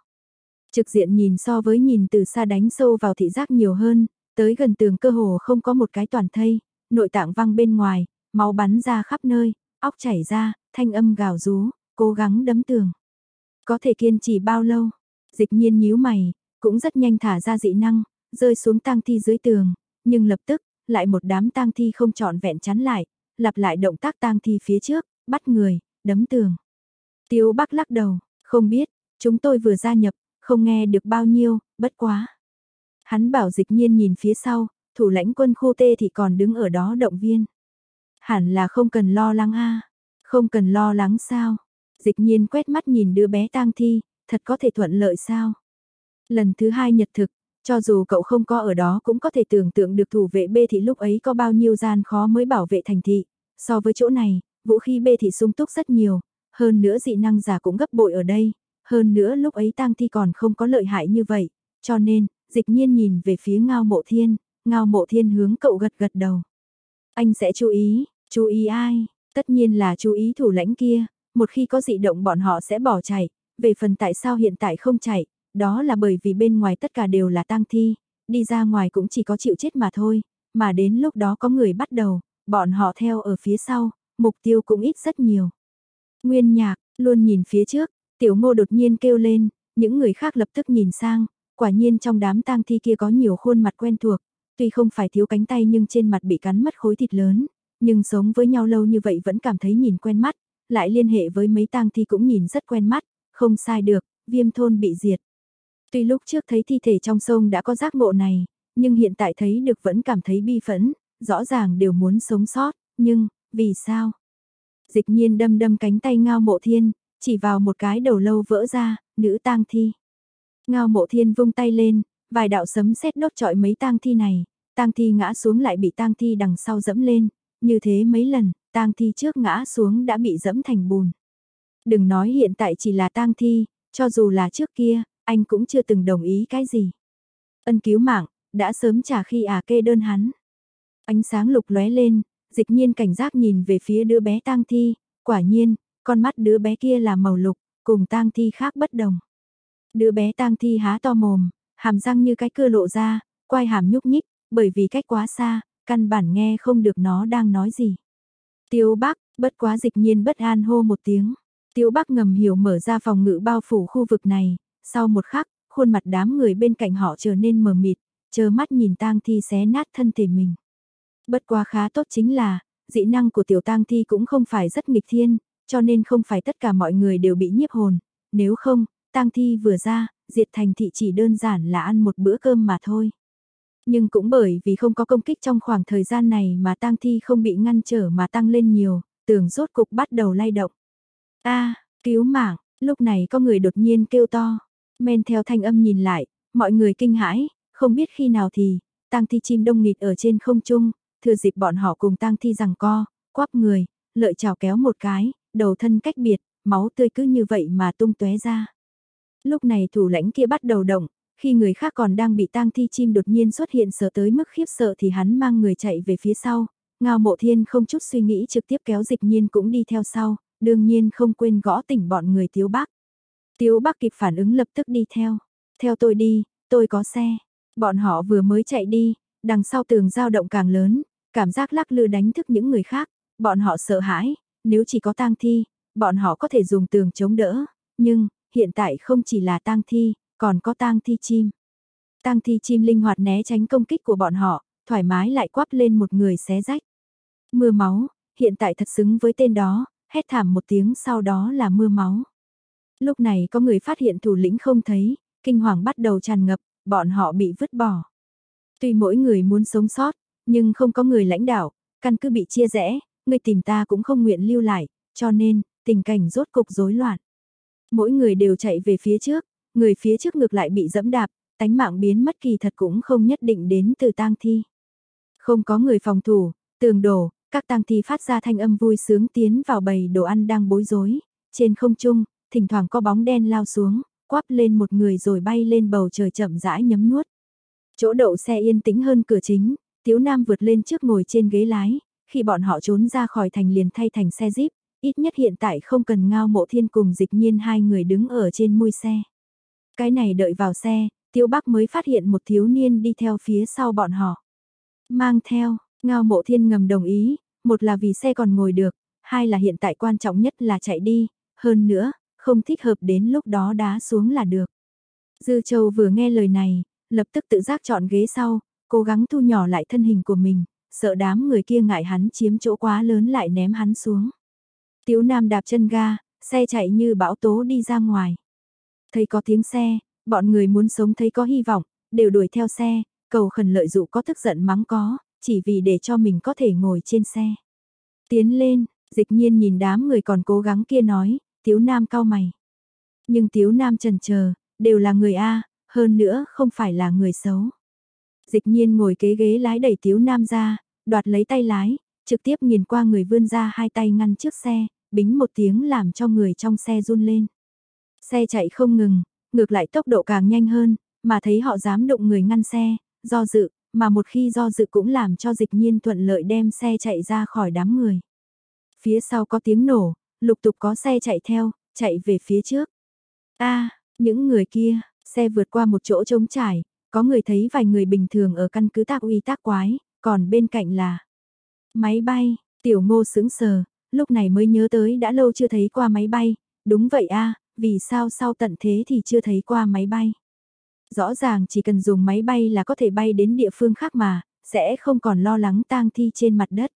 Trực diện nhìn so với nhìn từ xa đánh sâu vào thị giác nhiều hơn, tới gần tường cơ hồ không có một cái toàn thây, nội tạng văng bên ngoài, máu bắn ra khắp nơi, óc chảy ra, thanh âm gào rú, cố gắng đấm tường. Có thể kiên trì bao lâu? Dịch nhiên nhíu mày, cũng rất nhanh thả ra dị năng, rơi xuống tang thi dưới tường, nhưng lập tức, lại một đám tang thi không trọn vẹn chắn lại, lặp lại động tác tang thi phía trước, bắt người, đấm tường. Tiêu Bắc lắc đầu, không biết, chúng tôi vừa gia nhập, không nghe được bao nhiêu, bất quá. Hắn bảo dịch nhiên nhìn phía sau, thủ lãnh quân khu tê thì còn đứng ở đó động viên. Hẳn là không cần lo lắng a không cần lo lắng sao. Dịch nhiên quét mắt nhìn đứa bé tang thi, thật có thể thuận lợi sao. Lần thứ hai nhật thực, cho dù cậu không có ở đó cũng có thể tưởng tượng được thủ vệ bê thị lúc ấy có bao nhiêu gian khó mới bảo vệ thành thị. So với chỗ này, vũ khí bê thị sung túc rất nhiều, hơn nữa dị năng giả cũng gấp bội ở đây, hơn nữa lúc ấy tang thi còn không có lợi hại như vậy, cho nên, dịch nhiên nhìn về phía ngao mộ thiên, ngao mộ thiên hướng cậu gật gật đầu. Anh sẽ chú ý, chú ý ai, tất nhiên là chú ý thủ lãnh kia, một khi có dị động bọn họ sẽ bỏ chạy, về phần tại sao hiện tại không chạy, đó là bởi vì bên ngoài tất cả đều là tang thi, đi ra ngoài cũng chỉ có chịu chết mà thôi, mà đến lúc đó có người bắt đầu, bọn họ theo ở phía sau, mục tiêu cũng ít rất nhiều. Nguyên nhạc, luôn nhìn phía trước, tiểu ngô đột nhiên kêu lên, những người khác lập tức nhìn sang, quả nhiên trong đám tang thi kia có nhiều khuôn mặt quen thuộc, tuy không phải thiếu cánh tay nhưng trên mặt bị cắn mất khối thịt lớn, nhưng sống với nhau lâu như vậy vẫn cảm thấy nhìn quen mắt, lại liên hệ với mấy tang thi cũng nhìn rất quen mắt, không sai được, viêm thôn bị diệt. Tuy lúc trước thấy thi thể trong sông đã có giác ngộ này, nhưng hiện tại thấy được vẫn cảm thấy bi phẫn, rõ ràng đều muốn sống sót, nhưng, vì sao? Dịch nhiên đâm đâm cánh tay ngao mộ thiên, chỉ vào một cái đầu lâu vỡ ra, nữ tang thi. Ngao mộ thiên vung tay lên, vài đạo sấm sét đốt trọi mấy tang thi này, tang thi ngã xuống lại bị tang thi đằng sau dẫm lên, như thế mấy lần, tang thi trước ngã xuống đã bị dẫm thành bùn. Đừng nói hiện tại chỉ là tang thi, cho dù là trước kia, anh cũng chưa từng đồng ý cái gì. Ân cứu mạng, đã sớm trả khi à kê đơn hắn. Ánh sáng lục lóe lên, dịch nhiên cảnh giác nhìn về phía đứa bé tang thi, quả nhiên, con mắt đứa bé kia là màu lục, cùng tang thi khác bất đồng. Đứa bé tang thi há to mồm, hàm răng như cái cưa lộ ra, quai hàm nhúc nhích, bởi vì cách quá xa, căn bản nghe không được nó đang nói gì. Tiêu bác bất quá dịch nhiên bất an hô một tiếng. Tiêu bác ngầm hiểu mở ra phòng ngự bao phủ khu vực này, sau một khắc, khuôn mặt đám người bên cạnh họ trở nên mờ mịt, chờ mắt nhìn tang thi xé nát thân thể mình. Bất quá khá tốt chính là, dị năng của tiểu tang thi cũng không phải rất nghịch thiên, cho nên không phải tất cả mọi người đều bị nhiếp hồn, nếu không, tang thi vừa ra, diệt thành thị chỉ đơn giản là ăn một bữa cơm mà thôi. Nhưng cũng bởi vì không có công kích trong khoảng thời gian này mà tang thi không bị ngăn trở mà tăng lên nhiều, tường rốt cục bắt đầu lay động. A, cứu mạng, lúc này có người đột nhiên kêu to. Men theo thanh âm nhìn lại, mọi người kinh hãi, không biết khi nào thì, tang thi chim đông nghịt ở trên không trung, thừa dịp bọn họ cùng tang thi rằng co, quắp người, lợi chào kéo một cái, đầu thân cách biệt, máu tươi cứ như vậy mà tung tóe ra. Lúc này thủ lãnh kia bắt đầu động, khi người khác còn đang bị tang thi chim đột nhiên xuất hiện sợ tới mức khiếp sợ thì hắn mang người chạy về phía sau. Ngao mộ thiên không chút suy nghĩ trực tiếp kéo dịch nhiên cũng đi theo sau, đương nhiên không quên gõ tỉnh bọn người thiếu bác. Tiếu bác kịp phản ứng lập tức đi theo. Theo tôi đi, tôi có xe. Bọn họ vừa mới chạy đi, đằng sau tường dao động càng lớn, cảm giác lắc lư đánh thức những người khác. Bọn họ sợ hãi, nếu chỉ có tang thi, bọn họ có thể dùng tường chống đỡ. Nhưng, hiện tại không chỉ là tang thi, còn có tang thi chim. Tang thi chim linh hoạt né tránh công kích của bọn họ, thoải mái lại quắp lên một người xé rách. Mưa máu, hiện tại thật xứng với tên đó, hét thảm một tiếng sau đó là mưa máu. Lúc này có người phát hiện thủ lĩnh không thấy, kinh hoàng bắt đầu tràn ngập, bọn họ bị vứt bỏ. Tuy mỗi người muốn sống sót, nhưng không có người lãnh đạo, căn cứ bị chia rẽ, người tìm ta cũng không nguyện lưu lại, cho nên, tình cảnh rốt cục rối loạn. Mỗi người đều chạy về phía trước, người phía trước ngược lại bị dẫm đạp, tánh mạng biến mất kỳ thật cũng không nhất định đến từ tang thi. Không có người phòng thủ, tường đổ, các tang thi phát ra thanh âm vui sướng tiến vào bầy đồ ăn đang bối rối, trên không trung, thỉnh thoảng có bóng đen lao xuống, quắp lên một người rồi bay lên bầu trời chậm rãi nhấm nuốt. Chỗ đậu xe yên tĩnh hơn cửa chính, Tiếu Nam vượt lên trước ngồi trên ghế lái, khi bọn họ trốn ra khỏi thành liền thay thành xe jeep, ít nhất hiện tại không cần ngao mộ thiên cùng dịch nhiên hai người đứng ở trên mui xe. Cái này đợi vào xe, Tiếu Bắc mới phát hiện một thiếu niên đi theo phía sau bọn họ. Mang theo, ngao mộ thiên ngầm đồng ý, một là vì xe còn ngồi được, hai là hiện tại quan trọng nhất là chạy đi, hơn nữa, không thích hợp đến lúc đó đá xuống là được. Dư Châu vừa nghe lời này, lập tức tự giác chọn ghế sau, cố gắng thu nhỏ lại thân hình của mình, sợ đám người kia ngại hắn chiếm chỗ quá lớn lại ném hắn xuống. Tiếu Nam đạp chân ga, xe chạy như bão tố đi ra ngoài. Thấy có tiếng xe, bọn người muốn sống thấy có hy vọng, đều đuổi theo xe, cầu khẩn lợi dụ có tức giận mắng có, chỉ vì để cho mình có thể ngồi trên xe. Tiến lên, dịch nhiên nhìn đám người còn cố gắng kia nói, Tiếu Nam cao mày. Nhưng Tiếu Nam trần chờ đều là người A, hơn nữa không phải là người xấu. Dịch nhiên ngồi kế ghế lái đẩy Tiếu Nam ra, đoạt lấy tay lái, trực tiếp nhìn qua người vươn ra hai tay ngăn trước xe, bính một tiếng làm cho người trong xe run lên. Xe chạy không ngừng, ngược lại tốc độ càng nhanh hơn, mà thấy họ dám động người ngăn xe, do dự, mà một khi do dự cũng làm cho dịch nhiên thuận lợi đem xe chạy ra khỏi đám người. Phía sau có tiếng nổ, lục tục có xe chạy theo, chạy về phía trước. a những người kia, xe vượt qua một chỗ trống trải, có người thấy vài người bình thường ở căn cứ tác uy tác quái, còn bên cạnh là máy bay, tiểu ngô sững sờ, lúc này mới nhớ tới đã lâu chưa thấy qua máy bay, đúng vậy a vì sao sau tận thế thì chưa thấy qua máy bay. Rõ ràng chỉ cần dùng máy bay là có thể bay đến địa phương khác mà, sẽ không còn lo lắng tang thi trên mặt đất.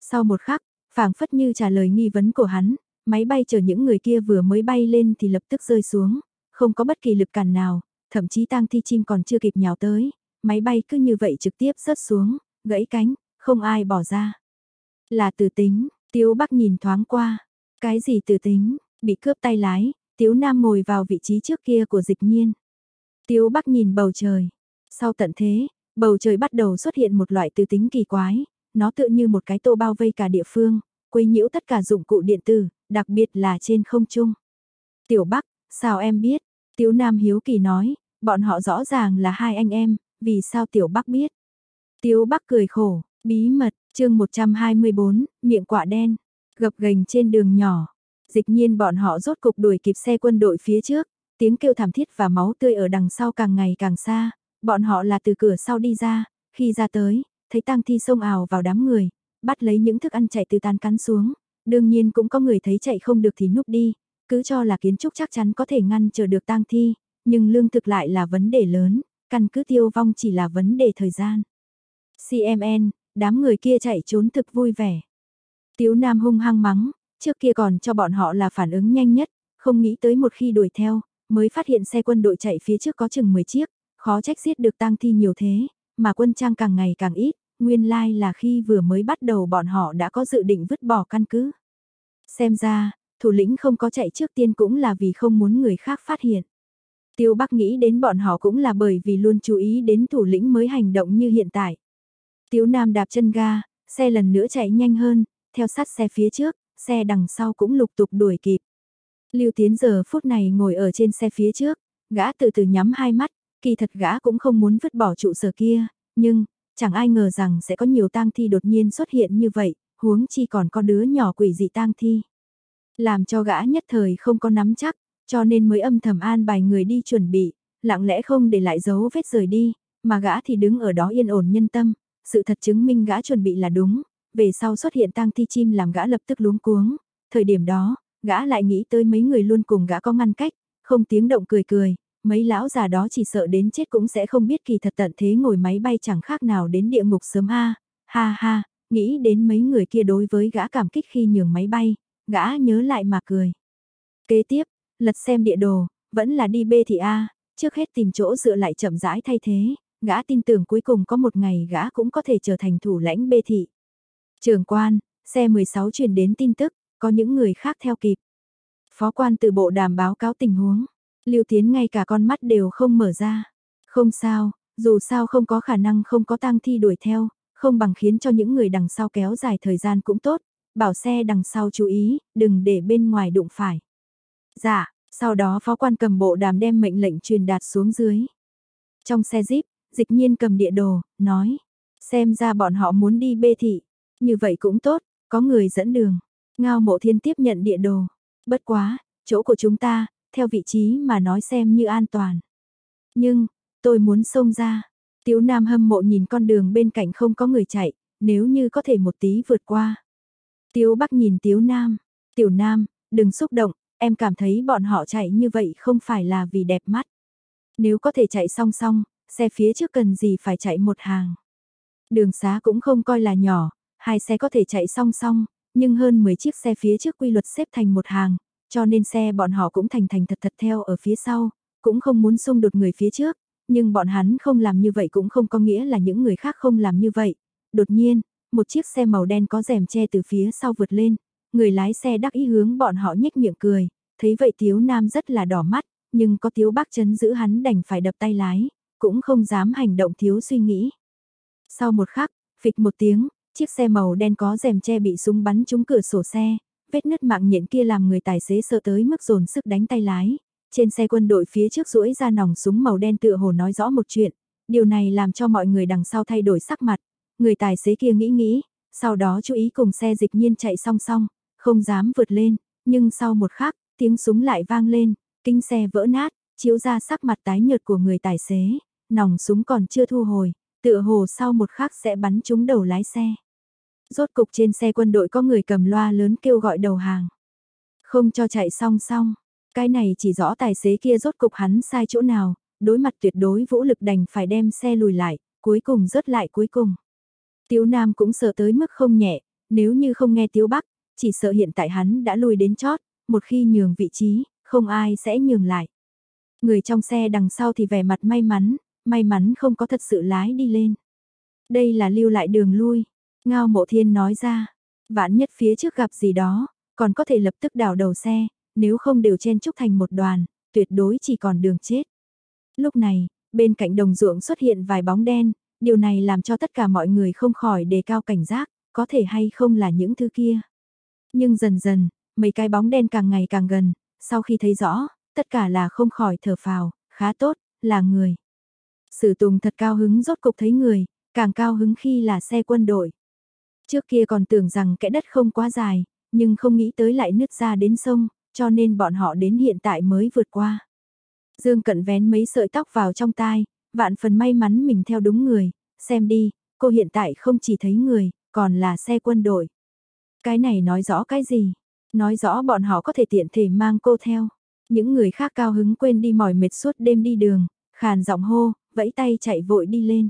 Sau một khắc, phảng phất như trả lời nghi vấn của hắn, máy bay chở những người kia vừa mới bay lên thì lập tức rơi xuống, không có bất kỳ lực cản nào, thậm chí tang thi chim còn chưa kịp nhào tới, máy bay cứ như vậy trực tiếp rớt xuống, gãy cánh, không ai bỏ ra. Là từ tính, Tiếu Bắc nhìn thoáng qua, cái gì từ tính, bị cướp tay lái, Tiếu Nam ngồi vào vị trí trước kia của dịch nhiên. Tiếu Bắc nhìn bầu trời. Sau tận thế, bầu trời bắt đầu xuất hiện một loại từ tính kỳ quái, nó tựa như một cái tô bao vây cả địa phương, quấy nhiễu tất cả dụng cụ điện tử, đặc biệt là trên không trung. Tiểu Bắc, sao em biết? tiểu Nam hiếu kỳ nói, bọn họ rõ ràng là hai anh em, vì sao Tiểu Bắc biết? tiểu Bắc cười khổ, bí mật, chương 124, miệng quả đen, gập gành trên đường nhỏ. Dịch nhiên bọn họ rốt cục đuổi kịp xe quân đội phía trước, tiếng kêu thảm thiết và máu tươi ở đằng sau càng ngày càng xa, bọn họ là từ cửa sau đi ra, khi ra tới, thấy tang thi xông ào vào đám người, bắt lấy những thức ăn chạy từ tan cắn xuống, đương nhiên cũng có người thấy chạy không được thì núp đi, cứ cho là kiến trúc chắc chắn có thể ngăn chờ được tang thi, nhưng lương thực lại là vấn đề lớn, căn cứ tiêu vong chỉ là vấn đề thời gian. CMN, đám người kia chạy trốn thực vui vẻ. Tiếu Nam hung hăng mắng, trước kia còn cho bọn họ là phản ứng nhanh nhất, không nghĩ tới một khi đuổi theo, mới phát hiện xe quân đội chạy phía trước có chừng 10 chiếc, khó trách giết được tang thi nhiều thế, mà quân trang càng ngày càng ít, nguyên lai like là khi vừa mới bắt đầu bọn họ đã có dự định vứt bỏ căn cứ. Xem ra, thủ lĩnh không có chạy trước tiên cũng là vì không muốn người khác phát hiện. Tiêu Bắc nghĩ đến bọn họ cũng là bởi vì luôn chú ý đến thủ lĩnh mới hành động như hiện tại. Tiếu Nam đạp chân ga, xe lần nữa chạy nhanh hơn, theo sát xe phía trước, xe đằng sau cũng lục tục đuổi kịp. Lưu Tiến giờ phút này ngồi ở trên xe phía trước, gã từ từ nhắm hai mắt, kỳ thật gã cũng không muốn vứt bỏ trụ sở kia, nhưng, chẳng ai ngờ rằng sẽ có nhiều tang thi đột nhiên xuất hiện như vậy, huống chi còn có đứa nhỏ quỷ dị tang thi. Làm cho gã nhất thời không có nắm chắc, cho nên mới âm thầm an bài người đi chuẩn bị, lặng lẽ không để lại dấu vết rời đi, mà gã thì đứng ở đó yên ổn nhân tâm, sự thật chứng minh gã chuẩn bị là đúng, về sau xuất hiện tang thi chim làm gã lập tức luống cuống, thời điểm đó, gã lại nghĩ tới mấy người luôn cùng gã có ngăn cách, không tiếng động cười cười, mấy lão già đó chỉ sợ đến chết cũng sẽ không biết kỳ thật tận thế ngồi máy bay chẳng khác nào đến địa ngục sớm a. Ha ha, nghĩ đến mấy người kia đối với gã cảm kích khi nhường máy bay, gã nhớ lại mà cười. Kế tiếp, lật xem địa đồ, vẫn là đi B thị A, trước hết tìm chỗ dựa lại chậm rãi thay thế, gã tin tưởng cuối cùng có một ngày gã cũng có thể trở thành thủ lãnh B thị. Trường quan, xe 16 truyền đến tin tức, có những người khác theo kịp. Phó quan từ bộ đàm báo cáo tình huống. Lưu Tiến ngay cả con mắt đều không mở ra. Không sao, dù sao không có khả năng không có tang thi đuổi theo, không bằng khiến cho những người đằng sau kéo dài thời gian cũng tốt, bảo xe đằng sau chú ý, đừng để bên ngoài đụng phải. Dạ, sau đó phó quan cầm bộ đàm đem mệnh lệnh truyền đạt xuống dưới. Trong xe jeep, dịch nhiên cầm địa đồ, nói, xem ra bọn họ muốn đi bê thị, như vậy cũng tốt, có người dẫn đường. Ngao mộ thiên tiếp nhận địa đồ, bất quá, chỗ của chúng ta, theo vị trí mà nói xem như an toàn. Nhưng, tôi muốn xông ra. Tiếu Nam hâm mộ nhìn con đường bên cạnh không có người chạy, nếu như có thể một tí vượt qua. Tiếu Bắc nhìn Tiếu Nam, Tiểu Nam, đừng xúc động, em cảm thấy bọn họ chạy như vậy không phải là vì đẹp mắt. Nếu có thể chạy song song, xe phía trước cần gì phải chạy một hàng. Đường xá cũng không coi là nhỏ, hai xe có thể chạy song song, nhưng hơn 10 chiếc xe phía trước quy luật xếp thành một hàng, cho nên xe bọn họ cũng thành thành thật thật theo ở phía sau, cũng không muốn xung đột người phía trước, nhưng bọn hắn không làm như vậy cũng không có nghĩa là những người khác không làm như vậy. Đột nhiên, một chiếc xe màu đen có rèm che từ phía sau vượt lên, người lái xe đắc ý hướng bọn họ nhếch miệng cười, thấy vậy Tiếu Nam rất là đỏ mắt, nhưng có Tiếu Bắc chấn giữ hắn đành phải đập tay lái, cũng không dám hành động thiếu suy nghĩ. Sau một khắc, phịch một tiếng, chiếc xe màu đen có rèm che bị súng bắn trúng cửa sổ xe, vết nứt mạng nhện kia làm người tài xế sợ tới mức dồn sức đánh tay lái. Trên xe quân đội phía trước rũi ra nòng súng màu đen tựa hồ nói rõ một chuyện, điều này làm cho mọi người đằng sau thay đổi sắc mặt. Người tài xế kia nghĩ nghĩ, sau đó chú ý cùng xe dịch nhiên chạy song song, không dám vượt lên, nhưng sau một khắc, tiếng súng lại vang lên, kinh xe vỡ nát, chiếu ra sắc mặt tái nhợt của người tài xế, nòng súng còn chưa thu hồi, tựa hồ sau một khắc sẽ bắn trúng đầu lái xe. Rốt cục trên xe quân đội có người cầm loa lớn kêu gọi đầu hàng. Không cho chạy song song, cái này chỉ rõ tài xế kia rốt cục hắn sai chỗ nào, đối mặt tuyệt đối vũ lực đành phải đem xe lùi lại, cuối cùng rớt lại cuối cùng. Tiếu Nam cũng sợ tới mức không nhẹ, nếu như không nghe Tiếu Bắc, chỉ sợ hiện tại hắn đã lùi đến chót, một khi nhường vị trí, không ai sẽ nhường lại. Người trong xe đằng sau thì vẻ mặt may mắn, may mắn không có thật sự lái đi lên. Đây là lưu lại đường lui, Ngao Mộ Thiên nói ra, vạn nhất phía trước gặp gì đó, còn có thể lập tức đảo đầu xe, nếu không đều chen chúc thành một đoàn, tuyệt đối chỉ còn đường chết. Lúc này, bên cạnh đồng ruộng xuất hiện vài bóng đen, điều này làm cho tất cả mọi người không khỏi đề cao cảnh giác, có thể hay không là những thứ kia. Nhưng dần dần, mấy cái bóng đen càng ngày càng gần, sau khi thấy rõ, tất cả là không khỏi thở phào, khá tốt, là người. Sử Tùng thật cao hứng rốt cục thấy người, càng cao hứng khi là xe quân đội. Trước kia còn tưởng rằng kẽ đất không quá dài, nhưng không nghĩ tới lại nứt ra đến sông, cho nên bọn họ đến hiện tại mới vượt qua. Dương Cận vén mấy sợi tóc vào trong tai, vạn phần may mắn mình theo đúng người, xem đi, cô hiện tại không chỉ thấy người, còn là xe quân đội. Cái này nói rõ cái gì? Nói rõ bọn họ có thể tiện thể mang cô theo. Những người khác cao hứng quên đi mỏi mệt suốt đêm đi đường, khàn giọng hô, vẫy tay chạy vội đi lên.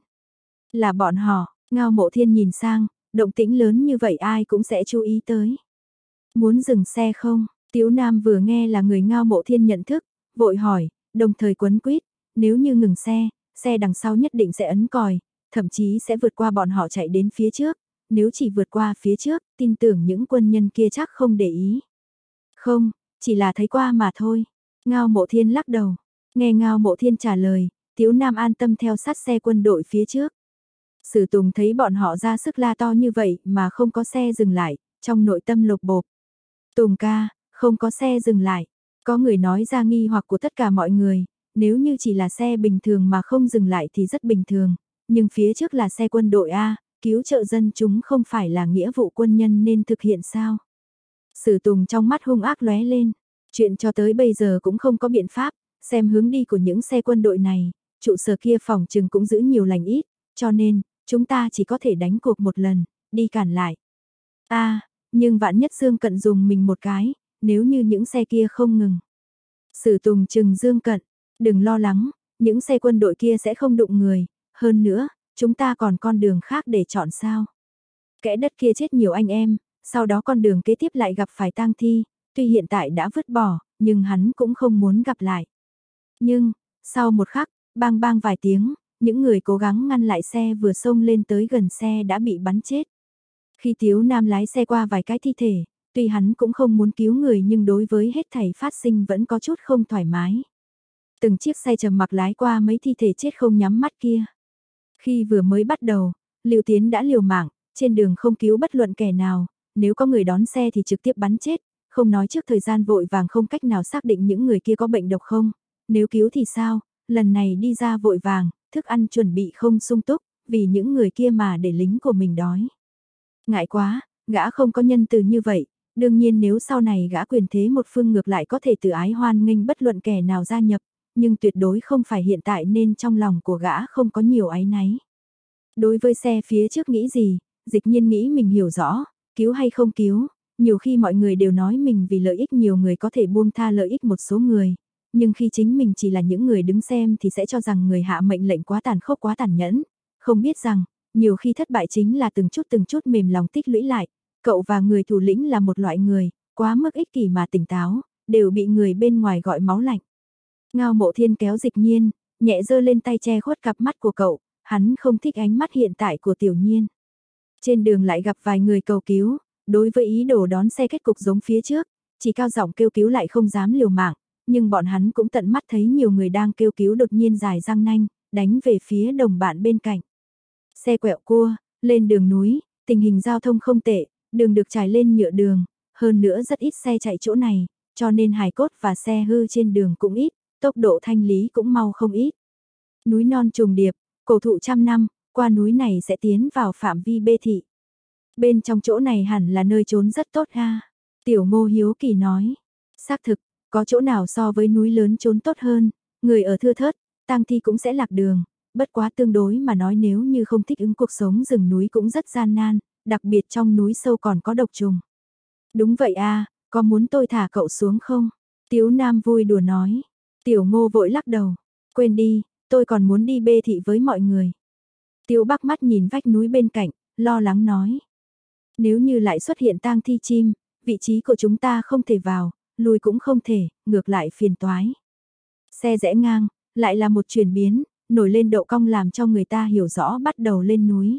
Là bọn họ, ngao mộ thiên nhìn sang, động tĩnh lớn như vậy ai cũng sẽ chú ý tới. Muốn dừng xe không? Tiếu Nam vừa nghe là người ngao mộ thiên nhận thức, vội hỏi, đồng thời quấn quýt, nếu như ngừng xe, xe đằng sau nhất định sẽ ấn còi, thậm chí sẽ vượt qua bọn họ chạy đến phía trước, nếu chỉ vượt qua phía trước, tin tưởng những quân nhân kia chắc không để ý. Không, chỉ là thấy qua mà thôi. Ngao mộ thiên lắc đầu, nghe ngao mộ thiên trả lời, tiếu nam an tâm theo sát xe quân đội phía trước. Sử Tùng thấy bọn họ ra sức la to như vậy mà không có xe dừng lại, trong nội tâm lục bộp. Tùng ca, không có xe dừng lại. Có người nói ra nghi hoặc của tất cả mọi người, nếu như chỉ là xe bình thường mà không dừng lại thì rất bình thường, nhưng phía trước là xe quân đội A, cứu trợ dân chúng không phải là nghĩa vụ quân nhân nên thực hiện sao. Sử Tùng trong mắt hung ác lóe lên, chuyện cho tới bây giờ cũng không có biện pháp, xem hướng đi của những xe quân đội này, trụ sở kia phòng trừng cũng giữ nhiều lành ít, cho nên, chúng ta chỉ có thể đánh cuộc một lần, đi cản lại. a nhưng vạn nhất Dương Cận dùng mình một cái, nếu như những xe kia không ngừng. Sử Tùng chừng Dương Cận, đừng lo lắng, những xe quân đội kia sẽ không đụng người, hơn nữa, chúng ta còn con đường khác để chọn sao. Kẽ đất kia chết nhiều anh em, sau đó con đường kế tiếp lại gặp phải tang thi, tuy hiện tại đã vứt bỏ, nhưng hắn cũng không muốn gặp lại. Nhưng, sau một khắc, bang bang vài tiếng, những người cố gắng ngăn lại xe vừa xông lên tới gần xe đã bị bắn chết. Khi Tiếu Nam lái xe qua vài cái thi thể, Tuy hắn cũng không muốn cứu người nhưng đối với hết thảy phát sinh vẫn có chút không thoải mái. Từng chiếc xe trầm mặc lái qua mấy thi thể chết không nhắm mắt kia. Khi vừa mới bắt đầu, Lưu Tiến đã liều mạng, trên đường không cứu bất luận kẻ nào, nếu có người đón xe thì trực tiếp bắn chết, không nói trước thời gian vội vàng không cách nào xác định những người kia có bệnh độc không, nếu cứu thì sao, lần này đi ra vội vàng, thức ăn chuẩn bị không sung túc, vì những người kia mà để lính của mình đói. Ngại quá, gã không có nhân từ như vậy, đương nhiên nếu sau này gã quyền thế một phương ngược lại có thể tự ái hoan nghênh bất luận kẻ nào gia nhập, nhưng tuyệt đối không phải hiện tại nên trong lòng của gã không có nhiều áy náy. Đối với xe phía trước nghĩ gì, dịch nhiên nghĩ mình hiểu rõ, cứu hay không cứu, nhiều khi mọi người đều nói mình vì lợi ích nhiều người có thể buông tha lợi ích một số người, nhưng khi chính mình chỉ là những người đứng xem thì sẽ cho rằng người hạ mệnh lệnh quá tàn khốc quá tàn nhẫn, không biết rằng, nhiều khi thất bại chính là từng chút từng chút mềm lòng tích lũy lại, cậu và người thủ lĩnh là một loại người, quá mức ích kỷ mà tỉnh táo, đều bị người bên ngoài gọi máu lạnh. Ngao mộ thiên kéo dịch nhiên, nhẹ dơ lên tay che khuất cặp mắt của cậu, hắn không thích ánh mắt hiện tại của tiểu nhiên. Trên đường lại gặp vài người cầu cứu, đối với ý đồ đón xe kết cục giống phía trước, chỉ cao giọng kêu cứu lại không dám liều mạng, nhưng bọn hắn cũng tận mắt thấy nhiều người đang kêu cứu đột nhiên dài răng nanh, đánh về phía đồng bạn bên cạnh. Xe quẹo cua, lên đường núi, tình hình giao thông không tệ, đường được trải lên nhựa đường, hơn nữa rất ít xe chạy chỗ này, cho nên hài cốt và xe hư trên đường cũng ít, tốc độ thanh lý cũng mau không ít. Núi non trùng điệp, cổ thụ trăm năm, qua núi này sẽ tiến vào phạm vi bê thị. Bên trong chỗ này hẳn là nơi trốn rất tốt ha. Tiểu ngô hiếu kỳ nói. Xác thực, có chỗ nào so với núi lớn trốn tốt hơn, người ở thưa thớt, tang thi cũng sẽ lạc đường, bất quá tương đối mà nói nếu như không thích ứng cuộc sống rừng núi cũng rất gian nan, đặc biệt trong núi sâu còn có độc trùng. Đúng vậy a, có muốn tôi thả cậu xuống không? Tiếu Nam vui đùa nói. Tiểu Ngô vội lắc đầu, quên đi, tôi còn muốn đi bê thị với mọi người. Tiếu Bắc mắt nhìn vách núi bên cạnh, lo lắng nói. Nếu như lại xuất hiện tang thi chim, vị trí của chúng ta không thể vào, lùi cũng không thể, ngược lại phiền toái. Xe rẽ ngang, lại là một chuyển biến, nổi lên độ cong làm cho người ta hiểu rõ bắt đầu lên núi.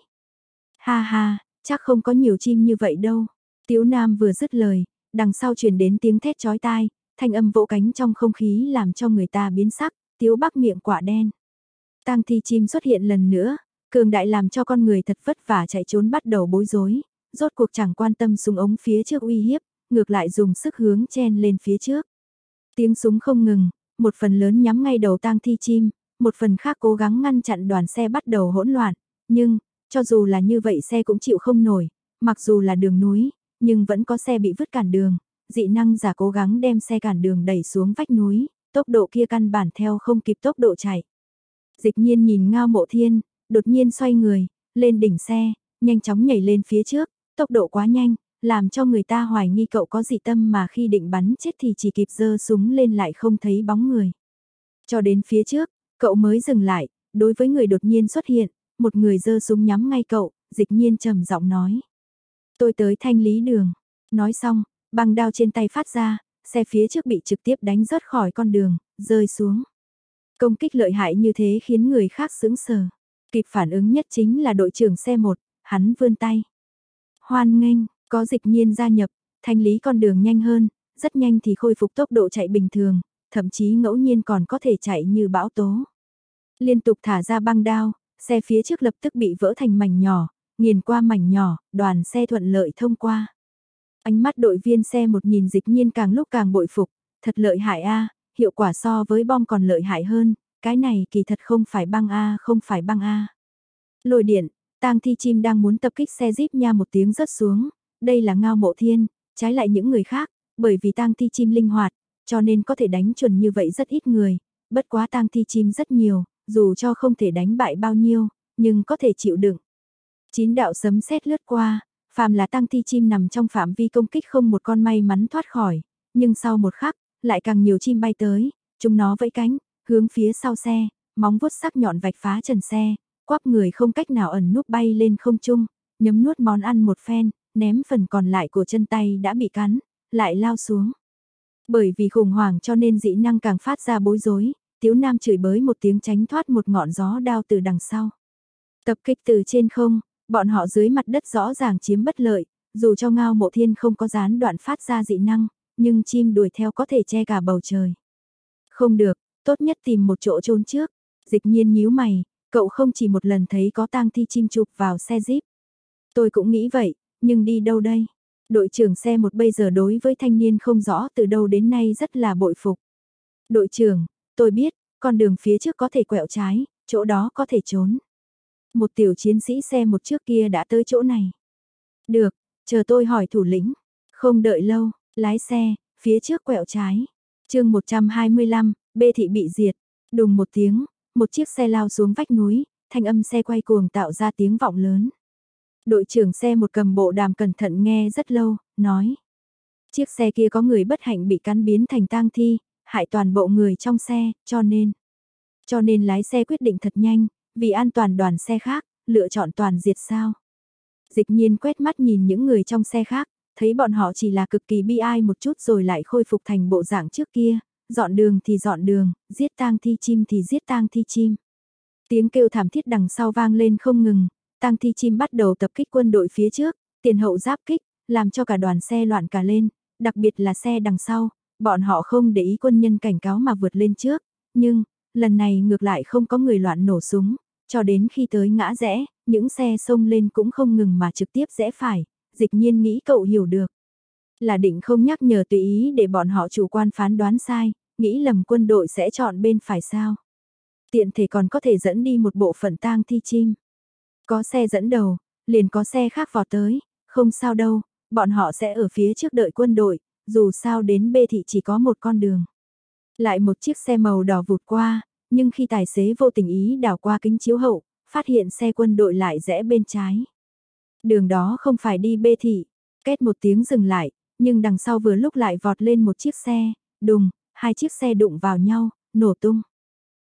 Ha ha, chắc không có nhiều chim như vậy đâu. Tiếu Nam vừa dứt lời, đằng sau truyền đến tiếng thét chói tai, thanh âm vỗ cánh trong không khí làm cho người ta biến sắc, Tiếu Bắc miệng quả đen. Tang thi chim xuất hiện lần nữa, cường đại làm cho con người thật vất vả chạy trốn bắt đầu bối rối, rốt cuộc chẳng quan tâm súng ống phía trước uy hiếp, ngược lại dùng sức hướng chen lên phía trước. Tiếng súng không ngừng, một phần lớn nhắm ngay đầu tang thi chim, một phần khác cố gắng ngăn chặn đoàn xe bắt đầu hỗn loạn, nhưng, cho dù là như vậy xe cũng chịu không nổi, mặc dù là đường núi, nhưng vẫn có xe bị vứt cản đường, dị năng giả cố gắng đem xe cản đường đẩy xuống vách núi, tốc độ kia căn bản theo không kịp tốc độ chạy. Dịch nhiên nhìn ngao mộ thiên, đột nhiên xoay người, lên đỉnh xe, nhanh chóng nhảy lên phía trước, tốc độ quá nhanh, làm cho người ta hoài nghi cậu có dị tâm mà khi định bắn chết thì chỉ kịp giơ súng lên lại không thấy bóng người. Cho đến phía trước, cậu mới dừng lại, đối với người đột nhiên xuất hiện, một người giơ súng nhắm ngay cậu, dịch nhiên trầm giọng nói. Tôi tới thanh lý đường. Nói xong, băng đao trên tay phát ra, xe phía trước bị trực tiếp đánh rớt khỏi con đường, rơi xuống. Công kích lợi hại như thế khiến người khác sững sờ. Kịp phản ứng nhất chính là đội trưởng xe 1, hắn vươn tay. Hoan nghênh, có dịch nhiên gia nhập, thanh lý con đường nhanh hơn, rất nhanh thì khôi phục tốc độ chạy bình thường, thậm chí ngẫu nhiên còn có thể chạy như bão tố. Liên tục thả ra băng đao, xe phía trước lập tức bị vỡ thành mảnh nhỏ, nghiền qua mảnh nhỏ, đoàn xe thuận lợi thông qua. Ánh mắt đội viên xe một nhìn dịch nhiên càng lúc càng bội phục, thật lợi hại a, hiệu quả so với bom còn lợi hại hơn, cái này kỳ thật không phải băng a, không phải băng a. Lôi điện, tang thi chim đang muốn tập kích xe jeep nha một tiếng rớt xuống, đây là ngao mộ thiên, trái lại những người khác, bởi vì tang thi chim linh hoạt, cho nên có thể đánh chuẩn như vậy rất ít người, bất quá tang thi chim rất nhiều, dù cho không thể đánh bại bao nhiêu, nhưng có thể chịu đựng. Chín đạo sấm sét lướt qua, phàm là tang thi chim nằm trong phạm vi công kích không một con may mắn thoát khỏi, nhưng sau một khắc, lại càng nhiều chim bay tới, chúng nó vẫy cánh, hướng phía sau xe, móng vuốt sắc nhọn vạch phá trần xe, quắp người không cách nào ẩn núp bay lên không trung, nhấm nuốt món ăn một phen, ném phần còn lại của chân tay đã bị cắn, lại lao xuống. Bởi vì khủng hoảng cho nên dị năng càng phát ra bối rối, Tiếu Nam chửi bới một tiếng tránh thoát một ngọn gió đao từ đằng sau. Tập kích từ trên không, bọn họ dưới mặt đất rõ ràng chiếm bất lợi, Dù cho ngao mộ thiên không có gián đoạn phát ra dị năng, nhưng chim đuổi theo có thể che cả bầu trời. Không được, tốt nhất tìm một chỗ trốn trước. Dịch nhiên nhíu mày, cậu không chỉ một lần thấy có tang thi chim chụp vào xe jeep. Tôi cũng nghĩ vậy, nhưng đi đâu đây? Đội trưởng xe một bây giờ đối với thanh niên không rõ từ đâu đến nay rất là bội phục. Đội trưởng, tôi biết, con đường phía trước có thể quẹo trái, chỗ đó có thể trốn. Một tiểu chiến sĩ xe một trước kia đã tới chỗ này. Được, chờ tôi hỏi thủ lĩnh. Không đợi lâu, lái xe, phía trước quẹo trái. chương 125, bê thị bị diệt. Đùng một tiếng, một chiếc xe lao xuống vách núi, thanh âm xe quay cuồng tạo ra tiếng vọng lớn. Đội trưởng xe một cầm bộ đàm cẩn thận nghe rất lâu, nói. Chiếc xe kia có người bất hạnh bị cắn biến thành tang thi, hại toàn bộ người trong xe, cho nên. Cho nên lái xe quyết định thật nhanh, vì an toàn đoàn xe khác, lựa chọn toàn diệt sao. Dịch nhiên quét mắt nhìn những người trong xe khác, thấy bọn họ chỉ là cực kỳ bi ai một chút rồi lại khôi phục thành bộ dạng trước kia, dọn đường thì dọn đường, giết tang thi chim thì giết tang thi chim. Tiếng kêu thảm thiết đằng sau vang lên không ngừng, tang thi chim bắt đầu tập kích quân đội phía trước, tiền hậu giáp kích, làm cho cả đoàn xe loạn cả lên, đặc biệt là xe đằng sau, bọn họ không để ý quân nhân cảnh cáo mà vượt lên trước, nhưng, lần này ngược lại không có người loạn nổ súng, cho đến khi tới ngã rẽ, những xe xông lên cũng không ngừng mà trực tiếp rẽ phải, dịch nhiên nghĩ cậu hiểu được. Là định không nhắc nhở tùy ý để bọn họ chủ quan phán đoán sai, nghĩ lầm quân đội sẽ chọn bên phải sao. Tiện thể còn có thể dẫn đi một bộ phận tang thi chim. Có xe dẫn đầu, liền có xe khác vọt tới, không sao đâu, bọn họ sẽ ở phía trước đợi quân đội, dù sao đến bê thị chỉ có một con đường. Lại một chiếc xe màu đỏ vụt qua, nhưng khi tài xế vô tình ý đảo qua kính chiếu hậu, phát hiện xe quân đội lại rẽ bên trái. Đường đó không phải đi bê thị, két một tiếng dừng lại, nhưng đằng sau vừa lúc lại vọt lên một chiếc xe, đùng, hai chiếc xe đụng vào nhau, nổ tung.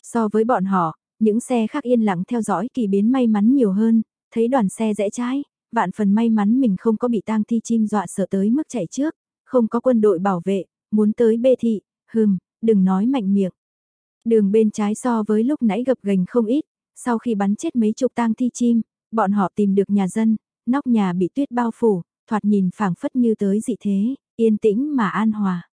So với bọn họ, những xe khác yên lặng theo dõi kỳ biến may mắn nhiều hơn, thấy đoàn xe rẽ trái, vạn phần may mắn mình không có bị tang thi chim dọa sợ tới mức chạy trước, không có quân đội bảo vệ, muốn tới bê thị, hừm, đừng nói mạnh miệng. Đường bên trái so với lúc nãy gập gành không ít, sau khi bắn chết mấy chục tang thi chim, bọn họ tìm được nhà dân, nóc nhà bị tuyết bao phủ, thoạt nhìn phảng phất như tới dị thế, yên tĩnh mà an hòa.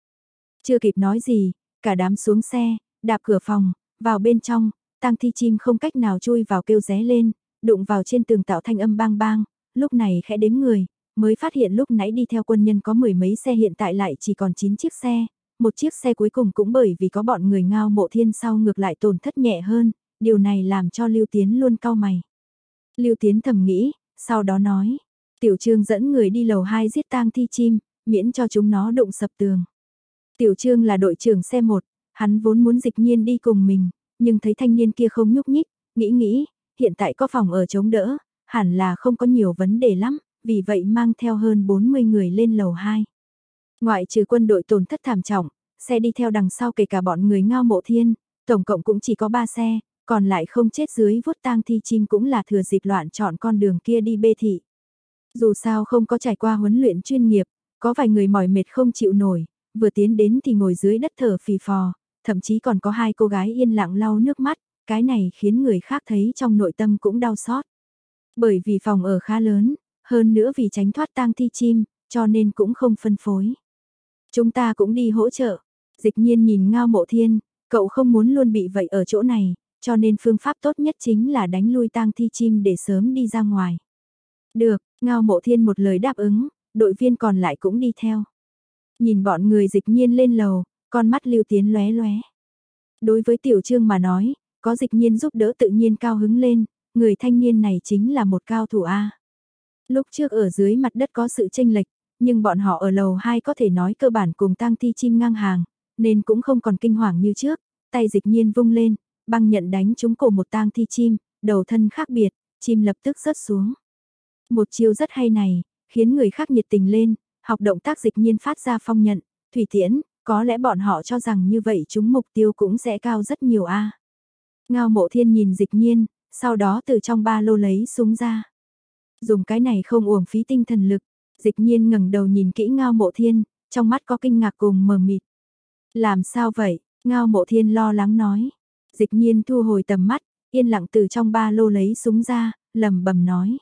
Chưa kịp nói gì, cả đám xuống xe, đạp cửa phòng, vào bên trong, tang thi chim không cách nào chui vào kêu ré lên, đụng vào trên tường tạo thanh âm bang bang, lúc này khẽ đếm người, mới phát hiện lúc nãy đi theo quân nhân có mười mấy xe hiện tại lại chỉ còn 9 chiếc xe, một chiếc xe cuối cùng cũng bởi vì có bọn người ngao mộ thiên sau ngược lại tổn thất nhẹ hơn, điều này làm cho Lưu Tiến luôn cau mày. Lưu Tiến thầm nghĩ, sau đó nói, Tiểu Trương dẫn người đi lầu 2 giết tang thi chim, miễn cho chúng nó đụng sập tường. Tiểu Trương là đội trưởng xe 1, hắn vốn muốn dịch nhiên đi cùng mình, nhưng thấy thanh niên kia không nhúc nhích, nghĩ nghĩ, hiện tại có phòng ở chống đỡ, hẳn là không có nhiều vấn đề lắm, vì vậy mang theo hơn 40 người lên lầu 2. Ngoại trừ quân đội tổn thất thảm trọng, xe đi theo đằng sau kể cả bọn người ngao mộ thiên, tổng cộng cũng chỉ có 3 xe, còn lại không chết dưới vốt tang thi chim cũng là thừa dịp loạn chọn con đường kia đi bê thị. Dù sao không có trải qua huấn luyện chuyên nghiệp, có vài người mỏi mệt không chịu nổi, vừa tiến đến thì ngồi dưới đất thở phì phò, thậm chí còn có hai cô gái yên lặng lau nước mắt, cái này khiến người khác thấy trong nội tâm cũng đau xót. Bởi vì phòng ở khá lớn, hơn nữa vì tránh thoát tang thi chim, cho nên cũng không phân phối. Chúng ta cũng đi hỗ trợ. Dịch nhiên nhìn ngao mộ thiên, cậu không muốn luôn bị vậy ở chỗ này, cho nên phương pháp tốt nhất chính là đánh lui tang thi chim để sớm đi ra ngoài. Được, ngao mộ thiên một lời đáp ứng, đội viên còn lại cũng đi theo. Nhìn bọn người dịch nhiên lên lầu, con mắt lưu tiến lóe lóe. Đối với tiểu trương mà nói, có dịch nhiên giúp đỡ tự nhiên cao hứng lên, người thanh niên này chính là một cao thủ A. Lúc trước ở dưới mặt đất có sự tranh lệch, nhưng bọn họ ở lầu 2 có thể nói cơ bản cùng tang thi chim ngang hàng, nên cũng không còn kinh hoàng như trước, tay dịch nhiên vung lên, băng nhận đánh trúng cổ một tang thi chim, đầu thân khác biệt, chim lập tức rớt xuống. Một chiêu rất hay này, khiến người khác nhiệt tình lên, học động tác dịch nhiên phát ra phong nhận, thủy tiễn, có lẽ bọn họ cho rằng như vậy chúng mục tiêu cũng sẽ cao rất nhiều a. Ngao mộ thiên nhìn dịch nhiên, sau đó từ trong ba lô lấy súng ra. Dùng cái này không uổng phí tinh thần lực, dịch nhiên ngẩng đầu nhìn kỹ ngao mộ thiên, trong mắt có kinh ngạc cùng mờ mịt. Làm sao vậy? Ngao mộ thiên lo lắng nói. Dịch nhiên thu hồi tầm mắt, yên lặng từ trong ba lô lấy súng ra, lầm bầm nói.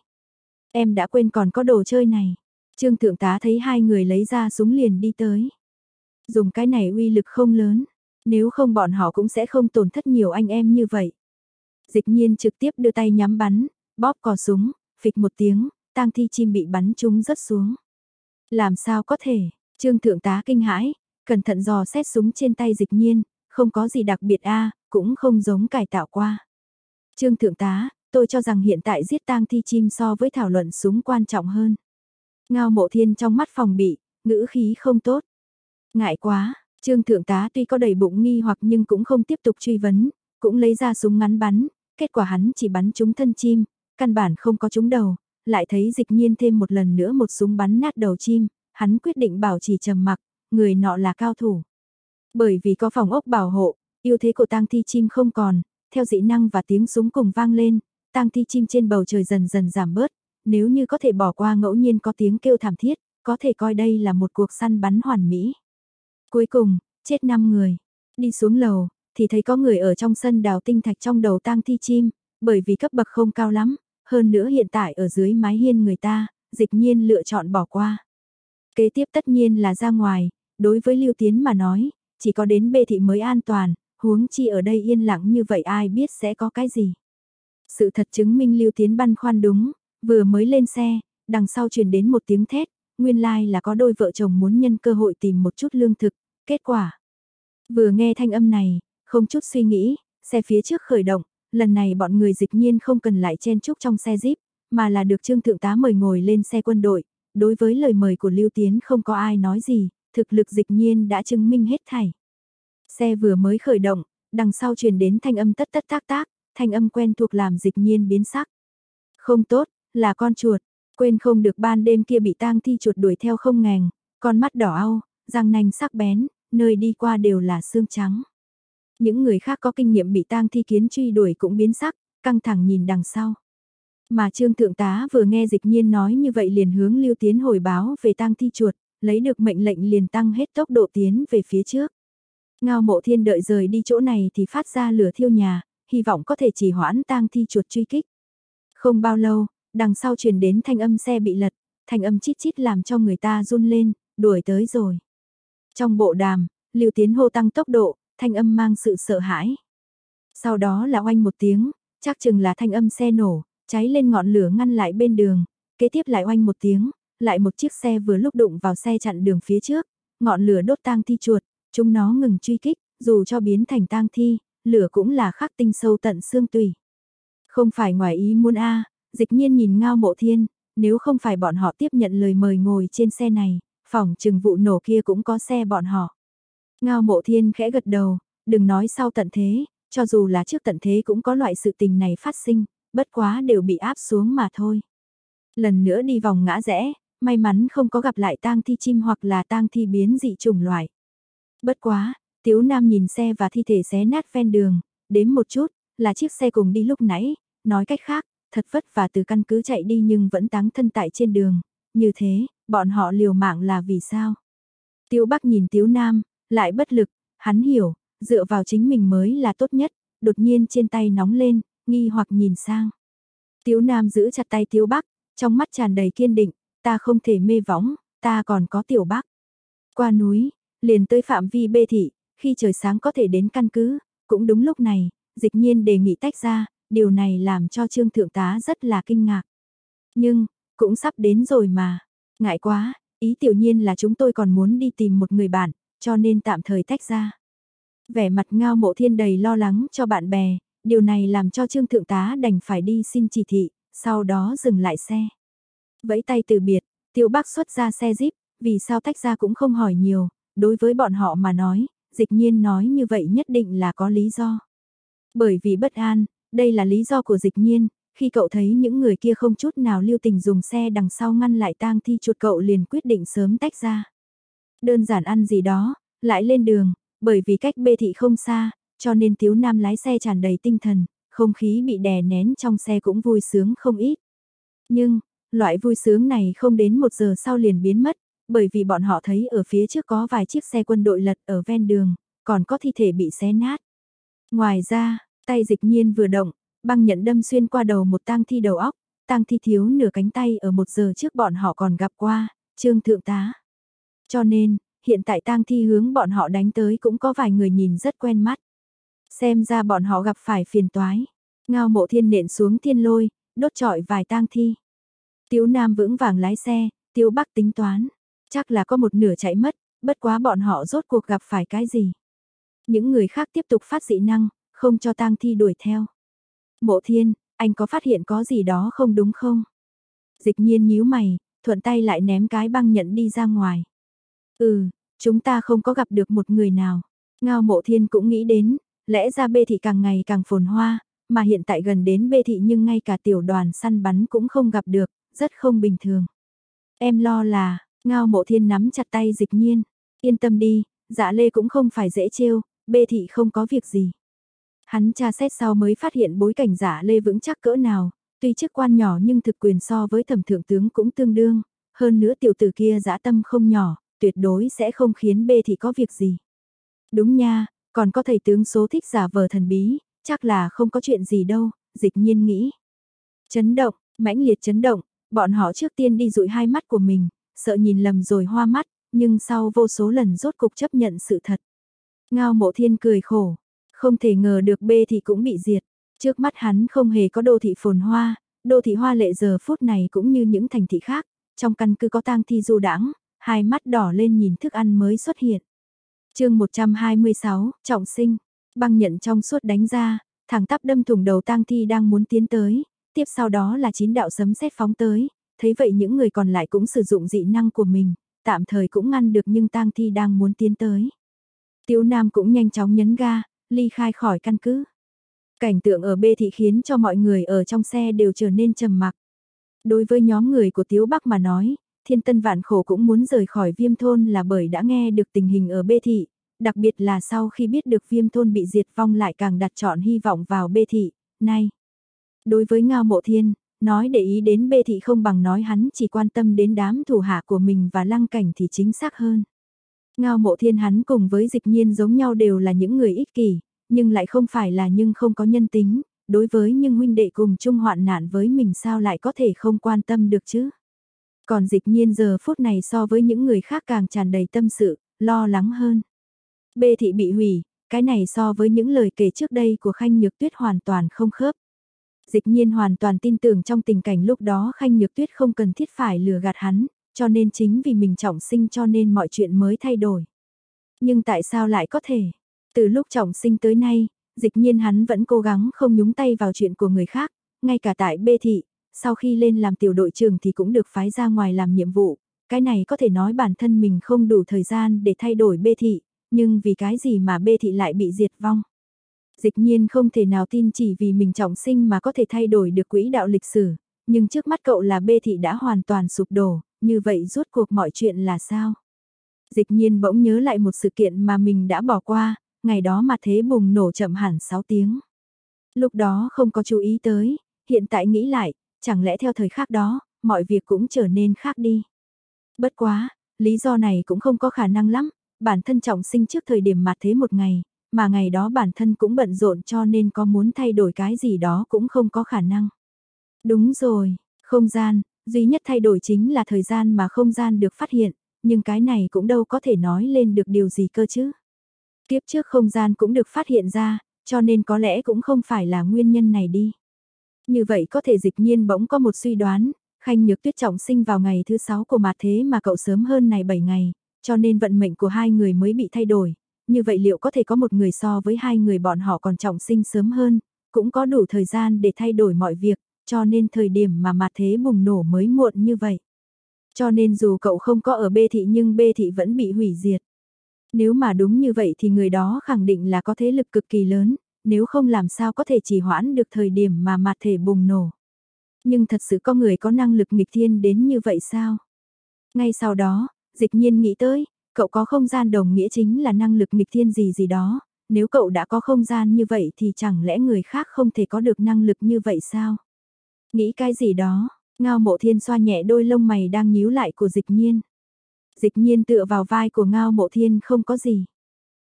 Em đã quên còn có đồ chơi này. Trương thượng tá thấy hai người lấy ra súng liền đi tới. Dùng cái này uy lực không lớn, nếu không bọn họ cũng sẽ không tổn thất nhiều anh em như vậy. Dịch nhiên trực tiếp đưa tay nhắm bắn, bóp cò súng, phịch một tiếng, tang thi chim bị bắn trúng rớt xuống. Làm sao có thể, trương thượng tá kinh hãi, cẩn thận dò xét súng trên tay dịch nhiên, không có gì đặc biệt a cũng không giống cải tạo qua. Trương thượng tá, tôi cho rằng hiện tại giết tang thi chim so với thảo luận súng quan trọng hơn. Ngao mộ thiên trong mắt phòng bị, ngữ khí không tốt. Ngại quá, trương thượng tá tuy có đầy bụng nghi hoặc nhưng cũng không tiếp tục truy vấn, cũng lấy ra súng ngắn bắn, kết quả hắn chỉ bắn trúng thân chim, căn bản không có trúng đầu, lại thấy dịch nhiên thêm một lần nữa một súng bắn nát đầu chim, hắn quyết định bảo trì trầm mặc, người nọ là cao thủ. Bởi vì có phòng ốc bảo hộ, ưu thế của tang thi chim không còn, theo dị năng và tiếng súng cùng vang lên, tang thi chim trên bầu trời dần dần giảm bớt, nếu như có thể bỏ qua ngẫu nhiên có tiếng kêu thảm thiết, có thể coi đây là một cuộc săn bắn hoàn mỹ. Cuối cùng, chết 5 người. Đi xuống lầu, thì thấy có người ở trong sân đào tinh thạch trong đầu tang thi chim, bởi vì cấp bậc không cao lắm, hơn nữa hiện tại ở dưới mái hiên người ta, dịch nhiên lựa chọn bỏ qua. Kế tiếp tất nhiên là ra ngoài, đối với Lưu Tiến mà nói, chỉ có đến bê thị mới an toàn, huống chi ở đây yên lặng như vậy ai biết sẽ có cái gì. Sự thật chứng minh Lưu Tiến băn khoăn đúng, vừa mới lên xe, đằng sau truyền đến một tiếng thét, nguyên lai like là có đôi vợ chồng muốn nhân cơ hội tìm một chút lương thực, kết quả. Vừa nghe thanh âm này, không chút suy nghĩ, xe phía trước khởi động, lần này bọn người dịch nhiên không cần lại chen chúc trong xe jeep, mà là được Trương Thượng tá mời ngồi lên xe quân đội, đối với lời mời của Lưu Tiến không có ai nói gì, thực lực dịch nhiên đã chứng minh hết thảy. Xe vừa mới khởi động, đằng sau truyền đến thanh âm tất tất tác tác, thanh âm quen thuộc làm dịch nhiên biến sắc. Không tốt, là con chuột, quên không được ban đêm kia bị tang thi chuột đuổi theo không ngàng, con mắt đỏ au, răng nanh sắc bén, nơi đi qua đều là xương trắng. Những người khác có kinh nghiệm bị tang thi kiến truy đuổi cũng biến sắc, căng thẳng nhìn đằng sau. Mà Trương Thượng tá vừa nghe dịch nhiên nói như vậy liền hướng Lưu Tiến hồi báo về tang thi chuột, lấy được mệnh lệnh liền tăng hết tốc độ tiến về phía trước. Ngao mộ thiên đợi rời đi chỗ này thì phát ra lửa thiêu nhà, hy vọng có thể chỉ hoãn tang thi chuột truy kích. Không bao lâu, đằng sau truyền đến thanh âm xe bị lật, thanh âm chít chít làm cho người ta run lên, đuổi tới rồi. Trong bộ đàm, Lưu Tiến hô tăng tốc độ, thanh âm mang sự sợ hãi. Sau đó là oanh một tiếng, chắc chừng là thanh âm xe nổ, cháy lên ngọn lửa ngăn lại bên đường, kế tiếp lại oanh một tiếng, lại một chiếc xe vừa lúc đụng vào xe chặn đường phía trước, ngọn lửa đốt tang thi chuột, chúng nó ngừng truy kích, dù cho biến thành tang thi, lửa cũng là khắc tinh sâu tận xương tùy. Không phải ngoài ý muốn a, dịch nhiên nhìn ngao mộ thiên, nếu không phải bọn họ tiếp nhận lời mời ngồi trên xe này, phòng trừng vụ nổ kia cũng có xe bọn họ. Ngao mộ thiên khẽ gật đầu, đừng nói sau tận thế, cho dù là trước tận thế cũng có loại sự tình này phát sinh, bất quá đều bị áp xuống mà thôi. Lần nữa đi vòng ngã rẽ, may mắn không có gặp lại tang thi chim hoặc là tang thi biến dị chủng loại. Bất quá, Tiếu Nam nhìn xe và thi thể xé nát ven đường, đếm một chút, là chiếc xe cùng đi lúc nãy, nói cách khác, thật vất vả từ căn cứ chạy đi nhưng vẫn táng thân tại trên đường, như thế, bọn họ liều mạng là vì sao? Tiếu Bắc nhìn Tiếu Nam, lại bất lực, hắn hiểu, dựa vào chính mình mới là tốt nhất, đột nhiên trên tay nóng lên, nghi hoặc nhìn sang. Tiếu Nam giữ chặt tay Tiếu Bắc, trong mắt tràn đầy kiên định, ta không thể mê võng, ta còn có Tiểu Bắc. Qua núi, liền tới phạm vi bê thị, khi trời sáng có thể đến căn cứ, cũng đúng lúc này, dịch nhiên đề nghị tách ra, điều này làm cho Trương Thượng tá rất là kinh ngạc. Nhưng, cũng sắp đến rồi mà, ngại quá, ý tiểu nhiên là chúng tôi còn muốn đi tìm một người bạn, cho nên tạm thời tách ra. Vẻ mặt ngao mộ thiên đầy lo lắng cho bạn bè, điều này làm cho Trương Thượng tá đành phải đi xin chỉ thị, sau đó dừng lại xe. Vẫy tay từ biệt, Tiểu bác xuất ra xe jeep, vì sao tách ra cũng không hỏi nhiều, đối với bọn họ mà nói, dịch nhiên nói như vậy nhất định là có lý do. Bởi vì bất an, đây là lý do của dịch nhiên, khi cậu thấy những người kia không chút nào lưu tình dùng xe đằng sau ngăn lại tang thi chuột cậu liền quyết định sớm tách ra. Đơn giản ăn gì đó, lại lên đường, bởi vì cách bê thị không xa, cho nên thiếu nam lái xe tràn đầy tinh thần, không khí bị đè nén trong xe cũng vui sướng không ít. Nhưng, loại vui sướng này không đến một giờ sau liền biến mất, bởi vì bọn họ thấy ở phía trước có vài chiếc xe quân đội lật ở ven đường, còn có thi thể bị xé nát. Ngoài ra, tay dịch nhiên vừa động, băng nhận đâm xuyên qua đầu một tang thi đầu óc, tang thi thiếu nửa cánh tay ở một giờ trước bọn họ còn gặp qua, trương thượng tá. Cho nên, hiện tại tang thi hướng bọn họ đánh tới cũng có vài người nhìn rất quen mắt. Xem ra bọn họ gặp phải phiền toái. Ngao mộ thiên nện xuống thiên lôi, đốt trọi vài tang thi. Tiếu Nam vững vàng lái xe, Tiếu Bắc tính toán. Chắc là có một nửa chạy mất, bất quá bọn họ rốt cuộc gặp phải cái gì. Những người khác tiếp tục phát dị năng, không cho tang thi đuổi theo. Mộ thiên, anh có phát hiện có gì đó không đúng không? Dịch nhiên nhíu mày, thuận tay lại ném cái băng nhận đi ra ngoài. Ừ, chúng ta không có gặp được một người nào. Ngao mộ thiên cũng nghĩ đến, lẽ ra bê thị càng ngày càng phồn hoa, mà hiện tại gần đến bê thị nhưng ngay cả tiểu đoàn săn bắn cũng không gặp được, rất không bình thường. Em lo là, ngao mộ thiên nắm chặt tay dịch nhiên, yên tâm đi, dạ lê cũng không phải dễ trêu, bê thị không có việc gì. Hắn tra xét sau mới phát hiện bối cảnh giả lê vững chắc cỡ nào, tuy chức quan nhỏ nhưng thực quyền so với thẩm thượng tướng cũng tương đương, hơn nữa tiểu tử kia dã tâm không nhỏ, tuyệt đối sẽ không khiến bê thị có việc gì. Đúng nha, còn có thầy tướng số thích giả vờ thần bí, chắc là không có chuyện gì đâu, dịch nhiên nghĩ. Chấn động, mãnh liệt chấn động, bọn họ trước tiên đi dụi hai mắt của mình, sợ nhìn lầm rồi hoa mắt, nhưng sau vô số lần rốt cục chấp nhận sự thật. Ngao mộ thiên cười khổ, không thể ngờ được b thì cũng bị diệt. Trước mắt hắn không hề có đô thị phồn hoa, đô thị hoa lệ giờ phút này cũng như những thành thị khác, trong căn cứ có tang thi du đãng, hai mắt đỏ lên nhìn thức ăn mới xuất hiện. chương 126, trọng sinh, băng nhận trong suốt đánh ra, thẳng tắp đâm thủng đầu tang thi đang muốn tiến tới, tiếp sau đó là chín đạo sấm sét phóng tới, thấy vậy những người còn lại cũng sử dụng dị năng của mình, tạm thời cũng ngăn được nhưng tang thi đang muốn tiến tới. Tiểu Nam cũng nhanh chóng nhấn ga, ly khai khỏi căn cứ. Cảnh tượng ở bê thị khiến cho mọi người ở trong xe đều trở nên trầm mặc. Đối với nhóm người của Tiếu Bắc mà nói, thiên tân vạn khổ cũng muốn rời khỏi viêm thôn là bởi đã nghe được tình hình ở bê thị, đặc biệt là sau khi biết được viêm thôn bị diệt vong lại càng đặt chọn hy vọng vào bê thị, nay. Đối với Ngao Mộ Thiên, nói để ý đến bê thị không bằng nói hắn chỉ quan tâm đến đám thủ hạ của mình và lăng cảnh thì chính xác hơn. Ngao mộ thiên hắn cùng với dịch nhiên giống nhau đều là những người ích kỷ, nhưng lại không phải là nhưng không có nhân tính, đối với nhưng huynh đệ cùng chung hoạn nạn với mình sao lại có thể không quan tâm được chứ. Còn dịch nhiên giờ phút này so với những người khác càng tràn đầy tâm sự, lo lắng hơn. Bê thị bị hủy, cái này so với những lời kể trước đây của Khanh Nhược Tuyết hoàn toàn không khớp. Dịch nhiên hoàn toàn tin tưởng trong tình cảnh lúc đó Khanh Nhược Tuyết không cần thiết phải lừa gạt hắn, cho nên chính vì mình trọng sinh cho nên mọi chuyện mới thay đổi. Nhưng tại sao lại có thể? Từ lúc trọng sinh tới nay, dịch nhiên hắn vẫn cố gắng không nhúng tay vào chuyện của người khác, ngay cả tại bê thị, sau khi lên làm tiểu đội trưởng thì cũng được phái ra ngoài làm nhiệm vụ. Cái này có thể nói bản thân mình không đủ thời gian để thay đổi bê thị, nhưng vì cái gì mà bê thị lại bị diệt vong. Dịch nhiên không thể nào tin chỉ vì mình trọng sinh mà có thể thay đổi được quỹ đạo lịch sử, nhưng trước mắt cậu là bê thị đã hoàn toàn sụp đổ, như vậy rốt cuộc mọi chuyện là sao? Dịch nhiên bỗng nhớ lại một sự kiện mà mình đã bỏ qua, ngày đó mà thế bùng nổ chậm hẳn 6 tiếng. Lúc đó không có chú ý tới, hiện tại nghĩ lại, chẳng lẽ theo thời khắc đó, mọi việc cũng trở nên khác đi. Bất quá, lý do này cũng không có khả năng lắm, bản thân trọng sinh trước thời điểm mà thế một ngày, mà ngày đó bản thân cũng bận rộn cho nên có muốn thay đổi cái gì đó cũng không có khả năng. Đúng rồi, không gian, duy nhất thay đổi chính là thời gian mà không gian được phát hiện, nhưng cái này cũng đâu có thể nói lên được điều gì cơ chứ. Kiếp trước không gian cũng được phát hiện ra, cho nên có lẽ cũng không phải là nguyên nhân này đi. Như vậy có thể dịch nhiên bỗng có một suy đoán, Khanh Nhược Tuyết trọng sinh vào ngày thứ 6 của mặt thế mà cậu sớm hơn này 7 ngày, cho nên vận mệnh của hai người mới bị thay đổi. Như vậy liệu có thể có một người so với hai người bọn họ còn trọng sinh sớm hơn, cũng có đủ thời gian để thay đổi mọi việc, cho nên thời điểm mà mặt thế bùng nổ mới muộn như vậy. Cho nên dù cậu không có ở bê thị nhưng bê thị vẫn bị hủy diệt. Nếu mà đúng như vậy thì người đó khẳng định là có thế lực cực kỳ lớn, nếu không làm sao có thể chỉ hoãn được thời điểm mà mặt thể bùng nổ. Nhưng thật sự có người có năng lực nghịch thiên đến như vậy sao? Ngay sau đó, dịch nhiên nghĩ tới, cậu có không gian đồng nghĩa chính là năng lực nghịch thiên gì gì đó, nếu cậu đã có không gian như vậy thì chẳng lẽ người khác không thể có được năng lực như vậy sao? Nghĩ cái gì đó, ngao mộ thiên xoa nhẹ đôi lông mày đang nhíu lại của dịch nhiên. Dịch nhiên tựa vào vai của ngao mộ thiên không có gì.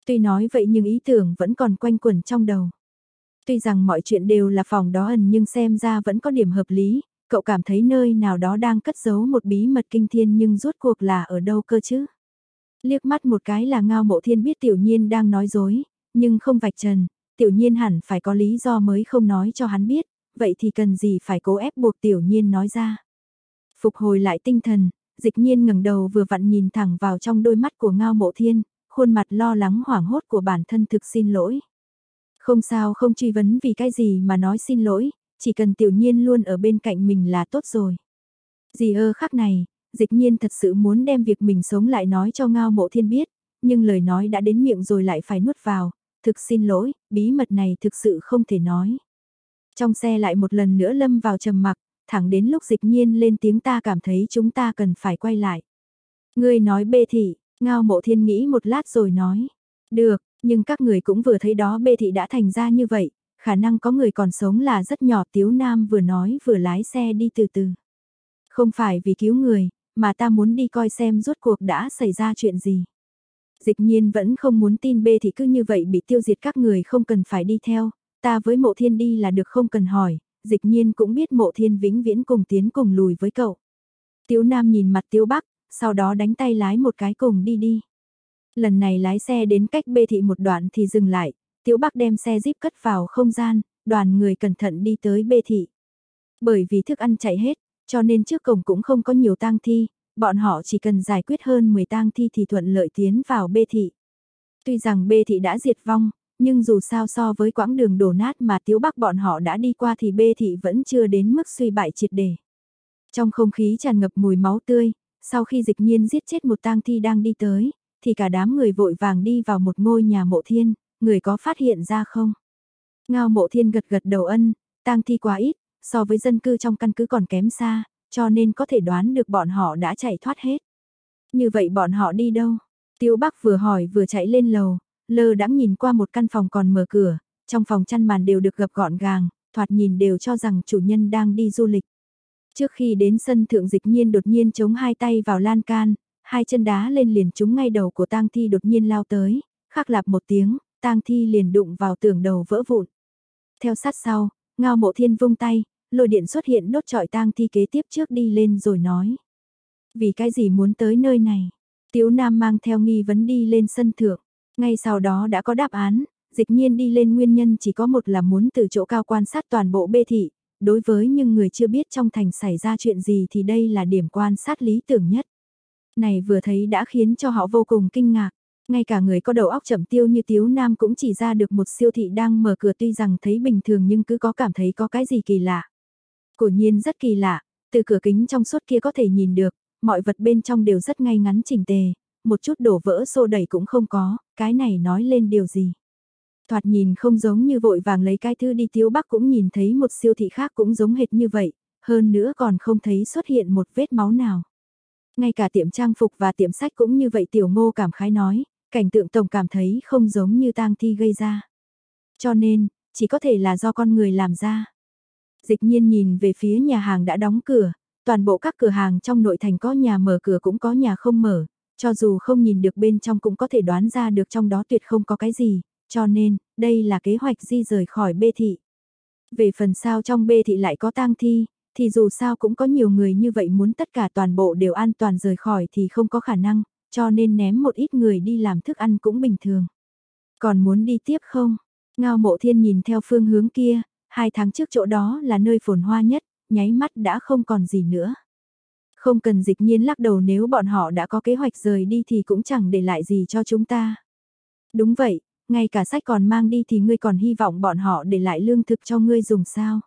Tuy nói vậy nhưng ý tưởng vẫn còn quanh quẩn trong đầu. Tuy rằng mọi chuyện đều là phòng đó ẩn nhưng xem ra vẫn có điểm hợp lý, cậu cảm thấy nơi nào đó đang cất giấu một bí mật kinh thiên nhưng rốt cuộc là ở đâu cơ chứ? Liếc mắt một cái là ngao mộ thiên biết tiểu nhiên đang nói dối, nhưng không vạch trần, tiểu nhiên hẳn phải có lý do mới không nói cho hắn biết, vậy thì cần gì phải cố ép buộc tiểu nhiên nói ra. Phục hồi lại tinh thần, dịch nhiên ngẩng đầu vừa vặn nhìn thẳng vào trong đôi mắt của ngao mộ thiên, khuôn mặt lo lắng hoảng hốt của bản thân thực xin lỗi. Không sao không truy vấn vì cái gì mà nói xin lỗi, chỉ cần tiểu nhiên luôn ở bên cạnh mình là tốt rồi. Gì ơ khắc này, dịch nhiên thật sự muốn đem việc mình sống lại nói cho ngao mộ thiên biết, nhưng lời nói đã đến miệng rồi lại phải nuốt vào, thực xin lỗi, bí mật này thực sự không thể nói. Trong xe lại một lần nữa lâm vào trầm mặc, thẳng đến lúc dịch nhiên lên tiếng ta cảm thấy chúng ta cần phải quay lại. Ngươi nói bê thị, ngao mộ thiên nghĩ một lát rồi nói. Được, nhưng các người cũng vừa thấy đó bê thị đã thành ra như vậy, khả năng có người còn sống là rất nhỏ tiếu nam vừa nói vừa lái xe đi từ từ. Không phải vì cứu người, mà ta muốn đi coi xem rốt cuộc đã xảy ra chuyện gì. Dịch nhiên vẫn không muốn tin bê thị cứ như vậy bị tiêu diệt các người không cần phải đi theo, ta với mộ thiên đi là được không cần hỏi, dịch nhiên cũng biết mộ thiên vĩnh viễn cùng tiến cùng lùi với cậu. Tiếu Nam nhìn mặt Tiếu Bắc, sau đó đánh tay lái một cái cùng đi đi. Lần này lái xe đến cách bê thị một đoạn thì dừng lại, Tiếu Bắc đem xe jeep cất vào không gian, đoàn người cẩn thận đi tới bê thị. Bởi vì thức ăn chạy hết, cho nên trước cổng cũng không có nhiều tang thi, bọn họ chỉ cần giải quyết hơn 10 tang thi thì thuận lợi tiến vào bê thị. Tuy rằng bê thị đã diệt vong, nhưng dù sao so với quãng đường đổ nát mà Tiếu Bắc bọn họ đã đi qua thì bê thị vẫn chưa đến mức suy bại triệt đề. Trong không khí tràn ngập mùi máu tươi, sau khi dịch nhiên giết chết một tang thi đang đi tới, thì cả đám người vội vàng đi vào một ngôi nhà mộ thiên, người có phát hiện ra không? Ngao mộ thiên gật gật đầu ân, tang thi quá ít, so với dân cư trong căn cứ còn kém xa, cho nên có thể đoán được bọn họ đã chạy thoát hết. Như vậy bọn họ đi đâu? Tiêu Bắc vừa hỏi vừa chạy lên lầu, lơ đãng nhìn qua một căn phòng còn mở cửa, trong phòng chăn màn đều được gập gọn gàng, thoạt nhìn đều cho rằng chủ nhân đang đi du lịch. Trước khi đến sân thượng dịch nhiên đột nhiên chống hai tay vào lan can, hai chân đá lên liền trúng ngay đầu của tang thi đột nhiên lao tới, khắc lạp một tiếng, tang thi liền đụng vào tường đầu vỡ vụn. Theo sát sau, ngao mộ thiên vung tay, lôi điện xuất hiện đốt trọi tang thi kế tiếp trước đi lên rồi nói. Vì cái gì muốn tới nơi này? Tiếu Nam mang theo nghi vấn đi lên sân thượng. Ngay sau đó đã có đáp án, dịch nhiên đi lên nguyên nhân chỉ có một là muốn từ chỗ cao quan sát toàn bộ bê thị. Đối với những người chưa biết trong thành xảy ra chuyện gì thì đây là điểm quan sát lý tưởng nhất. Này vừa thấy đã khiến cho họ vô cùng kinh ngạc. Ngay cả người có đầu óc chậm tiêu như Tiếu Nam cũng chỉ ra được một siêu thị đang mở cửa tuy rằng thấy bình thường nhưng cứ có cảm thấy có cái gì kỳ lạ. Cổ nhiên rất kỳ lạ, từ cửa kính trong suốt kia có thể nhìn được, mọi vật bên trong đều rất ngay ngắn chỉnh tề, một chút đổ vỡ xô đẩy cũng không có, cái này nói lên điều gì. Thoạt nhìn không giống như vội vàng lấy cái thư đi tiêu Bắc cũng nhìn thấy một siêu thị khác cũng giống hệt như vậy, hơn nữa còn không thấy xuất hiện một vết máu nào. Ngay cả tiệm trang phục và tiệm sách cũng như vậy tiểu ngô cảm khái nói, cảnh tượng tổng cảm thấy không giống như tang thi gây ra. Cho nên, chỉ có thể là do con người làm ra. Dịch nhiên nhìn về phía nhà hàng đã đóng cửa, toàn bộ các cửa hàng trong nội thành có nhà mở cửa cũng có nhà không mở, cho dù không nhìn được bên trong cũng có thể đoán ra được trong đó tuyệt không có cái gì, cho nên, đây là kế hoạch di rời khỏi bê thị. Về phần sao trong bê thị lại có tang thi, thì dù sao cũng có nhiều người như vậy muốn tất cả toàn bộ đều an toàn rời khỏi thì không có khả năng, cho nên ném một ít người đi làm thức ăn cũng bình thường. Còn muốn đi tiếp không? Ngao mộ thiên nhìn theo phương hướng kia, hai tháng trước chỗ đó là nơi phồn hoa nhất, nháy mắt đã không còn gì nữa. Không cần dịch nhiên lắc đầu nếu bọn họ đã có kế hoạch rời đi thì cũng chẳng để lại gì cho chúng ta. Đúng vậy, ngay cả sách còn mang đi thì ngươi còn hy vọng bọn họ để lại lương thực cho ngươi dùng sao.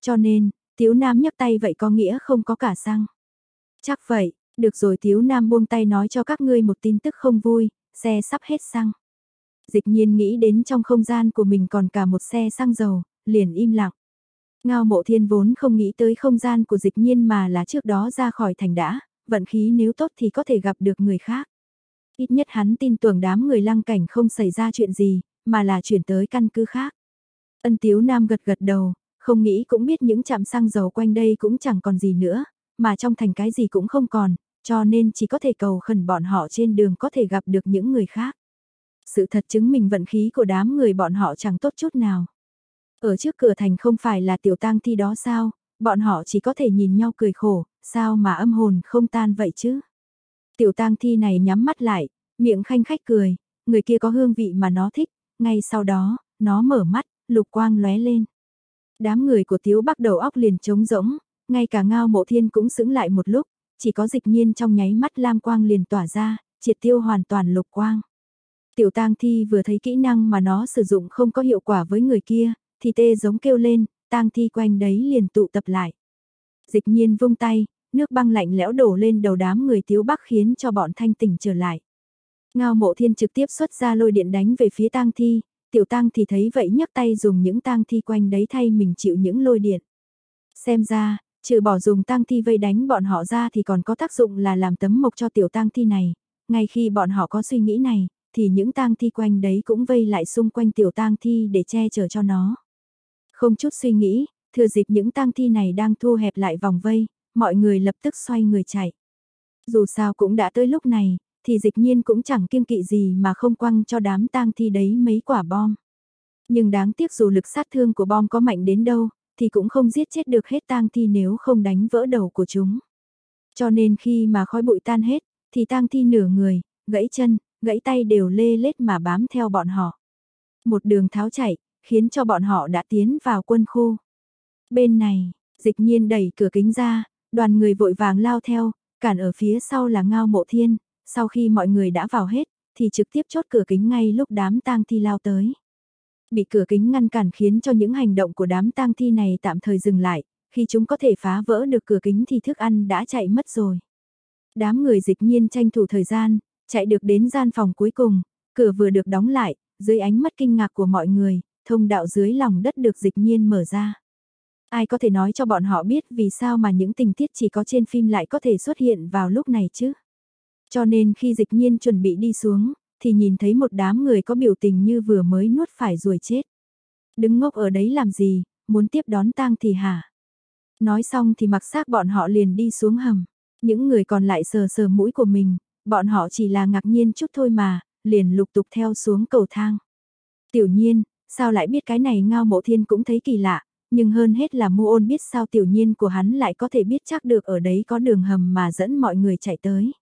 Cho nên, Tiếu Nam nhấc tay vậy có nghĩa không có cả xăng. Chắc vậy, được rồi Tiếu Nam buông tay nói cho các ngươi một tin tức không vui, xe sắp hết xăng. Dịch nhiên nghĩ đến trong không gian của mình còn cả một xe xăng dầu, liền im lặng. Ngao mộ thiên vốn không nghĩ tới không gian của dịch nhiên mà là trước đó ra khỏi thành đã, vận khí nếu tốt thì có thể gặp được người khác. Ít nhất hắn tin tưởng đám người lăng cảnh không xảy ra chuyện gì, mà là chuyển tới căn cứ khác. Ân Tiếu Nam gật gật đầu, không nghĩ cũng biết những trạm xăng dầu quanh đây cũng chẳng còn gì nữa, mà trong thành cái gì cũng không còn, cho nên chỉ có thể cầu khẩn bọn họ trên đường có thể gặp được những người khác. Sự thật chứng minh vận khí của đám người bọn họ chẳng tốt chút nào. Ở trước cửa thành không phải là tiểu tang thi đó sao, bọn họ chỉ có thể nhìn nhau cười khổ, sao mà âm hồn không tan vậy chứ. Tiểu tang thi này nhắm mắt lại, miệng khanh khách cười, người kia có hương vị mà nó thích, ngay sau đó, nó mở mắt, lục quang lóe lên. Đám người của Tiếu Bắc đầu óc liền trống rỗng, ngay cả ngao mộ thiên cũng sững lại một lúc, chỉ có dịch nhiên trong nháy mắt lam quang liền tỏa ra, triệt tiêu hoàn toàn lục quang. Tiểu tang thi vừa thấy kỹ năng mà nó sử dụng không có hiệu quả với người kia, thì tê giống kêu lên, tang thi quanh đấy liền tụ tập lại. Dịch nhiên vung tay, nước băng lạnh lẽo đổ lên đầu đám người tiếu bắc khiến cho bọn thanh tỉnh trở lại. Ngao mộ thiên trực tiếp xuất ra lôi điện đánh về phía tang thi, tiểu tang thì thấy vậy nhấc tay dùng những tang thi quanh đấy thay mình chịu những lôi điện. Xem ra, trừ bỏ dùng tang thi vây đánh bọn họ ra thì còn có tác dụng là làm tấm mộc cho tiểu tang thi này. Ngay khi bọn họ có suy nghĩ này, thì những tang thi quanh đấy cũng vây lại xung quanh tiểu tang thi để che chở cho nó. Không chút suy nghĩ, thừa dịp những tang thi này đang thu hẹp lại vòng vây, mọi người lập tức xoay người chạy. Dù sao cũng đã tới lúc này, thì dịch nhiên cũng chẳng kiêng kỵ gì mà không quăng cho đám tang thi đấy mấy quả bom. Nhưng đáng tiếc dù lực sát thương của bom có mạnh đến đâu, thì cũng không giết chết được hết tang thi nếu không đánh vỡ đầu của chúng. Cho nên khi mà khói bụi tan hết, thì tang thi nửa người, gãy chân, gãy tay đều lê lết mà bám theo bọn họ. Một đường tháo chạy, khiến cho bọn họ đã tiến vào quân khu. Bên này, dịch nhiên đẩy cửa kính ra, đoàn người vội vàng lao theo, cản ở phía sau là ngao mộ thiên, sau khi mọi người đã vào hết, thì trực tiếp chốt cửa kính ngay lúc đám tang thi lao tới. Bị cửa kính ngăn cản khiến cho những hành động của đám tang thi này tạm thời dừng lại, khi chúng có thể phá vỡ được cửa kính thì thức ăn đã chạy mất rồi. Đám người dịch nhiên tranh thủ thời gian, chạy được đến gian phòng cuối cùng, cửa vừa được đóng lại, dưới ánh mắt kinh ngạc của mọi người, thông đạo dưới lòng đất được dịch nhiên mở ra. Ai có thể nói cho bọn họ biết vì sao mà những tình tiết chỉ có trên phim lại có thể xuất hiện vào lúc này chứ? Cho nên khi dịch nhiên chuẩn bị đi xuống, thì nhìn thấy một đám người có biểu tình như vừa mới nuốt phải ruồi chết. Đứng ngốc ở đấy làm gì, muốn tiếp đón tang thì hả? Nói xong thì mặc xác bọn họ liền đi xuống hầm. Những người còn lại sờ sờ mũi của mình, bọn họ chỉ là ngạc nhiên chút thôi mà, liền lục tục theo xuống cầu thang. Tiểu nhiên, sao lại biết cái này ngao mộ thiên cũng thấy kỳ lạ, nhưng hơn hết là mu ôn biết sao tiểu nhiên của hắn lại có thể biết chắc được ở đấy có đường hầm mà dẫn mọi người chạy tới.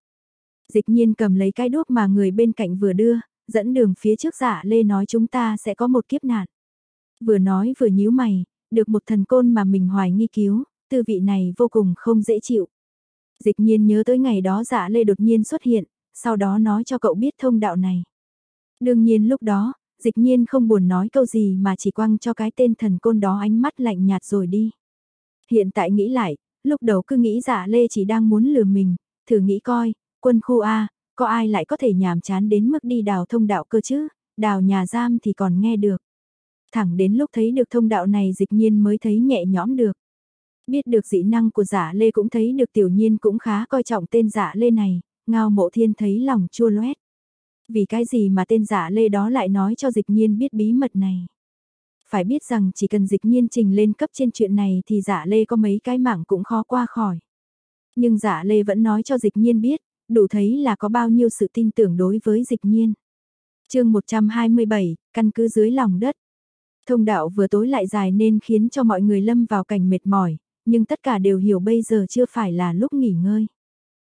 Dịch nhiên cầm lấy cái đuốc mà người bên cạnh vừa đưa, dẫn đường phía trước giả lê nói chúng ta sẽ có một kiếp nạn. Vừa nói vừa nhíu mày, được một thần côn mà mình hoài nghi cứu, tư vị này vô cùng không dễ chịu. Dịch nhiên nhớ tới ngày đó giả lê đột nhiên xuất hiện, sau đó nói cho cậu biết thông đạo này. Đương nhiên lúc đó, dịch nhiên không buồn nói câu gì mà chỉ quăng cho cái tên thần côn đó ánh mắt lạnh nhạt rồi đi. Hiện tại nghĩ lại, lúc đầu cứ nghĩ giả dạ lê chỉ đang muốn lừa mình, thử nghĩ coi, quân khu A, có ai lại có thể nhàm chán đến mức đi đào thông đạo cơ chứ, đào nhà giam thì còn nghe được. Thẳng đến lúc thấy được thông đạo này dịch nhiên mới thấy nhẹ nhõm được. Biết được dị năng của giả lê cũng thấy được tiểu nhiên cũng khá coi trọng tên giả lê này, ngao mộ thiên thấy lòng chua loét. Vì cái gì mà tên giả lê đó lại nói cho dịch nhiên biết bí mật này. Phải biết rằng chỉ cần dịch nhiên trình lên cấp trên chuyện này thì giả lê có mấy cái mạng cũng khó qua khỏi. Nhưng giả lê vẫn nói cho dịch nhiên biết, đủ thấy là có bao nhiêu sự tin tưởng đối với dịch nhiên. chương 127, căn cứ dưới lòng đất. Thông đạo vừa tối lại dài nên khiến cho mọi người lâm vào cảnh mệt mỏi, nhưng tất cả đều hiểu bây giờ chưa phải là lúc nghỉ ngơi.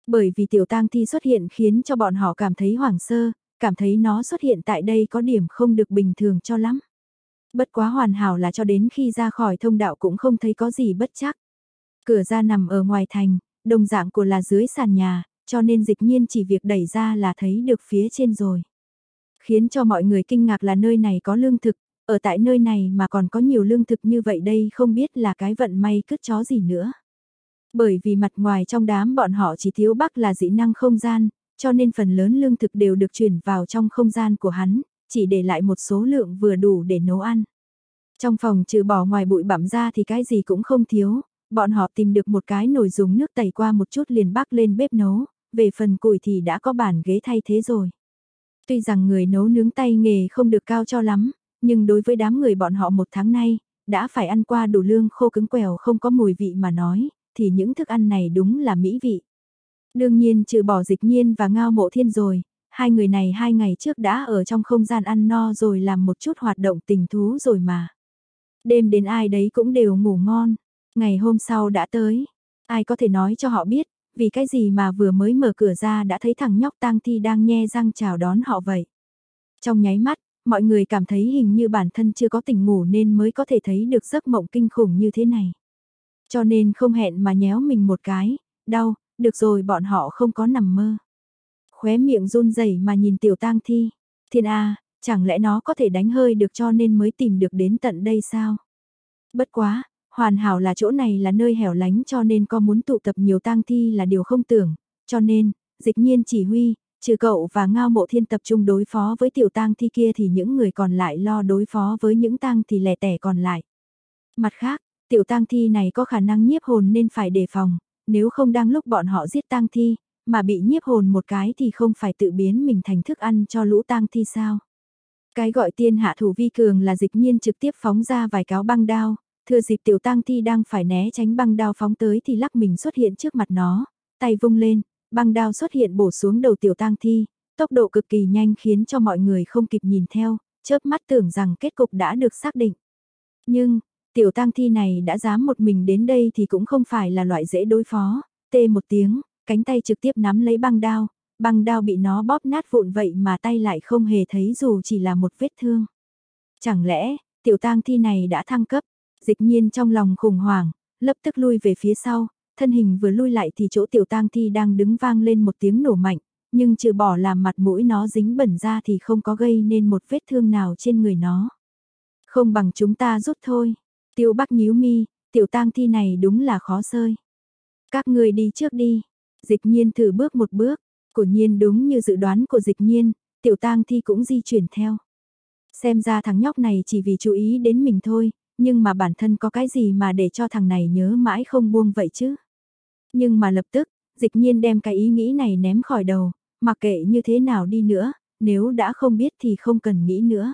Bởi vì tiểu tang thi xuất hiện khiến cho bọn họ cảm thấy hoảng sơ, cảm thấy nó xuất hiện tại đây có điểm không được bình thường cho lắm. Bất quá hoàn hảo là cho đến khi ra khỏi thông đạo cũng không thấy có gì bất chắc. Cửa ra nằm ở ngoài thành, đồng dạng của là dưới sàn nhà, cho nên dịch nhiên chỉ việc đẩy ra là thấy được phía trên rồi. Khiến cho mọi người kinh ngạc là nơi này có lương thực, ở tại nơi này mà còn có nhiều lương thực như vậy đây không biết là cái vận may cứt chó gì nữa. Bởi vì mặt ngoài trong đám bọn họ chỉ thiếu bắc là dị năng không gian, cho nên phần lớn lương thực đều được chuyển vào trong không gian của hắn, chỉ để lại một số lượng vừa đủ để nấu ăn. Trong phòng trừ bỏ ngoài bụi bặm ra thì cái gì cũng không thiếu, bọn họ tìm được một cái nồi dùng nước tẩy qua một chút liền bắc lên bếp nấu, về phần củi thì đã có bàn ghế thay thế rồi. Tuy rằng người nấu nướng tay nghề không được cao cho lắm, nhưng đối với đám người bọn họ một tháng nay, đã phải ăn qua đủ lương khô cứng quèo không có mùi vị mà nói, thì những thức ăn này đúng là mỹ vị. Đương nhiên trừ bỏ dịch nhiên và ngao mộ thiên rồi, hai người này hai ngày trước đã ở trong không gian ăn no rồi làm một chút hoạt động tình thú rồi mà. Đêm đến ai đấy cũng đều ngủ ngon. Ngày hôm sau đã tới, ai có thể nói cho họ biết, vì cái gì mà vừa mới mở cửa ra đã thấy thằng nhóc tang thi đang nhe răng chào đón họ vậy. Trong nháy mắt, mọi người cảm thấy hình như bản thân chưa có tỉnh ngủ nên mới có thể thấy được giấc mộng kinh khủng như thế này. Cho nên không hẹn mà nhéo mình một cái, đau, được rồi bọn họ không có nằm mơ. Khóe miệng run rẩy mà nhìn tiểu tang thi, thiên a, chẳng lẽ nó có thể đánh hơi được cho nên mới tìm được đến tận đây sao? Bất quá, hoàn hảo là chỗ này là nơi hẻo lánh cho nên có muốn tụ tập nhiều tang thi là điều không tưởng, cho nên, dịch nhiên chỉ huy, trừ cậu và ngao mộ thiên tập trung đối phó với tiểu tang thi kia thì những người còn lại lo đối phó với những tang thì lẻ tẻ còn lại. Mặt khác, tiểu tang thi này có khả năng nhiếp hồn nên phải đề phòng, nếu không đang lúc bọn họ giết tang thi, mà bị nhiếp hồn một cái thì không phải tự biến mình thành thức ăn cho lũ tang thi sao. Cái gọi tiên hạ thủ vi cường là dịch nhiên trực tiếp phóng ra vài cáo băng đao, thừa dịp tiểu tang thi đang phải né tránh băng đao phóng tới thì lắc mình xuất hiện trước mặt nó, tay vung lên, băng đao xuất hiện bổ xuống đầu tiểu tang thi, tốc độ cực kỳ nhanh khiến cho mọi người không kịp nhìn theo, chớp mắt tưởng rằng kết cục đã được xác định. Nhưng, tiểu tang thi này đã dám một mình đến đây thì cũng không phải là loại dễ đối phó, tê một tiếng, cánh tay trực tiếp nắm lấy băng đao, băng đao bị nó bóp nát vụn vậy mà tay lại không hề thấy dù chỉ là một vết thương. Chẳng lẽ, tiểu tang thi này đã thăng cấp, dịch nhiên trong lòng khủng hoảng, lập tức lui về phía sau, thân hình vừa lui lại thì chỗ tiểu tang thi đang đứng vang lên một tiếng nổ mạnh, nhưng trừ bỏ làm mặt mũi nó dính bẩn ra thì không có gây nên một vết thương nào trên người nó. Không bằng chúng ta rút thôi. Tiêu Bắc nhíu mi, tiểu tang thi này đúng là khó sơi. Các người đi trước đi. Dịch nhiên thử bước một bước, Cổ nhiên đúng như dự đoán của dịch nhiên, tiểu tang thi cũng di chuyển theo. Xem ra thằng nhóc này chỉ vì chú ý đến mình thôi, nhưng mà bản thân có cái gì mà để cho thằng này nhớ mãi không buông vậy chứ. Nhưng mà lập tức, dịch nhiên đem cái ý nghĩ này ném khỏi đầu, mặc kệ như thế nào đi nữa, nếu đã không biết thì không cần nghĩ nữa.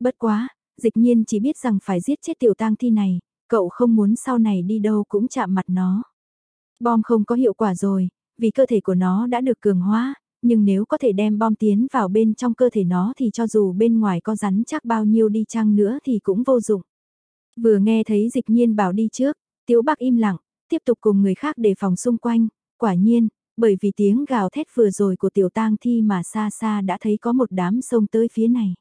Bất quá, dịch nhiên chỉ biết rằng phải giết chết tiểu tang thi này, cậu không muốn sau này đi đâu cũng chạm mặt nó. Bom không có hiệu quả rồi, vì cơ thể của nó đã được cường hóa, nhưng nếu có thể đem bom tiến vào bên trong cơ thể nó thì cho dù bên ngoài có rắn chắc bao nhiêu đi chăng nữa thì cũng vô dụng. Vừa nghe thấy dịch nhiên bảo đi trước, Tiếu Bắc im lặng, tiếp tục cùng người khác đề phòng xung quanh, quả nhiên, bởi vì tiếng gào thét vừa rồi của tiểu tang thi mà xa xa đã thấy có một đám sông tới phía này.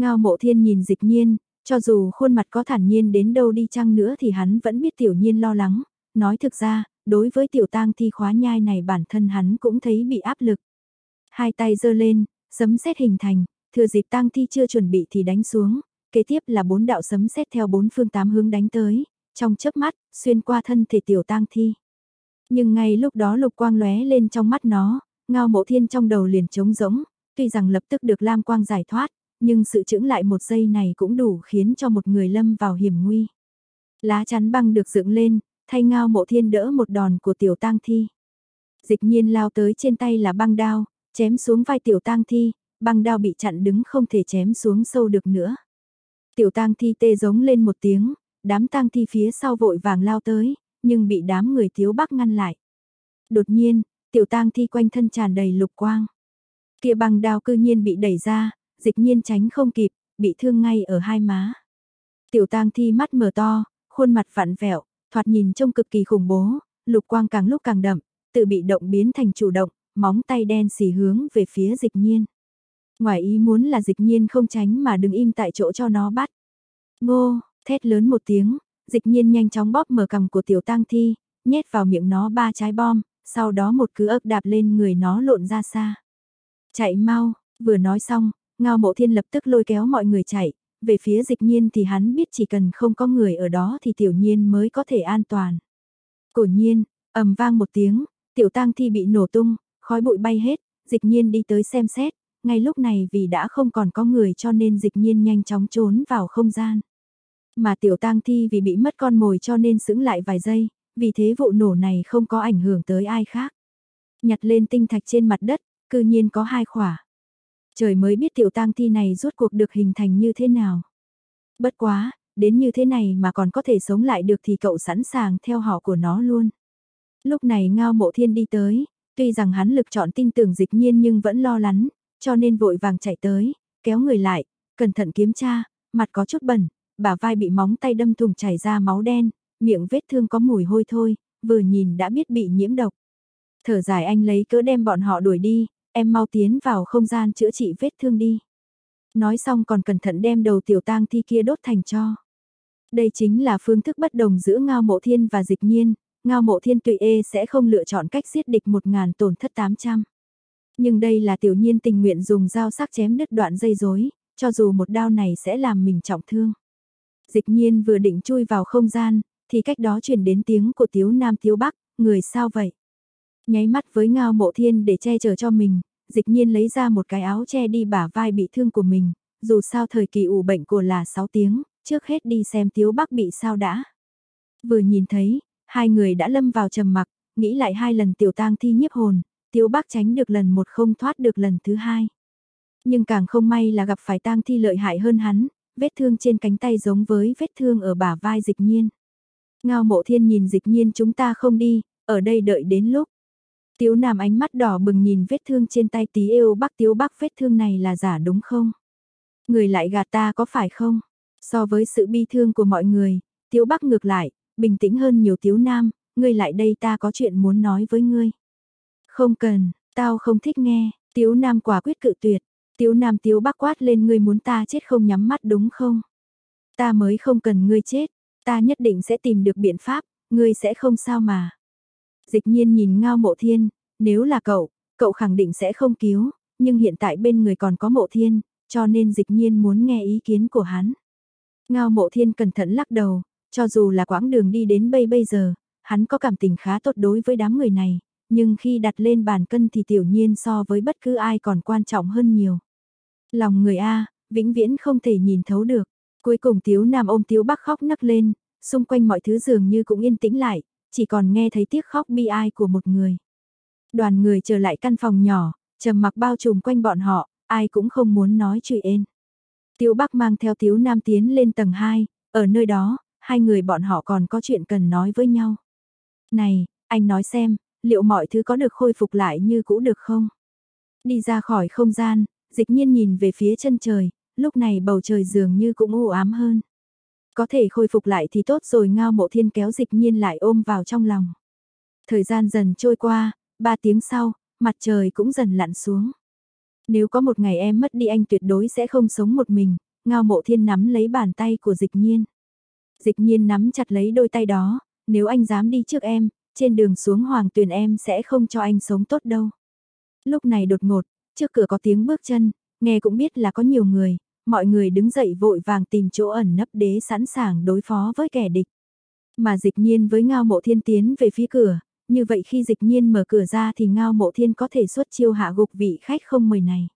Ngao mộ thiên nhìn dịch nhiên, cho dù khuôn mặt có thản nhiên đến đâu đi chăng nữa thì hắn vẫn biết tiểu nhiên lo lắng, nói thực ra, đối với tiểu tang thi khóa nhai này bản thân hắn cũng thấy bị áp lực. Hai tay giơ lên, sấm sét hình thành, thừa dịp tang thi chưa chuẩn bị thì đánh xuống, kế tiếp là bốn đạo sấm sét theo bốn phương tám hướng đánh tới, trong chớp mắt, xuyên qua thân thể tiểu tang thi. Nhưng ngay lúc đó lục quang lóe lên trong mắt nó, ngao mộ thiên trong đầu liền trống rỗng, tuy rằng lập tức được lam quang giải thoát, nhưng sự chững lại một giây này cũng đủ khiến cho một người lâm vào hiểm nguy. Lá chắn băng được dựng lên, thay ngao mộ thiên đỡ một đòn của tiểu tang thi. Dịch nhiên lao tới trên tay là băng đao, chém xuống vai tiểu tang thi, băng đao bị chặn đứng không thể chém xuống sâu được nữa. Tiểu tang thi tê giống lên một tiếng, đám tang thi phía sau vội vàng lao tới, nhưng bị đám người thiếu bắc ngăn lại. Đột nhiên, tiểu tang thi quanh thân tràn đầy lục quang. Kia băng đao cư nhiên bị đẩy ra, dịch nhiên tránh không kịp, bị thương ngay ở hai má. Tiểu tang thi mắt mở to, khuôn mặt vặn vẹo, thoạt nhìn trông cực kỳ khủng bố, lục quang càng lúc càng đậm, tự bị động biến thành chủ động, móng tay đen xì hướng về phía dịch nhiên. Ngoài ý muốn là dịch nhiên không tránh mà đứng im tại chỗ cho nó bắt. Ngô, thét lớn một tiếng, dịch nhiên nhanh chóng bóp mở cầm của tiểu tang thi, nhét vào miệng nó ba trái bom, sau đó một cứ ấp đạp lên người nó lộn ra xa. Chạy mau, vừa nói xong, ngao mộ thiên lập tức lôi kéo mọi người chạy, về phía dịch nhiên thì hắn biết chỉ cần không có người ở đó thì tiểu nhiên mới có thể an toàn. Cổ nhiên, ầm vang một tiếng, tiểu tang thi bị nổ tung, khói bụi bay hết, dịch nhiên đi tới xem xét, ngay lúc này vì đã không còn có người cho nên dịch nhiên nhanh chóng trốn vào không gian. Mà tiểu tang thi vì bị mất con mồi cho nên sững lại vài giây, vì thế vụ nổ này không có ảnh hưởng tới ai khác. Nhặt lên tinh thạch trên mặt đất, cư nhiên có hai khỏa. Trời mới biết tiểu tang thi này rốt cuộc được hình thành như thế nào. Bất quá, đến như thế này mà còn có thể sống lại được thì cậu sẵn sàng theo họ của nó luôn. Lúc này ngao mộ thiên đi tới, tuy rằng hắn lực chọn tin tưởng dịch nhiên nhưng vẫn lo lắng, cho nên vội vàng chạy tới, kéo người lại, cẩn thận kiểm tra, mặt có chút bẩn, bả vai bị móng tay đâm thùng chảy ra máu đen, miệng vết thương có mùi hôi thôi, vừa nhìn đã biết bị nhiễm độc. Thở dài anh lấy cỡ đem bọn họ đuổi đi, em mau tiến vào không gian chữa trị vết thương đi. Nói xong còn cẩn thận đem đầu tiểu tang thi kia đốt thành cho. Đây chính là phương thức bất đồng giữa Ngao Mộ Thiên và Dịch Nhiên, Ngao Mộ Thiên tùy ê sẽ không lựa chọn cách giết địch một ngàn tổn thất 800. Nhưng đây là tiểu nhiên tình nguyện dùng dao sắc chém đứt đoạn dây rối, cho dù một đao này sẽ làm mình trọng thương. Dịch nhiên vừa định chui vào không gian, thì cách đó truyền đến tiếng của tiếu nam tiếu bắc, người sao vậy? Nháy mắt với ngao mộ thiên để che chở cho mình, dịch nhiên lấy ra một cái áo che đi bả vai bị thương của mình, dù sao thời kỳ ủ bệnh của là 6 tiếng, trước hết đi xem tiếu bắc bị sao đã. Vừa nhìn thấy, hai người đã lâm vào trầm mặc, nghĩ lại hai lần tiểu tang thi nhiếp hồn, tiếu bắc tránh được lần một không thoát được lần thứ hai. Nhưng càng không may là gặp phải tang thi lợi hại hơn hắn, vết thương trên cánh tay giống với vết thương ở bả vai dịch nhiên. Ngao mộ thiên nhìn dịch nhiên chúng ta không đi, ở đây đợi đến lúc. Tiếu Nam ánh mắt đỏ bừng nhìn vết thương trên tay tí yêu bắc tiếu bắc vết thương này là giả đúng không? Người lại gạt ta có phải không? So với sự bi thương của mọi người, tiếu bắc ngược lại, bình tĩnh hơn nhiều tiếu nam, ngươi lại đây ta có chuyện muốn nói với ngươi. Không cần, tao không thích nghe, tiếu nam quả quyết cự tuyệt, tiếu nam tiếu bắc quát lên ngươi muốn ta chết không nhắm mắt đúng không? Ta mới không cần ngươi chết, ta nhất định sẽ tìm được biện pháp, ngươi sẽ không sao mà. Dịch nhiên nhìn ngao mộ thiên, nếu là cậu, cậu khẳng định sẽ không cứu, nhưng hiện tại bên người còn có mộ thiên, cho nên dịch nhiên muốn nghe ý kiến của hắn. Ngao mộ thiên cẩn thận lắc đầu, cho dù là quãng đường đi đến bây bây giờ, hắn có cảm tình khá tốt đối với đám người này, nhưng khi đặt lên bàn cân thì tiểu nhiên so với bất cứ ai còn quan trọng hơn nhiều. Lòng người A, vĩnh viễn không thể nhìn thấu được. Cuối cùng Tiếu Nam ôm Tiếu Bắc khóc nấc lên, xung quanh mọi thứ dường như cũng yên tĩnh lại, chỉ còn nghe thấy tiếc khóc bi ai của một người. Đoàn người trở lại căn phòng nhỏ, trầm mặc bao trùm quanh bọn họ, ai cũng không muốn nói chuyện ên. Tiếu Bắc mang theo Tiếu Nam tiến lên tầng 2, ở nơi đó, hai người bọn họ còn có chuyện cần nói với nhau. Này, anh nói xem, liệu mọi thứ có được khôi phục lại như cũ được không? Đi ra khỏi không gian, dịch nhiên nhìn về phía chân trời, lúc này bầu trời dường như cũng u ám hơn. Có thể khôi phục lại thì tốt rồi ngao mộ thiên kéo dịch nhiên lại ôm vào trong lòng. Thời gian dần trôi qua, ba tiếng sau, mặt trời cũng dần lặn xuống. Nếu có một ngày em mất đi anh tuyệt đối sẽ không sống một mình, ngao mộ thiên nắm lấy bàn tay của dịch nhiên. Dịch nhiên nắm chặt lấy đôi tay đó, nếu anh dám đi trước em, trên đường xuống hoàng tuyền em sẽ không cho anh sống tốt đâu. Lúc này đột ngột, trước cửa có tiếng bước chân, nghe cũng biết là có nhiều người, mọi người đứng dậy vội vàng tìm chỗ ẩn nấp đế sẵn sàng đối phó với kẻ địch. Mà dịch nhiên với ngao mộ thiên tiến về phía cửa, như vậy khi dịch nhiên mở cửa ra thì ngao mộ thiên có thể xuất chiêu hạ gục vị khách không mời này.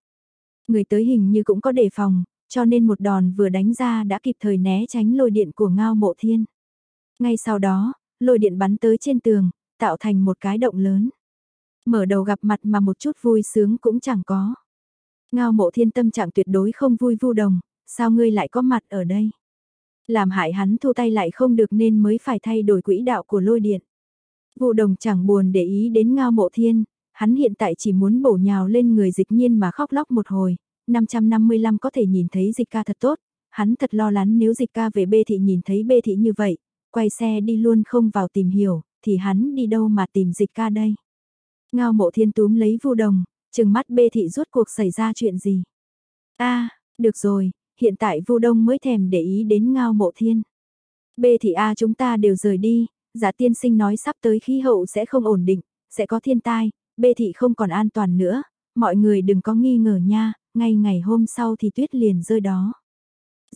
Người tới hình như cũng có đề phòng, cho nên một đòn vừa đánh ra đã kịp thời né tránh lôi điện của ngao mộ thiên. Ngay sau đó, lôi điện bắn tới trên tường, tạo thành một cái động lớn. Mở đầu gặp mặt mà một chút vui sướng cũng chẳng có. Ngao mộ thiên tâm trạng tuyệt đối không vui vu đồng, sao ngươi lại có mặt ở đây? Làm hại hắn thu tay lại không được nên mới phải thay đổi quỹ đạo của lôi điện. Vu đồng chẳng buồn để ý đến ngao mộ thiên, hắn hiện tại chỉ muốn bổ nhào lên người dịch nhiên mà khóc lóc một hồi, 555 có thể nhìn thấy dịch ca thật tốt, hắn thật lo lắng nếu dịch ca về bê thị nhìn thấy bê thị như vậy, quay xe đi luôn không vào tìm hiểu, thì hắn đi đâu mà tìm dịch ca đây. Ngao mộ thiên túm lấy vu đồng, chừng mắt bê thị rốt cuộc xảy ra chuyện gì. a được rồi, hiện tại vu đông mới thèm để ý đến ngao mộ thiên. Bê thị a chúng ta đều rời đi, giả tiên sinh nói sắp tới khí hậu sẽ không ổn định, sẽ có thiên tai, bê thị không còn an toàn nữa, mọi người đừng có nghi ngờ nha, ngay ngày hôm sau thì tuyết liền rơi đó.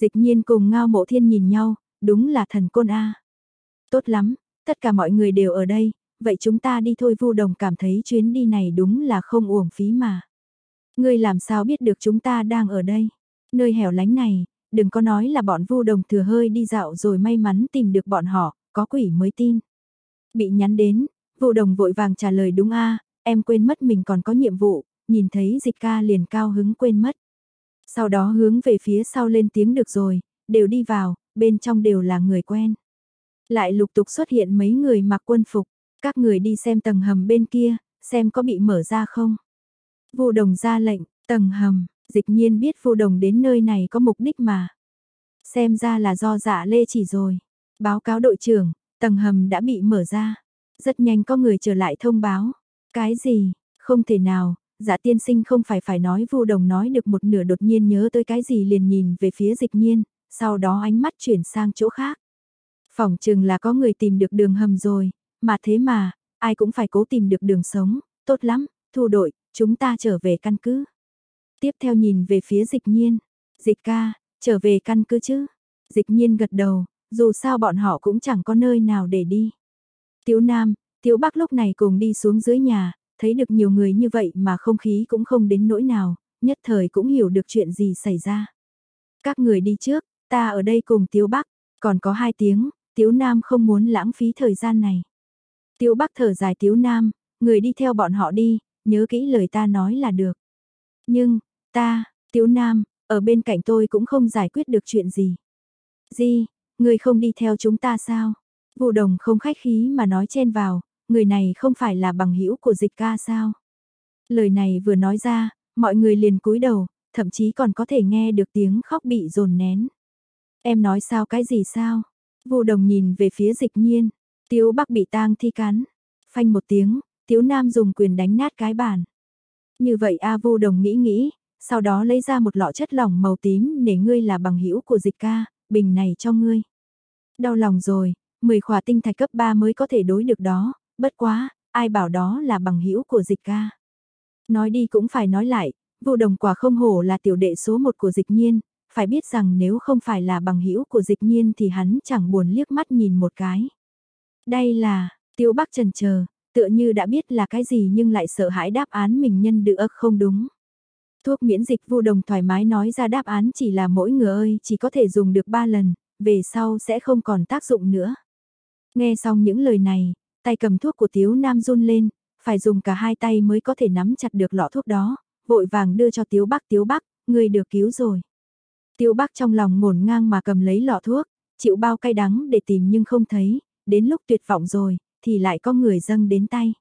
Dịch nhiên cùng ngao mộ thiên nhìn nhau, đúng là thần côn A. Tốt lắm, tất cả mọi người đều ở đây, vậy chúng ta đi thôi Vu Đồng cảm thấy chuyến đi này đúng là không uổng phí mà. Ngươi làm sao biết được chúng ta đang ở đây? Nơi hẻo lánh này, đừng có nói là bọn Vu Đồng thừa hơi đi dạo rồi may mắn tìm được bọn họ, có quỷ mới tin. Bị nhắn đến, Vu Đồng vội vàng trả lời đúng a, em quên mất mình còn có nhiệm vụ, nhìn thấy dịch ca liền cao hứng quên mất. Sau đó hướng về phía sau lên tiếng được rồi, đều đi vào, bên trong đều là người quen. Lại lục tục xuất hiện mấy người mặc quân phục, các người đi xem tầng hầm bên kia, xem có bị mở ra không. Vu đồng ra lệnh, tầng hầm, dịch nhiên biết vu đồng đến nơi này có mục đích mà. Xem ra là do dạ lê chỉ rồi. Báo cáo đội trưởng, tầng hầm đã bị mở ra. Rất nhanh có người trở lại thông báo. Cái gì? Không thể nào, dạ tiên sinh không phải phải nói vu đồng nói được một nửa đột nhiên nhớ tới cái gì liền nhìn về phía dịch nhiên, sau đó ánh mắt chuyển sang chỗ khác. Phòng chừng là có người tìm được đường hầm rồi, mà thế mà, ai cũng phải cố tìm được đường sống, tốt lắm, thu đội, chúng ta trở về căn cứ. Tiếp theo nhìn về phía dịch nhiên, dịch ca, trở về căn cứ chứ. Dịch nhiên gật đầu, dù sao bọn họ cũng chẳng có nơi nào để đi. Tiếu Nam, Tiếu Bắc lúc này cùng đi xuống dưới nhà, thấy được nhiều người như vậy mà không khí cũng không đến nỗi nào, nhất thời cũng hiểu được chuyện gì xảy ra. Các người đi trước, ta ở đây cùng Tiếu Bắc, còn có hai tiếng, Tiếu Nam không muốn lãng phí thời gian này. Tiếu Bắc thở dài Tiếu Nam, người đi theo bọn họ đi, nhớ kỹ lời ta nói là được. Nhưng, ta, Tiếu Nam, ở bên cạnh tôi cũng không giải quyết được chuyện gì. Di, người không đi theo chúng ta sao? Vụ đồng không khách khí mà nói chen vào, người này không phải là bằng hữu của dịch ca sao? Lời này vừa nói ra, mọi người liền cúi đầu, thậm chí còn có thể nghe được tiếng khóc bị dồn nén. Em nói sao cái gì sao? Vụ đồng nhìn về phía dịch nhiên, tiếu bắc bị tang thi cắn. Phanh một tiếng, tiếu nam dùng quyền đánh nát cái bàn. Như vậy A vô đồng nghĩ nghĩ, sau đó lấy ra một lọ chất lỏng màu tím để ngươi là bằng hữu của dịch ca, bình này cho ngươi. Đau lòng rồi, 10 khỏa tinh thạch cấp 3 mới có thể đối được đó, bất quá, ai bảo đó là bằng hữu của dịch ca. Nói đi cũng phải nói lại, vô đồng quả không hổ là tiểu đệ số một của dịch nhiên, phải biết rằng nếu không phải là bằng hữu của dịch nhiên thì hắn chẳng buồn liếc mắt nhìn một cái. Đây là, tiêu bắc trần chờ tựa như đã biết là cái gì nhưng lại sợ hãi đáp án mình nhân được không đúng. Thuốc miễn dịch vô đồng thoải mái nói ra đáp án chỉ là mỗi người ơi chỉ có thể dùng được 3 lần, về sau sẽ không còn tác dụng nữa. Nghe xong những lời này, tay cầm thuốc của Tiếu Nam run lên, phải dùng cả hai tay mới có thể nắm chặt được lọ thuốc đó, vội vàng đưa cho Tiếu Bắc Tiếu Bắc, người được cứu rồi. Tiếu Bắc trong lòng ngổn ngang mà cầm lấy lọ thuốc, chịu bao cay đắng để tìm nhưng không thấy, đến lúc tuyệt vọng rồi, thì lại có người dâng đến tay.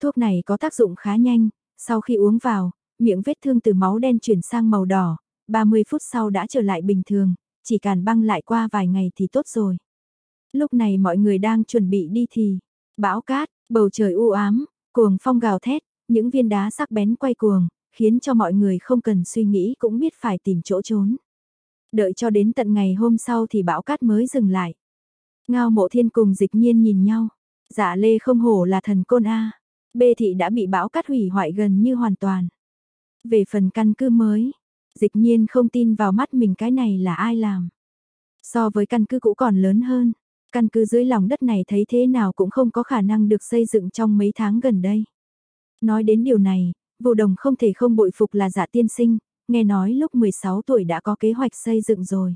Thuốc này có tác dụng khá nhanh, sau khi uống vào, miệng vết thương từ máu đen chuyển sang màu đỏ, 30 phút sau đã trở lại bình thường, chỉ cần băng lại qua vài ngày thì tốt rồi. Lúc này mọi người đang chuẩn bị đi thì, bão cát, bầu trời u ám, cuồng phong gào thét, những viên đá sắc bén quay cuồng, khiến cho mọi người không cần suy nghĩ cũng biết phải tìm chỗ trốn. Đợi cho đến tận ngày hôm sau thì bão cát mới dừng lại. Ngao mộ thiên cùng dịch nhiên nhìn nhau. Dạ lê không hổ là thần côn A. Bê thị đã bị bão cát hủy hoại gần như hoàn toàn. Về phần căn cứ mới, dịch nhiên không tin vào mắt mình cái này là ai làm. So với căn cứ cũ còn lớn hơn, căn cứ dưới lòng đất này thấy thế nào cũng không có khả năng được xây dựng trong mấy tháng gần đây. Nói đến điều này, vụ đồng không thể không bội phục là dạ tiên sinh, nghe nói lúc 16 tuổi đã có kế hoạch xây dựng rồi.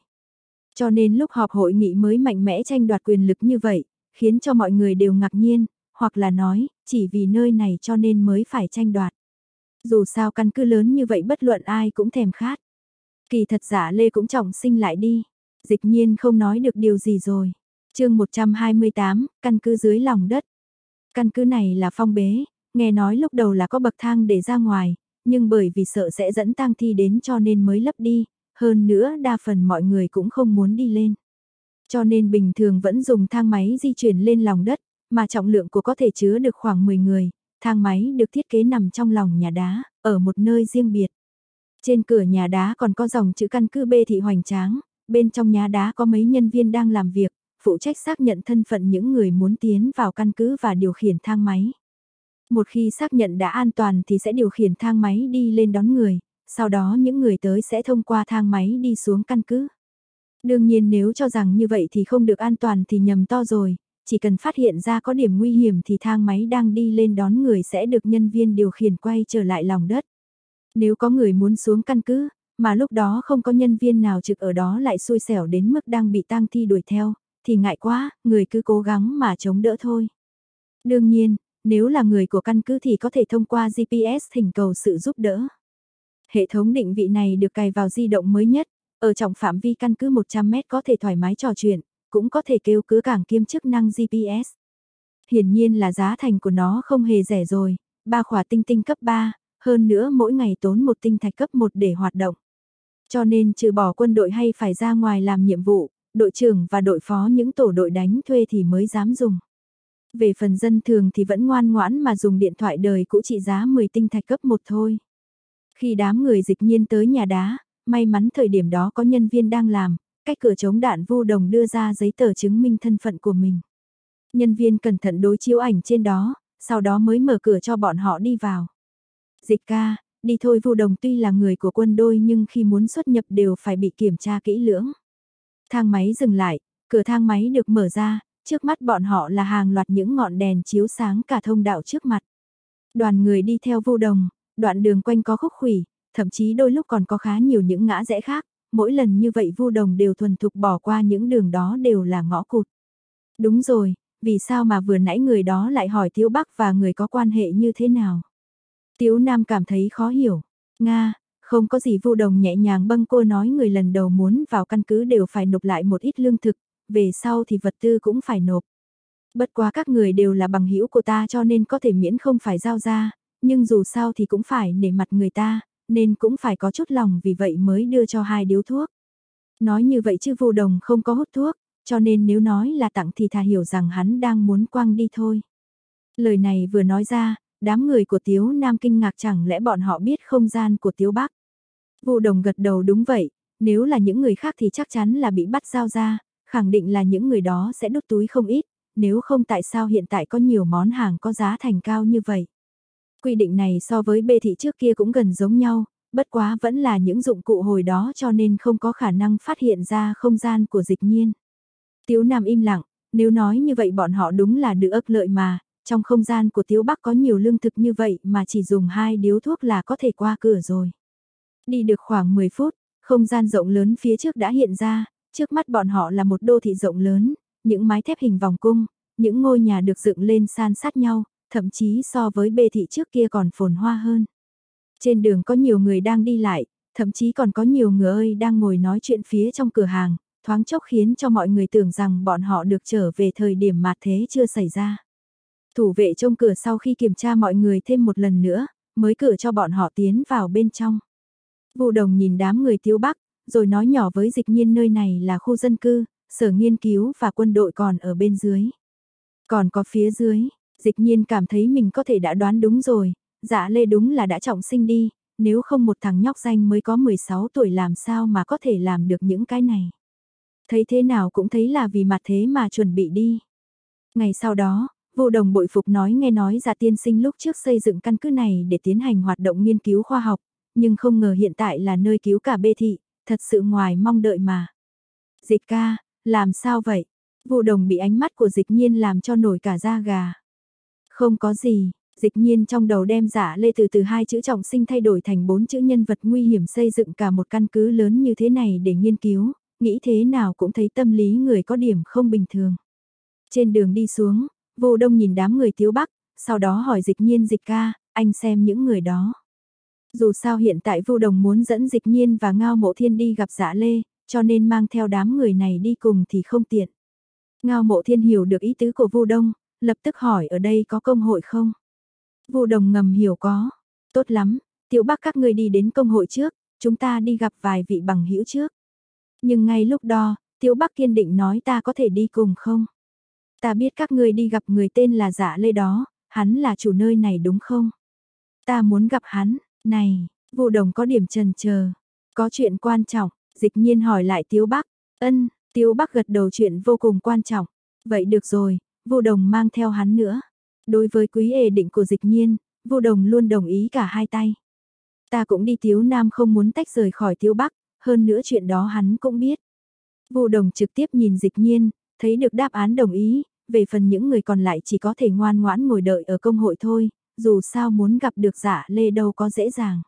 Cho nên lúc họp hội nghị mới mạnh mẽ tranh đoạt quyền lực như vậy, khiến cho mọi người đều ngạc nhiên, hoặc là nói, chỉ vì nơi này cho nên mới phải tranh đoạt. Dù sao căn cứ lớn như vậy bất luận ai cũng thèm khát. Kỳ thật giả Lê cũng trọng sinh lại đi. Dịch nhiên không nói được điều gì rồi. chương 128, căn cứ dưới lòng đất. Căn cứ này là phong bế, nghe nói lúc đầu là có bậc thang để ra ngoài, nhưng bởi vì sợ sẽ dẫn tang thi đến cho nên mới lấp đi, hơn nữa đa phần mọi người cũng không muốn đi lên. Cho nên bình thường vẫn dùng thang máy di chuyển lên lòng đất, mà trọng lượng của có thể chứa được khoảng 10 người, thang máy được thiết kế nằm trong lòng nhà đá, ở một nơi riêng biệt. Trên cửa nhà đá còn có dòng chữ căn cứ bê thị hoành tráng, bên trong nhà đá có mấy nhân viên đang làm việc, phụ trách xác nhận thân phận những người muốn tiến vào căn cứ và điều khiển thang máy. Một khi xác nhận đã an toàn thì sẽ điều khiển thang máy đi lên đón người, sau đó những người tới sẽ thông qua thang máy đi xuống căn cứ. Đương nhiên nếu cho rằng như vậy thì không được an toàn thì nhầm to rồi, chỉ cần phát hiện ra có điểm nguy hiểm thì thang máy đang đi lên đón người sẽ được nhân viên điều khiển quay trở lại lòng đất. Nếu có người muốn xuống căn cứ, mà lúc đó không có nhân viên nào trực ở đó lại xui xẻo đến mức đang bị tang thi đuổi theo, thì ngại quá, người cứ cố gắng mà chống đỡ thôi. Đương nhiên, nếu là người của căn cứ thì có thể thông qua GPS thỉnh cầu sự giúp đỡ. Hệ thống định vị này được cài vào di động mới nhất, ở trong phạm vi căn cứ 100 mét có thể thoải mái trò chuyện, cũng có thể kêu cứ cảng kiêm chức năng GPS. Hiển nhiên là giá thành của nó không hề rẻ rồi, ba khỏa tinh tinh cấp 3, hơn nữa mỗi ngày tốn một tinh thạch cấp 1 để hoạt động. Cho nên trừ bỏ quân đội hay phải ra ngoài làm nhiệm vụ, đội trưởng và đội phó những tổ đội đánh thuê thì mới dám dùng. Về phần dân thường thì vẫn ngoan ngoãn mà dùng điện thoại đời cũ trị giá 10 tinh thạch cấp 1 thôi. Khi đám người dịch nhiên tới nhà đá, may mắn thời điểm đó có nhân viên đang làm, cách cửa chống đạn vô đồng đưa ra giấy tờ chứng minh thân phận của mình. Nhân viên cẩn thận đối chiếu ảnh trên đó, sau đó mới mở cửa cho bọn họ đi vào. Dịch ca, đi thôi vô đồng tuy là người của quân đôi nhưng khi muốn xuất nhập đều phải bị kiểm tra kỹ lưỡng. Thang máy dừng lại, cửa thang máy được mở ra, trước mắt bọn họ là hàng loạt những ngọn đèn chiếu sáng cả thông đạo trước mặt. Đoàn người đi theo vô đồng, đoạn đường quanh có khúc khủy, thậm chí đôi lúc còn có khá nhiều những ngã rẽ khác, mỗi lần như vậy vu đồng đều thuần thục bỏ qua những đường đó đều là ngõ cụt. Đúng rồi, vì sao mà vừa nãy người đó lại hỏi Tiếu Bắc và người có quan hệ như thế nào? Tiếu Nam cảm thấy khó hiểu. Nga, không có gì vu đồng nhẹ nhàng bâng cô nói người lần đầu muốn vào căn cứ đều phải nộp lại một ít lương thực, về sau thì vật tư cũng phải nộp. Bất quá các người đều là bằng hữu của ta cho nên có thể miễn không phải giao ra, nhưng dù sao thì cũng phải nể mặt người ta, nên cũng phải có chút lòng vì vậy mới đưa cho hai điếu thuốc. Nói như vậy chứ vô đồng không có hút thuốc, cho nên nếu nói là tặng thì thà hiểu rằng hắn đang muốn quăng đi thôi. Lời này vừa nói ra, đám người của Tiếu Nam kinh ngạc chẳng lẽ bọn họ biết không gian của Tiếu Bắc. Vô đồng gật đầu đúng vậy, nếu là những người khác thì chắc chắn là bị bắt giao ra, khẳng định là những người đó sẽ đốt túi không ít, nếu không tại sao hiện tại có nhiều món hàng có giá thành cao như vậy. Quy định này so với bê thị trước kia cũng gần giống nhau, bất quá vẫn là những dụng cụ hồi đó cho nên không có khả năng phát hiện ra không gian của dịch nhiên. Tiếu Nam im lặng, nếu nói như vậy bọn họ đúng là được ức lợi mà, trong không gian của Tiếu Bắc có nhiều lương thực như vậy mà chỉ dùng hai điếu thuốc là có thể qua cửa rồi. Đi được khoảng 10 phút, không gian rộng lớn phía trước đã hiện ra, trước mắt bọn họ là một đô thị rộng lớn, những mái thép hình vòng cung, những ngôi nhà được dựng lên san sát nhau, thậm chí so với bê thị trước kia còn phồn hoa hơn. Trên đường có nhiều người đang đi lại, thậm chí còn có nhiều người ơi đang ngồi nói chuyện phía trong cửa hàng, thoáng chốc khiến cho mọi người tưởng rằng bọn họ được trở về thời điểm mà thế chưa xảy ra. Thủ vệ trong cửa sau khi kiểm tra mọi người thêm một lần nữa, mới cửa cho bọn họ tiến vào bên trong. Vụ đồng nhìn đám người tiêu bắc, rồi nói nhỏ với dịch nhiên nơi này là khu dân cư, sở nghiên cứu và quân đội còn ở bên dưới. Còn có phía dưới, dịch nhiên cảm thấy mình có thể đã đoán đúng rồi, dạ lê đúng là đã trọng sinh đi, nếu không một thằng nhóc danh mới có 16 tuổi làm sao mà có thể làm được những cái này. Thấy thế nào cũng thấy là vì mặt thế mà chuẩn bị đi. Ngày sau đó, vô đồng bội phục nói nghe nói giả tiên sinh lúc trước xây dựng căn cứ này để tiến hành hoạt động nghiên cứu khoa học, nhưng không ngờ hiện tại là nơi cứu cả bê thị, thật sự ngoài mong đợi mà. Dịch ca, làm sao vậy? Vô đồng bị ánh mắt của dịch nhiên làm cho nổi cả da gà. Không có gì, dịch nhiên trong đầu đem giả lê từ từ hai chữ trọng sinh thay đổi thành bốn chữ nhân vật nguy hiểm xây dựng cả một căn cứ lớn như thế này để nghiên cứu, nghĩ thế nào cũng thấy tâm lý người có điểm không bình thường. Trên đường đi xuống, vô đông nhìn đám người thiếu bắc, sau đó hỏi dịch nhiên dịch ca, anh xem những người đó. Dù sao hiện tại vô đồng muốn dẫn dịch nhiên và ngao mộ thiên đi gặp dạ lê, cho nên mang theo đám người này đi cùng thì không tiện. Ngao mộ thiên hiểu được ý tứ của vô đông, lập tức hỏi ở đây có công hội không? Vụ đồng ngầm hiểu có. Tốt lắm, tiểu bắc các người đi đến công hội trước, chúng ta đi gặp vài vị bằng hữu trước. Nhưng ngay lúc đó, tiểu bắc kiên định nói ta có thể đi cùng không? Ta biết các người đi gặp người tên là giả lê đó, hắn là chủ nơi này đúng không? Ta muốn gặp hắn, này, vụ đồng có điểm trần chờ Có chuyện quan trọng, dịch nhiên hỏi lại Tiếu Bắc. Ân, Tiếu Bắc gật đầu chuyện vô cùng quan trọng. Vậy được rồi, vô đồng mang theo hắn nữa. Đối với quý ề định của dịch nhiên, vô đồng luôn đồng ý cả hai tay. Ta cũng đi Tiếu Nam không muốn tách rời khỏi Tiếu Bắc, hơn nữa chuyện đó hắn cũng biết. Vô đồng trực tiếp nhìn dịch nhiên, thấy được đáp án đồng ý, về phần những người còn lại chỉ có thể ngoan ngoãn ngồi đợi ở công hội thôi, dù sao muốn gặp được giả lê đâu có dễ dàng.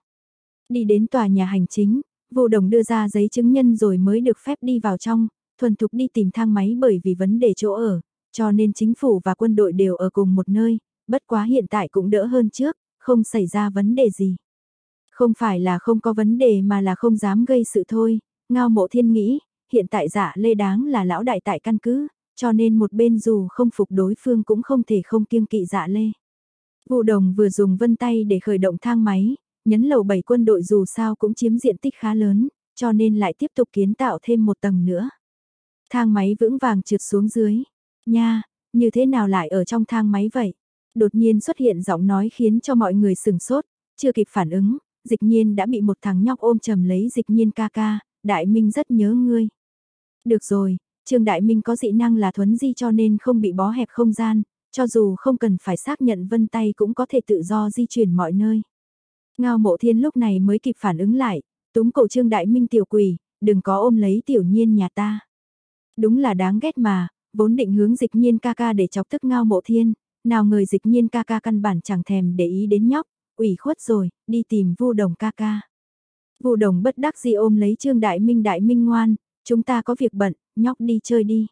Đi đến tòa nhà hành chính, vô đồng đưa ra giấy chứng nhân rồi mới được phép đi vào trong, thuần thục đi tìm thang máy bởi vì vấn đề chỗ ở, cho nên chính phủ và quân đội đều ở cùng một nơi, bất quá hiện tại cũng đỡ hơn trước, không xảy ra vấn đề gì. Không phải là không có vấn đề mà là không dám gây sự thôi, ngao mộ thiên nghĩ, hiện tại giả lê đáng là lão đại tại căn cứ, cho nên một bên dù không phục đối phương cũng không thể không kiêng kỵ dạ lê. Vụ đồng vừa dùng vân tay để khởi động thang máy, nhấn lầu 7 quân đội dù sao cũng chiếm diện tích khá lớn, cho nên lại tiếp tục kiến tạo thêm một tầng nữa. Thang máy vững vàng trượt xuống dưới. Nha, như thế nào lại ở trong thang máy vậy? Đột nhiên xuất hiện giọng nói khiến cho mọi người sừng sốt, chưa kịp phản ứng, dịch nhiên đã bị một thằng nhóc ôm chầm lấy dịch nhiên ca ca, Đại Minh rất nhớ ngươi. Được rồi, Trương Đại Minh có dị năng là thuấn di cho nên không bị bó hẹp không gian, cho dù không cần phải xác nhận vân tay cũng có thể tự do di chuyển mọi nơi. Ngao mộ thiên lúc này mới kịp phản ứng lại, túm cổ Trương Đại Minh tiểu quỷ, đừng có ôm lấy tiểu nhiên nhà ta. Đúng là đáng ghét mà, vốn định hướng dịch nhiên ca ca để chọc tức ngao mộ thiên, nào người dịch nhiên ca ca căn bản chẳng thèm để ý đến nhóc, ủy khuất rồi, đi tìm vu đồng ca ca. Vu đồng bất đắc dĩ ôm lấy Trương Đại Minh Đại Minh ngoan, chúng ta có việc bận, nhóc đi chơi đi.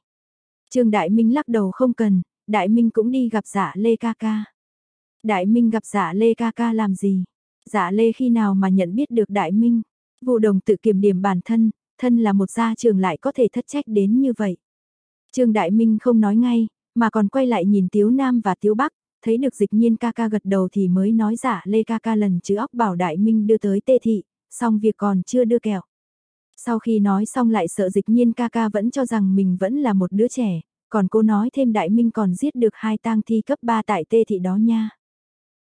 Trương Đại Minh lắc đầu không cần, Đại Minh cũng đi gặp giả Lê ca ca. Đại Minh gặp giả Lê ca ca làm gì? Giả Lê khi nào mà nhận biết được Đại Minh? Vụ đồng tự kiểm điểm bản thân, thân là một gia trường lại có thể thất trách đến như vậy. Trương Đại Minh không nói ngay, mà còn quay lại nhìn Tiếu Nam và Tiếu Bắc, thấy được dịch nhiên ca ca gật đầu thì mới nói giả Lê ca ca lần chứ óc bảo Đại Minh đưa tới tê thị, xong việc còn chưa đưa kẹo. Sau khi nói xong lại sợ dịch nhiên ca ca vẫn cho rằng mình vẫn là một đứa trẻ, còn cô nói thêm Đại Minh còn giết được hai tang thi cấp 3 tại tê thị đó nha.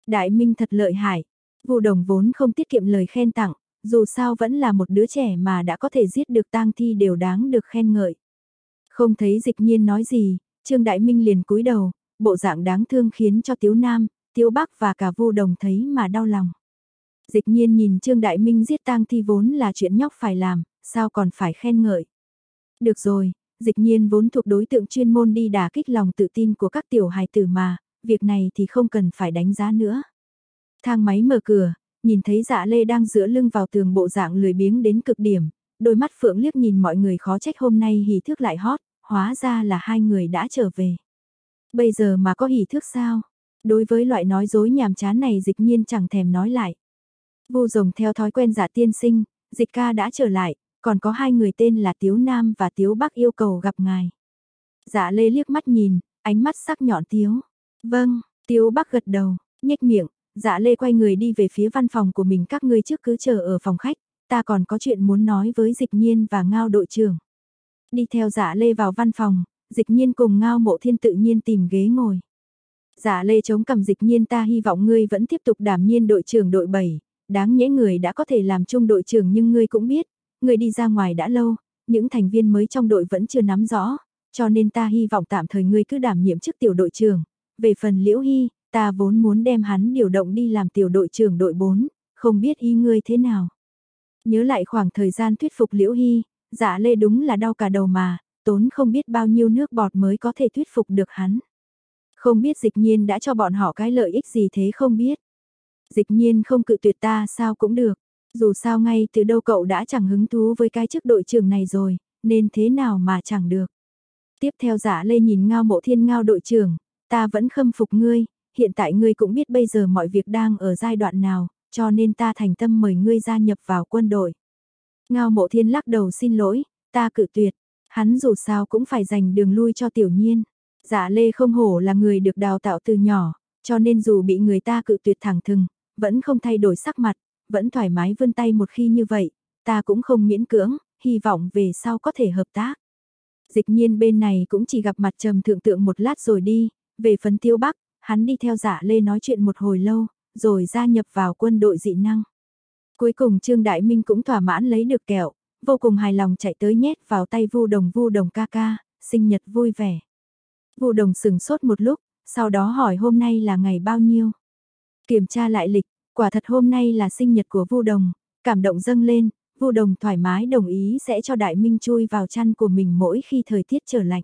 Đại Minh thật lợi hại, vụ đồng vốn không tiết kiệm lời khen tặng, dù sao vẫn là một đứa trẻ mà đã có thể giết được tang thi đều đáng được khen ngợi. Không thấy dịch nhiên nói gì, Trương Đại Minh liền cúi đầu, bộ dạng đáng thương khiến cho Tiếu Nam, Tiếu Bắc và cả vô đồng thấy mà đau lòng. Dịch nhiên nhìn Trương Đại Minh giết tang thi vốn là chuyện nhóc phải làm, sao còn phải khen ngợi. Được rồi, dịch nhiên vốn thuộc đối tượng chuyên môn đi đả kích lòng tự tin của các tiểu hài tử mà, việc này thì không cần phải đánh giá nữa. Thang máy mở cửa, nhìn thấy dạ lê đang dựa lưng vào tường bộ dạng lười biếng đến cực điểm, đôi mắt phượng liếc nhìn mọi người khó trách hôm nay hỉ thước lại hót hóa ra là hai người đã trở về. Bây giờ mà có hỉ thước sao? Đối với loại nói dối nhàm chán này dịch nhiên chẳng thèm nói lại. Vu rồng theo thói quen giả tiên sinh, dịch ca đã trở lại, còn có hai người tên là Tiếu Nam và Tiếu Bắc yêu cầu gặp ngài. Dạ lê liếc mắt nhìn, ánh mắt sắc nhọn Tiếu. Vâng, Tiếu Bắc gật đầu, nhếch miệng, dạ lê quay người đi về phía văn phòng của mình các ngươi trước cứ chờ ở phòng khách, ta còn có chuyện muốn nói với dịch nhiên và ngao đội trưởng. Đi theo dạ lê vào văn phòng, dịch nhiên cùng ngao mộ thiên tự nhiên tìm ghế ngồi. Dạ lê chống cầm dịch nhiên ta hy vọng ngươi vẫn tiếp tục đảm nhiên đội trưởng đội 7, đáng nhẽ người đã có thể làm chung đội trưởng nhưng ngươi cũng biết, ngươi đi ra ngoài đã lâu, những thành viên mới trong đội vẫn chưa nắm rõ, cho nên ta hy vọng tạm thời ngươi cứ đảm nhiệm chức tiểu đội trưởng. Về phần Liễu Hy, ta vốn muốn đem hắn điều động đi làm tiểu đội trưởng đội 4, không biết ý ngươi thế nào. Nhớ lại khoảng thời gian thuyết phục Liễu Hy, dạ lê đúng là đau cả đầu mà, tốn không biết bao nhiêu nước bọt mới có thể thuyết phục được hắn. Không biết dịch nhiên đã cho bọn họ cái lợi ích gì thế không biết. Dịch nhiên không cự tuyệt ta sao cũng được. Dù sao ngay từ đâu cậu đã chẳng hứng thú với cái chức đội trưởng này rồi, nên thế nào mà chẳng được. Tiếp theo giả lê nhìn ngao mộ thiên ngao đội trưởng, ta vẫn khâm phục ngươi, hiện tại ngươi cũng biết bây giờ mọi việc đang ở giai đoạn nào, cho nên ta thành tâm mời ngươi gia nhập vào quân đội. Ngao mộ thiên lắc đầu xin lỗi, ta cự tuyệt, hắn dù sao cũng phải dành đường lui cho tiểu nhiên. Giả lê không hổ là người được đào tạo từ nhỏ, cho nên dù bị người ta cự tuyệt thẳng thừng, vẫn không thay đổi sắc mặt, vẫn thoải mái vươn tay một khi như vậy, ta cũng không miễn cưỡng, hy vọng về sau có thể hợp tác. Dịch nhiên bên này cũng chỉ gặp mặt trầm thượng tượng một lát rồi đi, về phấn tiêu bắc, hắn đi theo giả lê nói chuyện một hồi lâu, rồi gia nhập vào quân đội dị năng. Cuối cùng Trương Đại Minh cũng thỏa mãn lấy được kẹo, vô cùng hài lòng chạy tới nhét vào tay vu đồng vu đồng ca ca, sinh nhật vui vẻ. Vu đồng sừng sốt một lúc, sau đó hỏi hôm nay là ngày bao nhiêu. Kiểm tra lại lịch, quả thật hôm nay là sinh nhật của Vu Đồng, cảm động dâng lên, Vu Đồng thoải mái đồng ý sẽ cho Đại Minh chui vào chăn của mình mỗi khi thời tiết trở lạnh.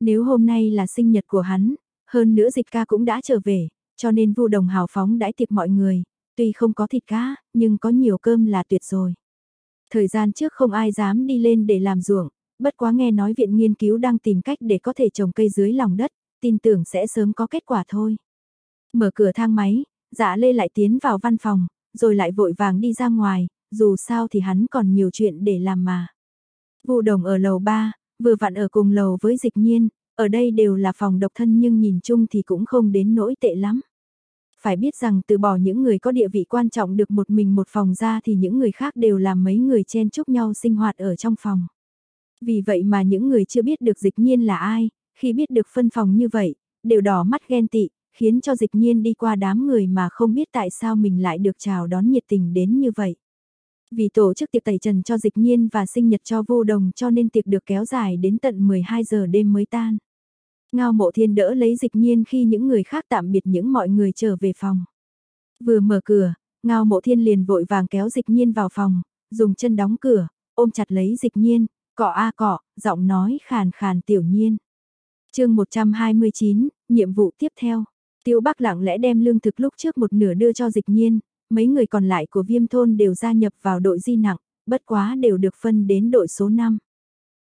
Nếu hôm nay là sinh nhật của hắn, hơn nữa dịch ca cũng đã trở về, cho nên Vu Đồng hào phóng đãi tiệc mọi người, tuy không có thịt cá, nhưng có nhiều cơm là tuyệt rồi. Thời gian trước không ai dám đi lên để làm ruộng, bất quá nghe nói viện nghiên cứu đang tìm cách để có thể trồng cây dưới lòng đất, tin tưởng sẽ sớm có kết quả thôi. Mở cửa thang máy, dạ lê lại tiến vào văn phòng, rồi lại vội vàng đi ra ngoài, dù sao thì hắn còn nhiều chuyện để làm mà. Vụ đồng ở lầu 3, vừa vặn ở cùng lầu với dịch nhiên, ở đây đều là phòng độc thân nhưng nhìn chung thì cũng không đến nỗi tệ lắm. Phải biết rằng từ bỏ những người có địa vị quan trọng được một mình một phòng ra thì những người khác đều là mấy người chen chúc nhau sinh hoạt ở trong phòng. Vì vậy mà những người chưa biết được dịch nhiên là ai, khi biết được phân phòng như vậy, đều đỏ mắt ghen tị, khiến cho dịch nhiên đi qua đám người mà không biết tại sao mình lại được chào đón nhiệt tình đến như vậy. Vì tổ chức tiệc tẩy trần cho dịch nhiên và sinh nhật cho vô đồng cho nên tiệc được kéo dài đến tận 12 giờ đêm mới tan. Ngao mộ thiên đỡ lấy dịch nhiên khi những người khác tạm biệt những mọi người trở về phòng. Vừa mở cửa, ngao mộ thiên liền vội vàng kéo dịch nhiên vào phòng, dùng chân đóng cửa, ôm chặt lấy dịch nhiên, cọ a cọ, giọng nói khàn khàn tiểu nhiên. chương 129, nhiệm vụ tiếp theo. Tiêu Bắc lặng lẽ đem lương thực lúc trước một nửa đưa cho dịch nhiên, mấy người còn lại của viêm thôn đều gia nhập vào đội di nặng, bất quá đều được phân đến đội số 5.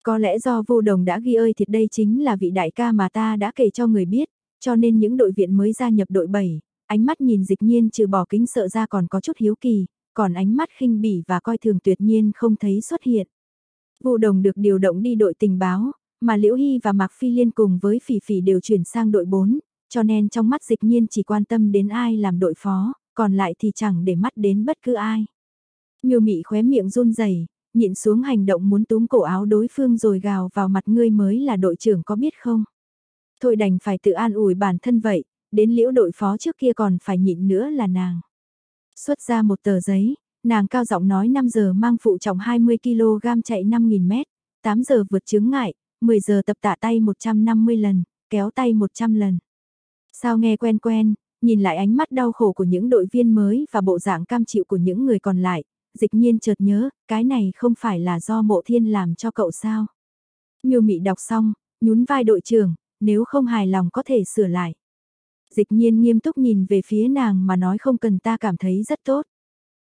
Có lẽ do vô đồng đã ghi ơi thiệt đây chính là vị đại ca mà ta đã kể cho người biết, cho nên những đội viện mới gia nhập đội 7, ánh mắt nhìn dịch nhiên trừ bỏ kính sợ ra còn có chút hiếu kỳ, còn ánh mắt khinh bỉ và coi thường tuyệt nhiên không thấy xuất hiện. Vô đồng được điều động đi đội tình báo, mà Liễu Hy và Mạc Phi Liên cùng với Phỉ Phỉ đều chuyển sang đội 4, cho nên trong mắt dịch nhiên chỉ quan tâm đến ai làm đội phó, còn lại thì chẳng để mắt đến bất cứ ai. Miêu mị khóe miệng run rẩy nhịn xuống hành động muốn túm cổ áo đối phương rồi gào vào mặt ngươi mới là đội trưởng có biết không? Thôi đành phải tự an ủi bản thân vậy, đến liễu đội phó trước kia còn phải nhịn nữa là nàng. Xuất ra một tờ giấy, nàng cao giọng nói 5 giờ mang phụ trọng 20kg chạy 5.000 mét, 8 giờ vượt chứng ngại, 10 giờ tập tạ tay 150 lần, kéo tay 100 lần. Sao nghe quen quen, nhìn lại ánh mắt đau khổ của những đội viên mới và bộ dạng cam chịu của những người còn lại, dịch nhiên chợt nhớ, cái này không phải là do mộ thiên làm cho cậu sao. Miêu mị đọc xong, nhún vai đội trưởng, nếu không hài lòng có thể sửa lại. Dịch nhiên nghiêm túc nhìn về phía nàng mà nói không cần ta cảm thấy rất tốt.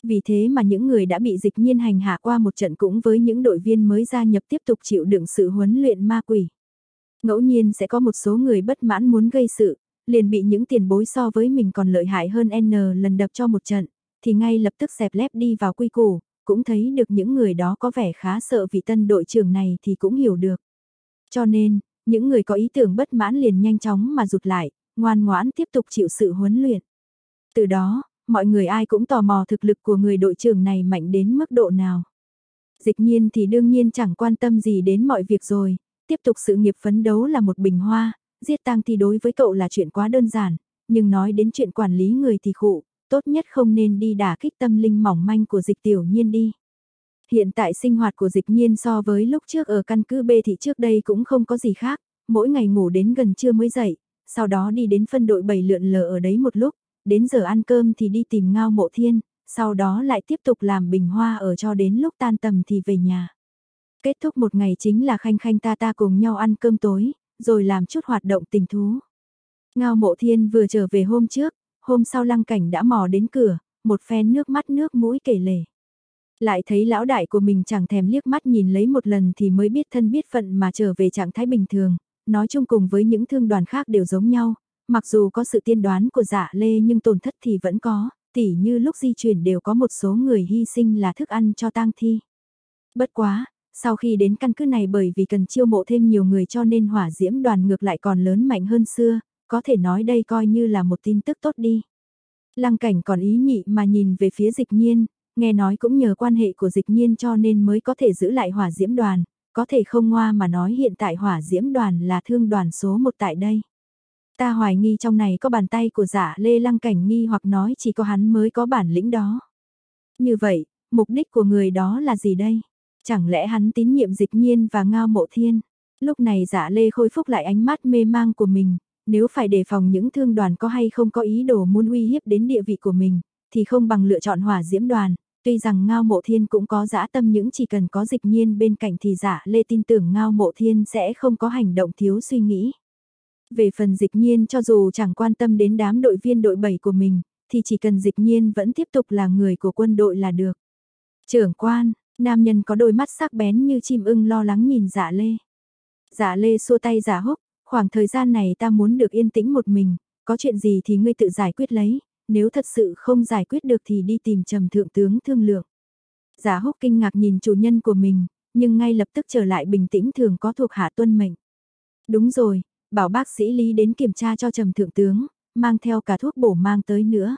Vì thế mà những người đã bị dịch nhiên hành hạ qua một trận cũng với những đội viên mới gia nhập tiếp tục chịu đựng sự huấn luyện ma quỷ. Ngẫu nhiên sẽ có một số người bất mãn muốn gây sự, liền bị những tiền bối so với mình còn lợi hại hơn N lần đập cho một trận, thì ngay lập tức xẹp lép đi vào quy củ, cũng thấy được những người đó có vẻ khá sợ vị tân đội trưởng này thì cũng hiểu được. Cho nên, những người có ý tưởng bất mãn liền nhanh chóng mà rụt lại, ngoan ngoãn tiếp tục chịu sự huấn luyện. Từ đó, mọi người ai cũng tò mò thực lực của người đội trưởng này mạnh đến mức độ nào. Dịch nhiên thì đương nhiên chẳng quan tâm gì đến mọi việc rồi, tiếp tục sự nghiệp phấn đấu là một bình hoa, giết tang thì đối với cậu là chuyện quá đơn giản, nhưng nói đến chuyện quản lý người thì khụ, tốt nhất không nên đi đả kích tâm linh mỏng manh của dịch tiểu nhiên đi. Hiện tại sinh hoạt của dịch nhiên so với lúc trước ở căn cứ B thì trước đây cũng không có gì khác, mỗi ngày ngủ đến gần trưa mới dậy, sau đó đi đến phân đội 7 lượn lờ ở đấy một lúc, đến giờ ăn cơm thì đi tìm ngao mộ thiên, sau đó lại tiếp tục làm bình hoa ở cho đến lúc tan tầm thì về nhà. Kết thúc một ngày chính là khanh khanh ta ta cùng nhau ăn cơm tối, rồi làm chút hoạt động tình thú. Ngao mộ thiên vừa trở về hôm trước, hôm sau lăng cảnh đã mò đến cửa, một phen nước mắt nước mũi kể lể. Lại thấy lão đại của mình chẳng thèm liếc mắt nhìn lấy một lần thì mới biết thân biết phận mà trở về trạng thái bình thường, nói chung cùng với những thương đoàn khác đều giống nhau, mặc dù có sự tiên đoán của dạ lê nhưng tổn thất thì vẫn có, tỉ như lúc di chuyển đều có một số người hy sinh là thức ăn cho tang thi. Bất quá, sau khi đến căn cứ này bởi vì cần chiêu mộ thêm nhiều người cho nên hỏa diễm đoàn ngược lại còn lớn mạnh hơn xưa, có thể nói đây coi như là một tin tức tốt đi. Lăng cảnh còn ý nhị mà nhìn về phía dịch nhiên, nghe nói cũng nhờ quan hệ của dịch nhiên cho nên mới có thể giữ lại hỏa diễm đoàn, có thể không ngoa mà nói hiện tại hỏa diễm đoàn là thương đoàn số một tại đây. Ta hoài nghi trong này có bàn tay của giả Lê Lăng Cảnh nghi hoặc nói chỉ có hắn mới có bản lĩnh đó. Như vậy, mục đích của người đó là gì đây? Chẳng lẽ hắn tín nhiệm dịch nhiên và ngao mộ thiên? Lúc này giả Lê khôi phục lại ánh mắt mê mang của mình, nếu phải đề phòng những thương đoàn có hay không có ý đồ muốn uy hiếp đến địa vị của mình, thì không bằng lựa chọn hỏa diễm đoàn, tuy rằng Ngao Mộ Thiên cũng có dã tâm những chỉ cần có dịch nhiên bên cạnh thì giả Lê tin tưởng Ngao Mộ Thiên sẽ không có hành động thiếu suy nghĩ. Về phần dịch nhiên cho dù chẳng quan tâm đến đám đội viên đội 7 của mình, thì chỉ cần dịch nhiên vẫn tiếp tục là người của quân đội là được. Trưởng quan, nam nhân có đôi mắt sắc bén như chim ưng lo lắng nhìn dạ lê. Dạ lê xua tay giả húc, khoảng thời gian này ta muốn được yên tĩnh một mình, có chuyện gì thì ngươi tự giải quyết lấy, nếu thật sự không giải quyết được thì đi tìm trầm thượng tướng thương lượng. Giả húc kinh ngạc nhìn chủ nhân của mình, nhưng ngay lập tức trở lại bình tĩnh thường có thuộc hạ tuân mệnh. Đúng rồi, bảo bác sĩ Lý đến kiểm tra cho trầm thượng tướng, mang theo cả thuốc bổ mang tới nữa.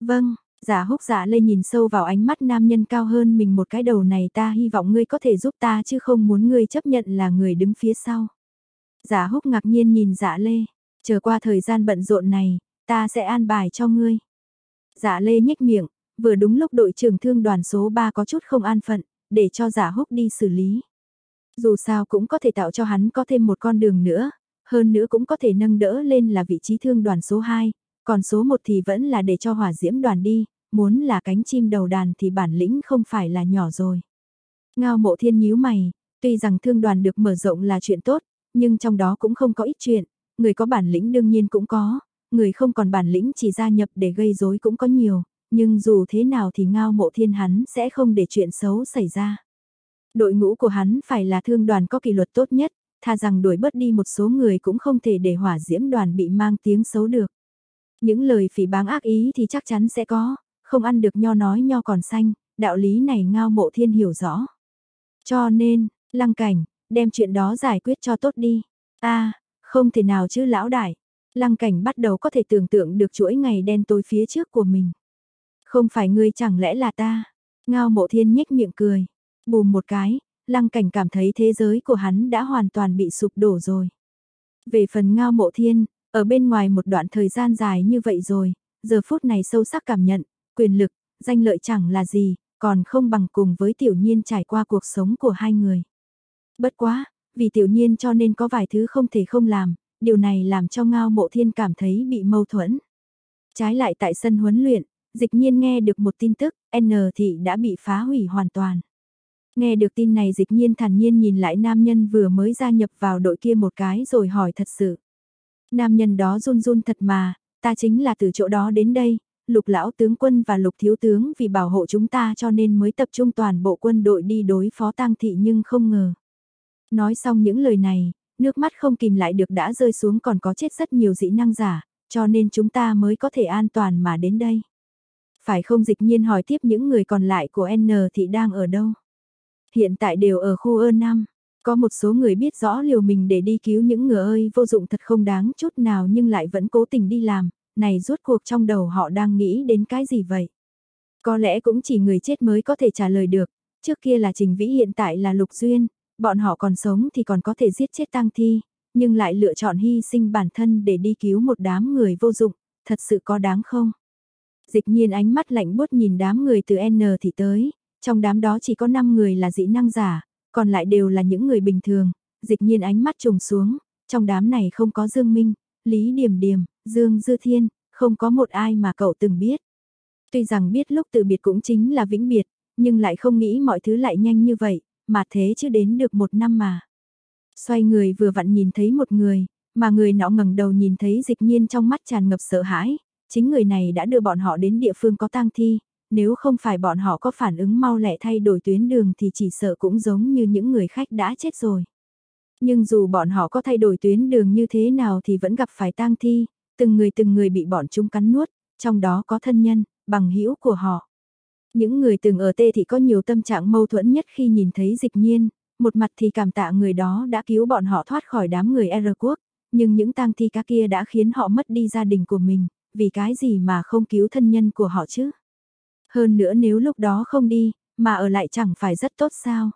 Vâng, Giả húc giả lê nhìn sâu vào ánh mắt nam nhân cao hơn mình một cái đầu này ta hy vọng ngươi có thể giúp ta chứ không muốn ngươi chấp nhận là người đứng phía sau. Giả húc ngạc nhiên nhìn giả lê, chờ qua thời gian bận rộn này, ta sẽ an bài cho ngươi. Giả lê nhếch miệng, vừa đúng lúc đội trưởng thương đoàn số 3 có chút không an phận, để cho giả húc đi xử lý. Dù sao cũng có thể tạo cho hắn có thêm một con đường nữa, hơn nữa cũng có thể nâng đỡ lên là vị trí thương đoàn số 2, còn số 1 thì vẫn là để cho hỏa diễm đoàn đi, muốn là cánh chim đầu đàn thì bản lĩnh không phải là nhỏ rồi. Ngao mộ thiên nhíu mày, tuy rằng thương đoàn được mở rộng là chuyện tốt, nhưng trong đó cũng không có ít chuyện, người có bản lĩnh đương nhiên cũng có, người không còn bản lĩnh chỉ gia nhập để gây rối cũng có nhiều, nhưng dù thế nào thì ngao mộ thiên hắn sẽ không để chuyện xấu xảy ra. Đội ngũ của hắn phải là thương đoàn có kỷ luật tốt nhất, tha rằng đuổi bớt đi một số người cũng không thể để hỏa diễm đoàn bị mang tiếng xấu được. Những lời phỉ báng ác ý thì chắc chắn sẽ có, không ăn được nho nói nho còn xanh, đạo lý này ngao mộ thiên hiểu rõ. Cho nên, lăng cảnh, đem chuyện đó giải quyết cho tốt đi. a không thể nào chứ lão đại. Lăng cảnh bắt đầu có thể tưởng tượng được chuỗi ngày đen tối phía trước của mình. Không phải ngươi chẳng lẽ là ta? Ngao mộ thiên nhếch miệng cười. Bùm một cái, lăng cảnh cảm thấy thế giới của hắn đã hoàn toàn bị sụp đổ rồi. Về phần ngao mộ thiên, ở bên ngoài một đoạn thời gian dài như vậy rồi, giờ phút này sâu sắc cảm nhận, quyền lực, danh lợi chẳng là gì, còn không bằng cùng với tiểu nhiên trải qua cuộc sống của hai người. Bất quá, vì tiểu nhiên cho nên có vài thứ không thể không làm, điều này làm cho ngao mộ thiên cảm thấy bị mâu thuẫn. Trái lại tại sân huấn luyện, dịch nhiên nghe được một tin tức, N thị đã bị phá hủy hoàn toàn. Nghe được tin này dịch nhiên thản nhiên nhìn lại nam nhân vừa mới gia nhập vào đội kia một cái rồi hỏi thật sự. Nam nhân đó run run thật mà, ta chính là từ chỗ đó đến đây, lục lão tướng quân và lục thiếu tướng vì bảo hộ chúng ta cho nên mới tập trung toàn bộ quân đội đi đối phó tang thị nhưng không ngờ. Nói xong những lời này, nước mắt không kìm lại được đã rơi xuống còn có chết rất nhiều dĩ năng giả, cho nên chúng ta mới có thể an toàn mà đến đây. Phải không dịch nhiên hỏi tiếp những người còn lại của N thị đang ở đâu? Hiện tại đều ở khu ơ năm. Có một số người biết rõ liều mình để đi cứu những người ơi vô dụng thật không đáng chút nào nhưng lại vẫn cố tình đi làm, này rốt cuộc trong đầu họ đang nghĩ đến cái gì vậy? Có lẽ cũng chỉ người chết mới có thể trả lời được, trước kia là Trình Vĩ hiện tại là Lục Duyên, bọn họ còn sống thì còn có thể giết chết tang thi, nhưng lại lựa chọn hy sinh bản thân để đi cứu một đám người vô dụng, thật sự có đáng không? Dịch nhiên ánh mắt lạnh bút nhìn đám người từ N thì tới, trong đám đó chỉ có 5 người là dĩ năng giả, còn lại đều là những người bình thường, dịch nhiên ánh mắt trùng xuống, trong đám này không có Dương Minh, Lý Điềm Điềm, Dương Dư Thiên, không có một ai mà cậu từng biết. Tuy rằng biết lúc từ biệt cũng chính là vĩnh biệt, nhưng lại không nghĩ mọi thứ lại nhanh như vậy, mà thế chứ đến được một năm mà. Xoay người vừa vặn nhìn thấy một người, mà người nọ ngẩng đầu nhìn thấy dịch nhiên trong mắt tràn ngập sợ hãi, chính người này đã đưa bọn họ đến địa phương có tang thi, nếu không phải bọn họ có phản ứng mau lẹ thay đổi tuyến đường thì chỉ sợ cũng giống như những người khách đã chết rồi. Nhưng dù bọn họ có thay đổi tuyến đường như thế nào thì vẫn gặp phải tang thi, từng người từng người bị bọn chúng cắn nuốt, trong đó có thân nhân, bằng hữu của họ. Những người từng ở tê thì có nhiều tâm trạng mâu thuẫn nhất khi nhìn thấy dịch nhiên, một mặt thì cảm tạ người đó đã cứu bọn họ thoát khỏi đám người R quốc, nhưng những tang thi cá kia đã khiến họ mất đi gia đình của mình, vì cái gì mà không cứu thân nhân của họ chứ? Hơn nữa nếu lúc đó không đi, mà ở lại chẳng phải rất tốt sao?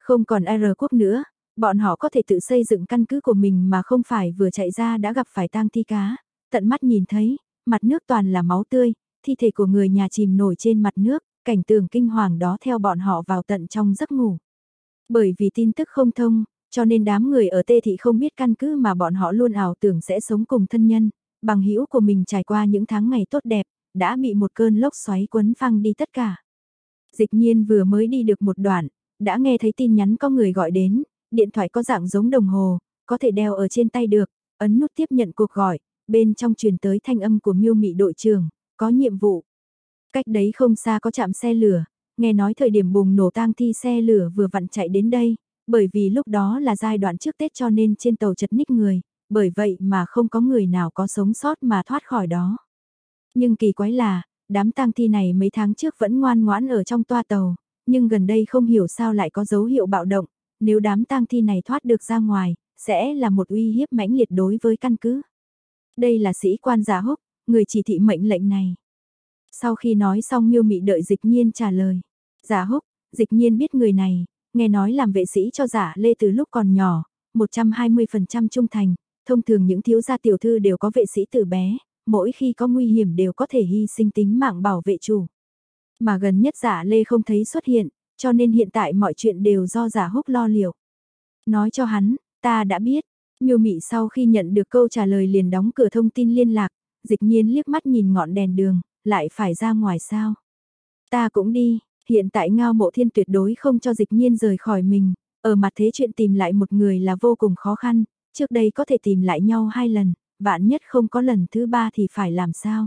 Không còn R quốc nữa, bọn họ có thể tự xây dựng căn cứ của mình mà không phải vừa chạy ra đã gặp phải tang thi cá, tận mắt nhìn thấy, mặt nước toàn là máu tươi, thi thể của người nhà chìm nổi trên mặt nước, cảnh tượng kinh hoàng đó theo bọn họ vào tận trong giấc ngủ. Bởi vì tin tức không thông, cho nên đám người ở tê thị không biết căn cứ mà bọn họ luôn ảo tưởng sẽ sống cùng thân nhân, bằng hữu của mình trải qua những tháng ngày tốt đẹp, đã bị một cơn lốc xoáy quấn phăng đi tất cả. Dịch nhiên vừa mới đi được một đoạn, đã nghe thấy tin nhắn có người gọi đến, điện thoại có dạng giống đồng hồ, có thể đeo ở trên tay được, ấn nút tiếp nhận cuộc gọi, bên trong truyền tới thanh âm của miêu mị đội trưởng, có nhiệm vụ. Cách đấy không xa có chạm xe lửa, nghe nói thời điểm bùng nổ tang thi xe lửa vừa vặn chạy đến đây, bởi vì lúc đó là giai đoạn trước Tết cho nên trên tàu chật ních người, bởi vậy mà không có người nào có sống sót mà thoát khỏi đó. Nhưng kỳ quái là, đám tang thi này mấy tháng trước vẫn ngoan ngoãn ở trong toa tàu, nhưng gần đây không hiểu sao lại có dấu hiệu bạo động, nếu đám tang thi này thoát được ra ngoài, sẽ là một uy hiếp mãnh liệt đối với căn cứ. Đây là sĩ quan giả húc, người chỉ thị mệnh lệnh này. Sau khi nói xong miêu mị đợi dịch nhiên trả lời. Giả húc, dịch nhiên biết người này, nghe nói làm vệ sĩ cho giả lê từ lúc còn nhỏ, 120% trung thành, thông thường những thiếu gia tiểu thư đều có vệ sĩ từ bé, mỗi khi có nguy hiểm đều có thể hy sinh tính mạng bảo vệ chủ. Mà gần nhất giả lê không thấy xuất hiện, cho nên hiện tại mọi chuyện đều do giả húc lo liệu. Nói cho hắn, ta đã biết, miêu mị sau khi nhận được câu trả lời liền đóng cửa thông tin liên lạc, dịch nhiên liếc mắt nhìn ngọn đèn đường, lại phải ra ngoài sao. Ta cũng đi, hiện tại ngao mộ thiên tuyệt đối không cho dịch nhiên rời khỏi mình, ở mặt thế chuyện tìm lại một người là vô cùng khó khăn, trước đây có thể tìm lại nhau hai lần, vạn nhất không có lần thứ ba thì phải làm sao.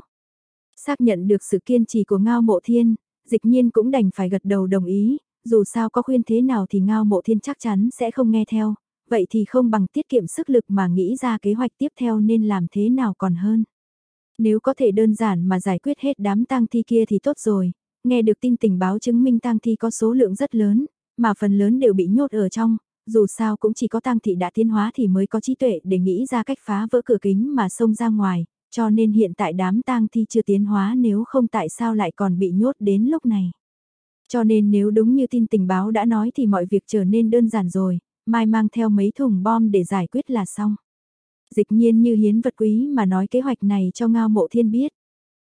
Xác nhận được sự kiên trì của ngao mộ thiên, dịch nhiên cũng đành phải gật đầu đồng ý, dù sao có khuyên thế nào thì ngao mộ thiên chắc chắn sẽ không nghe theo, vậy thì không bằng tiết kiệm sức lực mà nghĩ ra kế hoạch tiếp theo nên làm thế nào còn hơn. Nếu có thể đơn giản mà giải quyết hết đám tang thi kia thì tốt rồi, nghe được tin tình báo chứng minh tang thi có số lượng rất lớn, mà phần lớn đều bị nhốt ở trong, dù sao cũng chỉ có tang thị đã tiến hóa thì mới có trí tuệ để nghĩ ra cách phá vỡ cửa kính mà xông ra ngoài, cho nên hiện tại đám tang thi chưa tiến hóa nếu không tại sao lại còn bị nhốt đến lúc này. Cho nên nếu đúng như tin tình báo đã nói thì mọi việc trở nên đơn giản rồi, mai mang theo mấy thùng bom để giải quyết là xong. Dịch nhiên như hiến vật quý mà nói kế hoạch này cho Ngao Mộ Thiên biết.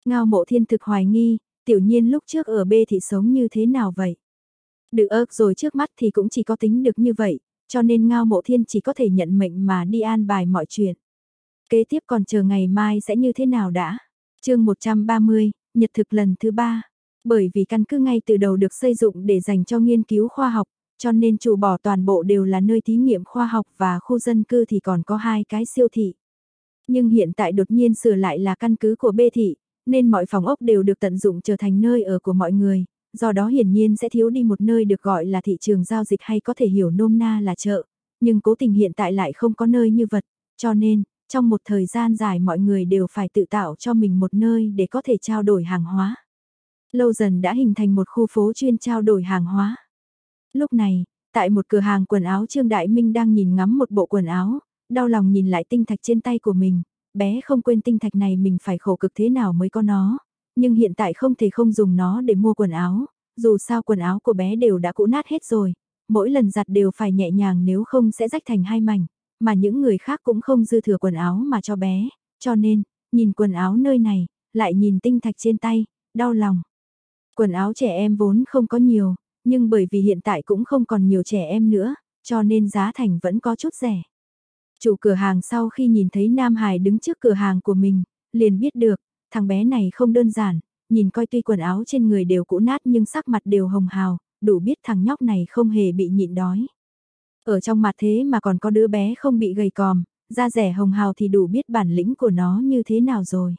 Ngao Mộ Thiên thực hoài nghi, tiểu nhiên lúc trước ở bê thị sống như thế nào vậy? Được ớt rồi trước mắt thì cũng chỉ có tính được như vậy, cho nên Ngao Mộ Thiên chỉ có thể nhận mệnh mà đi an bài mọi chuyện. Kế tiếp còn chờ ngày mai sẽ như thế nào đã? chương 130, Nhật thực lần thứ ba. Bởi vì căn cứ ngay từ đầu được xây dựng để dành cho nghiên cứu khoa học, cho nên chủ bỏ toàn bộ đều là nơi thí nghiệm khoa học và khu dân cư thì còn có hai cái siêu thị. Nhưng hiện tại đột nhiên sửa lại là căn cứ của bê thị, nên mọi phòng ốc đều được tận dụng trở thành nơi ở của mọi người, do đó hiển nhiên sẽ thiếu đi một nơi được gọi là thị trường giao dịch hay có thể hiểu nôm na là chợ, nhưng cố tình hiện tại lại không có nơi như vật, cho nên, trong một thời gian dài mọi người đều phải tự tạo cho mình một nơi để có thể trao đổi hàng hóa. Lâu dần đã hình thành một khu phố chuyên trao đổi hàng hóa. Lúc này, tại một cửa hàng quần áo Trương Đại Minh đang nhìn ngắm một bộ quần áo, đau lòng nhìn lại tinh thạch trên tay của mình, bé không quên tinh thạch này mình phải khổ cực thế nào mới có nó, nhưng hiện tại không thể không dùng nó để mua quần áo, dù sao quần áo của bé đều đã cũ nát hết rồi, mỗi lần giặt đều phải nhẹ nhàng nếu không sẽ rách thành hai mảnh, mà những người khác cũng không dư thừa quần áo mà cho bé, cho nên, nhìn quần áo nơi này, lại nhìn tinh thạch trên tay, đau lòng. Quần áo trẻ em vốn không có nhiều, nhưng bởi vì hiện tại cũng không còn nhiều trẻ em nữa, cho nên giá thành vẫn có chút rẻ. Chủ cửa hàng sau khi nhìn thấy Nam Hải đứng trước cửa hàng của mình, liền biết được, thằng bé này không đơn giản, nhìn coi tuy quần áo trên người đều cũ nát nhưng sắc mặt đều hồng hào, đủ biết thằng nhóc này không hề bị nhịn đói. Ở trong mặt thế mà còn có đứa bé không bị gầy còm, da rẻ hồng hào thì đủ biết bản lĩnh của nó như thế nào rồi.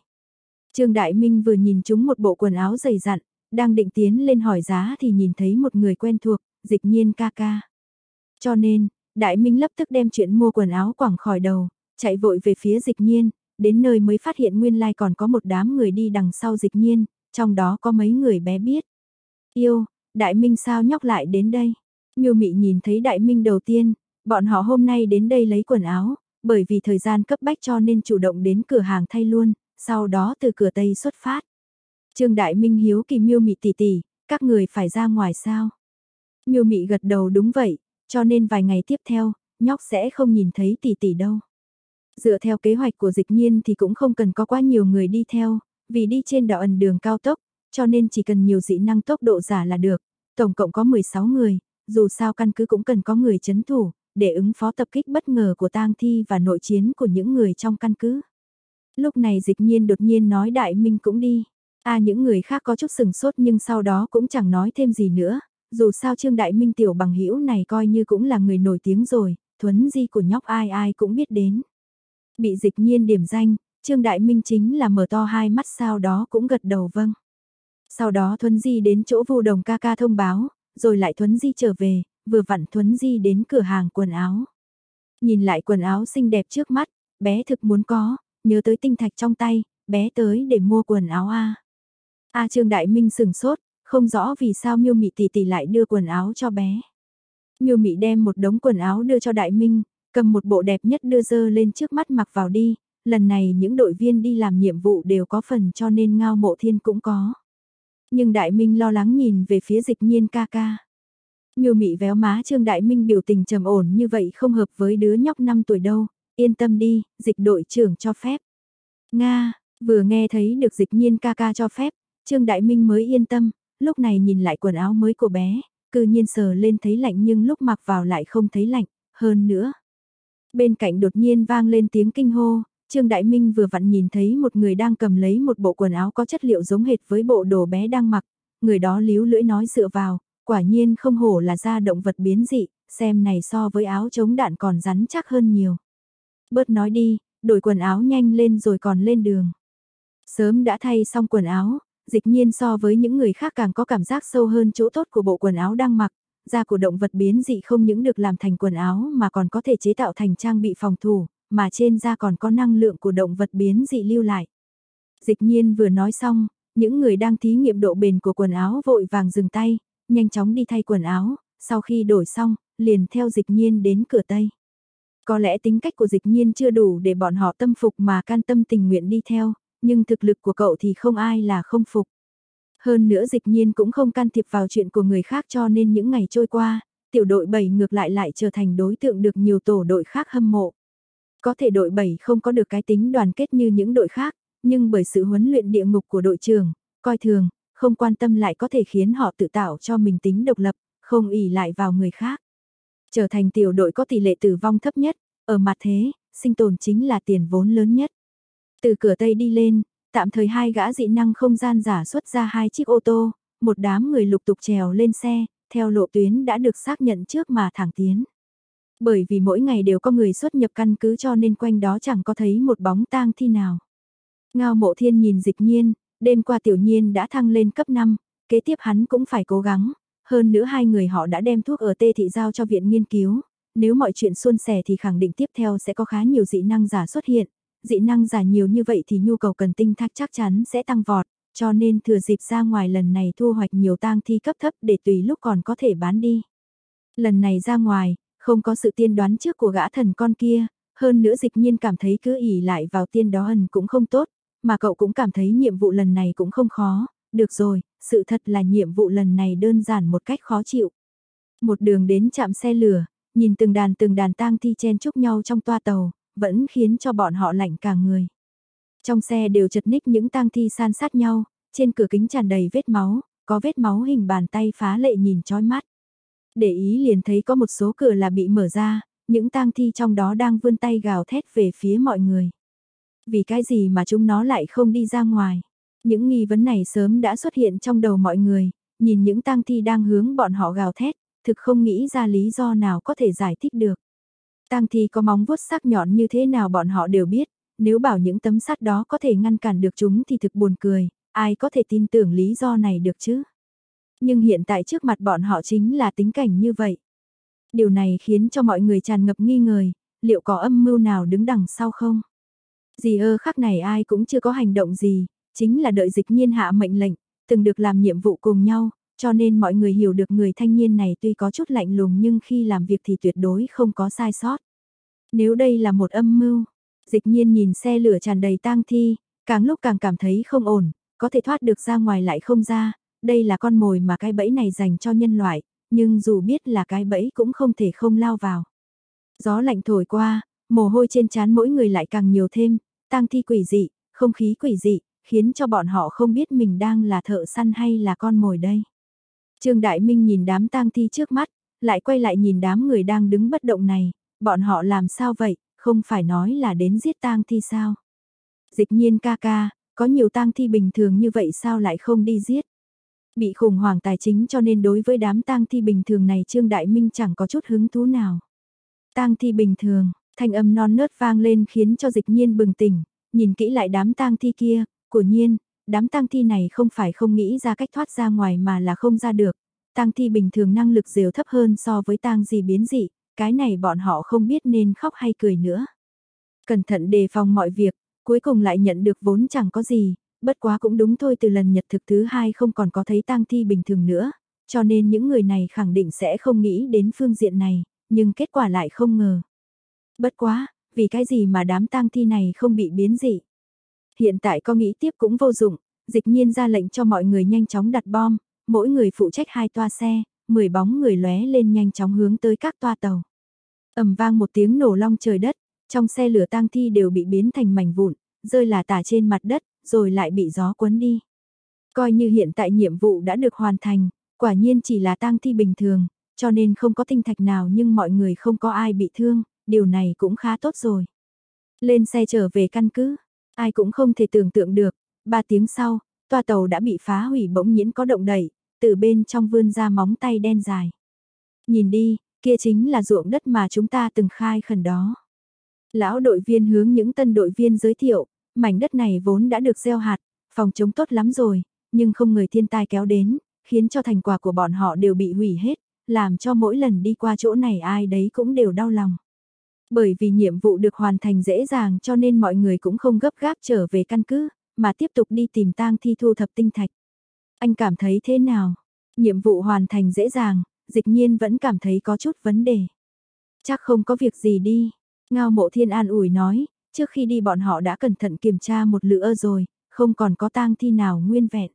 Trương Đại Minh vừa nhìn chúng một bộ quần áo dày dặn, đang định tiến lên hỏi giá thì nhìn thấy một người quen thuộc, dịch nhiên ca ca. Cho nên, Đại Minh lập tức đem chuyện mua quần áo quẳng khỏi đầu, chạy vội về phía dịch nhiên, đến nơi mới phát hiện nguyên lai còn có một đám người đi đằng sau dịch nhiên, trong đó có mấy người bé biết. Yêu, Đại Minh sao nhóc lại đến đây? Miêu Mị nhìn thấy Đại Minh đầu tiên, bọn họ hôm nay đến đây lấy quần áo, bởi vì thời gian cấp bách cho nên chủ động đến cửa hàng thay luôn, sau đó từ cửa Tây xuất phát. Trương Đại Minh hiếu kỳ Miêu Mị tỷ tỷ, các người phải ra ngoài sao? Miêu Mị gật đầu đúng vậy, cho nên vài ngày tiếp theo, nhóc sẽ không nhìn thấy tỷ tỷ đâu. Dựa theo kế hoạch của dịch nhiên thì cũng không cần có quá nhiều người đi theo, vì đi trên đỏ ẩn đường cao tốc, cho nên chỉ cần nhiều dị năng tốc độ giả là được. Tổng cộng có 16 người, dù sao căn cứ cũng cần có người chấn thủ, để ứng phó tập kích bất ngờ của tang thi và nội chiến của những người trong căn cứ. Lúc này dịch nhiên đột nhiên nói đại minh cũng đi. À những người khác có chút sừng sốt nhưng sau đó cũng chẳng nói thêm gì nữa, dù sao Trương Đại Minh tiểu bằng hữu này coi như cũng là người nổi tiếng rồi, thuấn di của nhóc ai ai cũng biết đến. Bị dịch nhiên điểm danh, Trương Đại Minh chính là mở to hai mắt sau đó cũng gật đầu vâng. Sau đó Thuấn Di đến chỗ vô đồng ca ca thông báo, rồi lại Thuấn Di trở về, vừa vặn Thuấn Di đến cửa hàng quần áo. Nhìn lại quần áo xinh đẹp trước mắt, bé thực muốn có, nhớ tới tinh thạch trong tay, bé tới để mua quần áo A. A Trương Đại Minh sừng sốt, không rõ vì sao Miêu Mị tỷ tỷ lại đưa quần áo cho bé. Miêu Mị đem một đống quần áo đưa cho Đại Minh, cầm một bộ đẹp nhất đưa dơ lên trước mắt mặc vào đi, lần này những đội viên đi làm nhiệm vụ đều có phần cho nên ngao mộ thiên cũng có. Nhưng Đại Minh lo lắng nhìn về phía dịch nhiên ca ca. Miêu mị véo má Trương Đại Minh biểu tình trầm ổn như vậy không hợp với đứa nhóc 5 tuổi đâu, yên tâm đi, dịch đội trưởng cho phép. Nga, vừa nghe thấy được dịch nhiên ca ca cho phép, Trương Đại Minh mới yên tâm, lúc này nhìn lại quần áo mới của bé, cư nhiên sờ lên thấy lạnh nhưng lúc mặc vào lại không thấy lạnh, hơn nữa. Bên cạnh đột nhiên vang lên tiếng kinh hô, Trương Đại Minh vừa vặn nhìn thấy một người đang cầm lấy một bộ quần áo có chất liệu giống hệt với bộ đồ bé đang mặc, người đó líu lưỡi nói dựa vào, quả nhiên không hổ là da động vật biến dị, xem này so với áo chống đạn còn rắn chắc hơn nhiều. Bớt nói đi, đổi quần áo nhanh lên rồi còn lên đường. Sớm đã thay xong quần áo, dịch nhiên so với những người khác càng có cảm giác sâu hơn chỗ tốt của bộ quần áo đang mặc, da của động vật biến dị không những được làm thành quần áo mà còn có thể chế tạo thành trang bị phòng thủ, mà trên da còn có năng lượng của động vật biến dị lưu lại. Dịch nhiên vừa nói xong, những người đang thí nghiệm độ bền của quần áo vội vàng dừng tay, nhanh chóng đi thay quần áo, sau khi đổi xong, liền theo dịch nhiên đến cửa Tây. Có lẽ tính cách của dịch nhiên chưa đủ để bọn họ tâm phục mà can tâm tình nguyện đi theo, nhưng thực lực của cậu thì không ai là không phục. Hơn nữa dịch nhiên cũng không can thiệp vào chuyện của người khác cho nên những ngày trôi qua, tiểu đội 7 ngược lại lại trở thành đối tượng được nhiều tổ đội khác hâm mộ. Có thể đội 7 không có được cái tính đoàn kết như những đội khác, nhưng bởi sự huấn luyện địa ngục của đội trưởng, coi thường, không quan tâm lại có thể khiến họ tự tạo cho mình tính độc lập, không ỉ lại vào người khác. Trở thành tiểu đội có tỷ lệ tử vong thấp nhất, ở mặt thế, sinh tồn chính là tiền vốn lớn nhất. Từ cửa Tây đi lên, tạm thời hai gã dị năng không gian giả xuất ra hai chiếc ô tô, một đám người lục tục trèo lên xe, theo lộ tuyến đã được xác nhận trước mà thẳng tiến. Bởi vì mỗi ngày đều có người xuất nhập căn cứ cho nên quanh đó chẳng có thấy một bóng tang thi nào. Ngao mộ thiên nhìn dịch nhiên, đêm qua tiểu nhiên đã thăng lên cấp 5, kế tiếp hắn cũng phải cố gắng, hơn nữa hai người họ đã đem thuốc ở tê thị giao cho viện nghiên cứu, nếu mọi chuyện suôn sẻ thì khẳng định tiếp theo sẽ có khá nhiều dị năng giả xuất hiện, dị năng giả nhiều như vậy thì nhu cầu cần tinh thác chắc chắn sẽ tăng vọt, cho nên thừa dịp ra ngoài lần này thu hoạch nhiều tang thi cấp thấp để tùy lúc còn có thể bán đi. Lần này ra ngoài, không có sự tiên đoán trước của gã thần con kia, hơn nữa dịch nhiên cảm thấy cứ ỉ lại vào tiên đó ẩn cũng không tốt, mà cậu cũng cảm thấy nhiệm vụ lần này cũng không khó, được rồi, sự thật là nhiệm vụ lần này đơn giản một cách khó chịu. Một đường đến chạm xe lửa, nhìn từng đàn từng đàn tang thi chen chúc nhau trong toa tàu, vẫn khiến cho bọn họ lạnh cả người. Trong xe đều chật ních những tang thi san sát nhau, trên cửa kính tràn đầy vết máu, có vết máu hình bàn tay phá lệ nhìn chói mắt. Để ý liền thấy có một số cửa là bị mở ra, những tang thi trong đó đang vươn tay gào thét về phía mọi người. Vì cái gì mà chúng nó lại không đi ra ngoài? Những nghi vấn này sớm đã xuất hiện trong đầu mọi người, nhìn những tang thi đang hướng bọn họ gào thét, thực không nghĩ ra lý do nào có thể giải thích được. Tang thi có móng vuốt sắc nhọn như thế nào bọn họ đều biết, nếu bảo những tấm sắt đó có thể ngăn cản được chúng thì thực buồn cười, ai có thể tin tưởng lý do này được chứ? Nhưng hiện tại trước mặt bọn họ chính là tính cảnh như vậy. Điều này khiến cho mọi người tràn ngập nghi ngờ, liệu có âm mưu nào đứng đằng sau không? Gì ơ khắc này ai cũng chưa có hành động gì, chính là đợi dịch nhiên hạ mệnh lệnh, từng được làm nhiệm vụ cùng nhau, cho nên mọi người hiểu được người thanh niên này tuy có chút lạnh lùng nhưng khi làm việc thì tuyệt đối không có sai sót. Nếu đây là một âm mưu, dịch nhiên nhìn xe lửa tràn đầy tang thi, càng lúc càng cảm thấy không ổn, có thể thoát được ra ngoài lại không ra, đây là con mồi mà cái bẫy này dành cho nhân loại, nhưng dù biết là cái bẫy cũng không thể không lao vào. Gió lạnh thổi qua, mồ hôi trên trán mỗi người lại càng nhiều thêm, tang thi quỷ dị, không khí quỷ dị, khiến cho bọn họ không biết mình đang là thợ săn hay là con mồi đây. Trương Đại Minh nhìn đám tang thi trước mắt, lại quay lại nhìn đám người đang đứng bất động này, bọn họ làm sao vậy, không phải nói là đến giết tang thi sao? Dịch nhiên ca ca, có nhiều tang thi bình thường như vậy sao lại không đi giết? Bị khủng hoảng tài chính cho nên đối với đám tang thi bình thường này Trương Đại Minh chẳng có chút hứng thú nào. Tang thi bình thường, thanh âm non nớt vang lên khiến cho dịch nhiên bừng tỉnh, nhìn kỹ lại đám tang thi kia, của nhiên, đám tang thi này không phải không nghĩ ra cách thoát ra ngoài mà là không ra được. Tang thi bình thường năng lực dều thấp hơn so với tang gì biến dị, cái này bọn họ không biết nên khóc hay cười nữa. Cẩn thận đề phòng mọi việc, cuối cùng lại nhận được vốn chẳng có gì, bất quá cũng đúng thôi từ lần nhật thực thứ hai không còn có thấy tang thi bình thường nữa, cho nên những người này khẳng định sẽ không nghĩ đến phương diện này, nhưng kết quả lại không ngờ. Bất quá, vì cái gì mà đám tang thi này không bị biến dị. Hiện tại có nghĩ tiếp cũng vô dụng, dịch nhiên ra lệnh cho mọi người nhanh chóng đặt bom, mỗi người phụ trách hai toa xe, 10 bóng người lóe lên nhanh chóng hướng tới các toa tàu. ầm vang một tiếng nổ long trời đất, trong xe lửa tang thi đều bị biến thành mảnh vụn, rơi là tả trên mặt đất, rồi lại bị gió cuốn đi. Coi như hiện tại nhiệm vụ đã được hoàn thành, quả nhiên chỉ là tang thi bình thường, cho nên không có tinh thạch nào nhưng mọi người không có ai bị thương, điều này cũng khá tốt rồi. Lên xe trở về căn cứ, ai cũng không thể tưởng tượng được, ba tiếng sau, toa tàu đã bị phá hủy bỗng nhiễn có động đẩy, từ bên trong vươn ra móng tay đen dài. Nhìn đi, kia chính là ruộng đất mà chúng ta từng khai khẩn đó. Lão đội viên hướng những tân đội viên giới thiệu, mảnh đất này vốn đã được gieo hạt, phòng chống tốt lắm rồi, nhưng không người thiên tai kéo đến, khiến cho thành quả của bọn họ đều bị hủy hết, làm cho mỗi lần đi qua chỗ này ai đấy cũng đều đau lòng. Bởi vì nhiệm vụ được hoàn thành dễ dàng cho nên mọi người cũng không gấp gáp trở về căn cứ, mà tiếp tục đi tìm tang thi thu thập tinh thạch. Anh cảm thấy thế nào? Nhiệm vụ hoàn thành dễ dàng, dịch nhiên vẫn cảm thấy có chút vấn đề. Chắc không có việc gì đi. Ngao mộ thiên an ủi nói, trước khi đi bọn họ đã cẩn thận kiểm tra một lửa rồi, không còn có tang thi nào nguyên vẹn.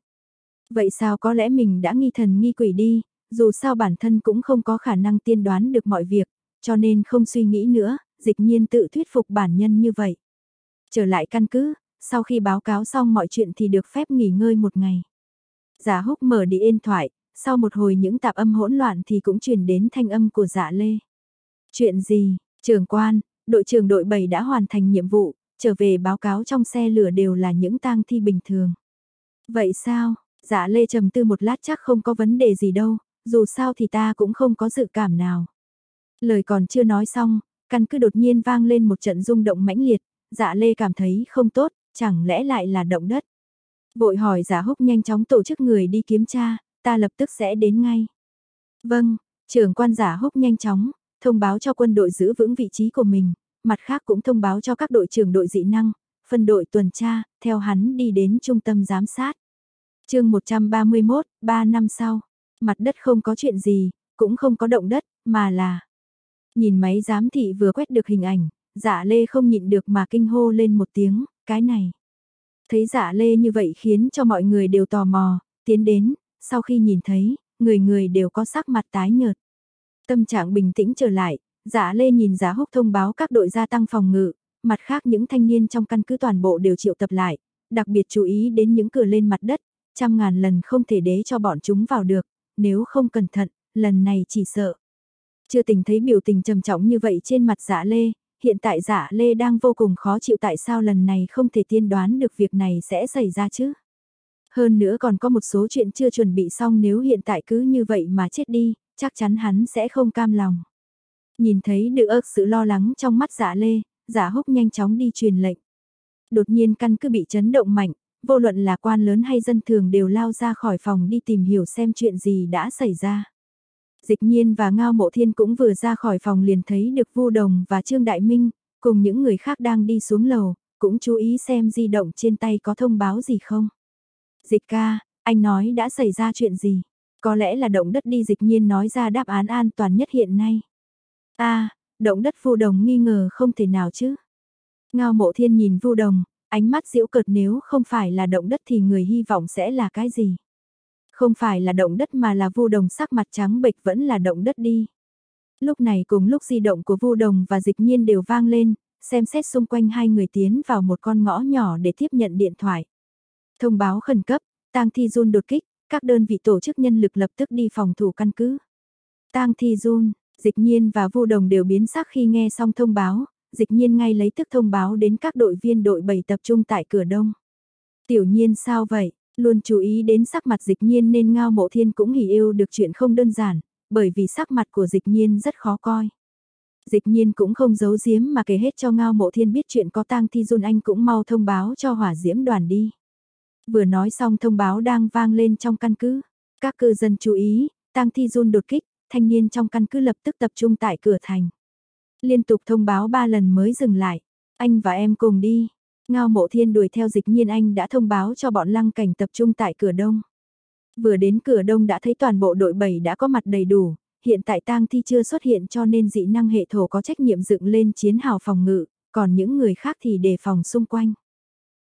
Vậy sao có lẽ mình đã nghi thần nghi quỷ đi, dù sao bản thân cũng không có khả năng tiên đoán được mọi việc, cho nên không suy nghĩ nữa, dịch nhiên tự thuyết phục bản nhân như vậy. Trở lại căn cứ, sau khi báo cáo xong mọi chuyện thì được phép nghỉ ngơi một ngày. Giả húc mở đi yên thoại, sau một hồi những tạp âm hỗn loạn thì cũng truyền đến thanh âm của dạ lê. Chuyện gì, trưởng quan, đội trưởng đội 7 đã hoàn thành nhiệm vụ, trở về báo cáo trong xe lửa đều là những tang thi bình thường. Vậy sao, dạ lê trầm tư một lát chắc không có vấn đề gì đâu, dù sao thì ta cũng không có dự cảm nào. Lời còn chưa nói xong, căn cứ đột nhiên vang lên một trận rung động mãnh liệt, dạ lê cảm thấy không tốt, chẳng lẽ lại là động đất. Vội hỏi giả húc nhanh chóng tổ chức người đi kiểm tra, ta lập tức sẽ đến ngay. Vâng, trưởng quan giả húc nhanh chóng, thông báo cho quân đội giữ vững vị trí của mình, mặt khác cũng thông báo cho các đội trưởng đội dị năng, phân đội tuần tra, theo hắn đi đến trung tâm giám sát. chương 131, 3 năm sau, mặt đất không có chuyện gì, cũng không có động đất, mà là... Nhìn máy giám thị vừa quét được hình ảnh, dạ lê không nhịn được mà kinh hô lên một tiếng, cái này. Thấy dạ lê như vậy khiến cho mọi người đều tò mò, tiến đến, sau khi nhìn thấy, người người đều có sắc mặt tái nhợt. Tâm trạng bình tĩnh trở lại, giả lê nhìn giá húc thông báo các đội gia tăng phòng ngự, mặt khác những thanh niên trong căn cứ toàn bộ đều triệu tập lại, đặc biệt chú ý đến những cửa lên mặt đất, trăm ngàn lần không thể đế cho bọn chúng vào được, nếu không cẩn thận, lần này chỉ sợ. Chưa tình thấy biểu tình trầm trọng như vậy trên mặt giả lê, hiện tại giả lê đang vô cùng khó chịu tại sao lần này không thể tiên đoán được việc này sẽ xảy ra chứ. Hơn nữa còn có một số chuyện chưa chuẩn bị xong nếu hiện tại cứ như vậy mà chết đi, chắc chắn hắn sẽ không cam lòng. Nhìn thấy được ớt sự lo lắng trong mắt giả lê, giả húc nhanh chóng đi truyền lệnh. Đột nhiên căn cứ bị chấn động mạnh, vô luận là quan lớn hay dân thường đều lao ra khỏi phòng đi tìm hiểu xem chuyện gì đã xảy ra. Dịch nhiên và Ngao Mộ Thiên cũng vừa ra khỏi phòng liền thấy được Vu Đồng và Trương Đại Minh, cùng những người khác đang đi xuống lầu, cũng chú ý xem di động trên tay có thông báo gì không. Dịch ca, anh nói đã xảy ra chuyện gì? Có lẽ là động đất đi dịch nhiên nói ra đáp án an toàn nhất hiện nay. a động đất Vu Đồng nghi ngờ không thể nào chứ. Ngao Mộ Thiên nhìn Vu Đồng, ánh mắt diễu cợt nếu không phải là động đất thì người hy vọng sẽ là cái gì? Không phải là động đất mà là vu đồng sắc mặt trắng bệch vẫn là động đất đi. Lúc này cùng lúc di động của vu đồng và dịch nhiên đều vang lên, xem xét xung quanh hai người tiến vào một con ngõ nhỏ để tiếp nhận điện thoại. Thông báo khẩn cấp, tang thi run đột kích, các đơn vị tổ chức nhân lực lập tức đi phòng thủ căn cứ. Tang thi Jun, dịch nhiên và vu đồng đều biến sắc khi nghe xong thông báo, dịch nhiên ngay lấy tức thông báo đến các đội viên đội 7 tập trung tại cửa đông. Tiểu nhiên sao vậy? Luôn chú ý đến sắc mặt dịch nhiên nên ngao mộ thiên cũng hỉ yêu được chuyện không đơn giản, bởi vì sắc mặt của dịch nhiên rất khó coi. Dịch nhiên cũng không giấu giếm mà kể hết cho ngao mộ thiên biết chuyện có tang thi Jun anh cũng mau thông báo cho hỏa diễm đoàn đi. Vừa nói xong thông báo đang vang lên trong căn cứ. Các cư dân chú ý, tang thi run đột kích, thanh niên trong căn cứ lập tức tập trung tại cửa thành. Liên tục thông báo ba lần mới dừng lại. Anh và em cùng đi. Ngao mộ thiên đuổi theo dịch nhiên anh đã thông báo cho bọn lăng cảnh tập trung tại cửa đông. Vừa đến cửa đông đã thấy toàn bộ đội 7 đã có mặt đầy đủ, hiện tại tang thi chưa xuất hiện cho nên dị năng hệ thổ có trách nhiệm dựng lên chiến hào phòng ngự, còn những người khác thì đề phòng xung quanh.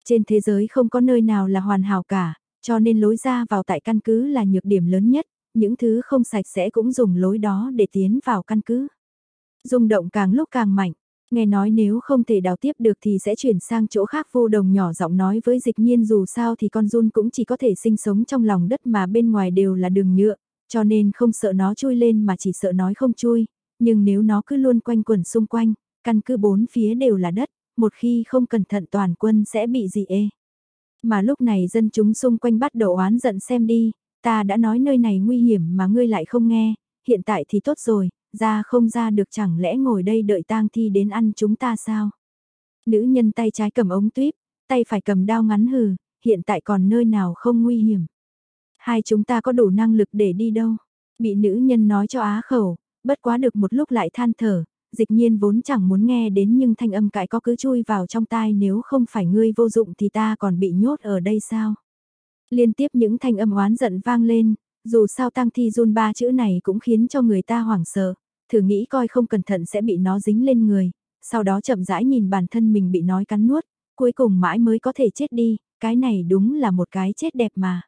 Trên thế giới không có nơi nào là hoàn hảo cả, cho nên lối ra vào tại căn cứ là nhược điểm lớn nhất, những thứ không sạch sẽ cũng dùng lối đó để tiến vào căn cứ. Rung động càng lúc càng mạnh, nghe nói nếu không thể đào tiếp được thì sẽ chuyển sang chỗ khác vô đồng nhỏ giọng nói với dịch nhiên dù sao thì con run cũng chỉ có thể sinh sống trong lòng đất mà bên ngoài đều là đường nhựa, cho nên không sợ nó chui lên mà chỉ sợ nói không chui, nhưng nếu nó cứ luôn quanh quẩn xung quanh, căn cứ bốn phía đều là đất, một khi không cẩn thận toàn quân sẽ bị gì ê. Mà lúc này dân chúng xung quanh bắt đầu oán giận xem đi, ta đã nói nơi này nguy hiểm mà ngươi lại không nghe, hiện tại thì tốt rồi, ra không ra được chẳng lẽ ngồi đây đợi tang thi đến ăn chúng ta sao? Nữ nhân tay trái cầm ống tuyếp, tay phải cầm đao ngắn hừ, hiện tại còn nơi nào không nguy hiểm. Hai chúng ta có đủ năng lực để đi đâu? Bị nữ nhân nói cho á khẩu, bất quá được một lúc lại than thở, dịch nhiên vốn chẳng muốn nghe đến nhưng thanh âm cãi có cứ chui vào trong tai nếu không phải ngươi vô dụng thì ta còn bị nhốt ở đây sao? Liên tiếp những thanh âm oán giận vang lên, dù sao tăng thi run ba chữ này cũng khiến cho người ta hoảng sợ, thử nghĩ coi không cẩn thận sẽ bị nó dính lên người, sau đó chậm rãi nhìn bản thân mình bị nói cắn nuốt, cuối cùng mãi mới có thể chết đi, cái này đúng là một cái chết đẹp mà.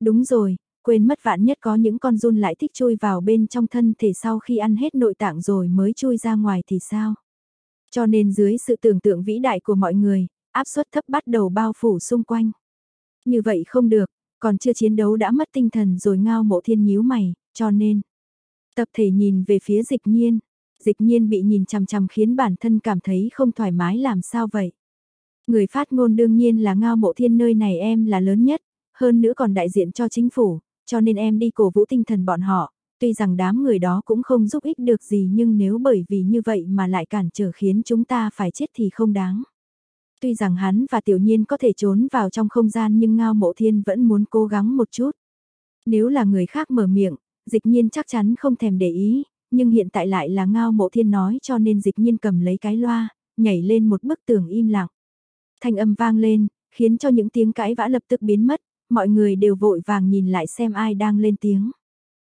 Đúng rồi, quên mất vạn nhất có những con run lại thích chui vào bên trong thân thể sau khi ăn hết nội tạng rồi mới chui ra ngoài thì sao? Cho nên dưới sự tưởng tượng vĩ đại của mọi người, áp suất thấp bắt đầu bao phủ xung quanh. Như vậy không được, còn chưa chiến đấu đã mất tinh thần rồi ngao mộ thiên nhíu mày, cho nên. Tập thể nhìn về phía dịch nhiên, dịch nhiên bị nhìn chằm chằm khiến bản thân cảm thấy không thoải mái làm sao vậy. Người phát ngôn đương nhiên là ngao mộ thiên nơi này em là lớn nhất, hơn nữa còn đại diện cho chính phủ, cho nên em đi cổ vũ tinh thần bọn họ, tuy rằng đám người đó cũng không giúp ích được gì nhưng nếu bởi vì như vậy mà lại cản trở khiến chúng ta phải chết thì không đáng. Tuy rằng hắn và tiểu nhiên có thể trốn vào trong không gian nhưng ngao mộ thiên vẫn muốn cố gắng một chút. Nếu là người khác mở miệng, dịch nhiên chắc chắn không thèm để ý, nhưng hiện tại lại là ngao mộ thiên nói cho nên dịch nhiên cầm lấy cái loa, nhảy lên một bức tường im lặng. Thanh âm vang lên, khiến cho những tiếng cãi vã lập tức biến mất, mọi người đều vội vàng nhìn lại xem ai đang lên tiếng.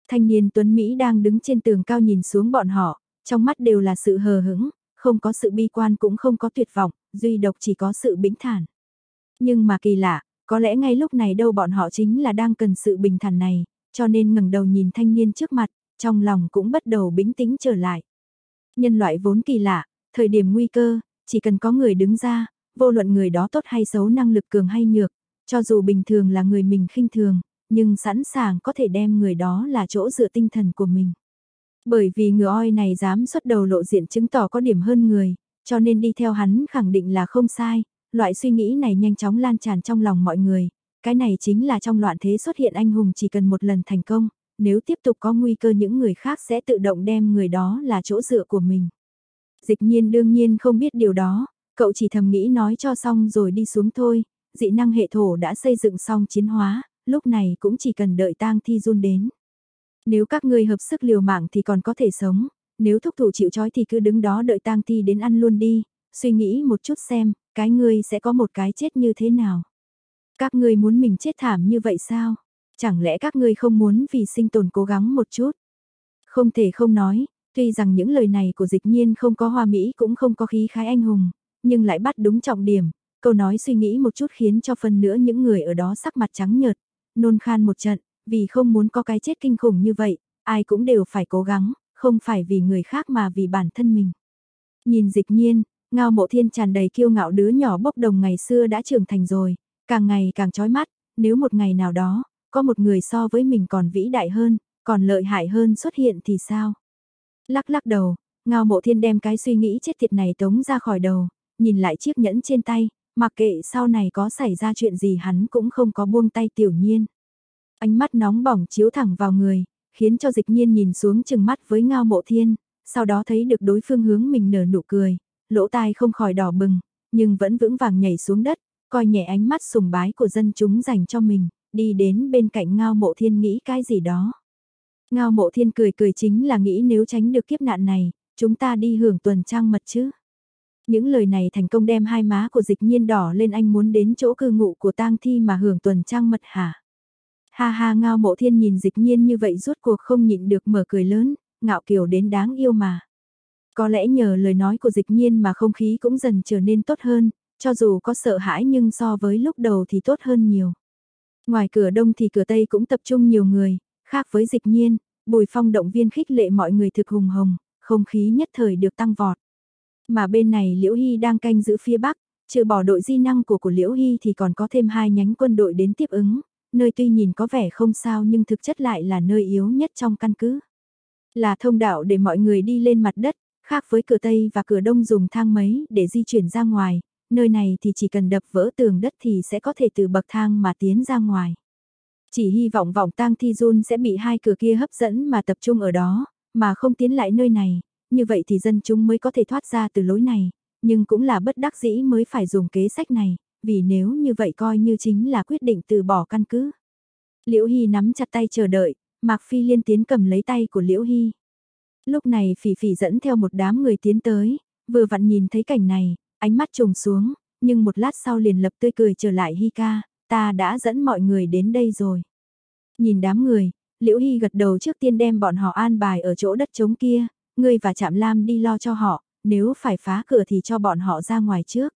Thanh niên Tuấn Mỹ đang đứng trên tường cao nhìn xuống bọn họ, trong mắt đều là sự hờ hững, không có sự bi quan cũng không có tuyệt vọng, duy độc chỉ có sự bình thản. Nhưng mà kỳ lạ, có lẽ ngay lúc này đâu bọn họ chính là đang cần sự bình thản này, cho nên ngẩng đầu nhìn thanh niên trước mặt, trong lòng cũng bắt đầu bình tĩnh trở lại. Nhân loại vốn kỳ lạ, thời điểm nguy cơ, chỉ cần có người đứng ra, vô luận người đó tốt hay xấu năng lực cường hay nhược, cho dù bình thường là người mình khinh thường, nhưng sẵn sàng có thể đem người đó là chỗ dựa tinh thần của mình. Bởi vì ngựa oi này dám xuất đầu lộ diện chứng tỏ có điểm hơn người, cho nên đi theo hắn khẳng định là không sai, loại suy nghĩ này nhanh chóng lan tràn trong lòng mọi người, cái này chính là trong loạn thế xuất hiện anh hùng chỉ cần một lần thành công, nếu tiếp tục có nguy cơ những người khác sẽ tự động đem người đó là chỗ dựa của mình. Dịch nhiên đương nhiên không biết điều đó, cậu chỉ thầm nghĩ nói cho xong rồi đi xuống thôi, dị năng hệ thổ đã xây dựng xong chiến hóa, lúc này cũng chỉ cần đợi tang thi run đến. Nếu các ngươi hợp sức liều mạng thì còn có thể sống, nếu thúc thủ chịu trói thì cứ đứng đó đợi tang thi đến ăn luôn đi, suy nghĩ một chút xem, cái ngươi sẽ có một cái chết như thế nào. Các ngươi muốn mình chết thảm như vậy sao? Chẳng lẽ các ngươi không muốn vì sinh tồn cố gắng một chút? Không thể không nói, tuy rằng những lời này của dịch nhiên không có hoa mỹ cũng không có khí khái anh hùng, nhưng lại bắt đúng trọng điểm, câu nói suy nghĩ một chút khiến cho phần nữa những người ở đó sắc mặt trắng nhợt, nôn khan một trận, vì không muốn có cái chết kinh khủng như vậy, ai cũng đều phải cố gắng, không phải vì người khác mà vì bản thân mình. Nhìn dịch nhiên, ngao mộ thiên tràn đầy kiêu ngạo đứa nhỏ bốc đồng ngày xưa đã trưởng thành rồi, càng ngày càng chói mắt, nếu một ngày nào đó, có một người so với mình còn vĩ đại hơn, còn lợi hại hơn xuất hiện thì sao? Lắc lắc đầu, ngao mộ thiên đem cái suy nghĩ chết tiệt này tống ra khỏi đầu, nhìn lại chiếc nhẫn trên tay, mặc kệ sau này có xảy ra chuyện gì hắn cũng không có buông tay tiểu nhiên. Ánh mắt nóng bỏng chiếu thẳng vào người, khiến cho dịch nhiên nhìn xuống chừng mắt với ngao mộ thiên, sau đó thấy được đối phương hướng mình nở nụ cười, lỗ tai không khỏi đỏ bừng, nhưng vẫn vững vàng nhảy xuống đất, coi nhẹ ánh mắt sùng bái của dân chúng dành cho mình, đi đến bên cạnh ngao mộ thiên nghĩ cái gì đó. Ngao mộ thiên cười cười chính là nghĩ nếu tránh được kiếp nạn này, chúng ta đi hưởng tuần trăng mật chứ. Những lời này thành công đem hai má của dịch nhiên đỏ lên anh muốn đến chỗ cư ngụ của tang thi mà hưởng tuần trăng mật hả. Ha ha ngao mộ thiên nhìn dịch nhiên như vậy rốt cuộc không nhịn được mở cười lớn, ngạo kiều đến đáng yêu mà. Có lẽ nhờ lời nói của dịch nhiên mà không khí cũng dần trở nên tốt hơn, cho dù có sợ hãi nhưng so với lúc đầu thì tốt hơn nhiều. Ngoài cửa đông thì cửa tây cũng tập trung nhiều người, khác với dịch nhiên, bùi phong động viên khích lệ mọi người thực hùng hồng, không khí nhất thời được tăng vọt. Mà bên này Liễu Hy đang canh giữ phía bắc, trừ bỏ đội di năng của của Liễu Hy thì còn có thêm hai nhánh quân đội đến tiếp ứng, nơi tuy nhìn có vẻ không sao nhưng thực chất lại là nơi yếu nhất trong căn cứ. Là thông đạo để mọi người đi lên mặt đất, khác với cửa Tây và cửa Đông dùng thang máy để di chuyển ra ngoài, nơi này thì chỉ cần đập vỡ tường đất thì sẽ có thể từ bậc thang mà tiến ra ngoài. Chỉ hy vọng vọng tang thi run sẽ bị hai cửa kia hấp dẫn mà tập trung ở đó, mà không tiến lại nơi này, như vậy thì dân chúng mới có thể thoát ra từ lối này, nhưng cũng là bất đắc dĩ mới phải dùng kế sách này, vì nếu như vậy coi như chính là quyết định từ bỏ căn cứ. Liễu Hy nắm chặt tay chờ đợi, Mạc Phi liên tiến cầm lấy tay của Liễu Hy. Lúc này Phỉ Phỉ dẫn theo một đám người tiến tới, vừa vặn nhìn thấy cảnh này, ánh mắt trùng xuống, nhưng một lát sau liền lập tươi cười trở lại Hi ca, ta đã dẫn mọi người đến đây rồi. Nhìn đám người, Liễu Hy gật đầu trước tiên đem bọn họ an bài ở chỗ đất trống kia, ngươi và Trạm Lam đi lo cho họ, nếu phải phá cửa thì cho bọn họ ra ngoài trước.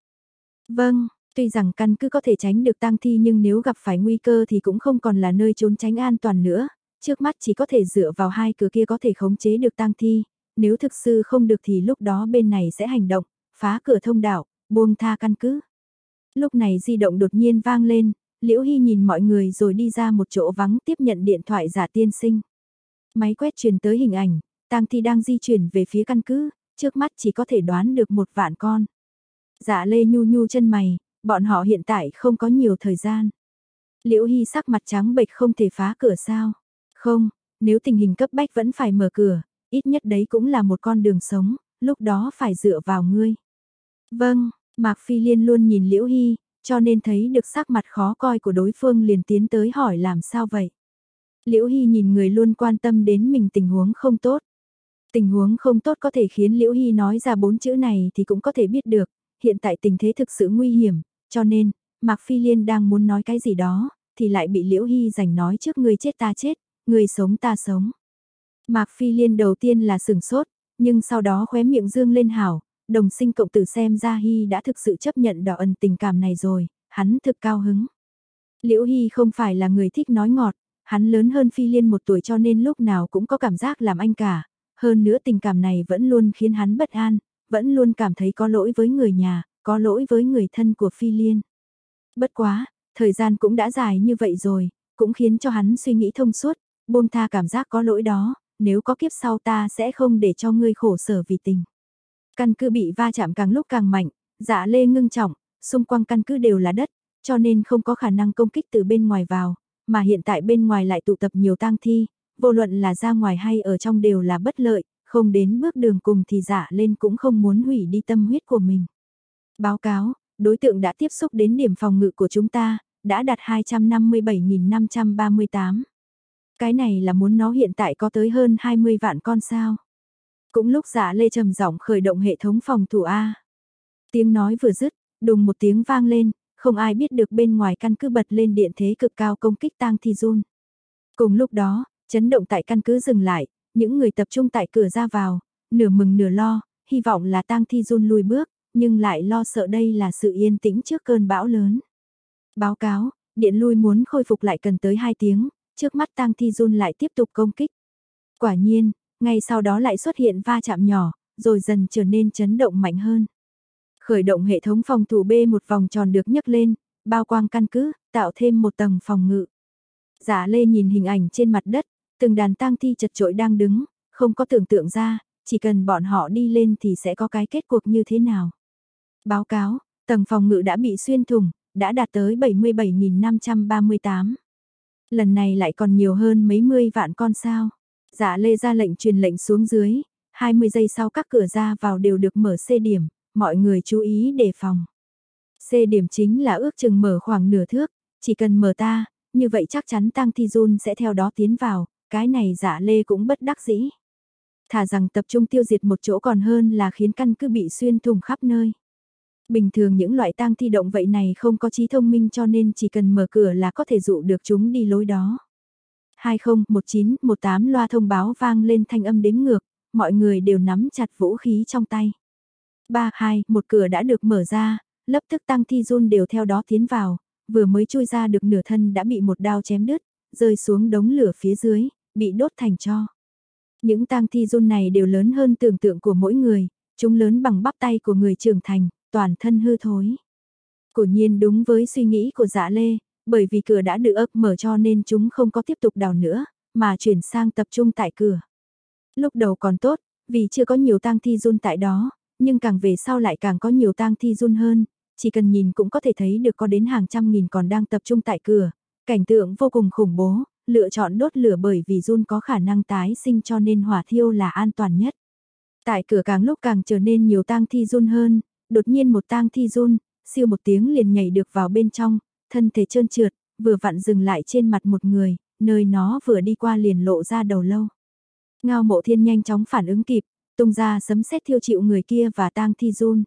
Vâng, tuy rằng căn cứ có thể tránh được tang thi nhưng nếu gặp phải nguy cơ thì cũng không còn là nơi trốn tránh an toàn nữa, trước mắt chỉ có thể dựa vào hai cửa kia có thể khống chế được tang thi, nếu thực sự không được thì lúc đó bên này sẽ hành động, phá cửa thông đạo, buông tha căn cứ. Lúc này di động đột nhiên vang lên, Liễu Hy nhìn mọi người rồi đi ra một chỗ vắng tiếp nhận điện thoại giả tiên sinh. Máy quét truyền tới hình ảnh, tang thi đang di chuyển về phía căn cứ, trước mắt chỉ có thể đoán được một vạn con. Dạ lê nhu nhu chân mày, bọn họ hiện tại không có nhiều thời gian. Liễu Hy sắc mặt trắng bệch không thể phá cửa sao. Không, nếu tình hình cấp bách vẫn phải mở cửa, ít nhất đấy cũng là một con đường sống, lúc đó phải dựa vào ngươi. Vâng, Mạc Phi Liên luôn nhìn Liễu Hy, cho nên thấy được sắc mặt khó coi của đối phương liền tiến tới hỏi làm sao vậy. Liễu Hy nhìn người luôn quan tâm đến mình tình huống không tốt. Tình huống không tốt có thể khiến Liễu Hy nói ra bốn chữ này thì cũng có thể biết được, hiện tại tình thế thực sự nguy hiểm, cho nên, Mạc Phi Liên đang muốn nói cái gì đó, thì lại bị Liễu Hy giành nói trước người chết ta chết, người sống ta sống. Mạc Phi Liên đầu tiên là sừng sốt, nhưng sau đó khóe miệng dương lên hảo, đồng sinh cộng tử xem ra Hy đã thực sự chấp nhận đỏ ẩn tình cảm này rồi, hắn thực cao hứng. Liễu Hy không phải là người thích nói ngọt, hắn lớn hơn Phi Liên một tuổi cho nên lúc nào cũng có cảm giác làm anh cả, hơn nữa tình cảm này vẫn luôn khiến hắn bất an, vẫn luôn cảm thấy có lỗi với người nhà, có lỗi với người thân của Phi Liên. Bất quá, thời gian cũng đã dài như vậy rồi, cũng khiến cho hắn suy nghĩ thông suốt, buông tha cảm giác có lỗi đó, nếu có kiếp sau ta sẽ không để cho ngươi khổ sở vì tình. Căn cứ bị va chạm càng lúc càng mạnh, dạ lê ngưng trọng, xung quanh căn cứ đều là đất, cho nên không có khả năng công kích từ bên ngoài vào, mà hiện tại bên ngoài lại tụ tập nhiều tang thi, vô luận là ra ngoài hay ở trong đều là bất lợi, không đến bước đường cùng thì dạ lên cũng không muốn hủy đi tâm huyết của mình. Báo cáo, đối tượng đã tiếp xúc đến điểm phòng ngự của chúng ta, đã đạt 257.538. Cái này là muốn nó hiện tại có tới hơn 20 vạn con sao. Cũng lúc giả lê trầm giọng khởi động hệ thống phòng thủ A. Tiếng nói vừa dứt, đùng một tiếng vang lên, không ai biết được bên ngoài căn cứ bật lên điện thế cực cao công kích tang thi run. Cùng lúc đó, chấn động tại căn cứ dừng lại, những người tập trung tại cửa ra vào, nửa mừng nửa lo, hy vọng là tang thi run lùi bước, nhưng lại lo sợ đây là sự yên tĩnh trước cơn bão lớn. Báo cáo, điện lui muốn khôi phục lại cần tới 2 tiếng, trước mắt tang thi run lại tiếp tục công kích. Quả nhiên, ngay sau đó lại xuất hiện va chạm nhỏ, rồi dần trở nên chấn động mạnh hơn. Khởi động hệ thống phòng thủ B một vòng tròn được nhấc lên, bao quang căn cứ, tạo thêm một tầng phòng ngự. Giả Lê nhìn hình ảnh trên mặt đất, từng đàn tang thi chật trội đang đứng, không có tưởng tượng ra, chỉ cần bọn họ đi lên thì sẽ có cái kết cuộc như thế nào. Báo cáo, tầng phòng ngự đã bị xuyên thủng, đã đạt tới 77.538. Lần này lại còn nhiều hơn mấy mươi vạn con sao. Dạ lê ra lệnh truyền lệnh xuống dưới, 20 giây sau các cửa ra vào đều được mở C điểm, mọi người chú ý đề phòng. C điểm chính là ước chừng mở khoảng nửa thước, chỉ cần mở ta, như vậy chắc chắn Tăng Thi Jun sẽ theo đó tiến vào, cái này dạ lê cũng bất đắc dĩ. Thả rằng tập trung tiêu diệt một chỗ còn hơn là khiến căn cứ bị xuyên thủng khắp nơi. Bình thường những loại tang thi động vậy này không có trí thông minh cho nên chỉ cần mở cửa là có thể dụ được chúng đi lối đó. 201918 loa thông báo vang lên thanh âm đếm ngược, mọi người đều nắm chặt vũ khí trong tay. Ba, hai, một cửa đã được mở ra, lập tức tăng thi run đều theo đó tiến vào, vừa mới chui ra được nửa thân đã bị một đao chém đứt, rơi xuống đống lửa phía dưới, bị đốt thành cho. Những tang thi run này đều lớn hơn tưởng tượng của mỗi người, chúng lớn bằng bắp tay của người trưởng thành, toàn thân hư thối. Cổ nhiên đúng với suy nghĩ của dạ lê, bởi vì cửa đã được ấp mở cho nên chúng không có tiếp tục đào nữa, mà chuyển sang tập trung tại cửa. Lúc đầu còn tốt, vì chưa có nhiều tang thi run tại đó, nhưng càng về sau lại càng có nhiều tang thi run hơn, chỉ cần nhìn cũng có thể thấy được có đến hàng trăm nghìn còn đang tập trung tại cửa. Cảnh tượng vô cùng khủng bố, lựa chọn đốt lửa bởi vì run có khả năng tái sinh cho nên hỏa thiêu là an toàn nhất. Tại cửa càng lúc càng trở nên nhiều tang thi run hơn, đột nhiên một tang thi run, siêu một tiếng liền nhảy được vào bên trong, thân thể trơn trượt, vừa vặn dừng lại trên mặt một người, nơi nó vừa đi qua liền lộ ra đầu lâu. Ngao mộ thiên nhanh chóng phản ứng kịp, tung ra sấm xét thiêu chịu người kia và tang thi run.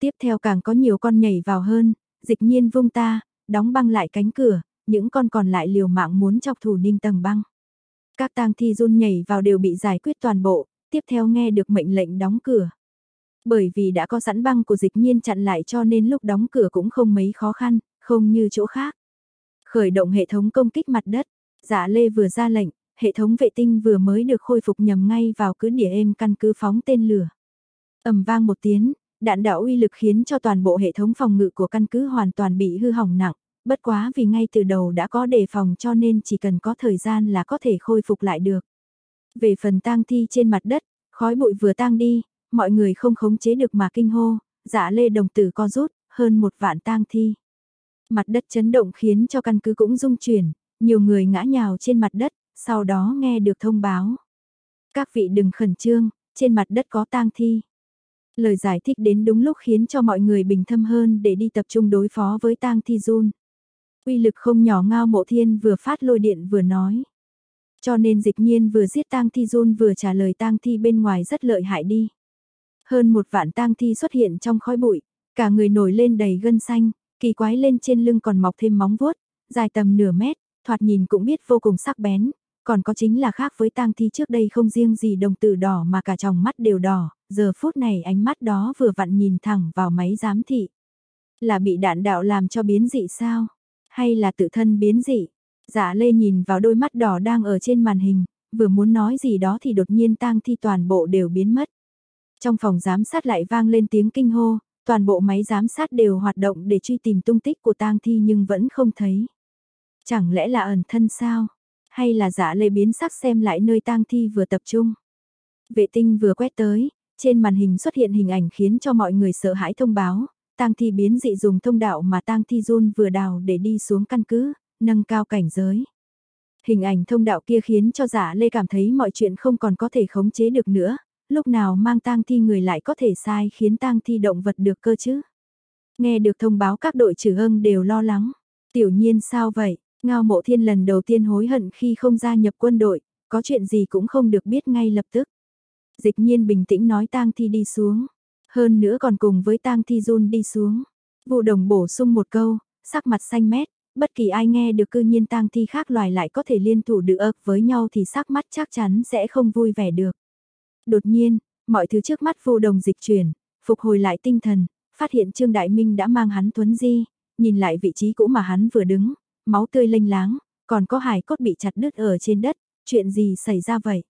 Tiếp theo càng có nhiều con nhảy vào hơn, dịch nhiên vung ta, đóng băng lại cánh cửa, những con còn lại liều mạng muốn chọc thủ ninh tầng băng. Các tang thi run nhảy vào đều bị giải quyết toàn bộ, tiếp theo nghe được mệnh lệnh đóng cửa. Bởi vì đã có sẵn băng của dịch nhiên chặn lại cho nên lúc đóng cửa cũng không mấy khó khăn, không như chỗ khác. Khởi động hệ thống công kích mặt đất, giả lê vừa ra lệnh, hệ thống vệ tinh vừa mới được khôi phục nhầm ngay vào cứ đỉa êm căn cứ phóng tên lửa. ầm vang một tiếng, đạn đạo uy lực khiến cho toàn bộ hệ thống phòng ngự của căn cứ hoàn toàn bị hư hỏng nặng, bất quá vì ngay từ đầu đã có đề phòng cho nên chỉ cần có thời gian là có thể khôi phục lại được. Về phần tang thi trên mặt đất, khói bụi vừa tang đi, mọi người không khống chế được mà kinh hô, dạ lê đồng tử co rút, hơn một vạn tang thi. Mặt đất chấn động khiến cho căn cứ cũng rung chuyển, nhiều người ngã nhào trên mặt đất, sau đó nghe được thông báo. Các vị đừng khẩn trương, trên mặt đất có tang thi. Lời giải thích đến đúng lúc khiến cho mọi người bình thâm hơn để đi tập trung đối phó với tang thi run. Uy lực không nhỏ ngao mộ thiên vừa phát lôi điện vừa nói. Cho nên dịch nhiên vừa giết tang thi run vừa trả lời tang thi bên ngoài rất lợi hại đi. Hơn một vạn tang thi xuất hiện trong khói bụi, cả người nổi lên đầy gân xanh, kỳ quái lên trên lưng còn mọc thêm móng vuốt, dài tầm nửa mét, thoạt nhìn cũng biết vô cùng sắc bén, còn có chính là khác với tang thi trước đây không riêng gì đồng tử đỏ mà cả tròng mắt đều đỏ, giờ phút này ánh mắt đó vừa vặn nhìn thẳng vào máy giám thị. Là bị đạn đạo làm cho biến dị sao? Hay là tự thân biến dị? Dạ lê nhìn vào đôi mắt đỏ đang ở trên màn hình, vừa muốn nói gì đó thì đột nhiên tang thi toàn bộ đều biến mất. Trong phòng giám sát lại vang lên tiếng kinh hô, toàn bộ máy giám sát đều hoạt động để truy tìm tung tích của tang thi nhưng vẫn không thấy. Chẳng lẽ là ẩn thân sao? Hay là giả lê biến sắc xem lại nơi tang thi vừa tập trung? Vệ tinh vừa quét tới, trên màn hình xuất hiện hình ảnh khiến cho mọi người sợ hãi thông báo, tang thi biến dị dùng thông đạo mà tang thi run vừa đào để đi xuống căn cứ, nâng cao cảnh giới. Hình ảnh thông đạo kia khiến cho giả lê cảm thấy mọi chuyện không còn có thể khống chế được nữa, lúc nào mang tang thi người lại có thể sai khiến tang thi động vật được cơ chứ. Nghe được thông báo các đội trừ hưng đều lo lắng, tiểu nhiên sao vậy, ngao mộ thiên lần đầu tiên hối hận khi không gia nhập quân đội, có chuyện gì cũng không được biết ngay lập tức. Dịch nhiên bình tĩnh nói tang thi đi xuống, hơn nữa còn cùng với tang thi run đi xuống. Vụ đồng bổ sung một câu, sắc mặt xanh mét, bất kỳ ai nghe được cư nhiên tang thi khác loài lại có thể liên thủ được với nhau thì sắc mắt chắc chắn sẽ không vui vẻ được. Đột nhiên, mọi thứ trước mắt vô đồng dịch chuyển, phục hồi lại tinh thần, phát hiện Trương Đại Minh đã mang hắn tuấn di, nhìn lại vị trí cũ mà hắn vừa đứng, máu tươi lênh láng, còn có hài cốt bị chặt đứt ở trên đất, chuyện gì xảy ra vậy?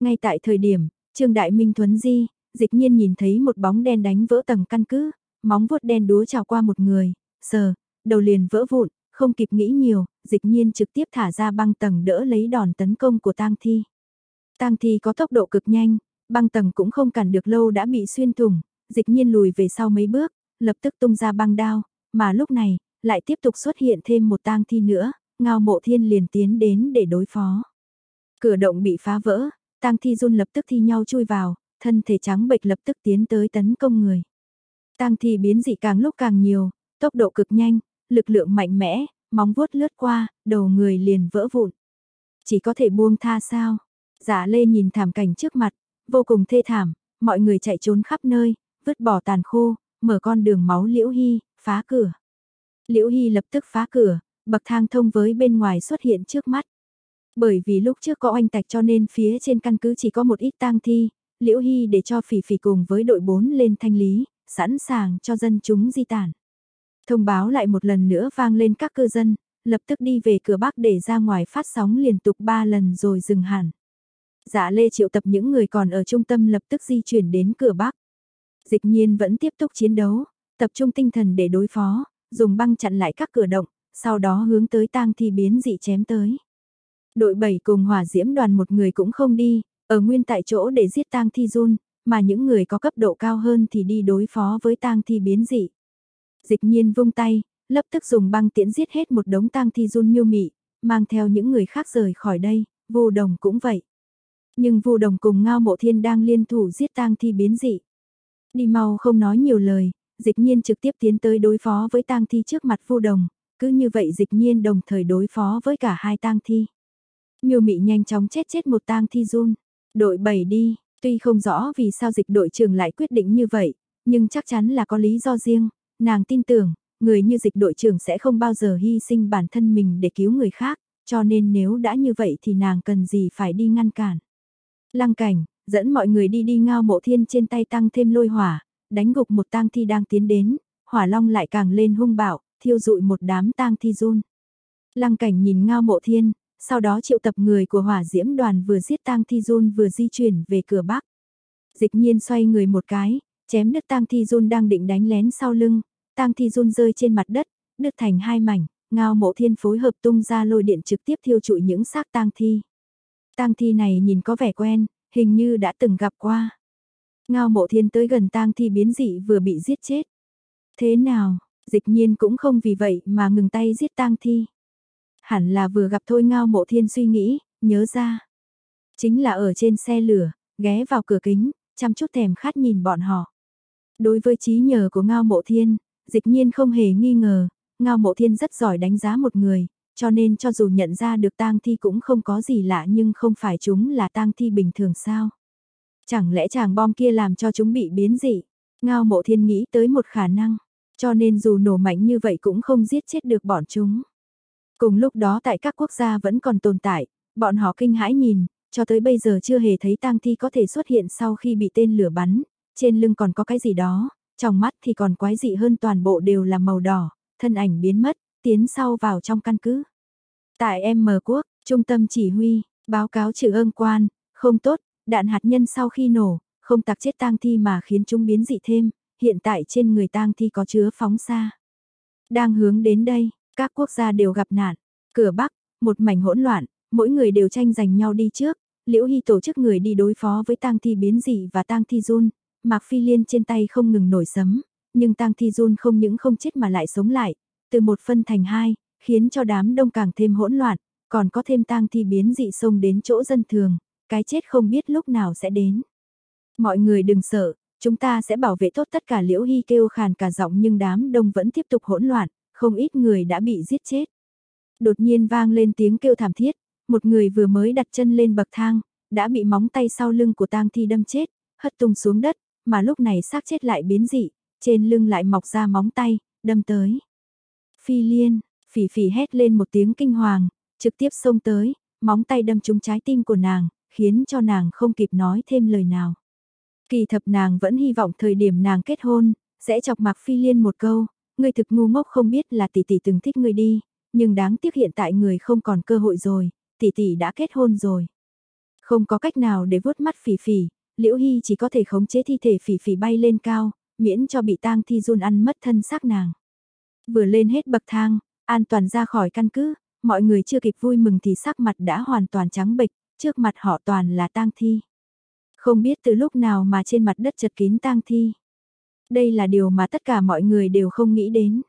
Ngay tại thời điểm, Trương Đại Minh tuấn di, dịch nhiên nhìn thấy một bóng đen đánh vỡ tầng căn cứ, móng vuốt đen đúa trào qua một người, sờ, đầu liền vỡ vụn, không kịp nghĩ nhiều, dịch nhiên trực tiếp thả ra băng tầng đỡ lấy đòn tấn công của tang thi. Tang thi có tốc độ cực nhanh, băng tầng cũng không cản được lâu đã bị xuyên thủng, dịch nhiên lùi về sau mấy bước, lập tức tung ra băng đao, mà lúc này, lại tiếp tục xuất hiện thêm một tang thi nữa, ngao mộ thiên liền tiến đến để đối phó. Cửa động bị phá vỡ, tang thi run lập tức thi nhau chui vào, thân thể trắng bệch lập tức tiến tới tấn công người. Tang thi biến dị càng lúc càng nhiều, tốc độ cực nhanh, lực lượng mạnh mẽ, móng vuốt lướt qua, đầu người liền vỡ vụn. Chỉ có thể buông tha sao? Giả Lê nhìn thảm cảnh trước mặt, vô cùng thê thảm, mọi người chạy trốn khắp nơi, vứt bỏ tàn khô, mở con đường máu Liễu Hy, phá cửa. Liễu Hy lập tức phá cửa, bậc thang thông với bên ngoài xuất hiện trước mắt. Bởi vì lúc trước có oanh tạch cho nên phía trên căn cứ chỉ có một ít tang thi, Liễu Hy để cho phỉ phỉ cùng với đội 4 lên thanh lý, sẵn sàng cho dân chúng di tản. Thông báo lại một lần nữa vang lên các cư dân, lập tức đi về cửa bắc để ra ngoài phát sóng liên tục 3 lần rồi dừng hẳn. Dạ Lê triệu tập những người còn ở trung tâm lập tức di chuyển đến cửa bắc. Dịch nhiên vẫn tiếp tục chiến đấu, tập trung tinh thần để đối phó, dùng băng chặn lại các cửa động, sau đó hướng tới tang thi biến dị chém tới. Đội 7 cùng hỏa diễm đoàn một người cũng không đi, ở nguyên tại chỗ để giết tang thi run, mà những người có cấp độ cao hơn thì đi đối phó với tang thi biến dị. Dịch nhiên vung tay, lập tức dùng băng tiễn giết hết một đống tang thi run miêu mị, mang theo những người khác rời khỏi đây, vô đồng cũng vậy. Nhưng vô đồng cùng ngao mộ thiên đang liên thủ giết tang thi biến dị. Đi mau không nói nhiều lời, dịch nhiên trực tiếp tiến tới đối phó với tang thi trước mặt vô đồng, cứ như vậy dịch nhiên đồng thời đối phó với cả hai tang thi. Miêu mị nhanh chóng chết chết một tang thi run, đội 7 đi, tuy không rõ vì sao dịch đội trưởng lại quyết định như vậy, nhưng chắc chắn là có lý do riêng, nàng tin tưởng, người như dịch đội trưởng sẽ không bao giờ hy sinh bản thân mình để cứu người khác, cho nên nếu đã như vậy thì nàng cần gì phải đi ngăn cản. Lăng cảnh, dẫn mọi người đi đi ngao mộ thiên trên tay tăng thêm lôi hỏa, đánh gục một tang thi đang tiến đến, hỏa long lại càng lên hung bạo, thiêu dụi một đám tang thi run. Lăng cảnh nhìn ngao mộ thiên, sau đó triệu tập người của hỏa diễm đoàn vừa giết tang thi run vừa di chuyển về cửa bắc. Dịch nhiên xoay người một cái, chém đứt tang thi run đang định đánh lén sau lưng, tang thi run rơi trên mặt đất, đứt thành hai mảnh, ngao mộ thiên phối hợp tung ra lôi điện trực tiếp thiêu trụi những xác tang thi. Tang thi này nhìn có vẻ quen, hình như đã từng gặp qua. Ngao mộ thiên tới gần tang thi biến dị vừa bị giết chết. Thế nào, dịch nhiên cũng không vì vậy mà ngừng tay giết tang thi. Hẳn là vừa gặp thôi ngao mộ thiên suy nghĩ, nhớ ra. Chính là ở trên xe lửa, ghé vào cửa kính, chăm chút thèm khát nhìn bọn họ. Đối với trí nhờ của ngao mộ thiên, dịch nhiên không hề nghi ngờ, ngao mộ thiên rất giỏi đánh giá một người, cho nên cho dù nhận ra được tang thi cũng không có gì lạ nhưng không phải chúng là tang thi bình thường sao. Chẳng lẽ chàng bom kia làm cho chúng bị biến dị? Ngao mộ thiên nghĩ tới một khả năng, cho nên dù nổ mạnh như vậy cũng không giết chết được bọn chúng. Cùng lúc đó tại các quốc gia vẫn còn tồn tại, bọn họ kinh hãi nhìn, cho tới bây giờ chưa hề thấy tang thi có thể xuất hiện sau khi bị tên lửa bắn, trên lưng còn có cái gì đó, trong mắt thì còn quái dị hơn toàn bộ đều là màu đỏ, thân ảnh biến mất, tiến sau vào trong căn cứ. Tại M quốc, trung tâm chỉ huy, báo cáo trừ ơn quan, không tốt, đạn hạt nhân sau khi nổ, không tạc chết tang thi mà khiến chúng biến dị thêm, hiện tại trên người tang thi có chứa phóng xa. Đang hướng đến đây, các quốc gia đều gặp nạn, cửa Bắc, một mảnh hỗn loạn, mỗi người đều tranh giành nhau đi trước, Liễu Hy tổ chức người đi đối phó với tang thi biến dị và tang thi run, Mạc Phi Liên trên tay không ngừng nổi sấm, nhưng tang thi run không những không chết mà lại sống lại, từ một phân thành hai, khiến cho đám đông càng thêm hỗn loạn, còn có thêm tang thi biến dị xông đến chỗ dân thường, cái chết không biết lúc nào sẽ đến. Mọi người đừng sợ, chúng ta sẽ bảo vệ tốt tất cả Liễu Hy kêu khàn cả giọng nhưng đám đông vẫn tiếp tục hỗn loạn, không ít người đã bị giết chết. Đột nhiên vang lên tiếng kêu thảm thiết, một người vừa mới đặt chân lên bậc thang, đã bị móng tay sau lưng của tang thi đâm chết, hất tung xuống đất, mà lúc này xác chết lại biến dị, trên lưng lại mọc ra móng tay, đâm tới. Phi liên, phỉ phỉ hét lên một tiếng kinh hoàng, trực tiếp xông tới, móng tay đâm trúng trái tim của nàng, khiến cho nàng không kịp nói thêm lời nào. Kỳ thập nàng vẫn hy vọng thời điểm nàng kết hôn, sẽ chọc mặc phi liên một câu, ngươi thực ngu ngốc không biết là tỷ tỷ từng thích ngươi đi, nhưng đáng tiếc hiện tại người không còn cơ hội rồi, tỷ tỷ đã kết hôn rồi. Không có cách nào để vuốt mắt phỉ phỉ, Liễu Hy chỉ có thể khống chế thi thể phỉ phỉ bay lên cao, miễn cho bị tang thi run ăn mất thân xác nàng. Vừa lên hết bậc thang, an toàn ra khỏi căn cứ, mọi người chưa kịp vui mừng thì sắc mặt đã hoàn toàn trắng bệch, trước mặt họ toàn là tang thi. Không biết từ lúc nào mà trên mặt đất chật kín tang thi. Đây là điều mà tất cả mọi người đều không nghĩ đến.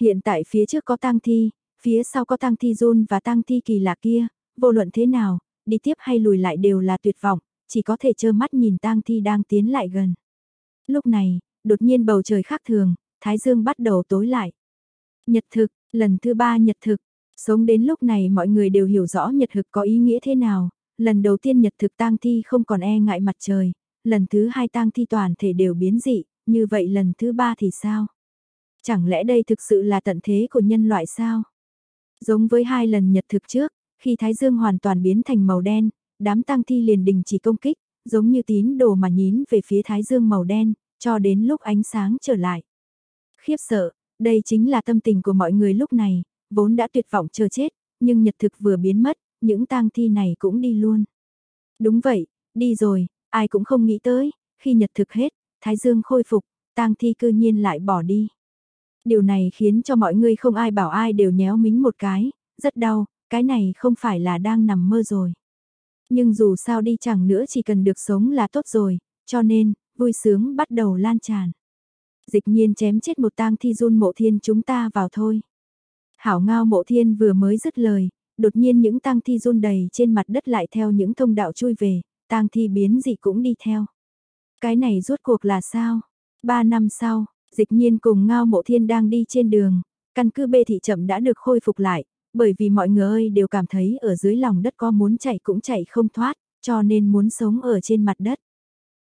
Hiện tại phía trước có tang thi, phía sau có tang thi run và tang thi kỳ lạ kia, vô luận thế nào, đi tiếp hay lùi lại đều là tuyệt vọng, chỉ có thể trơ mắt nhìn tang thi đang tiến lại gần. Lúc này, đột nhiên bầu trời khác thường, thái dương bắt đầu tối lại. Nhật thực, lần thứ ba nhật thực, sống đến lúc này mọi người đều hiểu rõ nhật thực có ý nghĩa thế nào, lần đầu tiên nhật thực tang thi không còn e ngại mặt trời, lần thứ hai tang thi toàn thể đều biến dị, như vậy lần thứ ba thì sao? Chẳng lẽ đây thực sự là tận thế của nhân loại sao? Giống với hai lần nhật thực trước, khi Thái Dương hoàn toàn biến thành màu đen, đám tang thi liền đình chỉ công kích, giống như tín đồ mà nhín về phía Thái Dương màu đen, cho đến lúc ánh sáng trở lại. Khiếp sợ, đây chính là tâm tình của mọi người lúc này, vốn đã tuyệt vọng chờ chết, nhưng nhật thực vừa biến mất, những tang thi này cũng đi luôn. Đúng vậy, đi rồi, ai cũng không nghĩ tới, khi nhật thực hết, Thái Dương khôi phục, tang thi cư nhiên lại bỏ đi. Điều này khiến cho mọi người không ai bảo ai đều nhéo mính một cái, rất đau, cái này không phải là đang nằm mơ rồi. Nhưng dù sao đi chẳng nữa chỉ cần được sống là tốt rồi, cho nên, vui sướng bắt đầu lan tràn. Dịch nhiên chém chết một tang thi run mộ thiên chúng ta vào thôi. Hảo ngao mộ thiên vừa mới dứt lời, đột nhiên những tang thi run đầy trên mặt đất lại theo những thông đạo chui về, tang thi biến dị cũng đi theo. Cái này rốt cuộc là sao? Ba năm sau, dịch nhiên cùng ngao mộ thiên đang đi trên đường, căn cứ bê thị chậm đã được khôi phục lại, bởi vì mọi người ơi đều cảm thấy ở dưới lòng đất có muốn chạy cũng chạy không thoát, cho nên muốn sống ở trên mặt đất.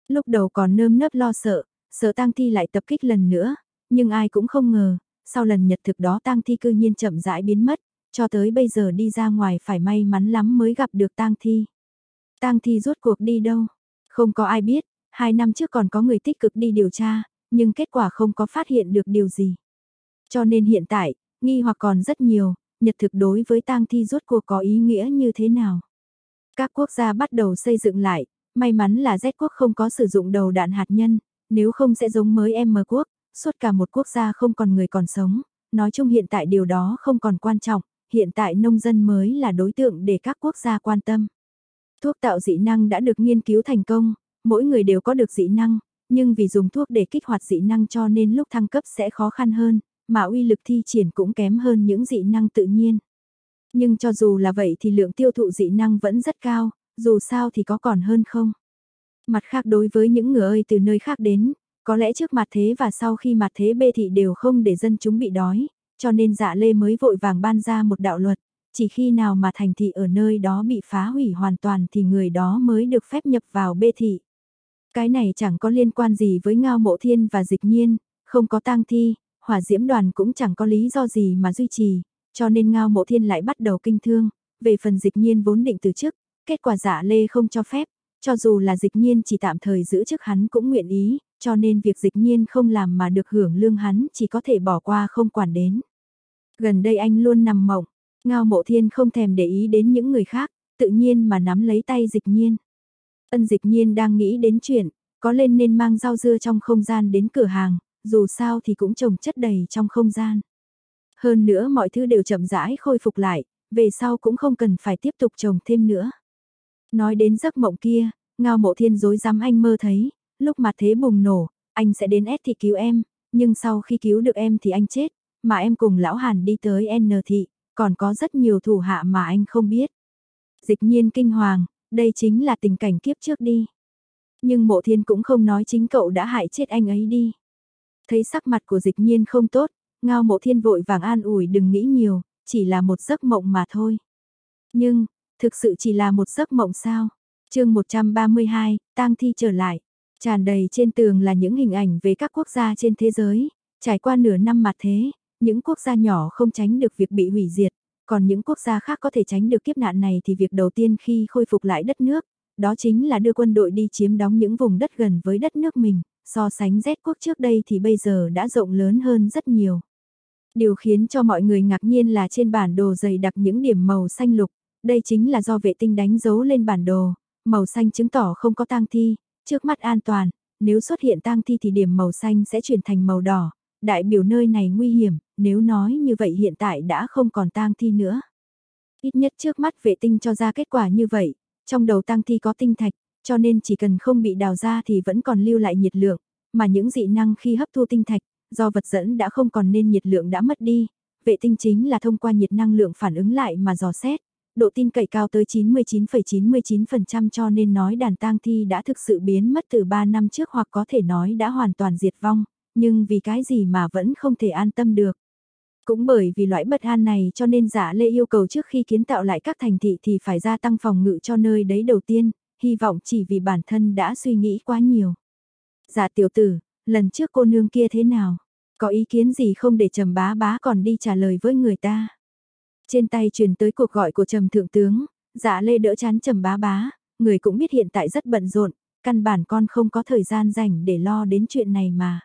Lúc đầu còn nơm nớp lo sợ, sợ tang thi lại tập kích lần nữa, nhưng ai cũng không ngờ, sau lần nhật thực đó tang thi cư nhiên chậm rãi biến mất, cho tới bây giờ đi ra ngoài phải may mắn lắm mới gặp được tang thi. Tang thi rốt cuộc đi đâu? Không có ai biết, hai năm trước còn có người tích cực đi điều tra, nhưng kết quả không có phát hiện được điều gì. Cho nên hiện tại, nghi hoặc còn rất nhiều, nhật thực đối với tang thi rốt cuộc có ý nghĩa như thế nào. Các quốc gia bắt đầu xây dựng lại, may mắn là Z quốc không có sử dụng đầu đạn hạt nhân, nếu không sẽ giống mới M quốc, suốt cả một quốc gia không còn người còn sống, nói chung hiện tại điều đó không còn quan trọng, hiện tại nông dân mới là đối tượng để các quốc gia quan tâm. Thuốc tạo dị năng đã được nghiên cứu thành công, mỗi người đều có được dị năng, nhưng vì dùng thuốc để kích hoạt dị năng cho nên lúc thăng cấp sẽ khó khăn hơn, mà uy lực thi triển cũng kém hơn những dị năng tự nhiên. Nhưng cho dù là vậy thì lượng tiêu thụ dị năng vẫn rất cao, dù sao thì có còn hơn không. Mặt khác đối với những người ơi từ nơi khác đến, có lẽ trước mặt thế và sau khi mặt thế bê thị đều không để dân chúng bị đói, cho nên dạ lê mới vội vàng ban ra một đạo luật, chỉ khi nào mà thành thị ở nơi đó bị phá hủy hoàn toàn thì người đó mới được phép nhập vào bê thị. Cái này chẳng có liên quan gì với ngao mộ thiên và dịch nhiên, không có tang thi, hỏa diễm đoàn cũng chẳng có lý do gì mà duy trì, cho nên ngao mộ thiên lại bắt đầu kinh thương, về phần dịch nhiên vốn định từ chức, kết quả dạ lê không cho phép, cho dù là dịch nhiên chỉ tạm thời giữ chức hắn cũng nguyện ý, cho nên việc dịch nhiên không làm mà được hưởng lương hắn chỉ có thể bỏ qua không quản đến. Gần đây anh luôn nằm mộng, ngao mộ thiên không thèm để ý đến những người khác, tự nhiên mà nắm lấy tay dịch nhiên. Ân dịch nhiên đang nghĩ đến chuyện, có lên nên mang rau dưa trong không gian đến cửa hàng, dù sao thì cũng trồng chất đầy trong không gian. Hơn nữa mọi thứ đều chậm rãi khôi phục lại, về sau cũng không cần phải tiếp tục trồng thêm nữa. Nói đến giấc mộng kia, ngao mộ thiên dối dám anh mơ thấy, lúc mà thế bùng nổ, anh sẽ đến S thị cứu em, nhưng sau khi cứu được em thì anh chết, mà em cùng lão Hàn đi tới N thị, còn có rất nhiều thủ hạ mà anh không biết. Dịch nhiên kinh hoàng, đây chính là tình cảnh kiếp trước đi. Nhưng mộ thiên cũng không nói chính cậu đã hại chết anh ấy đi. Thấy sắc mặt của dịch nhiên không tốt, ngao mộ thiên vội vàng an ủi đừng nghĩ nhiều, chỉ là một giấc mộng mà thôi. Nhưng, thực sự chỉ là một giấc mộng sao? chương 132, tang thi trở lại. Tràn đầy trên tường là những hình ảnh về các quốc gia trên thế giới, trải qua nửa năm mà thế, những quốc gia nhỏ không tránh được việc bị hủy diệt, còn những quốc gia khác có thể tránh được kiếp nạn này thì việc đầu tiên khi khôi phục lại đất nước, đó chính là đưa quân đội đi chiếm đóng những vùng đất gần với đất nước mình, so sánh Z quốc trước đây thì bây giờ đã rộng lớn hơn rất nhiều. Điều khiến cho mọi người ngạc nhiên là trên bản đồ dày đặc những điểm màu xanh lục, đây chính là do vệ tinh đánh dấu lên bản đồ, màu xanh chứng tỏ không có tang thi, trước mắt an toàn, nếu xuất hiện tang thi thì điểm màu xanh sẽ chuyển thành màu đỏ, đại biểu nơi này nguy hiểm, nếu nói như vậy hiện tại đã không còn tang thi nữa. Ít nhất trước mắt vệ tinh cho ra kết quả như vậy, trong đầu tang thi có tinh thạch, cho nên chỉ cần không bị đào ra thì vẫn còn lưu lại nhiệt lượng, mà những dị năng khi hấp thu tinh thạch, do vật dẫn đã không còn nên nhiệt lượng đã mất đi, vệ tinh chính là thông qua nhiệt năng lượng phản ứng lại mà dò xét, độ tin cậy cao tới 99,99% ,99 cho nên nói đàn tang thi đã thực sự biến mất từ 3 năm trước hoặc có thể nói đã hoàn toàn diệt vong, nhưng vì cái gì mà vẫn không thể an tâm được. Cũng bởi vì loại bất an này cho nên giả lê yêu cầu trước khi kiến tạo lại các thành thị thì phải gia tăng phòng ngự cho nơi đấy đầu tiên, hy vọng chỉ vì bản thân đã suy nghĩ quá nhiều. Giả tiểu tử, lần trước cô nương kia thế nào? Có ý kiến gì không để trầm bá bá còn đi trả lời với người ta? Trên tay truyền tới cuộc gọi của Trầm Thượng Tướng, giả lê đỡ chán Trầm bá bá, người cũng biết hiện tại rất bận rộn, căn bản con không có thời gian dành để lo đến chuyện này mà.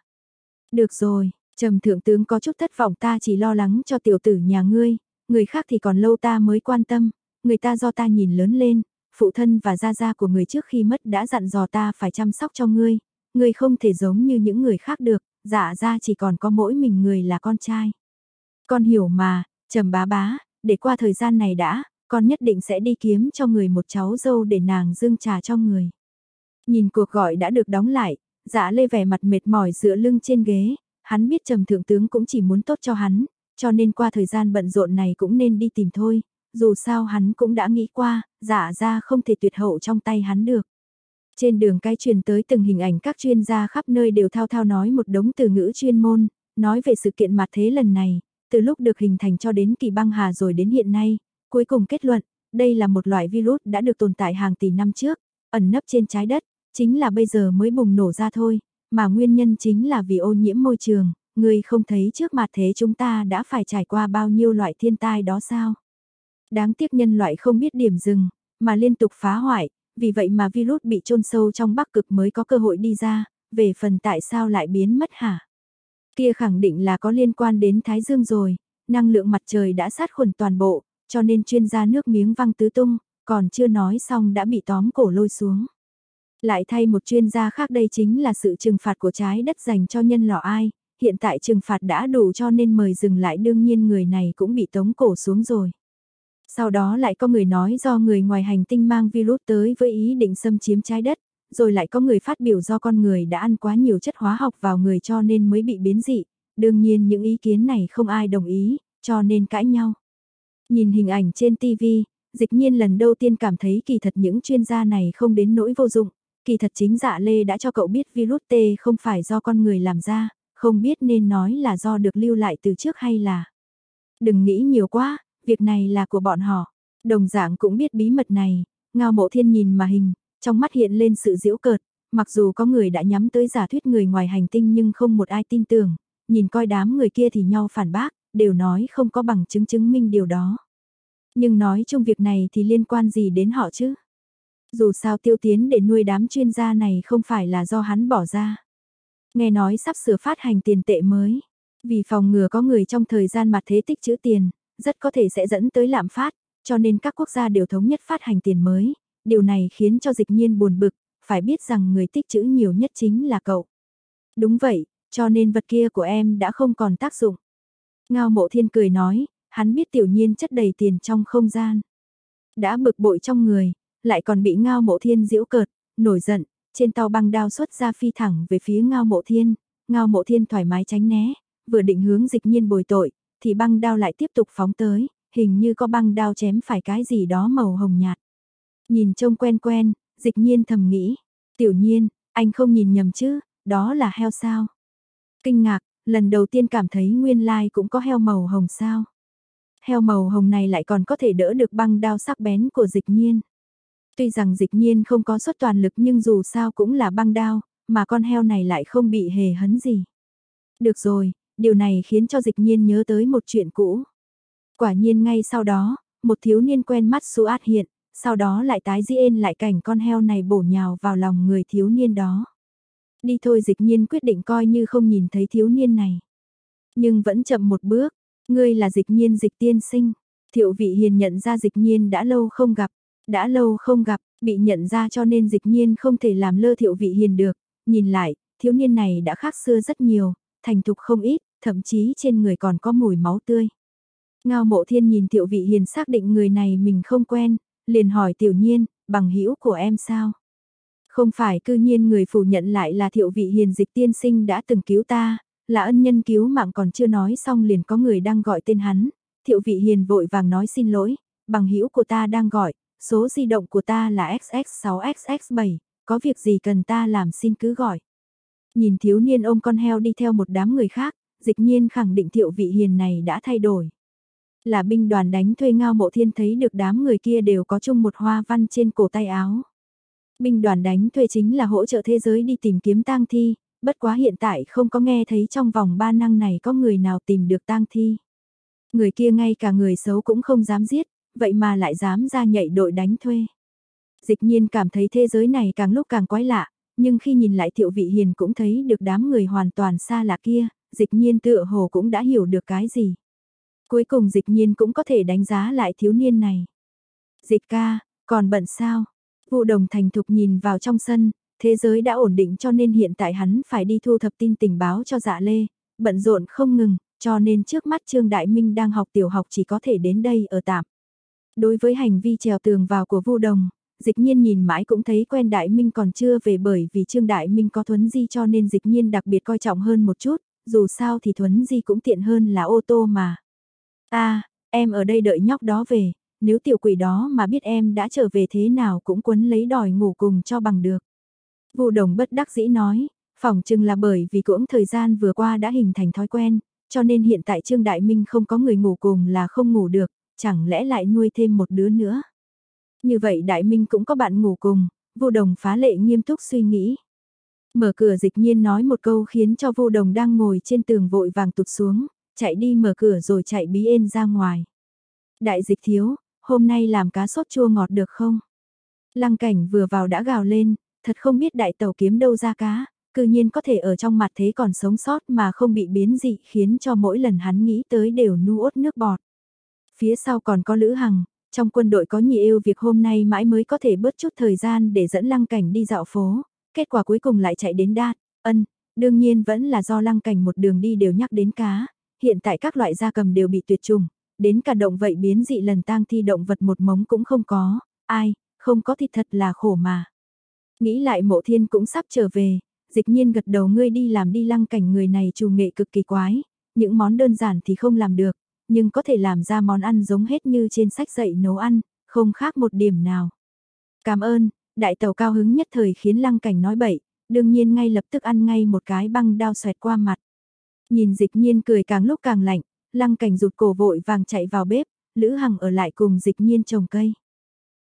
Được rồi, Trầm Thượng Tướng có chút thất vọng ta chỉ lo lắng cho tiểu tử nhà ngươi, người khác thì còn lâu ta mới quan tâm, người ta do ta nhìn lớn lên, phụ thân và gia gia của người trước khi mất đã dặn dò ta phải chăm sóc cho ngươi, ngươi không thể giống như những người khác được, dạ ra chỉ còn có mỗi mình người là con trai. Con hiểu mà, trầm bá bá, để qua thời gian này đã, con nhất định sẽ đi kiếm cho người một cháu dâu để nàng dương trà cho người. Nhìn cuộc gọi đã được đóng lại, dạ lê vẻ mặt mệt mỏi dựa lưng trên ghế, hắn biết trầm thượng tướng cũng chỉ muốn tốt cho hắn, cho nên qua thời gian bận rộn này cũng nên đi tìm thôi, dù sao hắn cũng đã nghĩ qua, dạ ra không thể tuyệt hậu trong tay hắn được. Trên đường cái truyền tới từng hình ảnh các chuyên gia khắp nơi đều thao thao nói một đống từ ngữ chuyên môn, nói về sự kiện mặt thế lần này, từ lúc được hình thành cho đến kỳ băng hà rồi đến hiện nay, cuối cùng kết luận, đây là một loại virus đã được tồn tại hàng tỷ năm trước, ẩn nấp trên trái đất, chính là bây giờ mới bùng nổ ra thôi, mà nguyên nhân chính là vì ô nhiễm môi trường, người không thấy trước mặt thế chúng ta đã phải trải qua bao nhiêu loại thiên tai đó sao? Đáng tiếc nhân loại không biết điểm dừng, mà liên tục phá hoại, vì vậy mà virus bị chôn sâu trong bắc cực mới có cơ hội đi ra, về phần tại sao lại biến mất hả? Kia khẳng định là có liên quan đến Thái Dương rồi, năng lượng mặt trời đã sát khuẩn toàn bộ, cho nên chuyên gia nước miếng văng tứ tung, còn chưa nói xong đã bị tóm cổ lôi xuống. Lại thay một chuyên gia khác đây chính là sự trừng phạt của trái đất dành cho nhân lọ ai, hiện tại trừng phạt đã đủ cho nên mời dừng lại đương nhiên người này cũng bị tống cổ xuống rồi. Sau đó lại có người nói do người ngoài hành tinh mang virus tới với ý định xâm chiếm trái đất, rồi lại có người phát biểu do con người đã ăn quá nhiều chất hóa học vào người cho nên mới bị biến dị. Đương nhiên những ý kiến này không ai đồng ý, cho nên cãi nhau. Nhìn hình ảnh trên TV, dịch nhiên lần đầu tiên cảm thấy kỳ thật những chuyên gia này không đến nỗi vô dụng. Kỳ thật chính dạ Lê đã cho cậu biết virus T không phải do con người làm ra, không biết nên nói là do được lưu lại từ trước hay là. Đừng nghĩ nhiều quá, việc này là của bọn họ. Đồng dạng cũng biết bí mật này, ngao mộ thiên nhìn mà hình, trong mắt hiện lên sự diễu cợt, mặc dù có người đã nhắm tới giả thuyết người ngoài hành tinh nhưng không một ai tin tưởng, nhìn coi đám người kia thì nhau phản bác, đều nói không có bằng chứng chứng minh điều đó. Nhưng nói chung việc này thì liên quan gì đến họ chứ? Dù sao tiêu tiến để nuôi đám chuyên gia này không phải là do hắn bỏ ra. Nghe nói sắp sửa phát hành tiền tệ mới. Vì phòng ngừa có người trong thời gian mặt thế tích chữ tiền, rất có thể sẽ dẫn tới lạm phát, cho nên các quốc gia đều thống nhất phát hành tiền mới. Điều này khiến cho dịch nhiên buồn bực, phải biết rằng người tích chữ nhiều nhất chính là cậu. Đúng vậy, cho nên vật kia của em đã không còn tác dụng. Ngao mộ thiên cười nói, hắn biết tiểu nhiên chất đầy tiền trong không gian. Đã bực bội trong người, lại còn bị ngao mộ thiên diễu cợt, nổi giận, trên tàu băng đao xuất ra phi thẳng về phía ngao mộ thiên, ngao mộ thiên thoải mái tránh né, vừa định hướng dịch nhiên bồi tội, thì băng đao lại tiếp tục phóng tới, hình như có băng đao chém phải cái gì đó màu hồng nhạt. Nhìn trông quen quen, dịch nhiên thầm nghĩ, tiểu nhiên, anh không nhìn nhầm chứ, đó là heo sao. Kinh ngạc, lần đầu tiên cảm thấy nguyên lai cũng có heo màu hồng sao. Heo màu hồng này lại còn có thể đỡ được băng đao sắc bén của dịch nhiên. Tuy rằng dịch nhiên không có suất toàn lực nhưng dù sao cũng là băng đao, mà con heo này lại không bị hề hấn gì. Được rồi, điều này khiến cho dịch nhiên nhớ tới một chuyện cũ. Quả nhiên ngay sau đó, một thiếu niên quen mắt Suat hiện, sau đó lại tái diễn lại cảnh con heo này bổ nhào vào lòng người thiếu niên đó. Đi thôi dịch nhiên quyết định coi như không nhìn thấy thiếu niên này. Nhưng vẫn chậm một bước, ngươi là dịch nhiên dịch tiên sinh. Thiệu vị hiền nhận ra dịch nhiên đã lâu không gặp, đã lâu không gặp, bị nhận ra cho nên dịch nhiên không thể làm lơ thiệu vị hiền được. Nhìn lại, thiếu niên này đã khác xưa rất nhiều, thành thục không ít, thậm chí trên người còn có mùi máu tươi. Ngao mộ thiên nhìn thiệu vị hiền xác định người này mình không quen, liền hỏi tiểu nhiên, bằng hữu của em sao? Không phải cư nhiên người phủ nhận lại là thiệu vị hiền dịch tiên sinh đã từng cứu ta, là ân nhân cứu mạng còn chưa nói xong liền có người đang gọi tên hắn. Thiệu vị hiền vội vàng nói xin lỗi, bằng hữu của ta đang gọi, số di động của ta là XX6XX7, có việc gì cần ta làm xin cứ gọi. Nhìn thiếu niên ôm con heo đi theo một đám người khác, dịch nhiên khẳng định thiệu vị hiền này đã thay đổi. Là binh đoàn đánh thuê ngao mộ thiên thấy được đám người kia đều có chung một hoa văn trên cổ tay áo. Binh đoàn đánh thuê chính là hỗ trợ thế giới đi tìm kiếm tang thi, bất quá hiện tại không có nghe thấy trong vòng 3 năm này có người nào tìm được tang thi. Người kia ngay cả người xấu cũng không dám giết, vậy mà lại dám ra nhảy đội đánh thuê. Dịch nhiên cảm thấy thế giới này càng lúc càng quái lạ, nhưng khi nhìn lại thiệu vị hiền cũng thấy được đám người hoàn toàn xa lạ kia, dịch nhiên tựa hồ cũng đã hiểu được cái gì. Cuối cùng dịch nhiên cũng có thể đánh giá lại thiếu niên này. Dịch ca, còn bận sao? Vụ đồng thành thục nhìn vào trong sân, thế giới đã ổn định cho nên hiện tại hắn phải đi thu thập tin tình báo cho dạ lê, bận rộn không ngừng, cho nên trước mắt Trương Đại Minh đang học tiểu học chỉ có thể đến đây ở tạm. Đối với hành vi trèo tường vào của Vu Đồng, dịch nhiên nhìn mãi cũng thấy quen Đại Minh còn chưa về bởi vì Trương Đại Minh có thuấn di cho nên dịch nhiên đặc biệt coi trọng hơn một chút, dù sao thì thuấn di cũng tiện hơn là ô tô mà. a em ở đây đợi nhóc đó về, nếu tiểu quỷ đó mà biết em đã trở về thế nào cũng quấn lấy đòi ngủ cùng cho bằng được. Vu Đồng bất đắc dĩ nói, phỏng chừng là bởi vì cũng thời gian vừa qua đã hình thành thói quen, cho nên hiện tại Trương Đại Minh không có người ngủ cùng là không ngủ được, chẳng lẽ lại nuôi thêm một đứa nữa. Như vậy Đại Minh cũng có bạn ngủ cùng, vô đồng phá lệ nghiêm túc suy nghĩ. Mở cửa dịch nhiên nói một câu khiến cho vô đồng đang ngồi trên tường vội vàng tụt xuống, chạy đi mở cửa rồi chạy bí ên ra ngoài. Đại dịch thiếu, hôm nay làm cá sốt chua ngọt được không? Lăng cảnh vừa vào đã gào lên, thật không biết đại tàu kiếm đâu ra cá, cư nhiên có thể ở trong mặt thế còn sống sót mà không bị biến dị khiến cho mỗi lần hắn nghĩ tới đều nuốt nước bọt. Phía sau còn có Lữ Hằng, trong quân đội có nhị yêu việc hôm nay mãi mới có thể bớt chút thời gian để dẫn lăng cảnh đi dạo phố, kết quả cuối cùng lại chạy đến đan ân, đương nhiên vẫn là do lăng cảnh một đường đi đều nhắc đến cá, hiện tại các loại gia cầm đều bị tuyệt chủng, đến cả động vậy biến dị lần tang thi động vật một mống cũng không có, ai, không có thì thật là khổ mà. Nghĩ lại mộ thiên cũng sắp trở về, dịch nhiên gật đầu ngươi đi làm đi lăng cảnh người này trù nghệ cực kỳ quái, những món đơn giản thì không làm được, nhưng có thể làm ra món ăn giống hết như trên sách dạy nấu ăn, không khác một điểm nào. Cảm ơn, đại tàu cao hứng nhất thời khiến lăng cảnh nói bậy, đương nhiên ngay lập tức ăn ngay một cái băng đao xoẹt qua mặt. Nhìn dịch nhiên cười càng lúc càng lạnh, lăng cảnh rụt cổ vội vàng chạy vào bếp, Lữ Hằng ở lại cùng dịch nhiên trồng cây.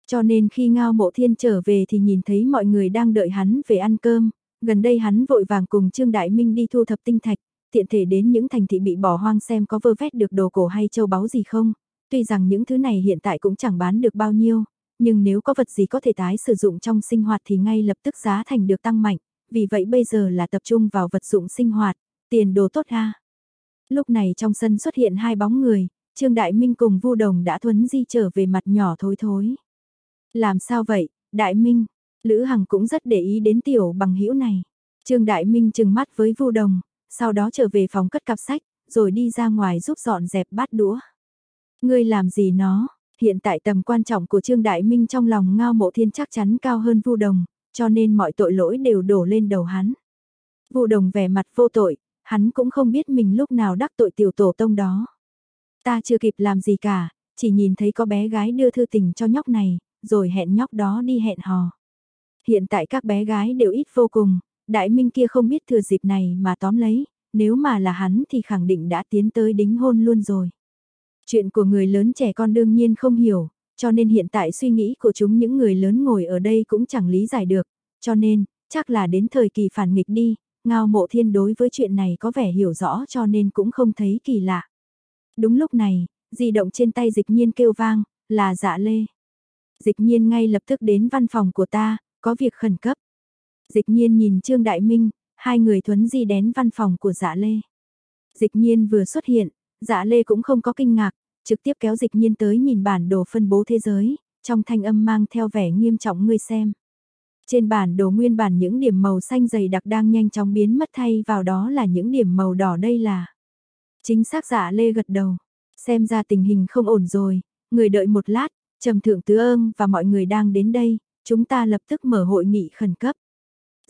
Cho nên khi Ngao Mộ Thiên trở về thì nhìn thấy mọi người đang đợi hắn về ăn cơm, gần đây hắn vội vàng cùng Trương Đại Minh đi thu thập tinh thạch, tiện thể đến những thành thị bị bỏ hoang xem có vơ vét được đồ cổ hay châu báu gì không. Tuy rằng những thứ này hiện tại cũng chẳng bán được bao nhiêu, nhưng nếu có vật gì có thể tái sử dụng trong sinh hoạt thì ngay lập tức giá thành được tăng mạnh, vì vậy bây giờ là tập trung vào vật dụng sinh hoạt, tiền đồ tốt ha. Lúc này trong sân xuất hiện hai bóng người, Trương Đại Minh cùng Vu Đồng đã thuấn di trở về mặt nhỏ thối thối. Làm sao vậy, Đại Minh? Lữ Hằng cũng rất để ý đến tiểu bằng hữu này. Trương Đại Minh chừng mắt với Vu Đồng, sau đó trở về phòng cất cặp sách, rồi đi ra ngoài giúp dọn dẹp bát đũa. Ngươi làm gì nó? Hiện tại tầm quan trọng của Trương Đại Minh trong lòng Ngao Mộ Thiên chắc chắn cao hơn Vu Đồng, cho nên mọi tội lỗi đều đổ lên đầu hắn. Vu Đồng vẻ mặt vô tội, hắn cũng không biết mình lúc nào đắc tội tiểu tổ tông đó. Ta chưa kịp làm gì cả, chỉ nhìn thấy có bé gái đưa thư tình cho nhóc này, rồi hẹn nhóc đó đi hẹn hò. Hiện tại các bé gái đều ít vô cùng, đại minh kia không biết thừa dịp này mà tóm lấy, nếu mà là hắn thì khẳng định đã tiến tới đính hôn luôn rồi. Chuyện của người lớn trẻ con đương nhiên không hiểu, cho nên hiện tại suy nghĩ của chúng những người lớn ngồi ở đây cũng chẳng lý giải được, cho nên, chắc là đến thời kỳ phản nghịch đi, ngao mộ thiên đối với chuyện này có vẻ hiểu rõ cho nên cũng không thấy kỳ lạ. Đúng lúc này, di động trên tay dịch nhiên kêu vang, là dạ lê. Dịch nhiên ngay lập tức đến văn phòng của ta, có việc khẩn cấp. Dịch nhiên nhìn Trương Đại Minh, hai người thuấn di đến văn phòng của dạ lê. Dịch nhiên vừa xuất hiện, dạ lê cũng không có kinh ngạc, trực tiếp kéo dịch nhiên tới nhìn bản đồ phân bố thế giới, trong thanh âm mang theo vẻ nghiêm trọng ngươi xem. Trên bản đồ nguyên bản những điểm màu xanh dày đặc đang nhanh chóng biến mất thay vào đó là những điểm màu đỏ đây là. Chính xác dạ lê gật đầu, xem ra tình hình không ổn rồi, người đợi một lát, trầm thượng tứ ơn và mọi người đang đến đây, chúng ta lập tức mở hội nghị khẩn cấp.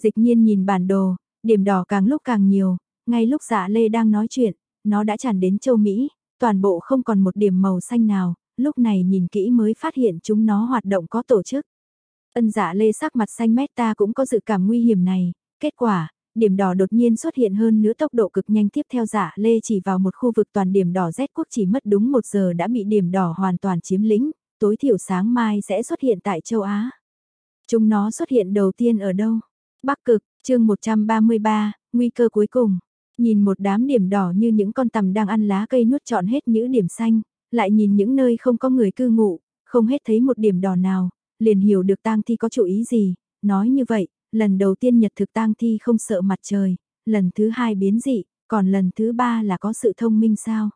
Dịch nhiên nhìn bản đồ, điểm đỏ càng lúc càng nhiều, ngay lúc dạ lê đang nói chuyện, nó đã tràn đến châu Mỹ, toàn bộ không còn một điểm màu xanh nào, lúc này nhìn kỹ mới phát hiện chúng nó hoạt động có tổ chức. Ân dạ lê sắc mặt xanh mét ta cũng có dự cảm nguy hiểm này, kết quả, điểm đỏ đột nhiên xuất hiện hơn nữa tốc độ cực nhanh tiếp theo dạ lê chỉ vào một khu vực toàn điểm đỏ Z quốc chỉ mất đúng một giờ đã bị điểm đỏ hoàn toàn chiếm lĩnh, tối thiểu sáng mai sẽ xuất hiện tại châu Á. Chúng nó xuất hiện đầu tiên ở đâu? Bắc cực, chương 133, nguy cơ cuối cùng. Nhìn một đám điểm đỏ như những con tằm đang ăn lá cây nuốt trọn hết những điểm xanh, lại nhìn những nơi không có người cư ngụ, không hết thấy một điểm đỏ nào, liền hiểu được tang thi có chủ ý gì, nói như vậy, lần đầu tiên nhật thực tang thi không sợ mặt trời, lần thứ hai biến dị, còn lần thứ ba là có sự thông minh sao.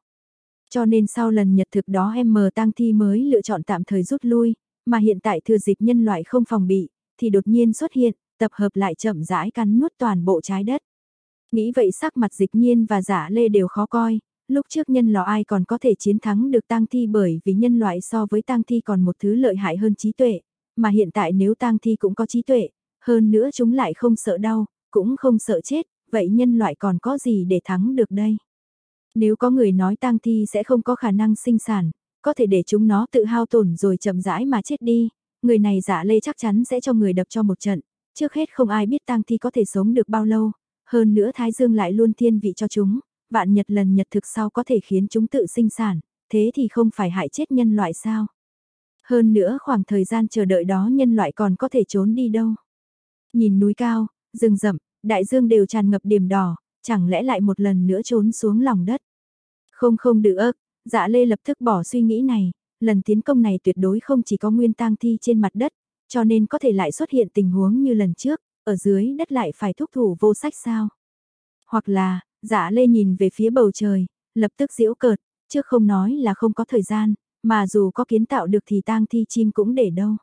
Cho nên sau lần nhật thực đó em mờ tang thi mới lựa chọn tạm thời rút lui, mà hiện tại thừa dịp nhân loại không phòng bị, thì đột nhiên xuất hiện, tập hợp lại chậm rãi cắn nuốt toàn bộ trái đất. Nghĩ vậy sắc mặt dịch nhiên và giả lê đều khó coi, lúc trước nhân lò ai còn có thể chiến thắng được tang thi bởi vì nhân loại so với tang thi còn một thứ lợi hại hơn trí tuệ, mà hiện tại nếu tang thi cũng có trí tuệ, hơn nữa chúng lại không sợ đau, cũng không sợ chết, vậy nhân loại còn có gì để thắng được đây? Nếu có người nói tang thi sẽ không có khả năng sinh sản, có thể để chúng nó tự hao tổn rồi chậm rãi mà chết đi, người này giả lê chắc chắn sẽ cho người đập cho một trận, trước hết không ai biết tang thi có thể sống được bao lâu, hơn nữa Thái Dương lại luôn thiên vị cho chúng, vạn nhật lần nhật thực sau có thể khiến chúng tự sinh sản, thế thì không phải hại chết nhân loại sao? Hơn nữa khoảng thời gian chờ đợi đó nhân loại còn có thể trốn đi đâu? Nhìn núi cao, rừng rậm, đại dương đều tràn ngập điểm đỏ, chẳng lẽ lại một lần nữa trốn xuống lòng đất? Không không được, dạ lê lập tức bỏ suy nghĩ này, lần tiến công này tuyệt đối không chỉ có nguyên tang thi trên mặt đất, cho nên có thể lại xuất hiện tình huống như lần trước, ở dưới đất lại phải thúc thủ vô sách sao? Hoặc là, dạ lê nhìn về phía bầu trời, lập tức giễu cợt, trước không nói là không có thời gian, mà dù có kiến tạo được thì tang thi chim cũng để đâu.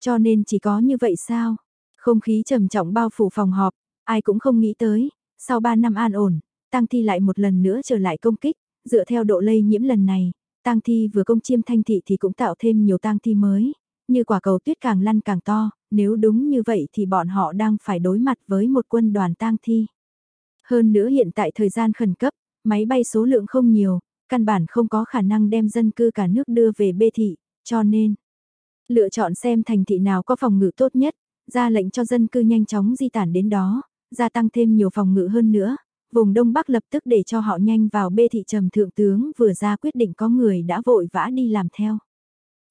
Cho nên chỉ có như vậy sao? Không khí trầm trọng bao phủ phòng họp, ai cũng không nghĩ tới, sau 3 năm an ổn, tang thi lại một lần nữa trở lại công kích, dựa theo độ lây nhiễm lần này, tang thi vừa công chiêm thanh thị thì cũng tạo thêm nhiều tang thi mới, như quả cầu tuyết càng lăn càng to, nếu đúng như vậy thì bọn họ đang phải đối mặt với một quân đoàn tang thi. Hơn nữa hiện tại thời gian khẩn cấp, máy bay số lượng không nhiều, căn bản không có khả năng đem dân cư cả nước đưa về bê thị, cho nên lựa chọn xem thành thị nào có phòng ngự tốt nhất, ra lệnh cho dân cư nhanh chóng di tản đến đó, gia tăng thêm nhiều phòng ngự hơn nữa. Vùng Đông Bắc lập tức để cho họ nhanh vào bê thị trầm thượng tướng vừa ra quyết định có người đã vội vã đi làm theo.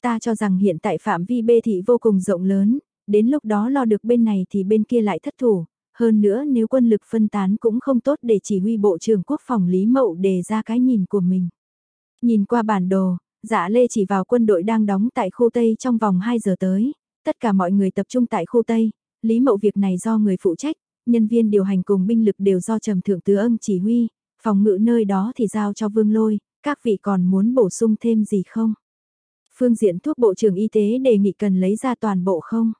Ta cho rằng hiện tại phạm vi bê thị vô cùng rộng lớn, đến lúc đó lo được bên này thì bên kia lại thất thủ. Hơn nữa nếu quân lực phân tán cũng không tốt để chỉ huy Bộ trưởng Quốc phòng Lý Mậu đề ra cái nhìn của mình. Nhìn qua bản đồ, dạ lê chỉ vào quân đội đang đóng tại khu Tây trong vòng 2 giờ tới. Tất cả mọi người tập trung tại khu Tây, Lý Mậu việc này do người phụ trách, nhân viên điều hành cùng binh lực đều do Trầm Thượng Tứ Ân chỉ huy, phòng ngự nơi đó thì giao cho Vương Lôi, các vị còn muốn bổ sung thêm gì không? Phương diện thuốc Bộ trưởng Y tế đề nghị cần lấy ra toàn bộ không?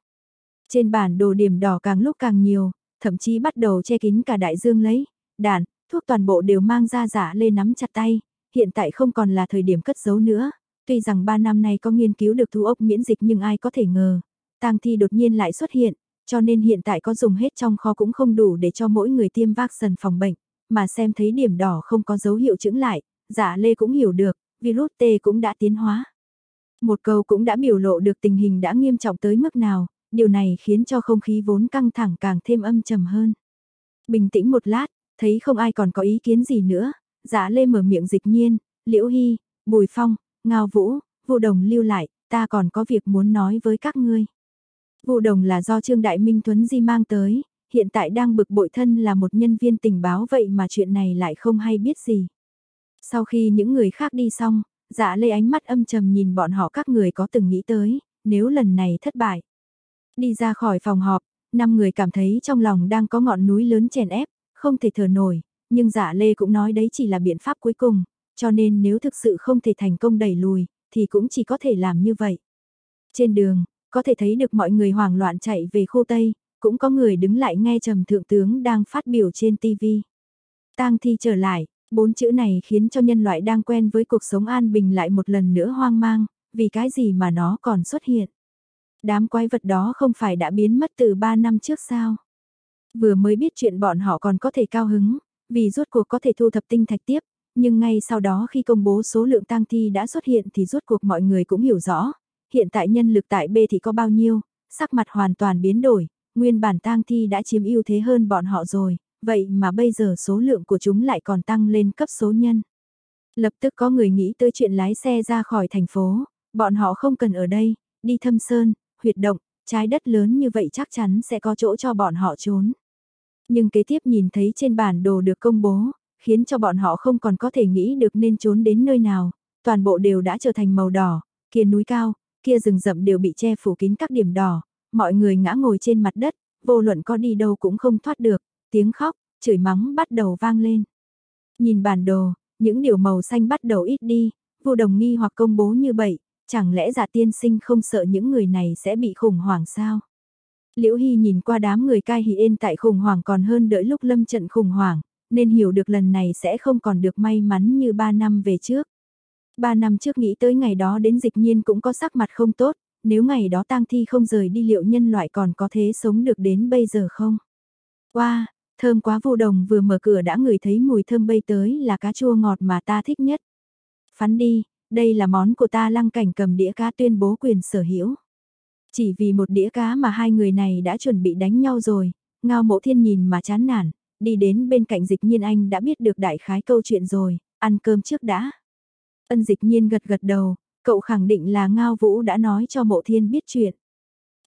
Trên bản đồ điểm đỏ càng lúc càng nhiều, thậm chí bắt đầu che kín cả đại dương lấy, đạn, thuốc toàn bộ đều mang ra giả lê nắm chặt tay, hiện tại không còn là thời điểm cất giấu nữa. Tuy rằng 3 năm nay có nghiên cứu được thu ốc miễn dịch nhưng ai có thể ngờ, tang thi đột nhiên lại xuất hiện, cho nên hiện tại có dùng hết trong kho cũng không đủ để cho mỗi người tiêm vaccine phòng bệnh, mà xem thấy điểm đỏ không có dấu hiệu chững lại, giả lê cũng hiểu được, virus T cũng đã tiến hóa. Một câu cũng đã biểu lộ được tình hình đã nghiêm trọng tới mức nào, điều này khiến cho không khí vốn căng thẳng càng thêm âm trầm hơn. Bình tĩnh một lát, thấy không ai còn có ý kiến gì nữa, giả lê mở miệng dịch nhiên, liễu hy, bùi phong, ngao vũ, vụ đồng lưu lại, ta còn có việc muốn nói với các ngươi. Vụ đồng là do Trương Đại Minh Tuấn Di mang tới, hiện tại đang bực bội thân là một nhân viên tình báo vậy mà chuyện này lại không hay biết gì. Sau khi những người khác đi xong, dạ lê ánh mắt âm trầm nhìn bọn họ các người có từng nghĩ tới, nếu lần này thất bại. Đi ra khỏi phòng họp, năm người cảm thấy trong lòng đang có ngọn núi lớn chèn ép, không thể thở nổi, nhưng dạ lê cũng nói đấy chỉ là biện pháp cuối cùng, cho nên nếu thực sự không thể thành công đẩy lùi, thì cũng chỉ có thể làm như vậy. Trên đường, có thể thấy được mọi người hoảng loạn chạy về khu Tây, cũng có người đứng lại nghe trầm thượng tướng đang phát biểu trên TV. Tang thi trở lại, bốn chữ này khiến cho nhân loại đang quen với cuộc sống an bình lại một lần nữa hoang mang, vì cái gì mà nó còn xuất hiện. Đám quái vật đó không phải đã biến mất từ 3 năm trước sao? Vừa mới biết chuyện bọn họ còn có thể cao hứng, vì rốt cuộc có thể thu thập tinh thạch tiếp, nhưng ngay sau đó khi công bố số lượng tang thi đã xuất hiện thì rốt cuộc mọi người cũng hiểu rõ, hiện tại nhân lực tại B thì có bao nhiêu, sắc mặt hoàn toàn biến đổi, nguyên bản tang thi đã chiếm ưu thế hơn bọn họ rồi, vậy mà bây giờ số lượng của chúng lại còn tăng lên cấp số nhân. Lập tức có người nghĩ tới chuyện lái xe ra khỏi thành phố, bọn họ không cần ở đây, đi thâm sơn, huyệt động, trái đất lớn như vậy chắc chắn sẽ có chỗ cho bọn họ trốn. Nhưng kế tiếp nhìn thấy trên bản đồ được công bố, khiến cho bọn họ không còn có thể nghĩ được nên trốn đến nơi nào, toàn bộ đều đã trở thành màu đỏ, kia núi cao, kia rừng rậm đều bị che phủ kín các điểm đỏ, mọi người ngã ngồi trên mặt đất, vô luận có đi đâu cũng không thoát được, tiếng khóc, chửi mắng bắt đầu vang lên. Nhìn bản đồ, những điều màu xanh bắt đầu ít đi, vô đồng nghi hoặc công bố như vậy, chẳng lẽ giả tiên sinh không sợ những người này sẽ bị khủng hoảng sao? Liễu Hy nhìn qua đám người cai hỉ yên tại khủng hoảng còn hơn đợi lúc lâm trận khủng hoảng, nên hiểu được lần này sẽ không còn được may mắn như ba năm về trước. Ba năm trước nghĩ tới ngày đó đến dịch nhiên cũng có sắc mặt không tốt, nếu ngày đó tang thi không rời đi liệu nhân loại còn có thế sống được đến bây giờ không? Wow, thơm quá vô đồng vừa mở cửa đã ngửi thấy mùi thơm bay tới là cá chua ngọt mà ta thích nhất. Phắn đi, đây là món của ta lăng cảnh cầm đĩa cá tuyên bố quyền sở hữu. Chỉ vì một đĩa cá mà hai người này đã chuẩn bị đánh nhau rồi, ngao mộ thiên nhìn mà chán nản, đi đến bên cạnh dịch nhiên anh đã biết được đại khái câu chuyện rồi, ăn cơm trước đã. Ân dịch nhiên gật gật đầu, cậu khẳng định là ngao vũ đã nói cho mộ thiên biết chuyện.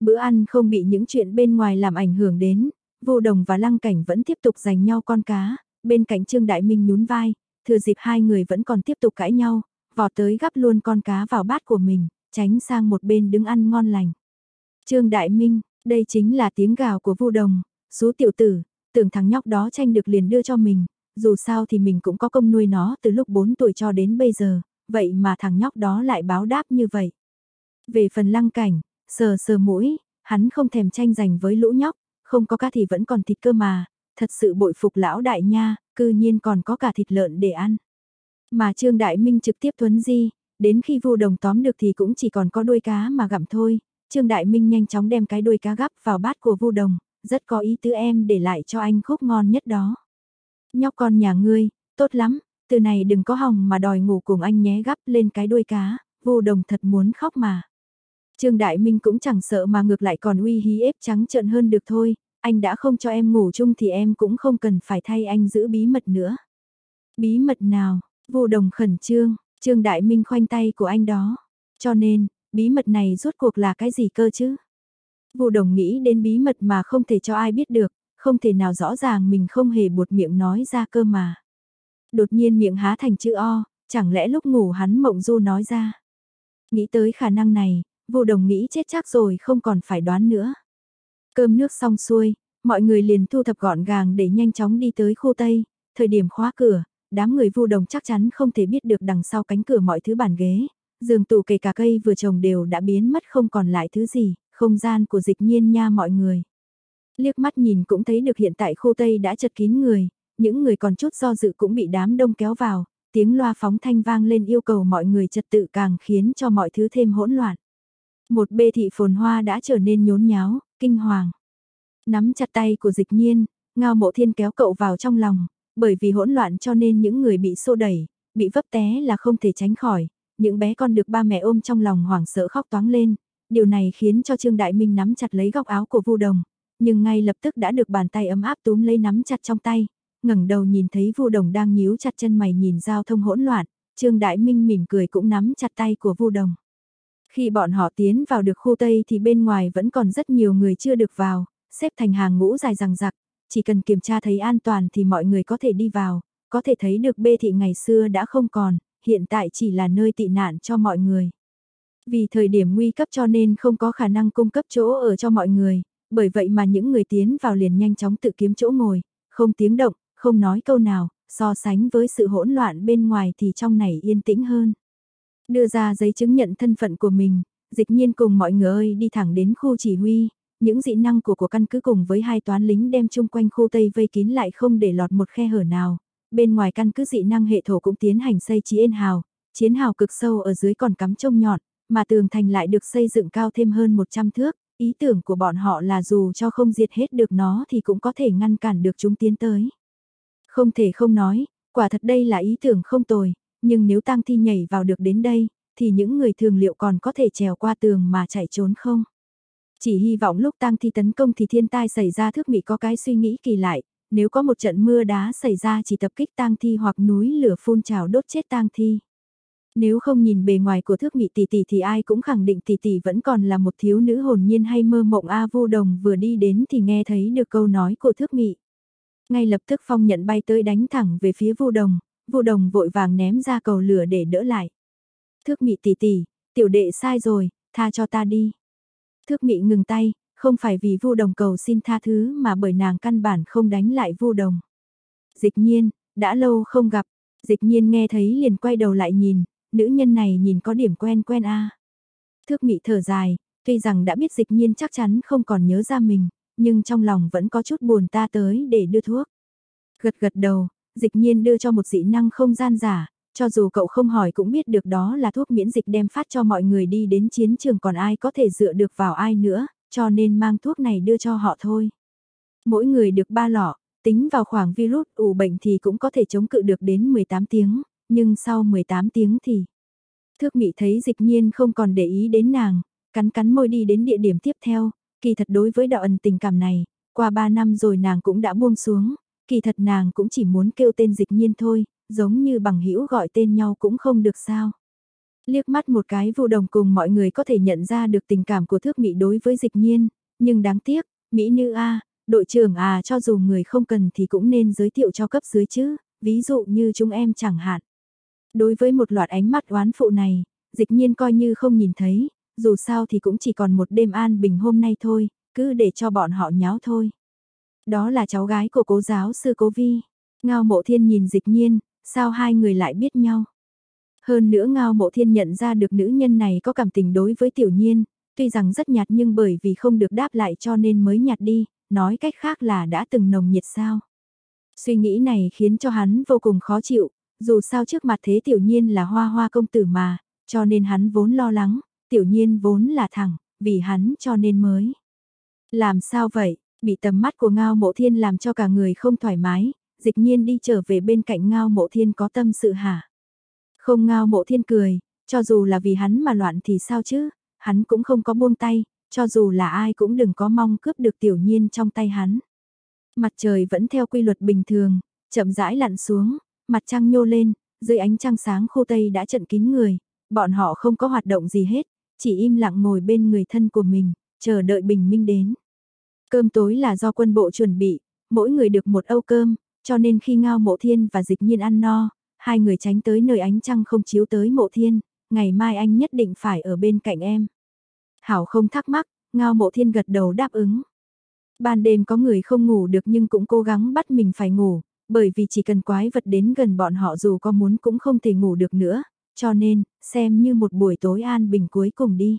Bữa ăn không bị những chuyện bên ngoài làm ảnh hưởng đến, vô đồng và lăng cảnh vẫn tiếp tục giành nhau con cá, bên cạnh Trương Đại Minh nhún vai, thừa dịp hai người vẫn còn tiếp tục cãi nhau, vọt tới gắp luôn con cá vào bát của mình, tránh sang một bên đứng ăn ngon lành. Trương Đại Minh, đây chính là tiếng gào của Vu Đồng, số tiểu tử, tưởng thằng nhóc đó tranh được liền đưa cho mình, dù sao thì mình cũng có công nuôi nó từ lúc 4 tuổi cho đến bây giờ, vậy mà thằng nhóc đó lại báo đáp như vậy. Về phần lăng cảnh, sờ sờ mũi, hắn không thèm tranh giành với lũ nhóc, không có cá thì vẫn còn thịt cơ mà, thật sự bội phục lão đại nha, cư nhiên còn có cả thịt lợn để ăn. Mà Trương Đại Minh trực tiếp thuấn di, đến khi vu đồng tóm được thì cũng chỉ còn có đuôi cá mà gặm thôi, Trương Đại Minh nhanh chóng đem cái đuôi cá gắp vào bát của vu đồng, rất có ý tứ em để lại cho anh khúc ngon nhất đó. Nhóc con nhà ngươi, tốt lắm, từ này đừng có hòng mà đòi ngủ cùng anh nhé gắp lên cái đuôi cá, vô đồng thật muốn khóc mà. Trương Đại Minh cũng chẳng sợ mà ngược lại còn uy hí ép trắng trợn hơn được thôi, anh đã không cho em ngủ chung thì em cũng không cần phải thay anh giữ bí mật nữa. Bí mật nào, vô đồng khẩn trương, Trương Đại Minh khoanh tay của anh đó. Cho nên, bí mật này rốt cuộc là cái gì cơ chứ? Vô đồng nghĩ đến bí mật mà không thể cho ai biết được, không thể nào rõ ràng mình không hề buột miệng nói ra cơ mà. Đột nhiên miệng há thành chữ O, chẳng lẽ lúc ngủ hắn mộng du nói ra. Nghĩ tới khả năng này, vô đồng nghĩ chết chắc rồi không còn phải đoán nữa. Cơm nước xong xuôi, mọi người liền thu thập gọn gàng để nhanh chóng đi tới khu Tây, thời điểm khóa cửa, đám người vô đồng chắc chắn không thể biết được đằng sau cánh cửa mọi thứ bàn ghế, giường tủ kể cả cây vừa trồng đều đã biến mất không còn lại thứ gì, không gian của dịch nhiên nha mọi người. Liếc mắt nhìn cũng thấy được hiện tại khu Tây đã chật kín người, những người còn chút do dự cũng bị đám đông kéo vào, tiếng loa phóng thanh vang lên yêu cầu mọi người trật tự càng khiến cho mọi thứ thêm hỗn loạn. Một bê thị phồn hoa đã trở nên nhốn nháo, kinh hoàng. Nắm chặt tay của dịch nhiên, ngao mộ thiên kéo cậu vào trong lòng, bởi vì hỗn loạn cho nên những người bị xô đẩy, bị vấp té là không thể tránh khỏi, những bé con được ba mẹ ôm trong lòng hoảng sợ khóc toáng lên, điều này khiến cho Trương Đại Minh nắm chặt lấy góc áo của Vu Đồng, nhưng ngay lập tức đã được bàn tay ấm áp túm lấy nắm chặt trong tay, ngẩng đầu nhìn thấy Vu Đồng đang nhíu chặt chân mày nhìn giao thông hỗn loạn, Trương Đại Minh mỉm cười cũng nắm chặt tay của Vu Đồng. Khi bọn họ tiến vào được khu Tây thì bên ngoài vẫn còn rất nhiều người chưa được vào, xếp thành hàng ngũ dài rằng rặc, chỉ cần kiểm tra thấy an toàn thì mọi người có thể đi vào, có thể thấy được bê thị ngày xưa đã không còn, hiện tại chỉ là nơi tị nạn cho mọi người. Vì thời điểm nguy cấp cho nên không có khả năng cung cấp chỗ ở cho mọi người, bởi vậy mà những người tiến vào liền nhanh chóng tự kiếm chỗ ngồi, không tiếng động, không nói câu nào, so sánh với sự hỗn loạn bên ngoài thì trong này yên tĩnh hơn. Đưa ra giấy chứng nhận thân phận của mình, dịch nhiên cùng mọi người ơi đi thẳng đến khu chỉ huy, những dị năng của của căn cứ cùng với hai toán lính đem chung quanh khu Tây vây kín lại không để lọt một khe hở nào. Bên ngoài căn cứ dị năng hệ thổ cũng tiến hành xây trí yên hào, chiến hào cực sâu ở dưới còn cắm trông nhọn, mà tường thành lại được xây dựng cao thêm hơn 100 thước. Ý tưởng của bọn họ là dù cho không diệt hết được nó thì cũng có thể ngăn cản được chúng tiến tới. Không thể không nói, quả thật đây là ý tưởng không tồi, nhưng nếu tang thi nhảy vào được đến đây, thì những người thường liệu còn có thể trèo qua tường mà chạy trốn không? Chỉ hy vọng lúc tang thi tấn công thì thiên tai xảy ra thước Mị có cái suy nghĩ kỳ lại, nếu có một trận mưa đá xảy ra chỉ tập kích tang thi hoặc núi lửa phun trào đốt chết tang thi. Nếu không nhìn bề ngoài của thước Mị tỷ tỷ thì ai cũng khẳng định tỷ tỷ vẫn còn là một thiếu nữ hồn nhiên hay mơ mộng A vô đồng vừa đi đến thì nghe thấy được câu nói của thước Mị. Ngay lập tức phong nhận bay tới đánh thẳng về phía Vu Đồng, Vu Đồng vội vàng ném ra cầu lửa để đỡ lại. Thước Mị tỷ tỷ, tiểu đệ sai rồi, tha cho ta đi. Thước Mị ngừng tay, không phải vì Vu Đồng cầu xin tha thứ mà bởi nàng căn bản không đánh lại Vu Đồng. Dịch Nhiên, đã lâu không gặp, Dịch Nhiên nghe thấy liền quay đầu lại nhìn, nữ nhân này nhìn có điểm quen quen a. Thước Mị thở dài, tuy rằng đã biết Dịch Nhiên chắc chắn không còn nhớ ra mình, nhưng trong lòng vẫn có chút buồn ta tới để đưa thuốc. Gật gật đầu, dịch nhiên đưa cho một dị năng không gian giả, cho dù cậu không hỏi cũng biết được đó là thuốc miễn dịch đem phát cho mọi người đi đến chiến trường còn ai có thể dựa được vào ai nữa, cho nên mang thuốc này đưa cho họ thôi. Mỗi người được 3 lọ, tính vào khoảng virus ủ bệnh thì cũng có thể chống cự được đến 18 tiếng, nhưng sau 18 tiếng thì... Thước Mị thấy dịch nhiên không còn để ý đến nàng, cắn cắn môi đi đến địa điểm tiếp theo, kỳ thật đối với đạo ẩn tình cảm này, qua 3 năm rồi nàng cũng đã buông xuống, kỳ thật nàng cũng chỉ muốn kêu tên dịch nhiên thôi, giống như bằng hữu gọi tên nhau cũng không được sao. Liếc mắt một cái vô đồng cùng mọi người có thể nhận ra được tình cảm của thước Mỹ đối với dịch nhiên, nhưng đáng tiếc, Mỹ nữ A, đội trưởng à cho dù người không cần thì cũng nên giới thiệu cho cấp dưới chứ, ví dụ như chúng em chẳng hạn. Đối với một loạt ánh mắt oán phụ này, dịch nhiên coi như không nhìn thấy, dù sao thì cũng chỉ còn một đêm an bình hôm nay thôi, cứ để cho bọn họ nháo thôi. Đó là cháu gái của cố giáo sư cố vi. Ngao mộ thiên nhìn dịch nhiên, sao hai người lại biết nhau. Hơn nữa Ngao Mộ Thiên nhận ra được nữ nhân này có cảm tình đối với tiểu nhiên, tuy rằng rất nhạt nhưng bởi vì không được đáp lại cho nên mới nhạt đi, nói cách khác là đã từng nồng nhiệt sao. Suy nghĩ này khiến cho hắn vô cùng khó chịu, dù sao trước mặt thế tiểu nhiên là hoa hoa công tử mà, cho nên hắn vốn lo lắng, tiểu nhiên vốn là thẳng, vì hắn cho nên mới. Làm sao vậy, bị tầm mắt của Ngao Mộ Thiên làm cho cả người không thoải mái, dịch nhiên đi trở về bên cạnh Ngao Mộ Thiên có tâm sự hả? Không Ngao Mộ Thiên cười, cho dù là vì hắn mà loạn thì sao chứ, hắn cũng không có buông tay, cho dù là ai cũng đừng có mong cướp được tiểu nhiên trong tay hắn. Mặt trời vẫn theo quy luật bình thường, chậm rãi lặn xuống, mặt trăng nhô lên, dưới ánh trăng sáng khô tây đã trận kín người, bọn họ không có hoạt động gì hết, chỉ im lặng ngồi bên người thân của mình, chờ đợi bình minh đến. Cơm tối là do quân bộ chuẩn bị, mỗi người được một âu cơm, cho nên khi Ngao Mộ Thiên và Dịch Nhiên ăn no, hai người tránh tới nơi ánh trăng không chiếu tới Mộ Thiên, ngày mai anh nhất định phải ở bên cạnh em. Hảo không thắc mắc, Ngao Mộ Thiên gật đầu đáp ứng. Ban đêm có người không ngủ được nhưng cũng cố gắng bắt mình phải ngủ, bởi vì chỉ cần quái vật đến gần bọn họ dù có muốn cũng không thể ngủ được nữa, cho nên, xem như một buổi tối an bình cuối cùng đi.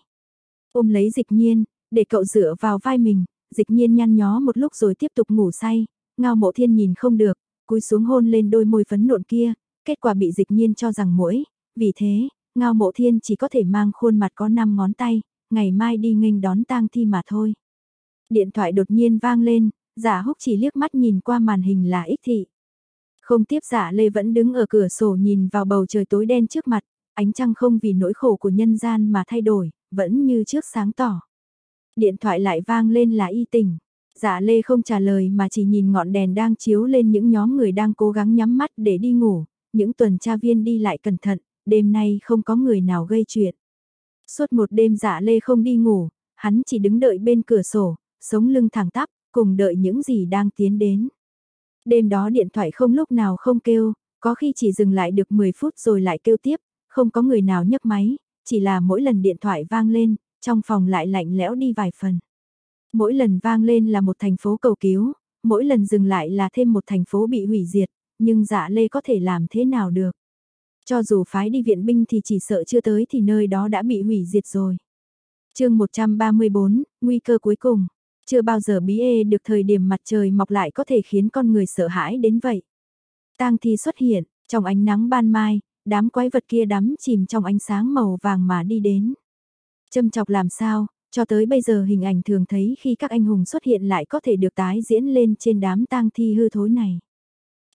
Ôm lấy dịch nhiên, để cậu dựa vào vai mình, dịch nhiên nhăn nhó một lúc rồi tiếp tục ngủ say, ngao mộ thiên nhìn không được, cúi xuống hôn lên đôi môi phấn nộn kia, kết quả bị dịch nhiên cho rằng mũi, vì thế, ngao mộ thiên chỉ có thể mang khuôn mặt có 5 ngón tay, ngày mai đi nghênh đón tang thi mà thôi. Điện thoại đột nhiên vang lên, giả húc chỉ liếc mắt nhìn qua màn hình là ích thị. Không tiếp giả Lê vẫn đứng ở cửa sổ nhìn vào bầu trời tối đen trước mặt, ánh trăng không vì nỗi khổ của nhân gian mà thay đổi, vẫn như trước sáng tỏ. Điện thoại lại vang lên là y tình. Dạ Lê không trả lời mà chỉ nhìn ngọn đèn đang chiếu lên những nhóm người đang cố gắng nhắm mắt để đi ngủ, những tuần tra viên đi lại cẩn thận, đêm nay không có người nào gây chuyện. Suốt một đêm dạ Lê không đi ngủ, hắn chỉ đứng đợi bên cửa sổ, sống lưng thẳng tắp, cùng đợi những gì đang tiến đến. Đêm đó điện thoại không lúc nào không kêu, có khi chỉ dừng lại được 10 phút rồi lại kêu tiếp, không có người nào nhấc máy, chỉ là mỗi lần điện thoại vang lên, trong phòng lại lạnh lẽo đi vài phần. Mỗi lần vang lên là một thành phố cầu cứu, mỗi lần dừng lại là thêm một thành phố bị hủy diệt, nhưng dạ lê có thể làm thế nào được. Cho dù phái đi viện binh thì chỉ sợ chưa tới thì nơi đó đã bị hủy diệt rồi. chương 134, nguy cơ cuối cùng. Chưa bao giờ bí ê được thời điểm mặt trời mọc lại có thể khiến con người sợ hãi đến vậy. tang thi xuất hiện, trong ánh nắng ban mai, đám quái vật kia đắm chìm trong ánh sáng màu vàng mà đi đến. Châm chọc làm sao, cho tới bây giờ hình ảnh thường thấy khi các anh hùng xuất hiện lại có thể được tái diễn lên trên đám tang thi hư thối này.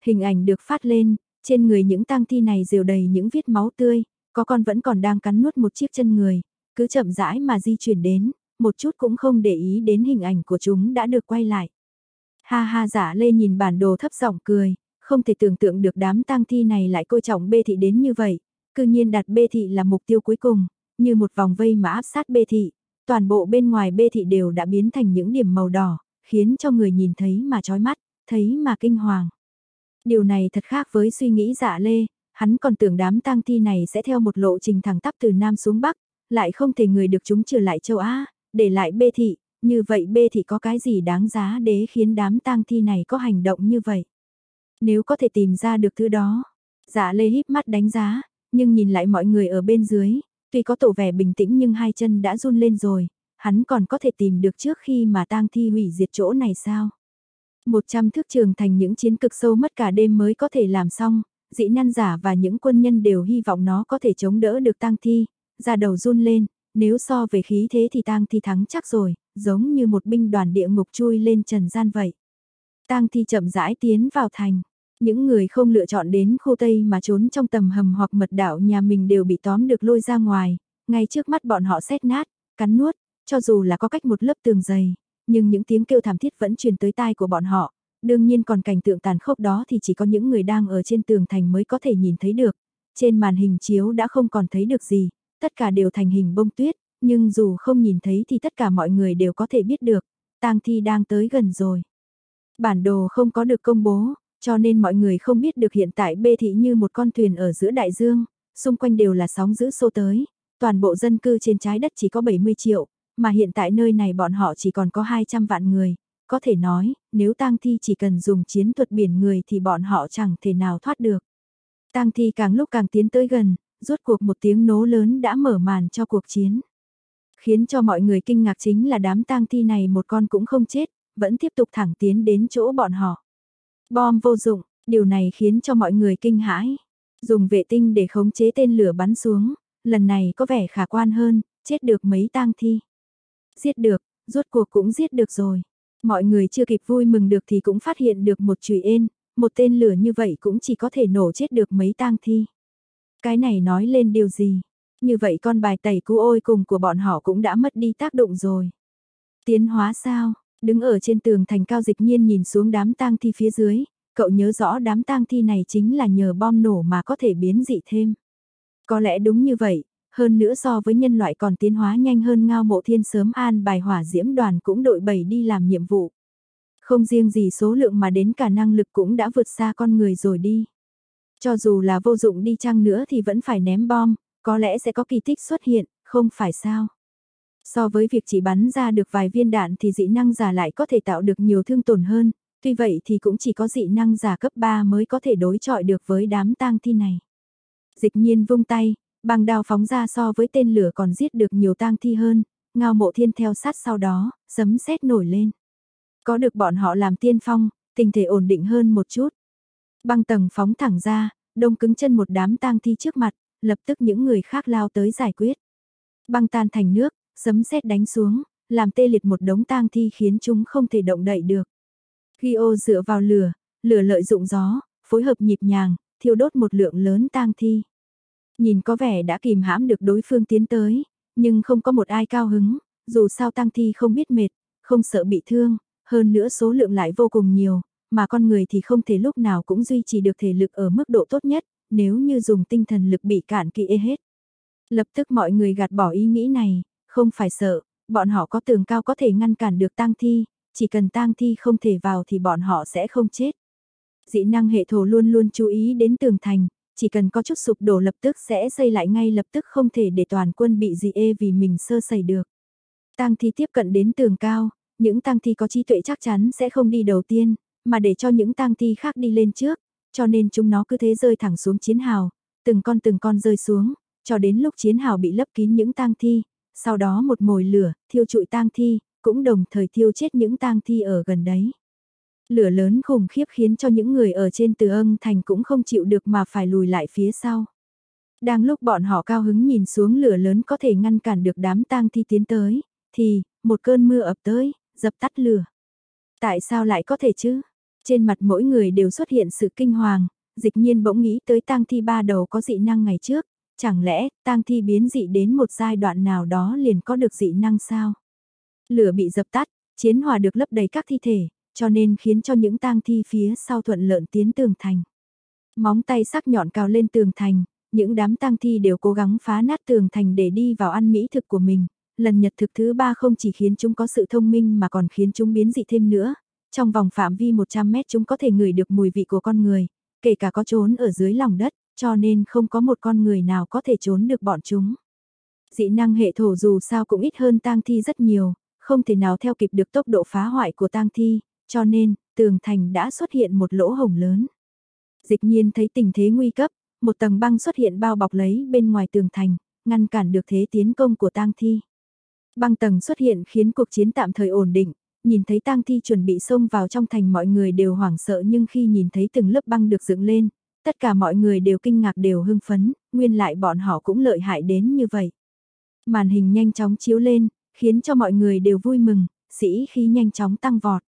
Hình ảnh được phát lên, trên người những tang thi này rều đầy những vết máu tươi, có con vẫn còn đang cắn nuốt một chiếc chân người, cứ chậm rãi mà di chuyển đến, một chút cũng không để ý đến hình ảnh của chúng đã được quay lại. Ha ha giả lê nhìn bản đồ thấp giọng cười, không thể tưởng tượng được đám tang thi này lại coi trọng bê thị đến như vậy, cư nhiên đặt bê thị là mục tiêu cuối cùng, như một vòng vây mà áp sát bê thị, toàn bộ bên ngoài bê thị đều đã biến thành những điểm màu đỏ, khiến cho người nhìn thấy mà chói mắt, thấy mà kinh hoàng. Điều này thật khác với suy nghĩ dạ lê, hắn còn tưởng đám tang thi này sẽ theo một lộ trình thẳng tắp từ Nam xuống Bắc, lại không thể người được chúng trở lại châu Á, để lại bê thị, như vậy bê thị có cái gì đáng giá để khiến đám tang thi này có hành động như vậy. Nếu có thể tìm ra được thứ đó, dạ lê híp mắt đánh giá, nhưng nhìn lại mọi người ở bên dưới, tuy có tổ vẻ bình tĩnh nhưng hai chân đã run lên rồi, hắn còn có thể tìm được trước khi mà tang thi hủy diệt chỗ này sao. Một trăm thước trường thành những chiến cực sâu mất cả đêm mới có thể làm xong, dĩ năn giả và những quân nhân đều hy vọng nó có thể chống đỡ được tang thi, ra đầu run lên, nếu so về khí thế thì tang thi thắng chắc rồi, giống như một binh đoàn địa ngục chui lên trần gian vậy. Tang thi chậm rãi tiến vào thành. Những người không lựa chọn đến khu Tây mà trốn trong tầm hầm hoặc mật đạo nhà mình đều bị tóm được lôi ra ngoài, ngay trước mắt bọn họ xét nát, cắn nuốt, cho dù là có cách một lớp tường dày, nhưng những tiếng kêu thảm thiết vẫn truyền tới tai của bọn họ. Đương nhiên còn cảnh tượng tàn khốc đó thì chỉ có những người đang ở trên tường thành mới có thể nhìn thấy được. Trên màn hình chiếu đã không còn thấy được gì, tất cả đều thành hình bông tuyết, nhưng dù không nhìn thấy thì tất cả mọi người đều có thể biết được, tang thi đang tới gần rồi. Bản đồ không có được công bố, cho nên mọi người không biết được hiện tại bê thị như một con thuyền ở giữa đại dương, xung quanh đều là sóng giữ xô tới, toàn bộ dân cư trên trái đất chỉ có 70 triệu, mà hiện tại nơi này bọn họ chỉ còn có 200 vạn người, có thể nói, nếu tang thi chỉ cần dùng chiến thuật biển người thì bọn họ chẳng thể nào thoát được. Tang thi càng lúc càng tiến tới gần, rốt cuộc một tiếng nố lớn đã mở màn cho cuộc chiến. Khiến cho mọi người kinh ngạc chính là đám tang thi này một con cũng không chết, vẫn tiếp tục thẳng tiến đến chỗ bọn họ. Bom vô dụng, điều này khiến cho mọi người kinh hãi. Dùng vệ tinh để khống chế tên lửa bắn xuống, lần này có vẻ khả quan hơn, chết được mấy tang thi. Giết được, rốt cuộc cũng giết được rồi. Mọi người chưa kịp vui mừng được thì cũng phát hiện được một chùy ên, một tên lửa như vậy cũng chỉ có thể nổ chết được mấy tang thi. Cái này nói lên điều gì? Như vậy con bài tẩy cú ôi cùng của bọn họ cũng đã mất đi tác động rồi. Tiến hóa sao? Đứng ở trên tường thành cao dịch nhiên nhìn xuống đám tang thi phía dưới, cậu nhớ rõ đám tang thi này chính là nhờ bom nổ mà có thể biến dị thêm. Có lẽ đúng như vậy, hơn nữa so với nhân loại còn tiến hóa nhanh hơn ngao mộ thiên sớm an bài hỏa diễm đoàn cũng đội bầy đi làm nhiệm vụ. Không riêng gì số lượng mà đến cả năng lực cũng đã vượt xa con người rồi đi. Cho dù là vô dụng đi chăng nữa thì vẫn phải ném bom, có lẽ sẽ có kỳ tích xuất hiện, không phải sao. So với việc chỉ bắn ra được vài viên đạn thì dị năng giả lại có thể tạo được nhiều thương tổn hơn, tuy vậy thì cũng chỉ có dị năng giả cấp 3 mới có thể đối chọi được với đám tang thi này. Dịch nhiên vung tay, bằng đao phóng ra so với tên lửa còn giết được nhiều tang thi hơn, ngao mộ thiên theo sát sau đó, sấm sét nổi lên. Có được bọn họ làm tiên phong, tình thể ổn định hơn một chút. Băng tầng phóng thẳng ra, đông cứng chân một đám tang thi trước mặt, lập tức những người khác lao tới giải quyết. Băng tan thành nước, sấm sét đánh xuống, làm tê liệt một đống tang thi khiến chúng không thể động đậy được. Gio dựa vào lửa, lửa lợi dụng gió, phối hợp nhịp nhàng, thiêu đốt một lượng lớn tang thi. Nhìn có vẻ đã kìm hãm được đối phương tiến tới, nhưng không có một ai cao hứng, dù sao tang thi không biết mệt, không sợ bị thương, hơn nữa số lượng lại vô cùng nhiều, mà con người thì không thể lúc nào cũng duy trì được thể lực ở mức độ tốt nhất, nếu như dùng tinh thần lực bị cạn kỵ hết. Lập tức mọi người gạt bỏ ý nghĩ này, không phải sợ, bọn họ có tường cao có thể ngăn cản được tang thi, chỉ cần tang thi không thể vào thì bọn họ sẽ không chết. Dĩ năng hệ thổ luôn luôn chú ý đến tường thành, chỉ cần có chút sụp đổ lập tức sẽ xây lại ngay lập tức không thể để toàn quân bị dị ê vì mình sơ sẩy được. Tang thi tiếp cận đến tường cao, những tang thi có trí tuệ chắc chắn sẽ không đi đầu tiên, mà để cho những tang thi khác đi lên trước, cho nên chúng nó cứ thế rơi thẳng xuống chiến hào, từng con từng con rơi xuống, cho đến lúc chiến hào bị lấp kín những tang thi, sau đó một mồi lửa, thiêu trụi tang thi, cũng đồng thời thiêu chết những tang thi ở gần đấy. Lửa lớn khủng khiếp khiến cho những người ở trên từ ân thành cũng không chịu được mà phải lùi lại phía sau. Đang lúc bọn họ cao hứng nhìn xuống lửa lớn có thể ngăn cản được đám tang thi tiến tới, thì, một cơn mưa ập tới, dập tắt lửa. Tại sao lại có thể chứ? Trên mặt mỗi người đều xuất hiện sự kinh hoàng, dịch nhiên bỗng nghĩ tới tang thi ba đầu có dị năng ngày trước, chẳng lẽ tang thi biến dị đến một giai đoạn nào đó liền có được dị năng sao? Lửa bị dập tắt, chiến hòa được lấp đầy các thi thể, cho nên khiến cho những tang thi phía sau thuận lợn tiến tường thành. Móng tay sắc nhọn cào lên tường thành, những đám tang thi đều cố gắng phá nát tường thành để đi vào ăn mỹ thực của mình. Lần nhật thực thứ ba không chỉ khiến chúng có sự thông minh mà còn khiến chúng biến dị thêm nữa, trong vòng phạm vi 100 mét chúng có thể ngửi được mùi vị của con người, kể cả có trốn ở dưới lòng đất, cho nên không có một con người nào có thể trốn được bọn chúng. Dị năng hệ thổ dù sao cũng ít hơn tang thi rất nhiều, không thể nào theo kịp được tốc độ phá hoại của tang thi, cho nên, tường thành đã xuất hiện một lỗ hổng lớn. Dịch nhiên thấy tình thế nguy cấp, một tầng băng xuất hiện bao bọc lấy bên ngoài tường thành, ngăn cản được thế tiến công của tang thi. Băng tầng xuất hiện khiến cuộc chiến tạm thời ổn định, nhìn thấy tang thi chuẩn bị xông vào trong thành mọi người đều hoảng sợ nhưng khi nhìn thấy từng lớp băng được dựng lên, tất cả mọi người đều kinh ngạc đều hưng phấn, nguyên lại bọn họ cũng lợi hại đến như vậy. Màn hình nhanh chóng chiếu lên, khiến cho mọi người đều vui mừng, sĩ khí nhanh chóng tăng vọt.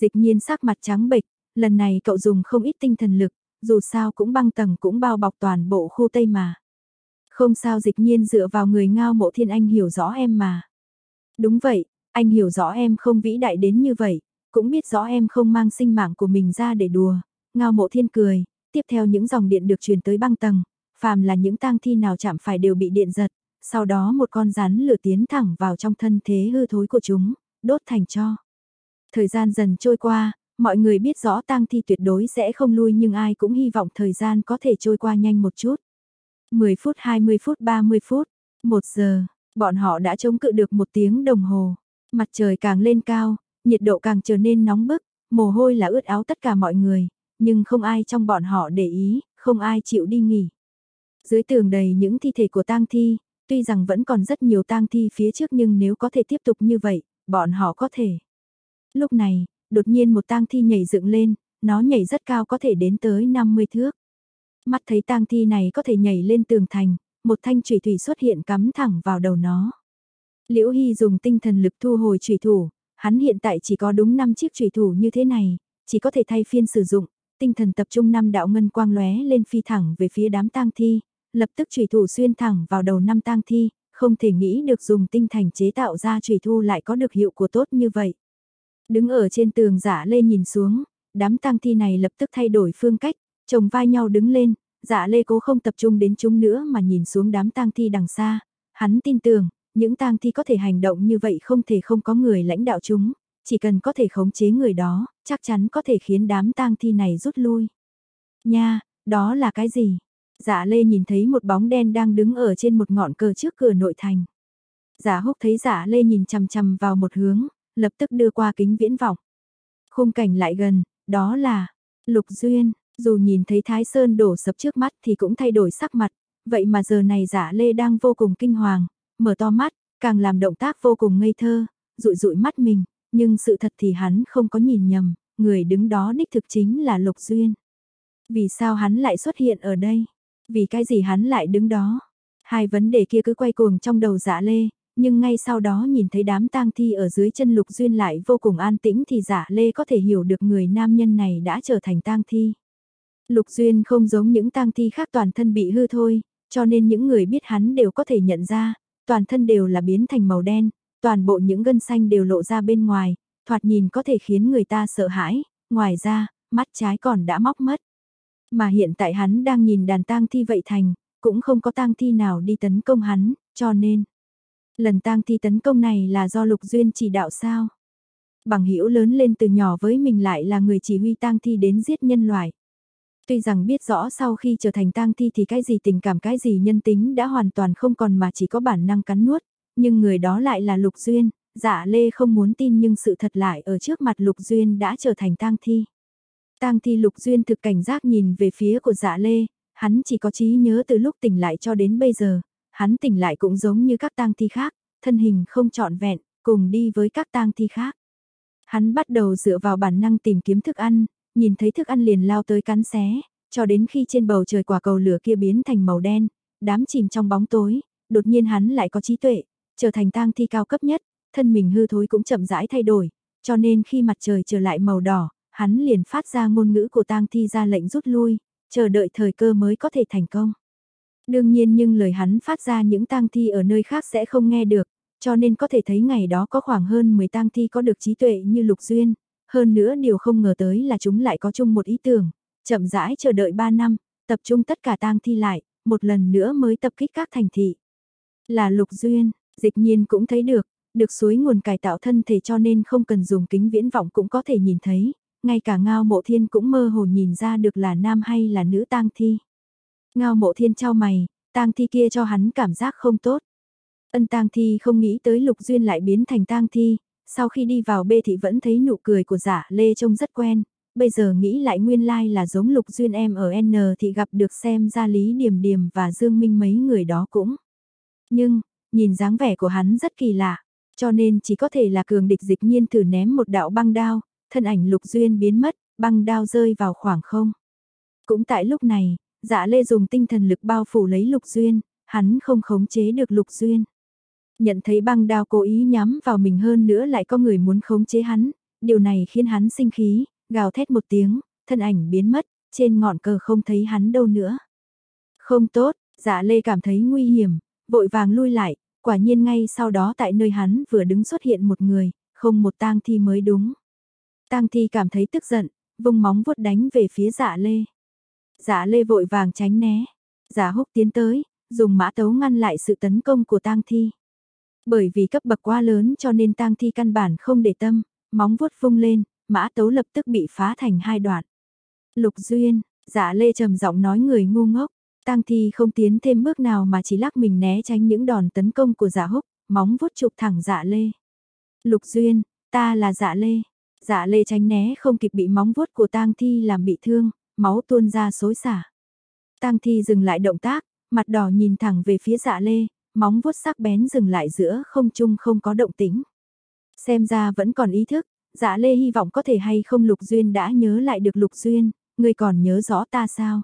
Dịch nhiên sắc mặt trắng bệch, lần này cậu dùng không ít tinh thần lực, dù sao cũng băng tầng cũng bao bọc toàn bộ khu Tây mà. Không sao dịch nhiên dựa vào người ngao mộ thiên anh hiểu rõ em mà. Đúng vậy, anh hiểu rõ em không vĩ đại đến như vậy, cũng biết rõ em không mang sinh mạng của mình ra để đùa. Ngao mộ thiên cười, tiếp theo những dòng điện được truyền tới băng tầng, phàm là những tang thi nào chạm phải đều bị điện giật, sau đó một con rắn lửa tiến thẳng vào trong thân thế hư thối của chúng, đốt thành cho. Thời gian dần trôi qua, mọi người biết rõ tang thi tuyệt đối sẽ không lui nhưng ai cũng hy vọng thời gian có thể trôi qua nhanh một chút. 10 phút 20 phút 30 phút, 1 giờ, bọn họ đã chống cự được một tiếng đồng hồ. Mặt trời càng lên cao, nhiệt độ càng trở nên nóng bức, mồ hôi là ướt áo tất cả mọi người, nhưng không ai trong bọn họ để ý, không ai chịu đi nghỉ. Dưới tường đầy những thi thể của tang thi, tuy rằng vẫn còn rất nhiều tang thi phía trước nhưng nếu có thể tiếp tục như vậy, bọn họ có thể. Lúc này, đột nhiên một tang thi nhảy dựng lên, nó nhảy rất cao có thể đến tới 50 thước. Mắt thấy tang thi này có thể nhảy lên tường thành, một thanh chủy thủy xuất hiện cắm thẳng vào đầu nó. Liễu Hy dùng tinh thần lực thu hồi chủy thủ, hắn hiện tại chỉ có đúng 5 chiếc chủy thủ như thế này, chỉ có thể thay phiên sử dụng, tinh thần tập trung năm đạo ngân quang lóe lên phi thẳng về phía đám tang thi, lập tức chủy thủ xuyên thẳng vào đầu năm tang thi, không thể nghĩ được dùng tinh thành chế tạo ra chủy thu lại có được hiệu quả tốt như vậy. Đứng ở trên tường giả lê nhìn xuống, đám tang thi này lập tức thay đổi phương cách, chồng vai nhau đứng lên, dạ lê cố không tập trung đến chúng nữa mà nhìn xuống đám tang thi đằng xa. Hắn tin tưởng, những tang thi có thể hành động như vậy không thể không có người lãnh đạo chúng, chỉ cần có thể khống chế người đó, chắc chắn có thể khiến đám tang thi này rút lui. Nha, đó là cái gì? Dạ Lê nhìn thấy một bóng đen đang đứng ở trên một ngọn cờ trước cửa nội thành. Dạ Húc thấy Dạ Lê nhìn chằm chằm vào một hướng, lập tức đưa qua kính viễn vọng. Khung cảnh lại gần, đó là Lục Duyên, dù nhìn thấy Thái Sơn đổ sập trước mắt thì cũng thay đổi sắc mặt, vậy mà giờ này Dạ Lê đang vô cùng kinh hoàng, mở to mắt, càng làm động tác vô cùng ngây thơ, dụi dụi mắt mình, nhưng sự thật thì hắn không có nhìn nhầm, người đứng đó đích thực chính là Lục Duyên. Vì sao hắn lại xuất hiện ở đây? Vì cái gì hắn lại đứng đó? Hai vấn đề kia cứ quay cuồng trong đầu dạ lê, nhưng ngay sau đó nhìn thấy đám tang thi ở dưới chân Lục Duyên lại vô cùng an tĩnh thì dạ lê có thể hiểu được người nam nhân này đã trở thành tang thi. Lục Duyên không giống những tang thi khác toàn thân bị hư thôi, cho nên những người biết hắn đều có thể nhận ra, toàn thân đều là biến thành màu đen, toàn bộ những gân xanh đều lộ ra bên ngoài, thoạt nhìn có thể khiến người ta sợ hãi, ngoài ra, mắt trái còn đã móc mất. Mà hiện tại hắn đang nhìn đàn tang thi vậy thành, cũng không có tang thi nào đi tấn công hắn, cho nên lần tang thi tấn công này là do Lục Duyên chỉ đạo sao? Bằng hữu lớn lên từ nhỏ với mình lại là người chỉ huy tang thi đến giết nhân loại. Tuy rằng biết rõ sau khi trở thành tang thi thì cái gì tình cảm cái gì nhân tính đã hoàn toàn không còn mà chỉ có bản năng cắn nuốt, nhưng người đó lại là Lục Duyên, dạ Lê không muốn tin nhưng sự thật lại ở trước mặt Lục Duyên đã trở thành tang thi. Tang thi Lục Duyên thực cảnh giác nhìn về phía của dạ Lê, hắn chỉ có trí nhớ từ lúc tỉnh lại cho đến bây giờ, hắn tỉnh lại cũng giống như các tang thi khác, thân hình không trọn vẹn, cùng đi với các tang thi khác. Hắn bắt đầu dựa vào bản năng tìm kiếm thức ăn, nhìn thấy thức ăn liền lao tới cắn xé, cho đến khi trên bầu trời quả cầu lửa kia biến thành màu đen, đám chìm trong bóng tối, đột nhiên hắn lại có trí tuệ, trở thành tang thi cao cấp nhất, thân mình hư thối cũng chậm rãi thay đổi, cho nên khi mặt trời trở lại màu đỏ, hắn liền phát ra ngôn ngữ của tang thi ra lệnh rút lui, chờ đợi thời cơ mới có thể thành công. Đương nhiên nhưng lời hắn phát ra những tang thi ở nơi khác sẽ không nghe được, cho nên có thể thấy ngày đó có khoảng hơn 10 tang thi có được trí tuệ như Lục Duyên, hơn nữa điều không ngờ tới là chúng lại có chung một ý tưởng, chậm rãi chờ đợi 3 năm, tập trung tất cả tang thi lại, một lần nữa mới tập kích các thành thị. Là Lục Duyên, dịch nhiên cũng thấy được, được suối nguồn cải tạo thân thể cho nên không cần dùng kính viễn vọng cũng có thể nhìn thấy, ngay cả ngao mộ thiên cũng mơ hồ nhìn ra được là nam hay là nữ tang thi. Ngao mộ thiên trao mày, tang thi kia cho hắn cảm giác không tốt. Ân tang thi không nghĩ tới lục duyên lại biến thành tang thi, sau khi đi vào bê thị vẫn thấy nụ cười của giả lê trông rất quen, bây giờ nghĩ lại nguyên lai like là giống lục duyên em ở N thì gặp được xem ra Lý Điềm Điềm và Dương Minh mấy người đó cũng. Nhưng, nhìn dáng vẻ của hắn rất kỳ lạ, cho nên chỉ có thể là cường địch dịch nhiên thử ném một đạo băng đao, thân ảnh lục duyên biến mất, băng đao rơi vào khoảng không. Cũng tại lúc này, dạ lê dùng tinh thần lực bao phủ lấy lục duyên, hắn không khống chế được lục duyên. Nhận thấy băng đao cố ý nhắm vào mình hơn nữa lại có người muốn khống chế hắn, điều này khiến hắn sinh khí, gào thét một tiếng, thân ảnh biến mất, trên ngọn cờ không thấy hắn đâu nữa. Không tốt, dạ lê cảm thấy nguy hiểm, vội vàng lui lại, quả nhiên ngay sau đó tại nơi hắn vừa đứng xuất hiện một người, không một tang thi mới đúng. Tang thi cảm thấy tức giận, vung móng vuốt đánh về phía dạ lê. Dạ lê vội vàng tránh né, dạ húc tiến tới, dùng mã tấu ngăn lại sự tấn công của tang thi. Bởi vì cấp bậc quá lớn cho nên tang thi căn bản không để tâm, móng vuốt vung lên, mã tấu lập tức bị phá thành hai đoạn. Lục Duyên, dạ lê trầm giọng nói người ngu ngốc, tang thi không tiến thêm bước nào mà chỉ lắc mình né tránh những đòn tấn công của dạ húc, móng vuốt chụp thẳng dạ lê. Lục Duyên, ta là dạ lê. Dạ lê tránh né không kịp bị móng vuốt của tang thi làm bị thương, máu tuôn ra xối xả. Tang thi dừng lại động tác, mặt đỏ nhìn thẳng về phía dạ lê, móng vuốt sắc bén dừng lại giữa không trung không có động tĩnh. Xem ra vẫn còn ý thức, dạ lê hy vọng có thể hay không Lục Duyên đã nhớ lại được Lục Duyên, ngươi còn nhớ rõ ta sao?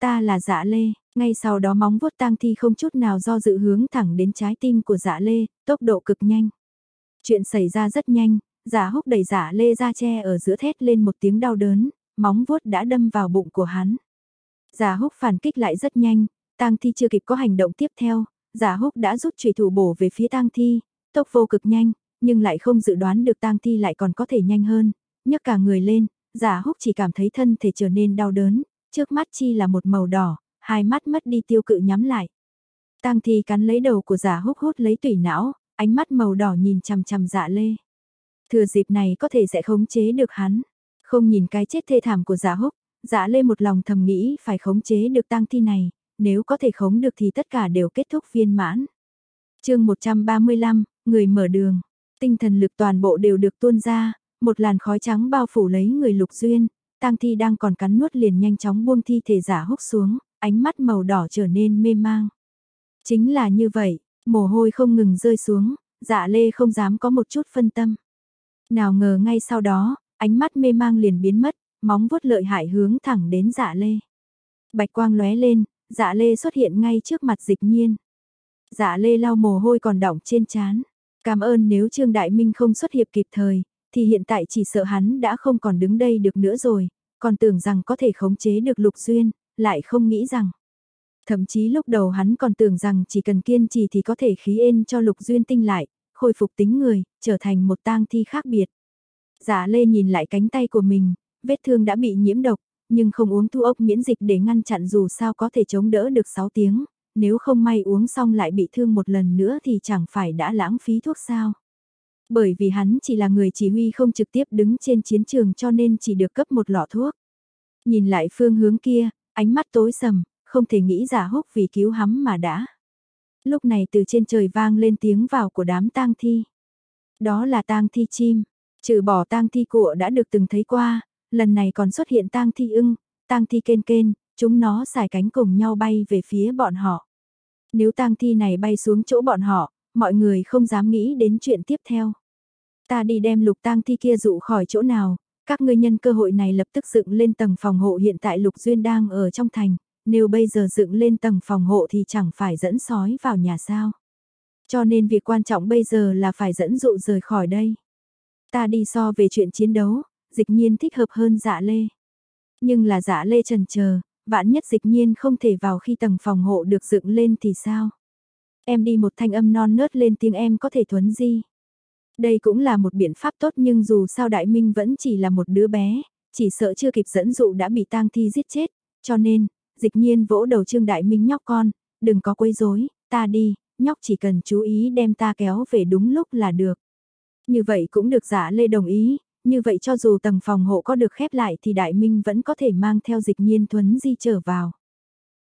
Ta là dạ lê, ngay sau đó móng vuốt tang thi không chút nào do dự hướng thẳng đến trái tim của dạ lê, tốc độ cực nhanh. Chuyện xảy ra rất nhanh, giả dạ húc đẩy giả dạ lê ra che ở giữa thét lên một tiếng đau đớn, móng vuốt đã đâm vào bụng của hắn. Giả dạ húc phản kích lại rất nhanh, tang thi chưa kịp có hành động tiếp theo, giả húc đã rút trùy thủ bổ về phía tang thi, tốc vô cực nhanh, nhưng lại không dự đoán được tang thi lại còn có thể nhanh hơn, nhấc cả người lên, giả húc chỉ cảm thấy thân thể trở nên đau đớn, trước mắt chi là một màu đỏ, hai mắt mất đi tiêu cự nhắm lại. Tang thi cắn lấy đầu của giả húc hút lấy tủy não, ánh mắt màu đỏ nhìn chằm chằm dạ lê. Thừa dịp này có thể sẽ khống chế được hắn. Không nhìn cái chết thê thảm của giả húc, dạ lê một lòng thầm nghĩ phải khống chế được tang thi này, nếu có thể khống được thì tất cả đều kết thúc viên mãn. chương 135, người mở đường, tinh thần lực toàn bộ đều được tuôn ra, một làn khói trắng bao phủ lấy người lục duyên, tang thi đang còn cắn nuốt liền nhanh chóng buông thi thể giả húc xuống, ánh mắt màu đỏ trở nên mê mang. Chính là như vậy, mồ hôi không ngừng rơi xuống, dạ lê không dám có một chút phân tâm. Nào ngờ ngay sau đó, ánh mắt mê mang liền biến mất, móng vuốt lợi hại hướng thẳng đến dạ lê. Bạch quang lóe lên, dạ lê xuất hiện ngay trước mặt dịch nhiên. Dạ lê lau mồ hôi còn đọng trên chán. Cảm ơn nếu Trương Đại Minh không xuất hiện kịp thời, thì hiện tại chỉ sợ hắn đã không còn đứng đây được nữa rồi, còn tưởng rằng có thể khống chế được Lục Duyên, lại không nghĩ rằng. Thậm chí lúc đầu hắn còn tưởng rằng chỉ cần kiên trì thì có thể khí ên cho Lục Duyên tinh lại, khôi phục tính người, trở thành một tang thi khác biệt. Giả Lê nhìn lại cánh tay của mình, vết thương đã bị nhiễm độc, nhưng không uống thu ốc miễn dịch để ngăn chặn dù sao có thể chống đỡ được 6 tiếng, nếu không may uống xong lại bị thương một lần nữa thì chẳng phải đã lãng phí thuốc sao. Bởi vì hắn chỉ là người chỉ huy không trực tiếp đứng trên chiến trường cho nên chỉ được cấp một lọ thuốc. Nhìn lại phương hướng kia, ánh mắt tối sầm, không thể nghĩ giả húc vì cứu hắm mà đã. Lúc này từ trên trời vang lên tiếng vào của đám tang thi. Đó là tang thi chim, trừ bỏ tang thi cụa đã được từng thấy qua, lần này còn xuất hiện tang thi ưng, tang thi kên kên, chúng nó xài cánh cùng nhau bay về phía bọn họ. Nếu tang thi này bay xuống chỗ bọn họ, mọi người không dám nghĩ đến chuyện tiếp theo. Ta đi đem lục tang thi kia dụ khỏi chỗ nào, các ngươi nhân cơ hội này lập tức dựng lên tầng phòng hộ hiện tại lục duyên đang ở trong thành, nếu bây giờ dựng lên tầng phòng hộ thì chẳng phải dẫn sói vào nhà sao. Cho nên việc quan trọng bây giờ là phải dẫn dụ rời khỏi đây. Ta đi so về chuyện chiến đấu, dịch nhiên thích hợp hơn dạ lê. Nhưng là dạ lê trần chờ vạn nhất dịch nhiên không thể vào khi tầng phòng hộ được dựng lên thì sao? Em đi một thanh âm non nớt lên tiếng em có thể thuấn di. Đây cũng là một biện pháp tốt nhưng dù sao Đại Minh vẫn chỉ là một đứa bé, chỉ sợ chưa kịp dẫn dụ đã bị tang thi giết chết, cho nên, dịch nhiên vỗ đầu Trương Đại Minh nhóc con, đừng có quấy rối, ta đi, nhóc chỉ cần chú ý đem ta kéo về đúng lúc là được. Như vậy cũng được dạ lê đồng ý, như vậy cho dù tầng phòng hộ có được khép lại thì Đại Minh vẫn có thể mang theo dịch nhiên thuấn di trở vào.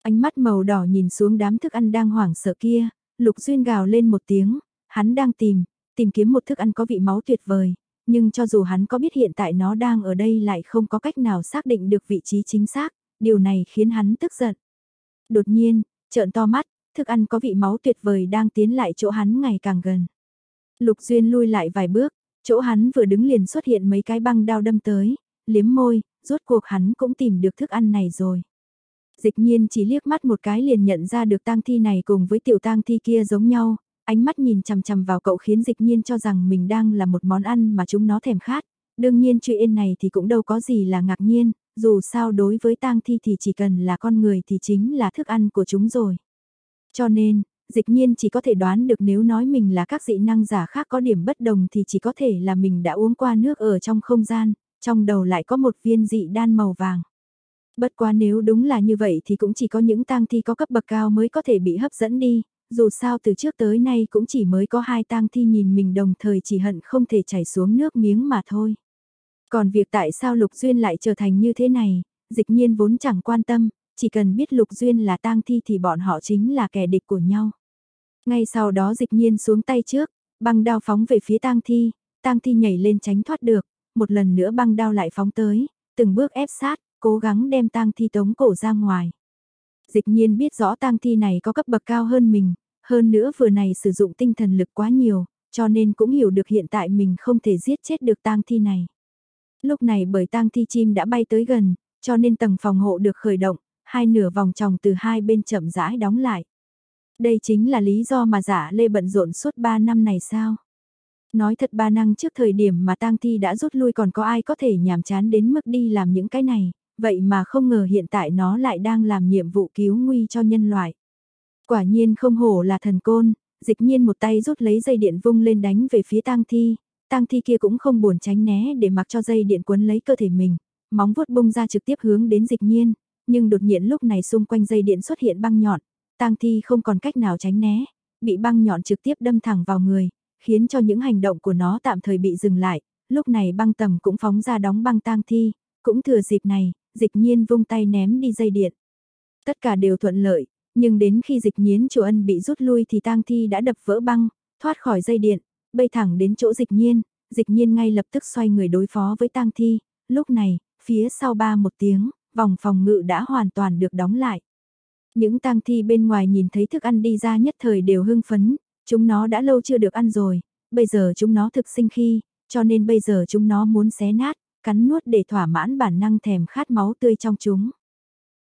Ánh mắt màu đỏ nhìn xuống đám thức ăn đang hoảng sợ kia, Lục Duyên gào lên một tiếng, hắn đang tìm, tìm kiếm một thức ăn có vị máu tuyệt vời, nhưng cho dù hắn có biết hiện tại nó đang ở đây lại không có cách nào xác định được vị trí chính xác, điều này khiến hắn tức giận. Đột nhiên, trợn to mắt, thức ăn có vị máu tuyệt vời đang tiến lại chỗ hắn ngày càng gần. Lục Duyên lui lại vài bước, chỗ hắn vừa đứng liền xuất hiện mấy cái băng đao đâm tới, liếm môi, rốt cuộc hắn cũng tìm được thức ăn này rồi. Dịch nhiên chỉ liếc mắt một cái liền nhận ra được tang thi này cùng với tiểu tang thi kia giống nhau, ánh mắt nhìn chằm chằm vào cậu khiến dịch nhiên cho rằng mình đang là một món ăn mà chúng nó thèm khát. Đương nhiên chuyện này thì cũng đâu có gì là ngạc nhiên, dù sao đối với tang thi thì chỉ cần là con người thì chính là thức ăn của chúng rồi. Cho nên, dịch nhiên chỉ có thể đoán được nếu nói mình là các dị năng giả khác có điểm bất đồng thì chỉ có thể là mình đã uống qua nước ở trong không gian, trong đầu lại có một viên dị đan màu vàng. Bất quá nếu đúng là như vậy thì cũng chỉ có những tang thi có cấp bậc cao mới có thể bị hấp dẫn đi, dù sao từ trước tới nay cũng chỉ mới có hai tang thi nhìn mình đồng thời chỉ hận không thể chảy xuống nước miếng mà thôi. Còn việc tại sao Lục Duyên lại trở thành như thế này, dịch nhiên vốn chẳng quan tâm, chỉ cần biết Lục Duyên là tang thi thì bọn họ chính là kẻ địch của nhau. Ngay sau đó dịch nhiên xuống tay trước, băng đao phóng về phía tang thi, tang thi nhảy lên tránh thoát được, một lần nữa băng đao lại phóng tới, từng bước ép sát, cố gắng đem tang thi tống cổ ra ngoài. Dịch nhiên biết rõ tang thi này có cấp bậc cao hơn mình, hơn nữa vừa này sử dụng tinh thần lực quá nhiều, cho nên cũng hiểu được hiện tại mình không thể giết chết được tang thi này. Lúc này bởi tang thi chim đã bay tới gần, cho nên tầng phòng hộ được khởi động, hai nửa vòng tròng từ hai bên chậm rãi đóng lại. Đây chính là lý do mà giả lê bận rộn suốt 3 năm này sao? Nói thật ba năng trước thời điểm mà tang thi đã rút lui còn có ai có thể nhàm chán đến mức đi làm những cái này, vậy mà không ngờ hiện tại nó lại đang làm nhiệm vụ cứu nguy cho nhân loại. Quả nhiên không hổ là thần côn, dịch nhiên một tay rút lấy dây điện vung lên đánh về phía tang thi, tang thi kia cũng không buồn tránh né để mặc cho dây điện quấn lấy cơ thể mình, móng vuốt bung ra trực tiếp hướng đến dịch nhiên, nhưng đột nhiên lúc này xung quanh dây điện xuất hiện băng nhọn, tang thi không còn cách nào tránh né, bị băng nhọn trực tiếp đâm thẳng vào người, khiến cho những hành động của nó tạm thời bị dừng lại, lúc này băng tầm cũng phóng ra đóng băng tang thi, cũng thừa dịp này, dịch nhiên vung tay ném đi dây điện. Tất cả đều thuận lợi, nhưng đến khi dịch nhiên chủ ân bị rút lui thì tang thi đã đập vỡ băng, thoát khỏi dây điện, bay thẳng đến chỗ dịch nhiên, dịch nhiên ngay lập tức xoay người đối phó với tang thi, lúc này, phía sau ba một tiếng, vòng phòng ngự đã hoàn toàn được đóng lại. Những tang thi bên ngoài nhìn thấy thức ăn đi ra nhất thời đều hưng phấn, chúng nó đã lâu chưa được ăn rồi, bây giờ chúng nó thực sinh khi, cho nên bây giờ chúng nó muốn xé nát, cắn nuốt để thỏa mãn bản năng thèm khát máu tươi trong chúng.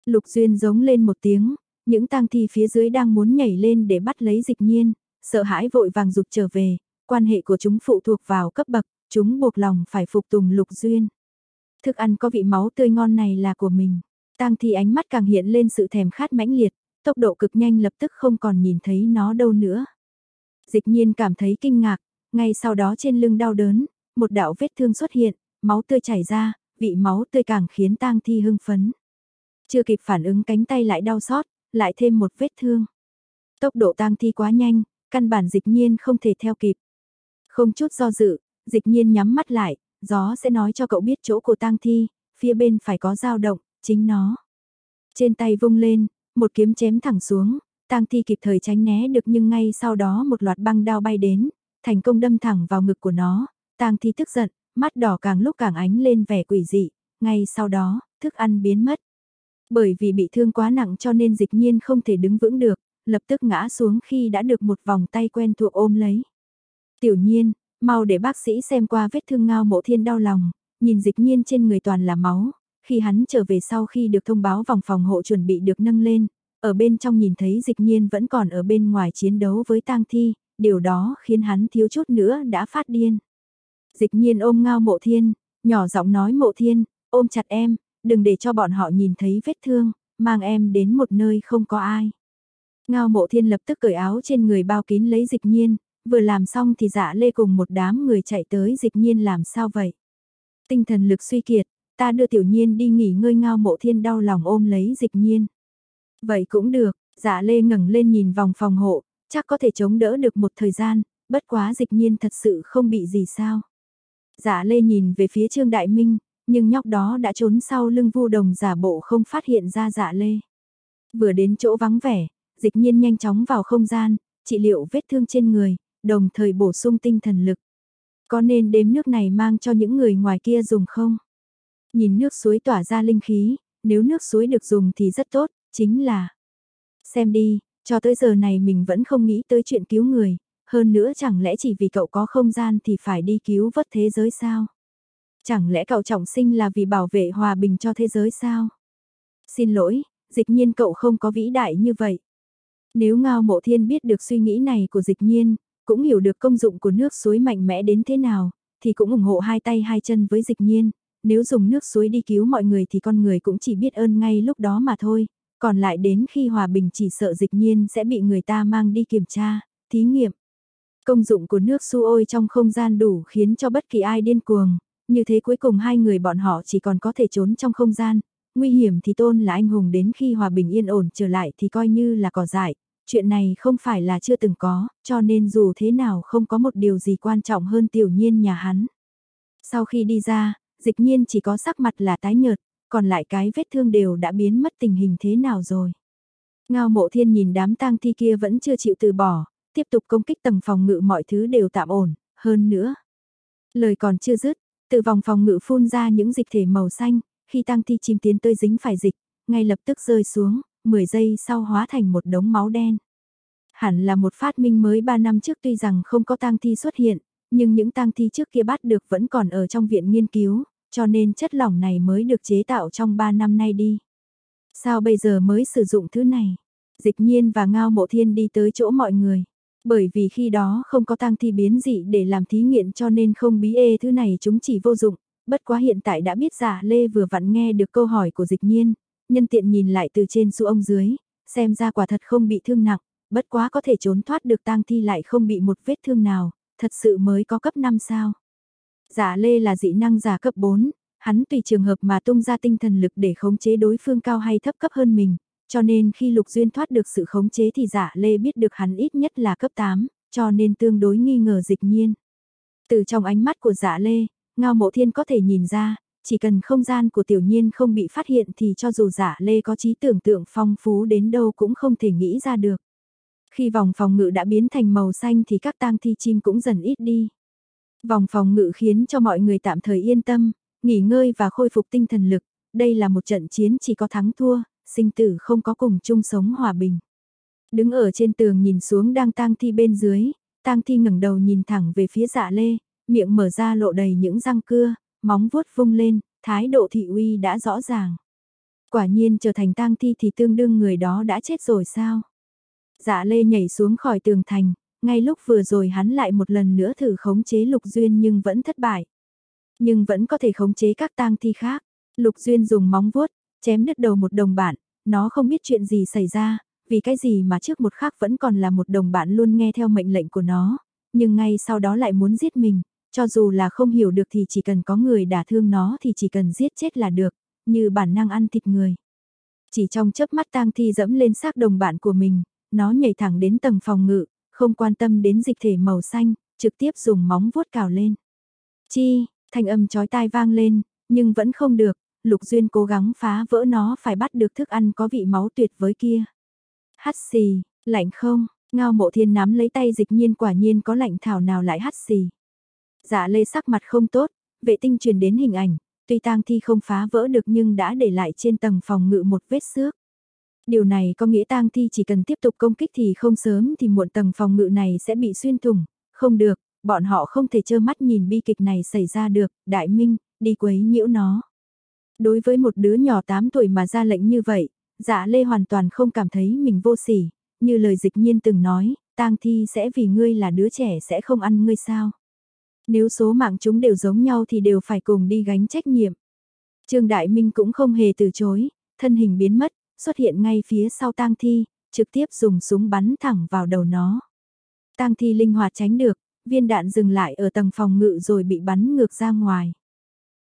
Lục Duyên giống lên một tiếng, những tang thi phía dưới đang muốn nhảy lên để bắt lấy dịch nhiên, sợ hãi vội vàng rụt trở về, quan hệ của chúng phụ thuộc vào cấp bậc, chúng buộc lòng phải phục tùng Lục Duyên. Thức ăn có vị máu tươi ngon này là của mình. Tang thi ánh mắt càng hiện lên sự thèm khát mãnh liệt, tốc độ cực nhanh lập tức không còn nhìn thấy nó đâu nữa. Dịch nhiên cảm thấy kinh ngạc, ngay sau đó trên lưng đau đớn, một đạo vết thương xuất hiện, máu tươi chảy ra, vị máu tươi càng khiến tang thi hưng phấn. Chưa kịp phản ứng cánh tay lại đau xót, lại thêm một vết thương. Tốc độ tang thi quá nhanh, căn bản dịch nhiên không thể theo kịp. Không chút do dự, dịch nhiên nhắm mắt lại, gió sẽ nói cho cậu biết chỗ của tang thi, phía bên phải có dao động, chính nó. Trên tay vung lên, một kiếm chém thẳng xuống, tang thi kịp thời tránh né được nhưng ngay sau đó một loạt băng đao bay đến, thành công đâm thẳng vào ngực của nó, tang thi tức giận, mắt đỏ càng lúc càng ánh lên vẻ quỷ dị, ngay sau đó, thức ăn biến mất. Bởi vì bị thương quá nặng cho nên dịch nhiên không thể đứng vững được, lập tức ngã xuống khi đã được một vòng tay quen thuộc ôm lấy. Tiểu nhiên, mau để bác sĩ xem qua vết thương ngao mộ thiên đau lòng, nhìn dịch nhiên trên người toàn là máu, khi hắn trở về sau khi được thông báo vòng phòng hộ chuẩn bị được nâng lên, ở bên trong nhìn thấy dịch nhiên vẫn còn ở bên ngoài chiến đấu với tang thi, điều đó khiến hắn thiếu chút nữa đã phát điên. Dịch nhiên ôm ngao mộ thiên, nhỏ giọng nói mộ thiên, ôm chặt em, đừng để cho bọn họ nhìn thấy vết thương, mang em đến một nơi không có ai. Ngao mộ thiên lập tức cởi áo trên người bao kín lấy dịch nhiên, vừa làm xong thì dạ lê cùng một đám người chạy tới dịch nhiên làm sao vậy. Tinh thần lực suy kiệt, ta đưa tiểu nhiên đi nghỉ ngơi ngao mộ thiên đau lòng ôm lấy dịch nhiên. Vậy cũng được, dạ lê ngẩng lên nhìn vòng phòng hộ, chắc có thể chống đỡ được một thời gian, bất quá dịch nhiên thật sự không bị gì sao. Dạ lê nhìn về phía Trương Đại Minh, nhưng nhóc đó đã trốn sau lưng vu đồng giả bộ không phát hiện ra dạ lê. Vừa đến chỗ vắng vẻ, dịch nhiên nhanh chóng vào không gian, trị liệu vết thương trên người, đồng thời bổ sung tinh thần lực. Có nên đếm nước này mang cho những người ngoài kia dùng không? Nhìn nước suối tỏa ra linh khí, nếu nước suối được dùng thì rất tốt, chính là... Xem đi, cho tới giờ này mình vẫn không nghĩ tới chuyện cứu người, hơn nữa chẳng lẽ chỉ vì cậu có không gian thì phải đi cứu vớt thế giới sao? Chẳng lẽ cậu trọng sinh là vì bảo vệ hòa bình cho thế giới sao? Xin lỗi, dịch nhiên cậu không có vĩ đại như vậy. Nếu Ngao Mộ Thiên biết được suy nghĩ này của dịch nhiên, cũng hiểu được công dụng của nước suối mạnh mẽ đến thế nào, thì cũng ủng hộ hai tay hai chân với dịch nhiên, nếu dùng nước suối đi cứu mọi người thì con người cũng chỉ biết ơn ngay lúc đó mà thôi, còn lại đến khi hòa bình chỉ sợ dịch nhiên sẽ bị người ta mang đi kiểm tra, thí nghiệm. Công dụng của nước su ôi trong không gian đủ khiến cho bất kỳ ai điên cuồng, như thế cuối cùng hai người bọn họ chỉ còn có thể trốn trong không gian, nguy hiểm thì tôn là anh hùng đến khi hòa bình yên ổn trở lại thì coi như là cỏ dại, chuyện này không phải là chưa từng có, cho nên dù thế nào không có một điều gì quan trọng hơn tiểu nhiên nhà hắn. Sau khi đi ra, dịch nhiên chỉ có sắc mặt là tái nhợt, còn lại cái vết thương đều đã biến mất tình hình thế nào rồi. Ngao mộ thiên nhìn đám tang thi kia vẫn chưa chịu từ bỏ, tiếp tục công kích tầng phòng ngự mọi thứ đều tạm ổn, hơn nữa. Lời còn chưa dứt, từ vòng phòng ngự phun ra những dịch thể màu xanh, khi tang thi chim tiến tới dính phải dịch, ngay lập tức rơi xuống, 10 giây sau hóa thành một đống máu đen. Hẳn là một phát minh mới 3 năm trước tuy rằng không có tang thi xuất hiện, nhưng những tang thi trước kia bắt được vẫn còn ở trong viện nghiên cứu, cho nên chất lỏng này mới được chế tạo trong 3 năm nay đi. Sao bây giờ mới sử dụng thứ này? Dịch nhiên và ngao mộ thiên đi tới chỗ mọi người. Bởi vì khi đó không có tang thi biến dị để làm thí nghiệm cho nên không bí ê thứ này chúng chỉ vô dụng. Bất quá hiện tại đã biết giả Lê vừa vặn nghe được câu hỏi của dịch nhiên, nhân tiện nhìn lại từ trên su ông dưới, xem ra quả thật không bị thương nặng, bất quá có thể trốn thoát được tang thi lại không bị một vết thương nào, thật sự mới có cấp 5 sao. Giả Lê là dị năng giả cấp 4, hắn tùy trường hợp mà tung ra tinh thần lực để khống chế đối phương cao hay thấp cấp hơn mình, cho nên khi Lục Duyên thoát được sự khống chế thì giả Lê biết được hắn ít nhất là cấp 8, cho nên tương đối nghi ngờ dịch nhiên. Từ trong ánh mắt của giả Lê, Ngao Mộ Thiên có thể nhìn ra, chỉ cần không gian của tiểu nhiên không bị phát hiện thì cho dù giả Lê có trí tưởng tượng phong phú đến đâu cũng không thể nghĩ ra được. Khi vòng phòng ngự đã biến thành màu xanh thì các tang thi chim cũng dần ít đi. Vòng phòng ngự khiến cho mọi người tạm thời yên tâm, nghỉ ngơi và khôi phục tinh thần lực, đây là một trận chiến chỉ có thắng thua, sinh tử không có cùng chung sống hòa bình. Đứng ở trên tường nhìn xuống đang tang thi bên dưới, tang thi ngẩng đầu nhìn thẳng về phía dạ lê, miệng mở ra lộ đầy những răng cưa, móng vuốt vung lên, thái độ thị uy đã rõ ràng. Quả nhiên trở thành tang thi thì tương đương người đó đã chết rồi sao? Dạ lê nhảy xuống khỏi tường thành, ngay lúc vừa rồi hắn lại một lần nữa thử khống chế Lục Duyên nhưng vẫn thất bại. Nhưng vẫn có thể khống chế các tang thi khác. Lục Duyên dùng móng vuốt, chém đứt đầu một đồng bạn, nó không biết chuyện gì xảy ra, vì cái gì mà trước một khắc vẫn còn là một đồng bạn luôn nghe theo mệnh lệnh của nó, nhưng ngay sau đó lại muốn giết mình, cho dù là không hiểu được thì chỉ cần có người đả thương nó thì chỉ cần giết chết là được, như bản năng ăn thịt người. Chỉ trong chớp mắt tang thi dẫm lên xác đồng bạn của mình, nó nhảy thẳng đến tầng phòng ngự, không quan tâm đến dịch thể màu xanh, trực tiếp dùng móng vuốt cào lên. Chi, thanh âm chói tai vang lên, nhưng vẫn không được, Lục Duyên cố gắng phá vỡ nó phải bắt được thức ăn có vị máu tuyệt với kia. Hắt xì, lạnh không, ngao mộ thiên nắm lấy tay dịch nhiên quả nhiên có lạnh thảo nào lại hắt xì. Dạ lê sắc mặt không tốt, vệ tinh truyền đến hình ảnh, tuy tang thi không phá vỡ được nhưng đã để lại trên tầng phòng ngự một vết xước. Điều này có nghĩa tang thi chỉ cần tiếp tục công kích thì không sớm thì muộn tầng phòng ngự này sẽ bị xuyên thủng, không được, bọn họ không thể trơ mắt nhìn bi kịch này xảy ra được, đại minh, đi quấy nhiễu nó. Đối với một đứa nhỏ 8 tuổi mà ra lệnh như vậy, dạ lê hoàn toàn không cảm thấy mình vô sỉ, như lời dịch nhiên từng nói, tang thi sẽ vì ngươi là đứa trẻ sẽ không ăn ngươi sao. Nếu số mạng chúng đều giống nhau thì đều phải cùng đi gánh trách nhiệm. Trương Đại Minh cũng không hề từ chối, thân hình biến mất, xuất hiện ngay phía sau tang thi, trực tiếp dùng súng bắn thẳng vào đầu nó. Tang thi linh hoạt tránh được, viên đạn dừng lại ở tầng phòng ngự rồi bị bắn ngược ra ngoài.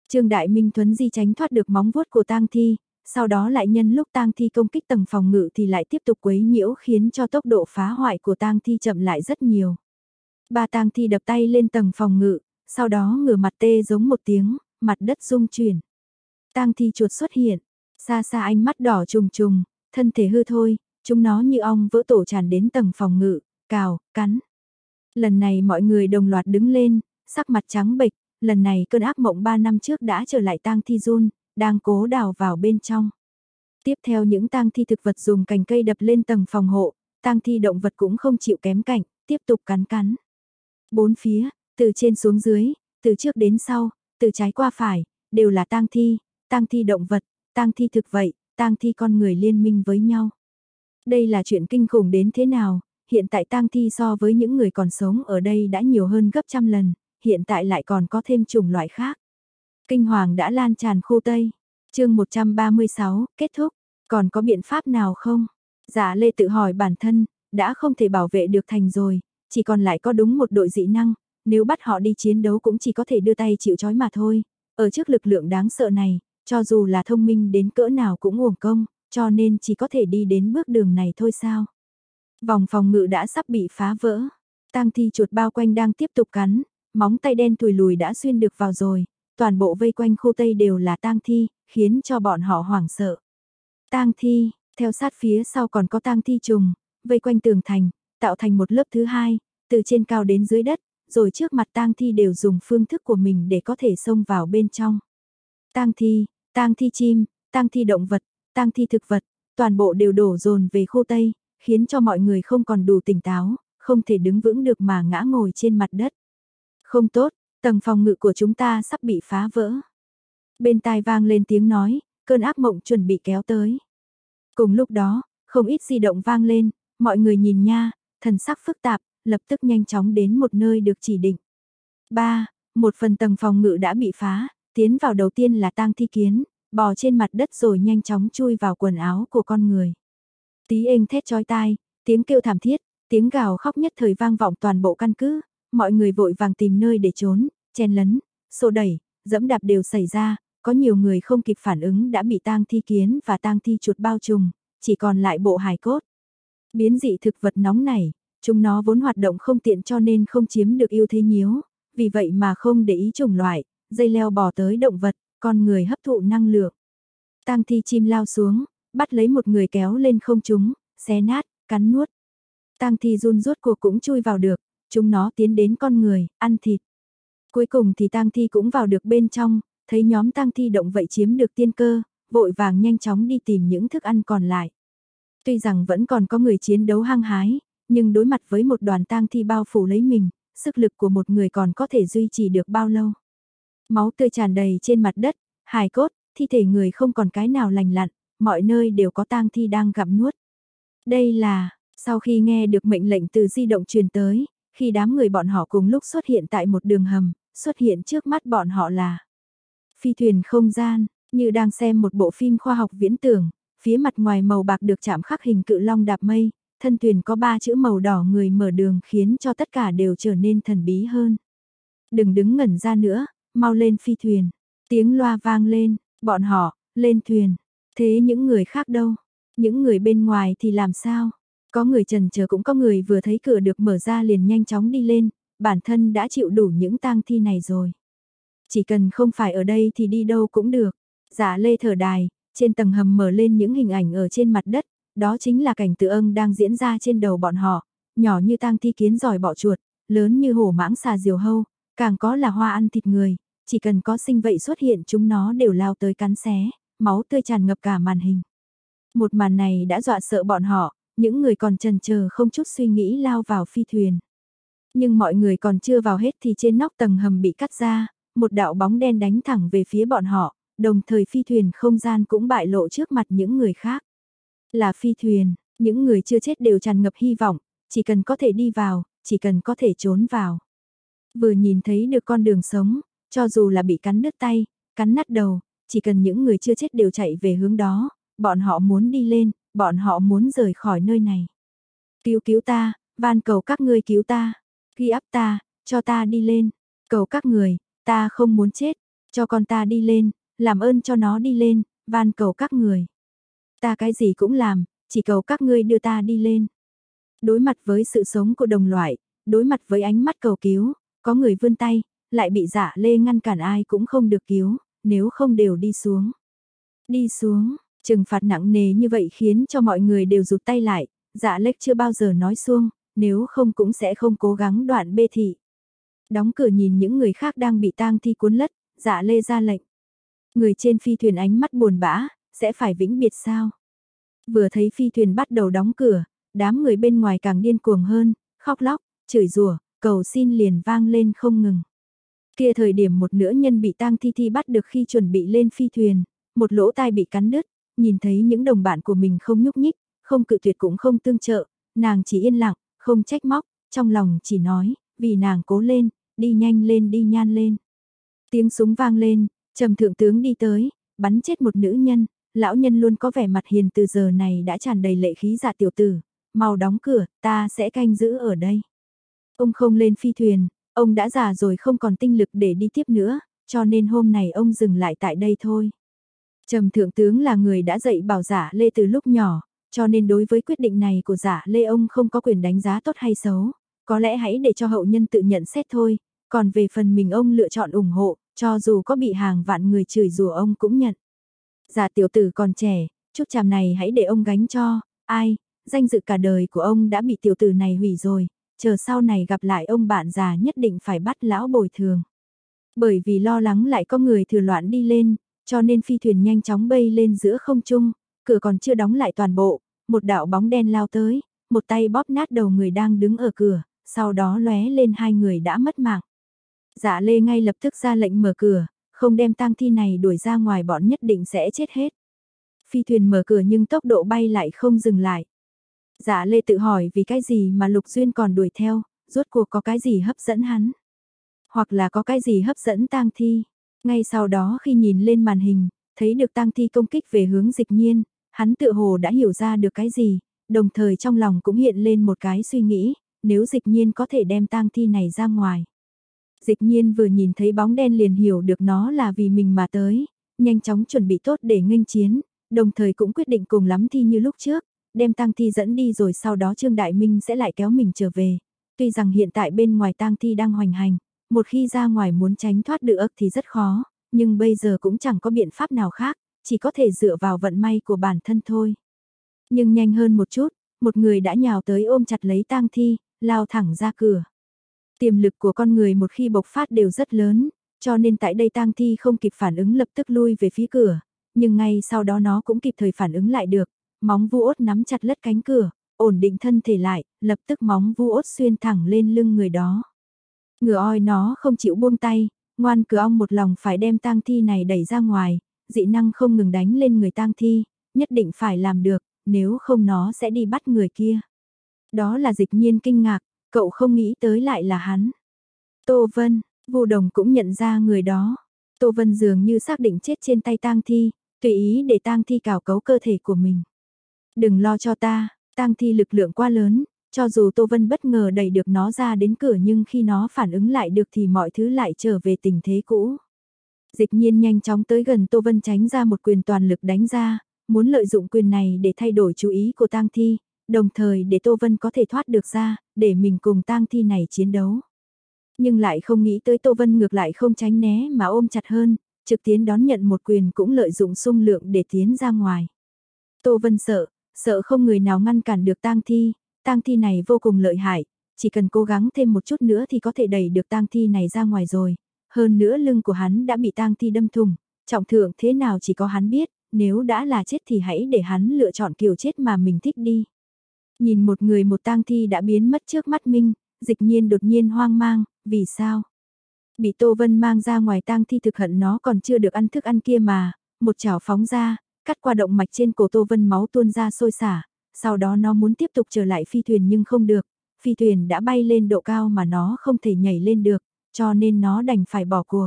Trương Đại Minh Thuấn Di tránh thoát được móng vuốt của tang thi, sau đó lại nhân lúc tang thi công kích tầng phòng ngự thì lại tiếp tục quấy nhiễu khiến cho tốc độ phá hoại của tang thi chậm lại rất nhiều. Ba tang thi đập tay lên tầng phòng ngự, sau đó ngửa mặt tê giống một tiếng, mặt đất rung chuyển. Tang thi chuột xuất hiện, xa xa ánh mắt đỏ trùng trùng, thân thể hư thôi, chúng nó như ong vỡ tổ tràn đến tầng phòng ngự, cào, cắn. Lần này mọi người đồng loạt đứng lên, sắc mặt trắng bệch, lần này cơn ác mộng 3 năm trước đã trở lại tang thi run, đang cố đào vào bên trong. Tiếp theo những tang thi thực vật dùng cành cây đập lên tầng phòng hộ, tang thi động vật cũng không chịu kém cạnh, tiếp tục cắn cắn. Bốn phía, từ trên xuống dưới, từ trước đến sau, từ trái qua phải, đều là tang thi, tang thi động vật, tang thi thực vậy, tang thi con người liên minh với nhau. Đây là chuyện kinh khủng đến thế nào, hiện tại tang thi so với những người còn sống ở đây đã nhiều hơn gấp trăm lần, hiện tại lại còn có thêm chủng loại khác. Kinh hoàng đã lan tràn khu Tây. chương 136, kết thúc. Còn có biện pháp nào không? Giả Lê tự hỏi bản thân, đã không thể bảo vệ được thành rồi, chỉ còn lại có đúng một đội dị năng, nếu bắt họ đi chiến đấu cũng chỉ có thể đưa tay chịu chói mà thôi. Ở trước lực lượng đáng sợ này, cho dù là thông minh đến cỡ nào cũng uổng công, cho nên chỉ có thể đi đến bước đường này thôi sao. Vòng phòng ngự đã sắp bị phá vỡ. Tang thi chuột bao quanh đang tiếp tục cắn, móng tay đen thùi lùi đã xuyên được vào rồi, toàn bộ vây quanh khu tây đều là tang thi, khiến cho bọn họ hoảng sợ. Tang thi, theo sát phía sau còn có tang thi trùng, vây quanh tường thành, tạo thành một lớp thứ hai, từ trên cao đến dưới đất, rồi trước mặt tang thi đều dùng phương thức của mình để có thể xông vào bên trong. Tang thi, tang thi chim, tang thi động vật, tang thi thực vật, toàn bộ đều đổ dồn về khu tây, khiến cho mọi người không còn đủ tỉnh táo, không thể đứng vững được mà ngã ngồi trên mặt đất. Không tốt, tầng phòng ngự của chúng ta sắp bị phá vỡ. Bên tai vang lên tiếng nói, cơn ác mộng chuẩn bị kéo tới. Cùng lúc đó, không ít di động vang lên, mọi người nhìn nha, thần sắc phức tạp, lập tức nhanh chóng đến một nơi được chỉ định. 3. Một phần tầng phòng ngự đã bị phá, tiến vào đầu tiên là tang thi kiến, bò trên mặt đất rồi nhanh chóng chui vào quần áo của con người. Tí ênh thét chói tai, tiếng kêu thảm thiết, tiếng gào khóc nhất thời vang vọng toàn bộ căn cứ, mọi người vội vàng tìm nơi để trốn, chen lấn, xô đẩy, dẫm đạp đều xảy ra, có nhiều người không kịp phản ứng đã bị tang thi kiến và tang thi chuột bao trùm, chỉ còn lại bộ hài cốt. Biến dị thực vật nóng này, chúng nó vốn hoạt động không tiện cho nên không chiếm được ưu thế nhiếu, vì vậy mà không để ý chủng loại, dây leo bò tới động vật, con người hấp thụ năng lượng. Tang thi chim lao xuống, bắt lấy một người kéo lên không chúng, xé nát, cắn nuốt. Tang thi run rút cuộc cũng chui vào được, chúng nó tiến đến con người, ăn thịt. Cuối cùng thì tang thi cũng vào được bên trong, thấy nhóm tang thi động vậy chiếm được tiên cơ, vội vàng nhanh chóng đi tìm những thức ăn còn lại. Tuy rằng vẫn còn có người chiến đấu hăng hái, nhưng đối mặt với một đoàn tang thi bao phủ lấy mình, sức lực của một người còn có thể duy trì được bao lâu. Máu tươi tràn đầy trên mặt đất, hài cốt, thi thể người không còn cái nào lành lặn, mọi nơi đều có tang thi đang gặm nuốt. Đây là, sau khi nghe được mệnh lệnh từ di động truyền tới, khi đám người bọn họ cùng lúc xuất hiện tại một đường hầm, xuất hiện trước mắt bọn họ là phi thuyền không gian, như đang xem một bộ phim khoa học viễn tưởng, phía mặt ngoài màu bạc được chạm khắc hình cự long đạp mây, thân thuyền có ba chữ màu đỏ người mở đường khiến cho tất cả đều trở nên thần bí hơn. Đừng đứng ngẩn ra nữa, mau lên phi thuyền. Tiếng loa vang lên, bọn họ, lên thuyền. Thế những người khác đâu? Những người bên ngoài thì làm sao? Có người trần chờ cũng có người vừa thấy cửa được mở ra liền nhanh chóng đi lên, bản thân đã chịu đủ những tang thi này rồi. Chỉ cần không phải ở đây thì đi đâu cũng được. Giả lê thở đài, trên tầng hầm mở lên những hình ảnh ở trên mặt đất, đó chính là cảnh tự âng đang diễn ra trên đầu bọn họ, nhỏ như tang thi kiến giỏi bọ chuột, lớn như hổ mãng xà diều hâu, càng có là hoa ăn thịt người, chỉ cần có sinh vậy xuất hiện chúng nó đều lao tới cắn xé, máu tươi tràn ngập cả màn hình. Một màn này đã dọa sợ bọn họ, những người còn trần chờ không chút suy nghĩ lao vào phi thuyền. Nhưng mọi người còn chưa vào hết thì trên nóc tầng hầm bị cắt ra, một đạo bóng đen đánh thẳng về phía bọn họ, đồng thời phi thuyền không gian cũng bại lộ trước mặt những người khác. Là phi thuyền, những người chưa chết đều tràn ngập hy vọng, chỉ cần có thể đi vào, chỉ cần có thể trốn vào. Vừa nhìn thấy được con đường sống, cho dù là bị cắn đứt tay, cắn nát đầu, chỉ cần những người chưa chết đều chạy về hướng đó, bọn họ muốn đi lên, bọn họ muốn rời khỏi nơi này. Cứu cứu ta, van cầu các ngươi cứu ta, ghi áp ta, cho ta đi lên, cầu các người, ta không muốn chết, cho con ta đi lên, làm ơn cho nó đi lên, van cầu các người. Ta cái gì cũng làm, chỉ cầu các ngươi đưa ta đi lên. Đối mặt với sự sống của đồng loại, đối mặt với ánh mắt cầu cứu, có người vươn tay, lại bị giả lê ngăn cản ai cũng không được cứu, nếu không đều đi xuống. Đi xuống, trừng phạt nặng nề như vậy khiến cho mọi người đều rụt tay lại, dạ lệch chưa bao giờ nói xuông, nếu không cũng sẽ không cố gắng đoạn bê thị. Đóng cửa nhìn những người khác đang bị tang thi cuốn lất, dạ lê ra lệnh. Người trên phi thuyền ánh mắt buồn bã, sẽ phải vĩnh biệt sao? Vừa thấy phi thuyền bắt đầu đóng cửa, đám người bên ngoài càng điên cuồng hơn, khóc lóc, chửi rủa, cầu xin liền vang lên không ngừng. Kia thời điểm một nữ nhân bị tang thi thi bắt được khi chuẩn bị lên phi thuyền, một lỗ tai bị cắn đứt, nhìn thấy những đồng bạn của mình không nhúc nhích, không cự tuyệt cũng không tương trợ, nàng chỉ yên lặng, không trách móc, trong lòng chỉ nói, vì nàng cố lên, đi nhanh lên đi nhan lên. Tiếng súng vang lên, trầm thượng tướng đi tới, bắn chết một nữ nhân, lão nhân luôn có vẻ mặt hiền từ giờ này đã tràn đầy lệ khí dạ tiểu tử, mau đóng cửa, ta sẽ canh giữ ở đây. Ông không lên phi thuyền, ông đã già rồi không còn tinh lực để đi tiếp nữa, cho nên hôm này ông dừng lại tại đây thôi. Trầm thượng tướng là người đã dạy bảo giả Lê từ lúc nhỏ, cho nên đối với quyết định này của giả Lê ông không có quyền đánh giá tốt hay xấu, có lẽ hãy để cho hậu nhân tự nhận xét thôi, còn về phần mình ông lựa chọn ủng hộ, cho dù có bị hàng vạn người chửi rủa ông cũng nhận. Giả tiểu tử còn trẻ, chút chàm này hãy để ông gánh cho, ai, danh dự cả đời của ông đã bị tiểu tử này hủy rồi, chờ sau này gặp lại ông bạn già nhất định phải bắt lão bồi thường. Bởi vì lo lắng lại có người thừa loạn đi lên, cho nên phi thuyền nhanh chóng bay lên giữa không trung, cửa còn chưa đóng lại toàn bộ, một đạo bóng đen lao tới, một tay bóp nát đầu người đang đứng ở cửa, sau đó lóe lên hai người đã mất mạng. Dạ Lê ngay lập tức ra lệnh mở cửa, không đem tang thi này đuổi ra ngoài bọn nhất định sẽ chết hết. Phi thuyền mở cửa nhưng tốc độ bay lại không dừng lại. Dạ Lê tự hỏi vì cái gì mà Lục Duyên còn đuổi theo, rốt cuộc có cái gì hấp dẫn hắn. Hoặc là có cái gì hấp dẫn tang thi. Ngay sau đó khi nhìn lên màn hình, thấy được tang thi công kích về hướng dịch nhiên, hắn tự hồ đã hiểu ra được cái gì, đồng thời trong lòng cũng hiện lên một cái suy nghĩ, nếu dịch nhiên có thể đem tang thi này ra ngoài. Dịch nhiên vừa nhìn thấy bóng đen liền hiểu được nó là vì mình mà tới, nhanh chóng chuẩn bị tốt để nghênh chiến, đồng thời cũng quyết định cùng lắm thi như lúc trước, đem tang thi dẫn đi rồi sau đó Trương Đại Minh sẽ lại kéo mình trở về. Tuy rằng hiện tại bên ngoài tang thi đang hoành hành, một khi ra ngoài muốn tránh thoát được thì rất khó, nhưng bây giờ cũng chẳng có biện pháp nào khác, chỉ có thể dựa vào vận may của bản thân thôi. Nhưng nhanh hơn một chút, một người đã nhào tới ôm chặt lấy tang thi, lao thẳng ra cửa. Tiềm lực của con người một khi bộc phát đều rất lớn, cho nên tại đây tang thi không kịp phản ứng lập tức lui về phía cửa, nhưng ngay sau đó nó cũng kịp thời phản ứng lại được, móng vu ốt nắm chặt lất cánh cửa, ổn định thân thể lại, lập tức móng vu ốt xuyên thẳng lên lưng người đó. Ngựa oi nó không chịu buông tay, ngoan cửa ong một lòng phải đem tang thi này đẩy ra ngoài, dị năng không ngừng đánh lên người tang thi, nhất định phải làm được, nếu không nó sẽ đi bắt người kia. Đó là dịch nhiên kinh ngạc, cậu không nghĩ tới lại là hắn. Tô Vân, vô Đồng cũng nhận ra người đó. Tô Vân dường như xác định chết trên tay tang thi, tùy ý để tang thi cào cấu cơ thể của mình. Đừng lo cho ta, tang thi lực lượng quá lớn, cho dù Tô Vân bất ngờ đẩy được nó ra đến cửa nhưng khi nó phản ứng lại được thì mọi thứ lại trở về tình thế cũ. Dịch nhiên nhanh chóng tới gần Tô Vân tránh ra một quyền toàn lực đánh ra, muốn lợi dụng quyền này để thay đổi chú ý của tang thi, đồng thời để Tô Vân có thể thoát được ra, để mình cùng tang thi này chiến đấu. Nhưng lại không nghĩ tới Tô Vân ngược lại không tránh né mà ôm chặt hơn, trực tiến đón nhận một quyền cũng lợi dụng sung lượng để tiến ra ngoài. Tô Vân sợ, sợ không người nào ngăn cản được tang thi, tang thi này vô cùng lợi hại, chỉ cần cố gắng thêm một chút nữa thì có thể đẩy được tang thi này ra ngoài rồi. Hơn nữa lưng của hắn đã bị tang thi đâm thùng, trọng thượng thế nào chỉ có hắn biết, nếu đã là chết thì hãy để hắn lựa chọn kiểu chết mà mình thích đi. Nhìn một người một tang thi đã biến mất trước mắt Minh, dịch nhiên đột nhiên hoang mang, vì sao? Bị Tô Vân mang ra ngoài tang thi thực hận nó còn chưa được ăn thức ăn kia mà, một chảo phóng ra, cắt qua động mạch trên cổ Tô Vân máu tuôn ra sôi xả, sau đó nó muốn tiếp tục trở lại phi thuyền nhưng không được, phi thuyền đã bay lên độ cao mà nó không thể nhảy lên được, cho nên nó đành phải bỏ cuộc.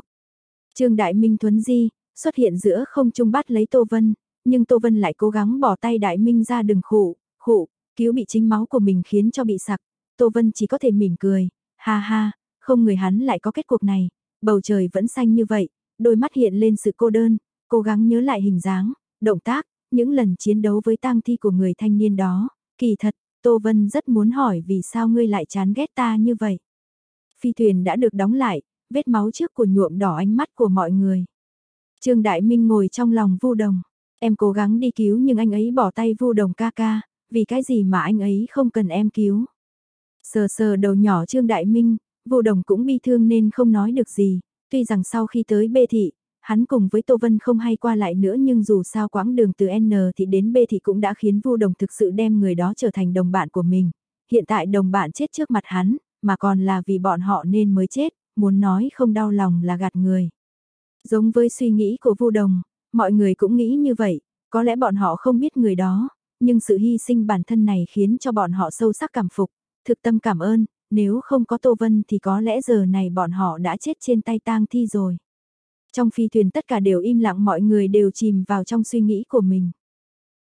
Trương Đại Minh Thuấn Di, xuất hiện giữa không trung bắt lấy Tô Vân, nhưng Tô Vân lại cố gắng bỏ tay Đại Minh ra đừng khụ, khụ, cứu bị chính máu của mình khiến cho bị sặc. Tô Vân chỉ có thể mỉm cười, ha ha, không người hắn lại có kết cuộc này, bầu trời vẫn xanh như vậy, đôi mắt hiện lên sự cô đơn, cố gắng nhớ lại hình dáng, động tác, những lần chiến đấu với tang thi của người thanh niên đó, kỳ thật, Tô Vân rất muốn hỏi vì sao ngươi lại chán ghét ta như vậy. Phi thuyền đã được đóng lại, vết máu trước của nhuộm đỏ ánh mắt của mọi người. Trương Đại Minh ngồi trong lòng vu đồng, em cố gắng đi cứu nhưng anh ấy bỏ tay vu đồng ca ca, vì cái gì mà anh ấy không cần em cứu. Sờ sờ đầu nhỏ Trương Đại Minh, vu đồng cũng bi thương nên không nói được gì, tuy rằng sau khi tới bê thị, hắn cùng với Tô Vân không hay qua lại nữa nhưng dù sao quãng đường từ N thì đến B thì cũng đã khiến Vu Đồng thực sự đem người đó trở thành đồng bạn của mình. Hiện tại đồng bạn chết trước mặt hắn, mà còn là vì bọn họ nên mới chết, muốn nói không đau lòng là gạt người. Giống với suy nghĩ của Vu Đồng, mọi người cũng nghĩ như vậy, có lẽ bọn họ không biết người đó, nhưng sự hy sinh bản thân này khiến cho bọn họ sâu sắc cảm phục, thực tâm cảm ơn, nếu không có Tô Vân thì có lẽ giờ này bọn họ đã chết trên tay tang thi rồi. Trong phi thuyền tất cả đều im lặng mọi người đều chìm vào trong suy nghĩ của mình.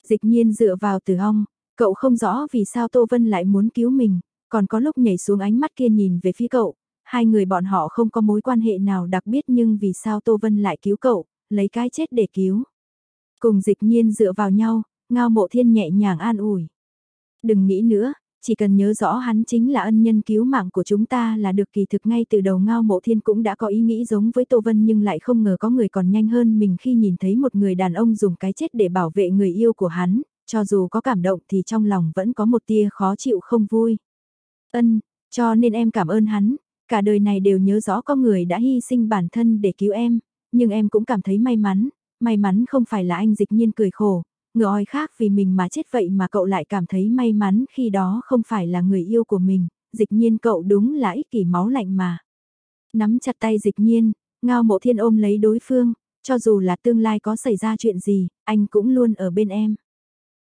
Dịch nhiên dựa vào từ hong, cậu không rõ vì sao Tô Vân lại muốn cứu mình, còn có lúc nhảy xuống ánh mắt kia nhìn về phía cậu, hai người bọn họ không có mối quan hệ nào đặc biệt nhưng vì sao Tô Vân lại cứu cậu, lấy cái chết để cứu. Cùng dịch nhiên dựa vào nhau, ngao mộ thiên nhẹ nhàng an ủi. Đừng nghĩ nữa, chỉ cần nhớ rõ hắn chính là ân nhân cứu mạng của chúng ta là được kỳ thực ngay từ đầu ngao mộ thiên cũng đã có ý nghĩ giống với Tô Vân nhưng lại không ngờ có người còn nhanh hơn mình khi nhìn thấy một người đàn ông dùng cái chết để bảo vệ người yêu của hắn, cho dù có cảm động thì trong lòng vẫn có một tia khó chịu không vui. Ân, cho nên em cảm ơn hắn, cả đời này đều nhớ rõ có người đã hy sinh bản thân để cứu em, nhưng em cũng cảm thấy may mắn, may mắn không phải là anh dịch nhiên cười khổ, ngựa oi khác vì mình mà chết vậy mà cậu lại cảm thấy may mắn khi đó không phải là người yêu của mình, dịch nhiên cậu đúng là ích kỷ máu lạnh mà. Nắm chặt tay dịch nhiên, ngao mộ thiên ôm lấy đối phương, cho dù là tương lai có xảy ra chuyện gì, anh cũng luôn ở bên em.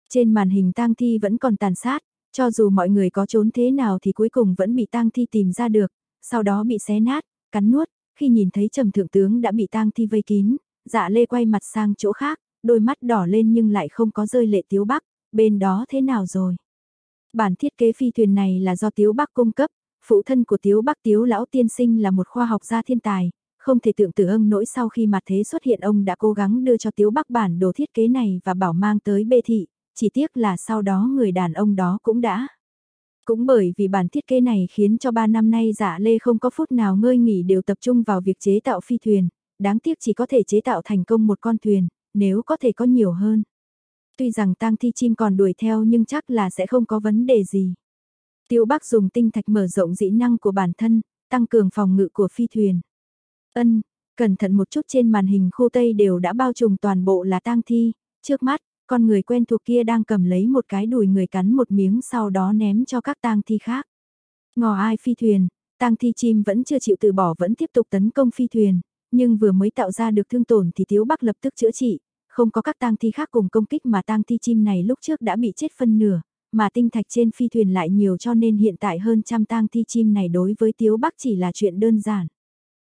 Trên màn hình tang thi vẫn còn tàn sát, cho dù mọi người có trốn thế nào thì cuối cùng vẫn bị tang thi tìm ra được, sau đó bị xé nát, cắn nuốt, khi nhìn thấy trầm thượng tướng đã bị tang thi vây kín, dạ lê quay mặt sang chỗ khác, đôi mắt đỏ lên nhưng lại không có rơi lệ Tiếu Bắc, bên đó thế nào rồi? Bản thiết kế phi thuyền này là do Tiếu Bắc cung cấp, phụ thân của Tiếu Bắc Tiếu Lão Tiên Sinh là một khoa học gia thiên tài, không thể tưởng tượng nỗi sau khi mặt thế xuất hiện ông đã cố gắng đưa cho Tiếu Bắc bản đồ thiết kế này và bảo mang tới bê thị, chỉ tiếc là sau đó người đàn ông đó cũng đã. Cũng bởi vì bản thiết kế này khiến cho ba năm nay giả lê không có phút nào ngơi nghỉ đều tập trung vào việc chế tạo phi thuyền, đáng tiếc chỉ có thể chế tạo thành công một con thuyền, nếu có thể có nhiều hơn. Tuy rằng tang thi chim còn đuổi theo nhưng chắc là sẽ không có vấn đề gì. Tiêu Bắc dùng tinh thạch mở rộng dĩ năng của bản thân, tăng cường phòng ngự của phi thuyền. Ân, cẩn thận một chút trên màn hình khu Tây đều đã bao trùm toàn bộ là tang thi, trước mắt, con người quen thuộc kia đang cầm lấy một cái đùi người cắn một miếng sau đó ném cho các tang thi khác. Ngò ai phi thuyền, tang thi chim vẫn chưa chịu từ bỏ vẫn tiếp tục tấn công phi thuyền, nhưng vừa mới tạo ra được thương tổn thì Tiếu Bắc lập tức chữa trị, không có các tang thi khác cùng công kích mà tang thi chim này lúc trước đã bị chết phân nửa, mà tinh thạch trên phi thuyền lại nhiều cho nên hiện tại hơn trăm tang thi chim này đối với Tiếu Bắc chỉ là chuyện đơn giản.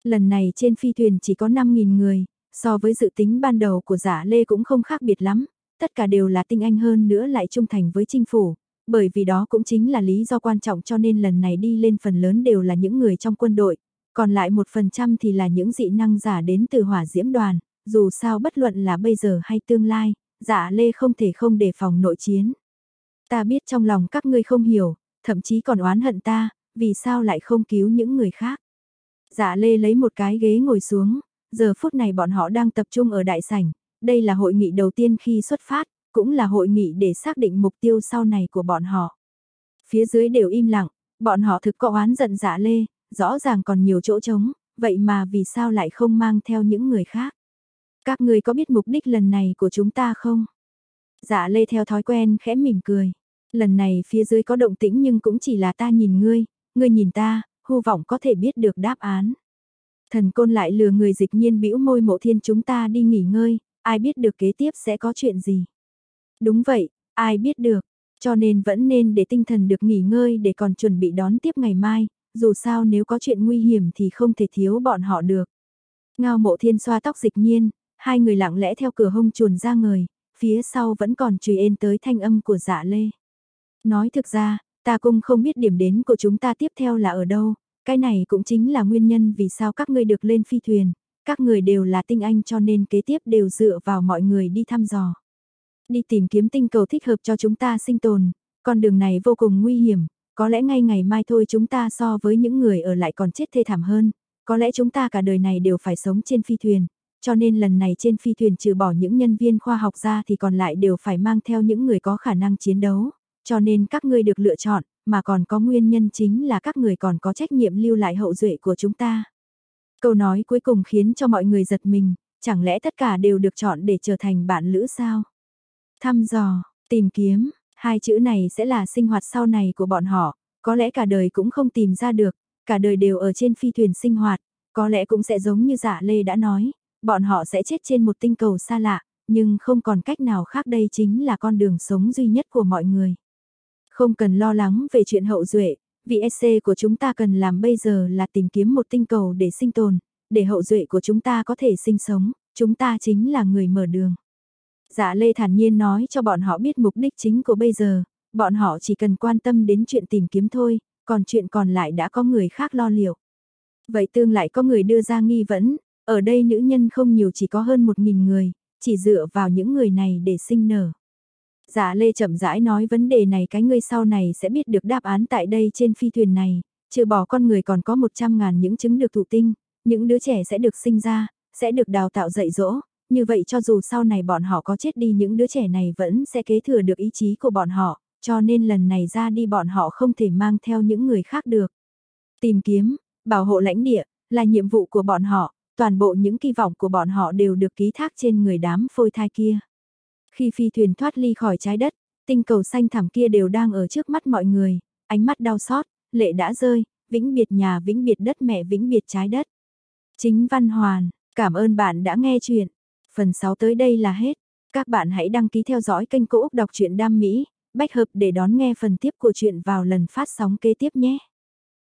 Lần này trên phi thuyền chỉ có 5.000 người, so với dự tính ban đầu của giả Lê cũng không khác biệt lắm, tất cả đều là tinh anh hơn nữa lại trung thành với chính phủ, bởi vì đó cũng chính là lý do quan trọng cho nên lần này đi lên phần lớn đều là những người trong quân đội, còn lại một phần trăm thì là những dị năng giả đến từ hỏa diễm đoàn, dù sao bất luận là bây giờ hay tương lai, dạ lê không thể không đề phòng nội chiến. Ta biết trong lòng các ngươi không hiểu, thậm chí còn oán hận ta, vì sao lại không cứu những người khác. Dạ lê lấy một cái ghế ngồi xuống, giờ phút này bọn họ đang tập trung ở đại sảnh, đây là hội nghị đầu tiên khi xuất phát, cũng là hội nghị để xác định mục tiêu sau này của bọn họ. Phía dưới đều im lặng, bọn họ thực có oán giận dạ lê, rõ ràng còn nhiều chỗ trống, vậy mà vì sao lại không mang theo những người khác. Các người có biết mục đích lần này của chúng ta không? Dạ lê theo thói quen khẽ mỉm cười. Lần này phía dưới có động tĩnh nhưng cũng chỉ là ta nhìn ngươi, ngươi nhìn ta, hô vọng có thể biết được đáp án. Thần côn lại lừa người dịch nhiên bĩu môi mộ thiên chúng ta đi nghỉ ngơi, ai biết được kế tiếp sẽ có chuyện gì. Đúng vậy, ai biết được, cho nên vẫn nên để tinh thần được nghỉ ngơi để còn chuẩn bị đón tiếp ngày mai, dù sao nếu có chuyện nguy hiểm thì không thể thiếu bọn họ được. Ngao mộ thiên xoa tóc dịch nhiên, hai người lặng lẽ theo cửa hông chuồn ra người, phía sau vẫn còn trùy ên tới thanh âm của dạ lê. Nói thực ra, ta cũng không biết điểm đến của chúng ta tiếp theo là ở đâu, cái này cũng chính là nguyên nhân vì sao các ngươi được lên phi thuyền, các người đều là tinh anh cho nên kế tiếp đều dựa vào mọi người đi thăm dò. Đi tìm kiếm tinh cầu thích hợp cho chúng ta sinh tồn, con đường này vô cùng nguy hiểm, có lẽ ngay ngày mai thôi chúng ta so với những người ở lại còn chết thê thảm hơn, có lẽ chúng ta cả đời này đều phải sống trên phi thuyền, cho nên lần này trên phi thuyền trừ bỏ những nhân viên khoa học ra thì còn lại đều phải mang theo những người có khả năng chiến đấu, cho nên các ngươi được lựa chọn, mà còn có nguyên nhân chính là các người còn có trách nhiệm lưu lại hậu duệ của chúng ta. Câu nói cuối cùng khiến cho mọi người giật mình, chẳng lẽ tất cả đều được chọn để trở thành bạn lữ sao? Thăm dò, tìm kiếm, hai chữ này sẽ là sinh hoạt sau này của bọn họ, có lẽ cả đời cũng không tìm ra được, cả đời đều ở trên phi thuyền sinh hoạt, có lẽ cũng sẽ giống như dạ Lê đã nói, bọn họ sẽ chết trên một tinh cầu xa lạ, nhưng không còn cách nào khác đây chính là con đường sống duy nhất của mọi người. Không cần lo lắng về chuyện hậu duệ, vì SC của chúng ta cần làm bây giờ là tìm kiếm một tinh cầu để sinh tồn, để hậu duệ của chúng ta có thể sinh sống, chúng ta chính là người mở đường. Dạ Lê thản nhiên nói cho bọn họ biết mục đích chính của bây giờ, bọn họ chỉ cần quan tâm đến chuyện tìm kiếm thôi, còn chuyện còn lại đã có người khác lo liệu. Vậy tương lại có người đưa ra nghi vấn, ở đây nữ nhân không nhiều chỉ có hơn một nghìn người, chỉ dựa vào những người này để sinh nở. Dạ Lê chậm rãi nói vấn đề này cái ngươi sau này sẽ biết được đáp án tại đây trên phi thuyền này, trừ bỏ con người còn có 100 ngàn những trứng được thụ tinh, những đứa trẻ sẽ được sinh ra, sẽ được đào tạo dạy dỗ, như vậy cho dù sau này bọn họ có chết đi những đứa trẻ này vẫn sẽ kế thừa được ý chí của bọn họ, cho nên lần này ra đi bọn họ không thể mang theo những người khác được. Tìm kiếm, bảo hộ lãnh địa, là nhiệm vụ của bọn họ, toàn bộ những kỳ vọng của bọn họ đều được ký thác trên người đám phôi thai kia. Khi phi thuyền thoát ly khỏi trái đất, tinh cầu xanh thẳm kia đều đang ở trước mắt mọi người, ánh mắt đau xót, lệ đã rơi, vĩnh biệt nhà vĩnh biệt đất mẹ vĩnh biệt trái đất. Chính Văn Hoàn, cảm ơn bạn đã nghe chuyện. Phần 6 tới đây là hết. Các bạn hãy đăng ký theo dõi kênh Cô Úc Đọc truyện Đam Mỹ, bách hợp để đón nghe phần tiếp của chuyện vào lần phát sóng kế tiếp nhé.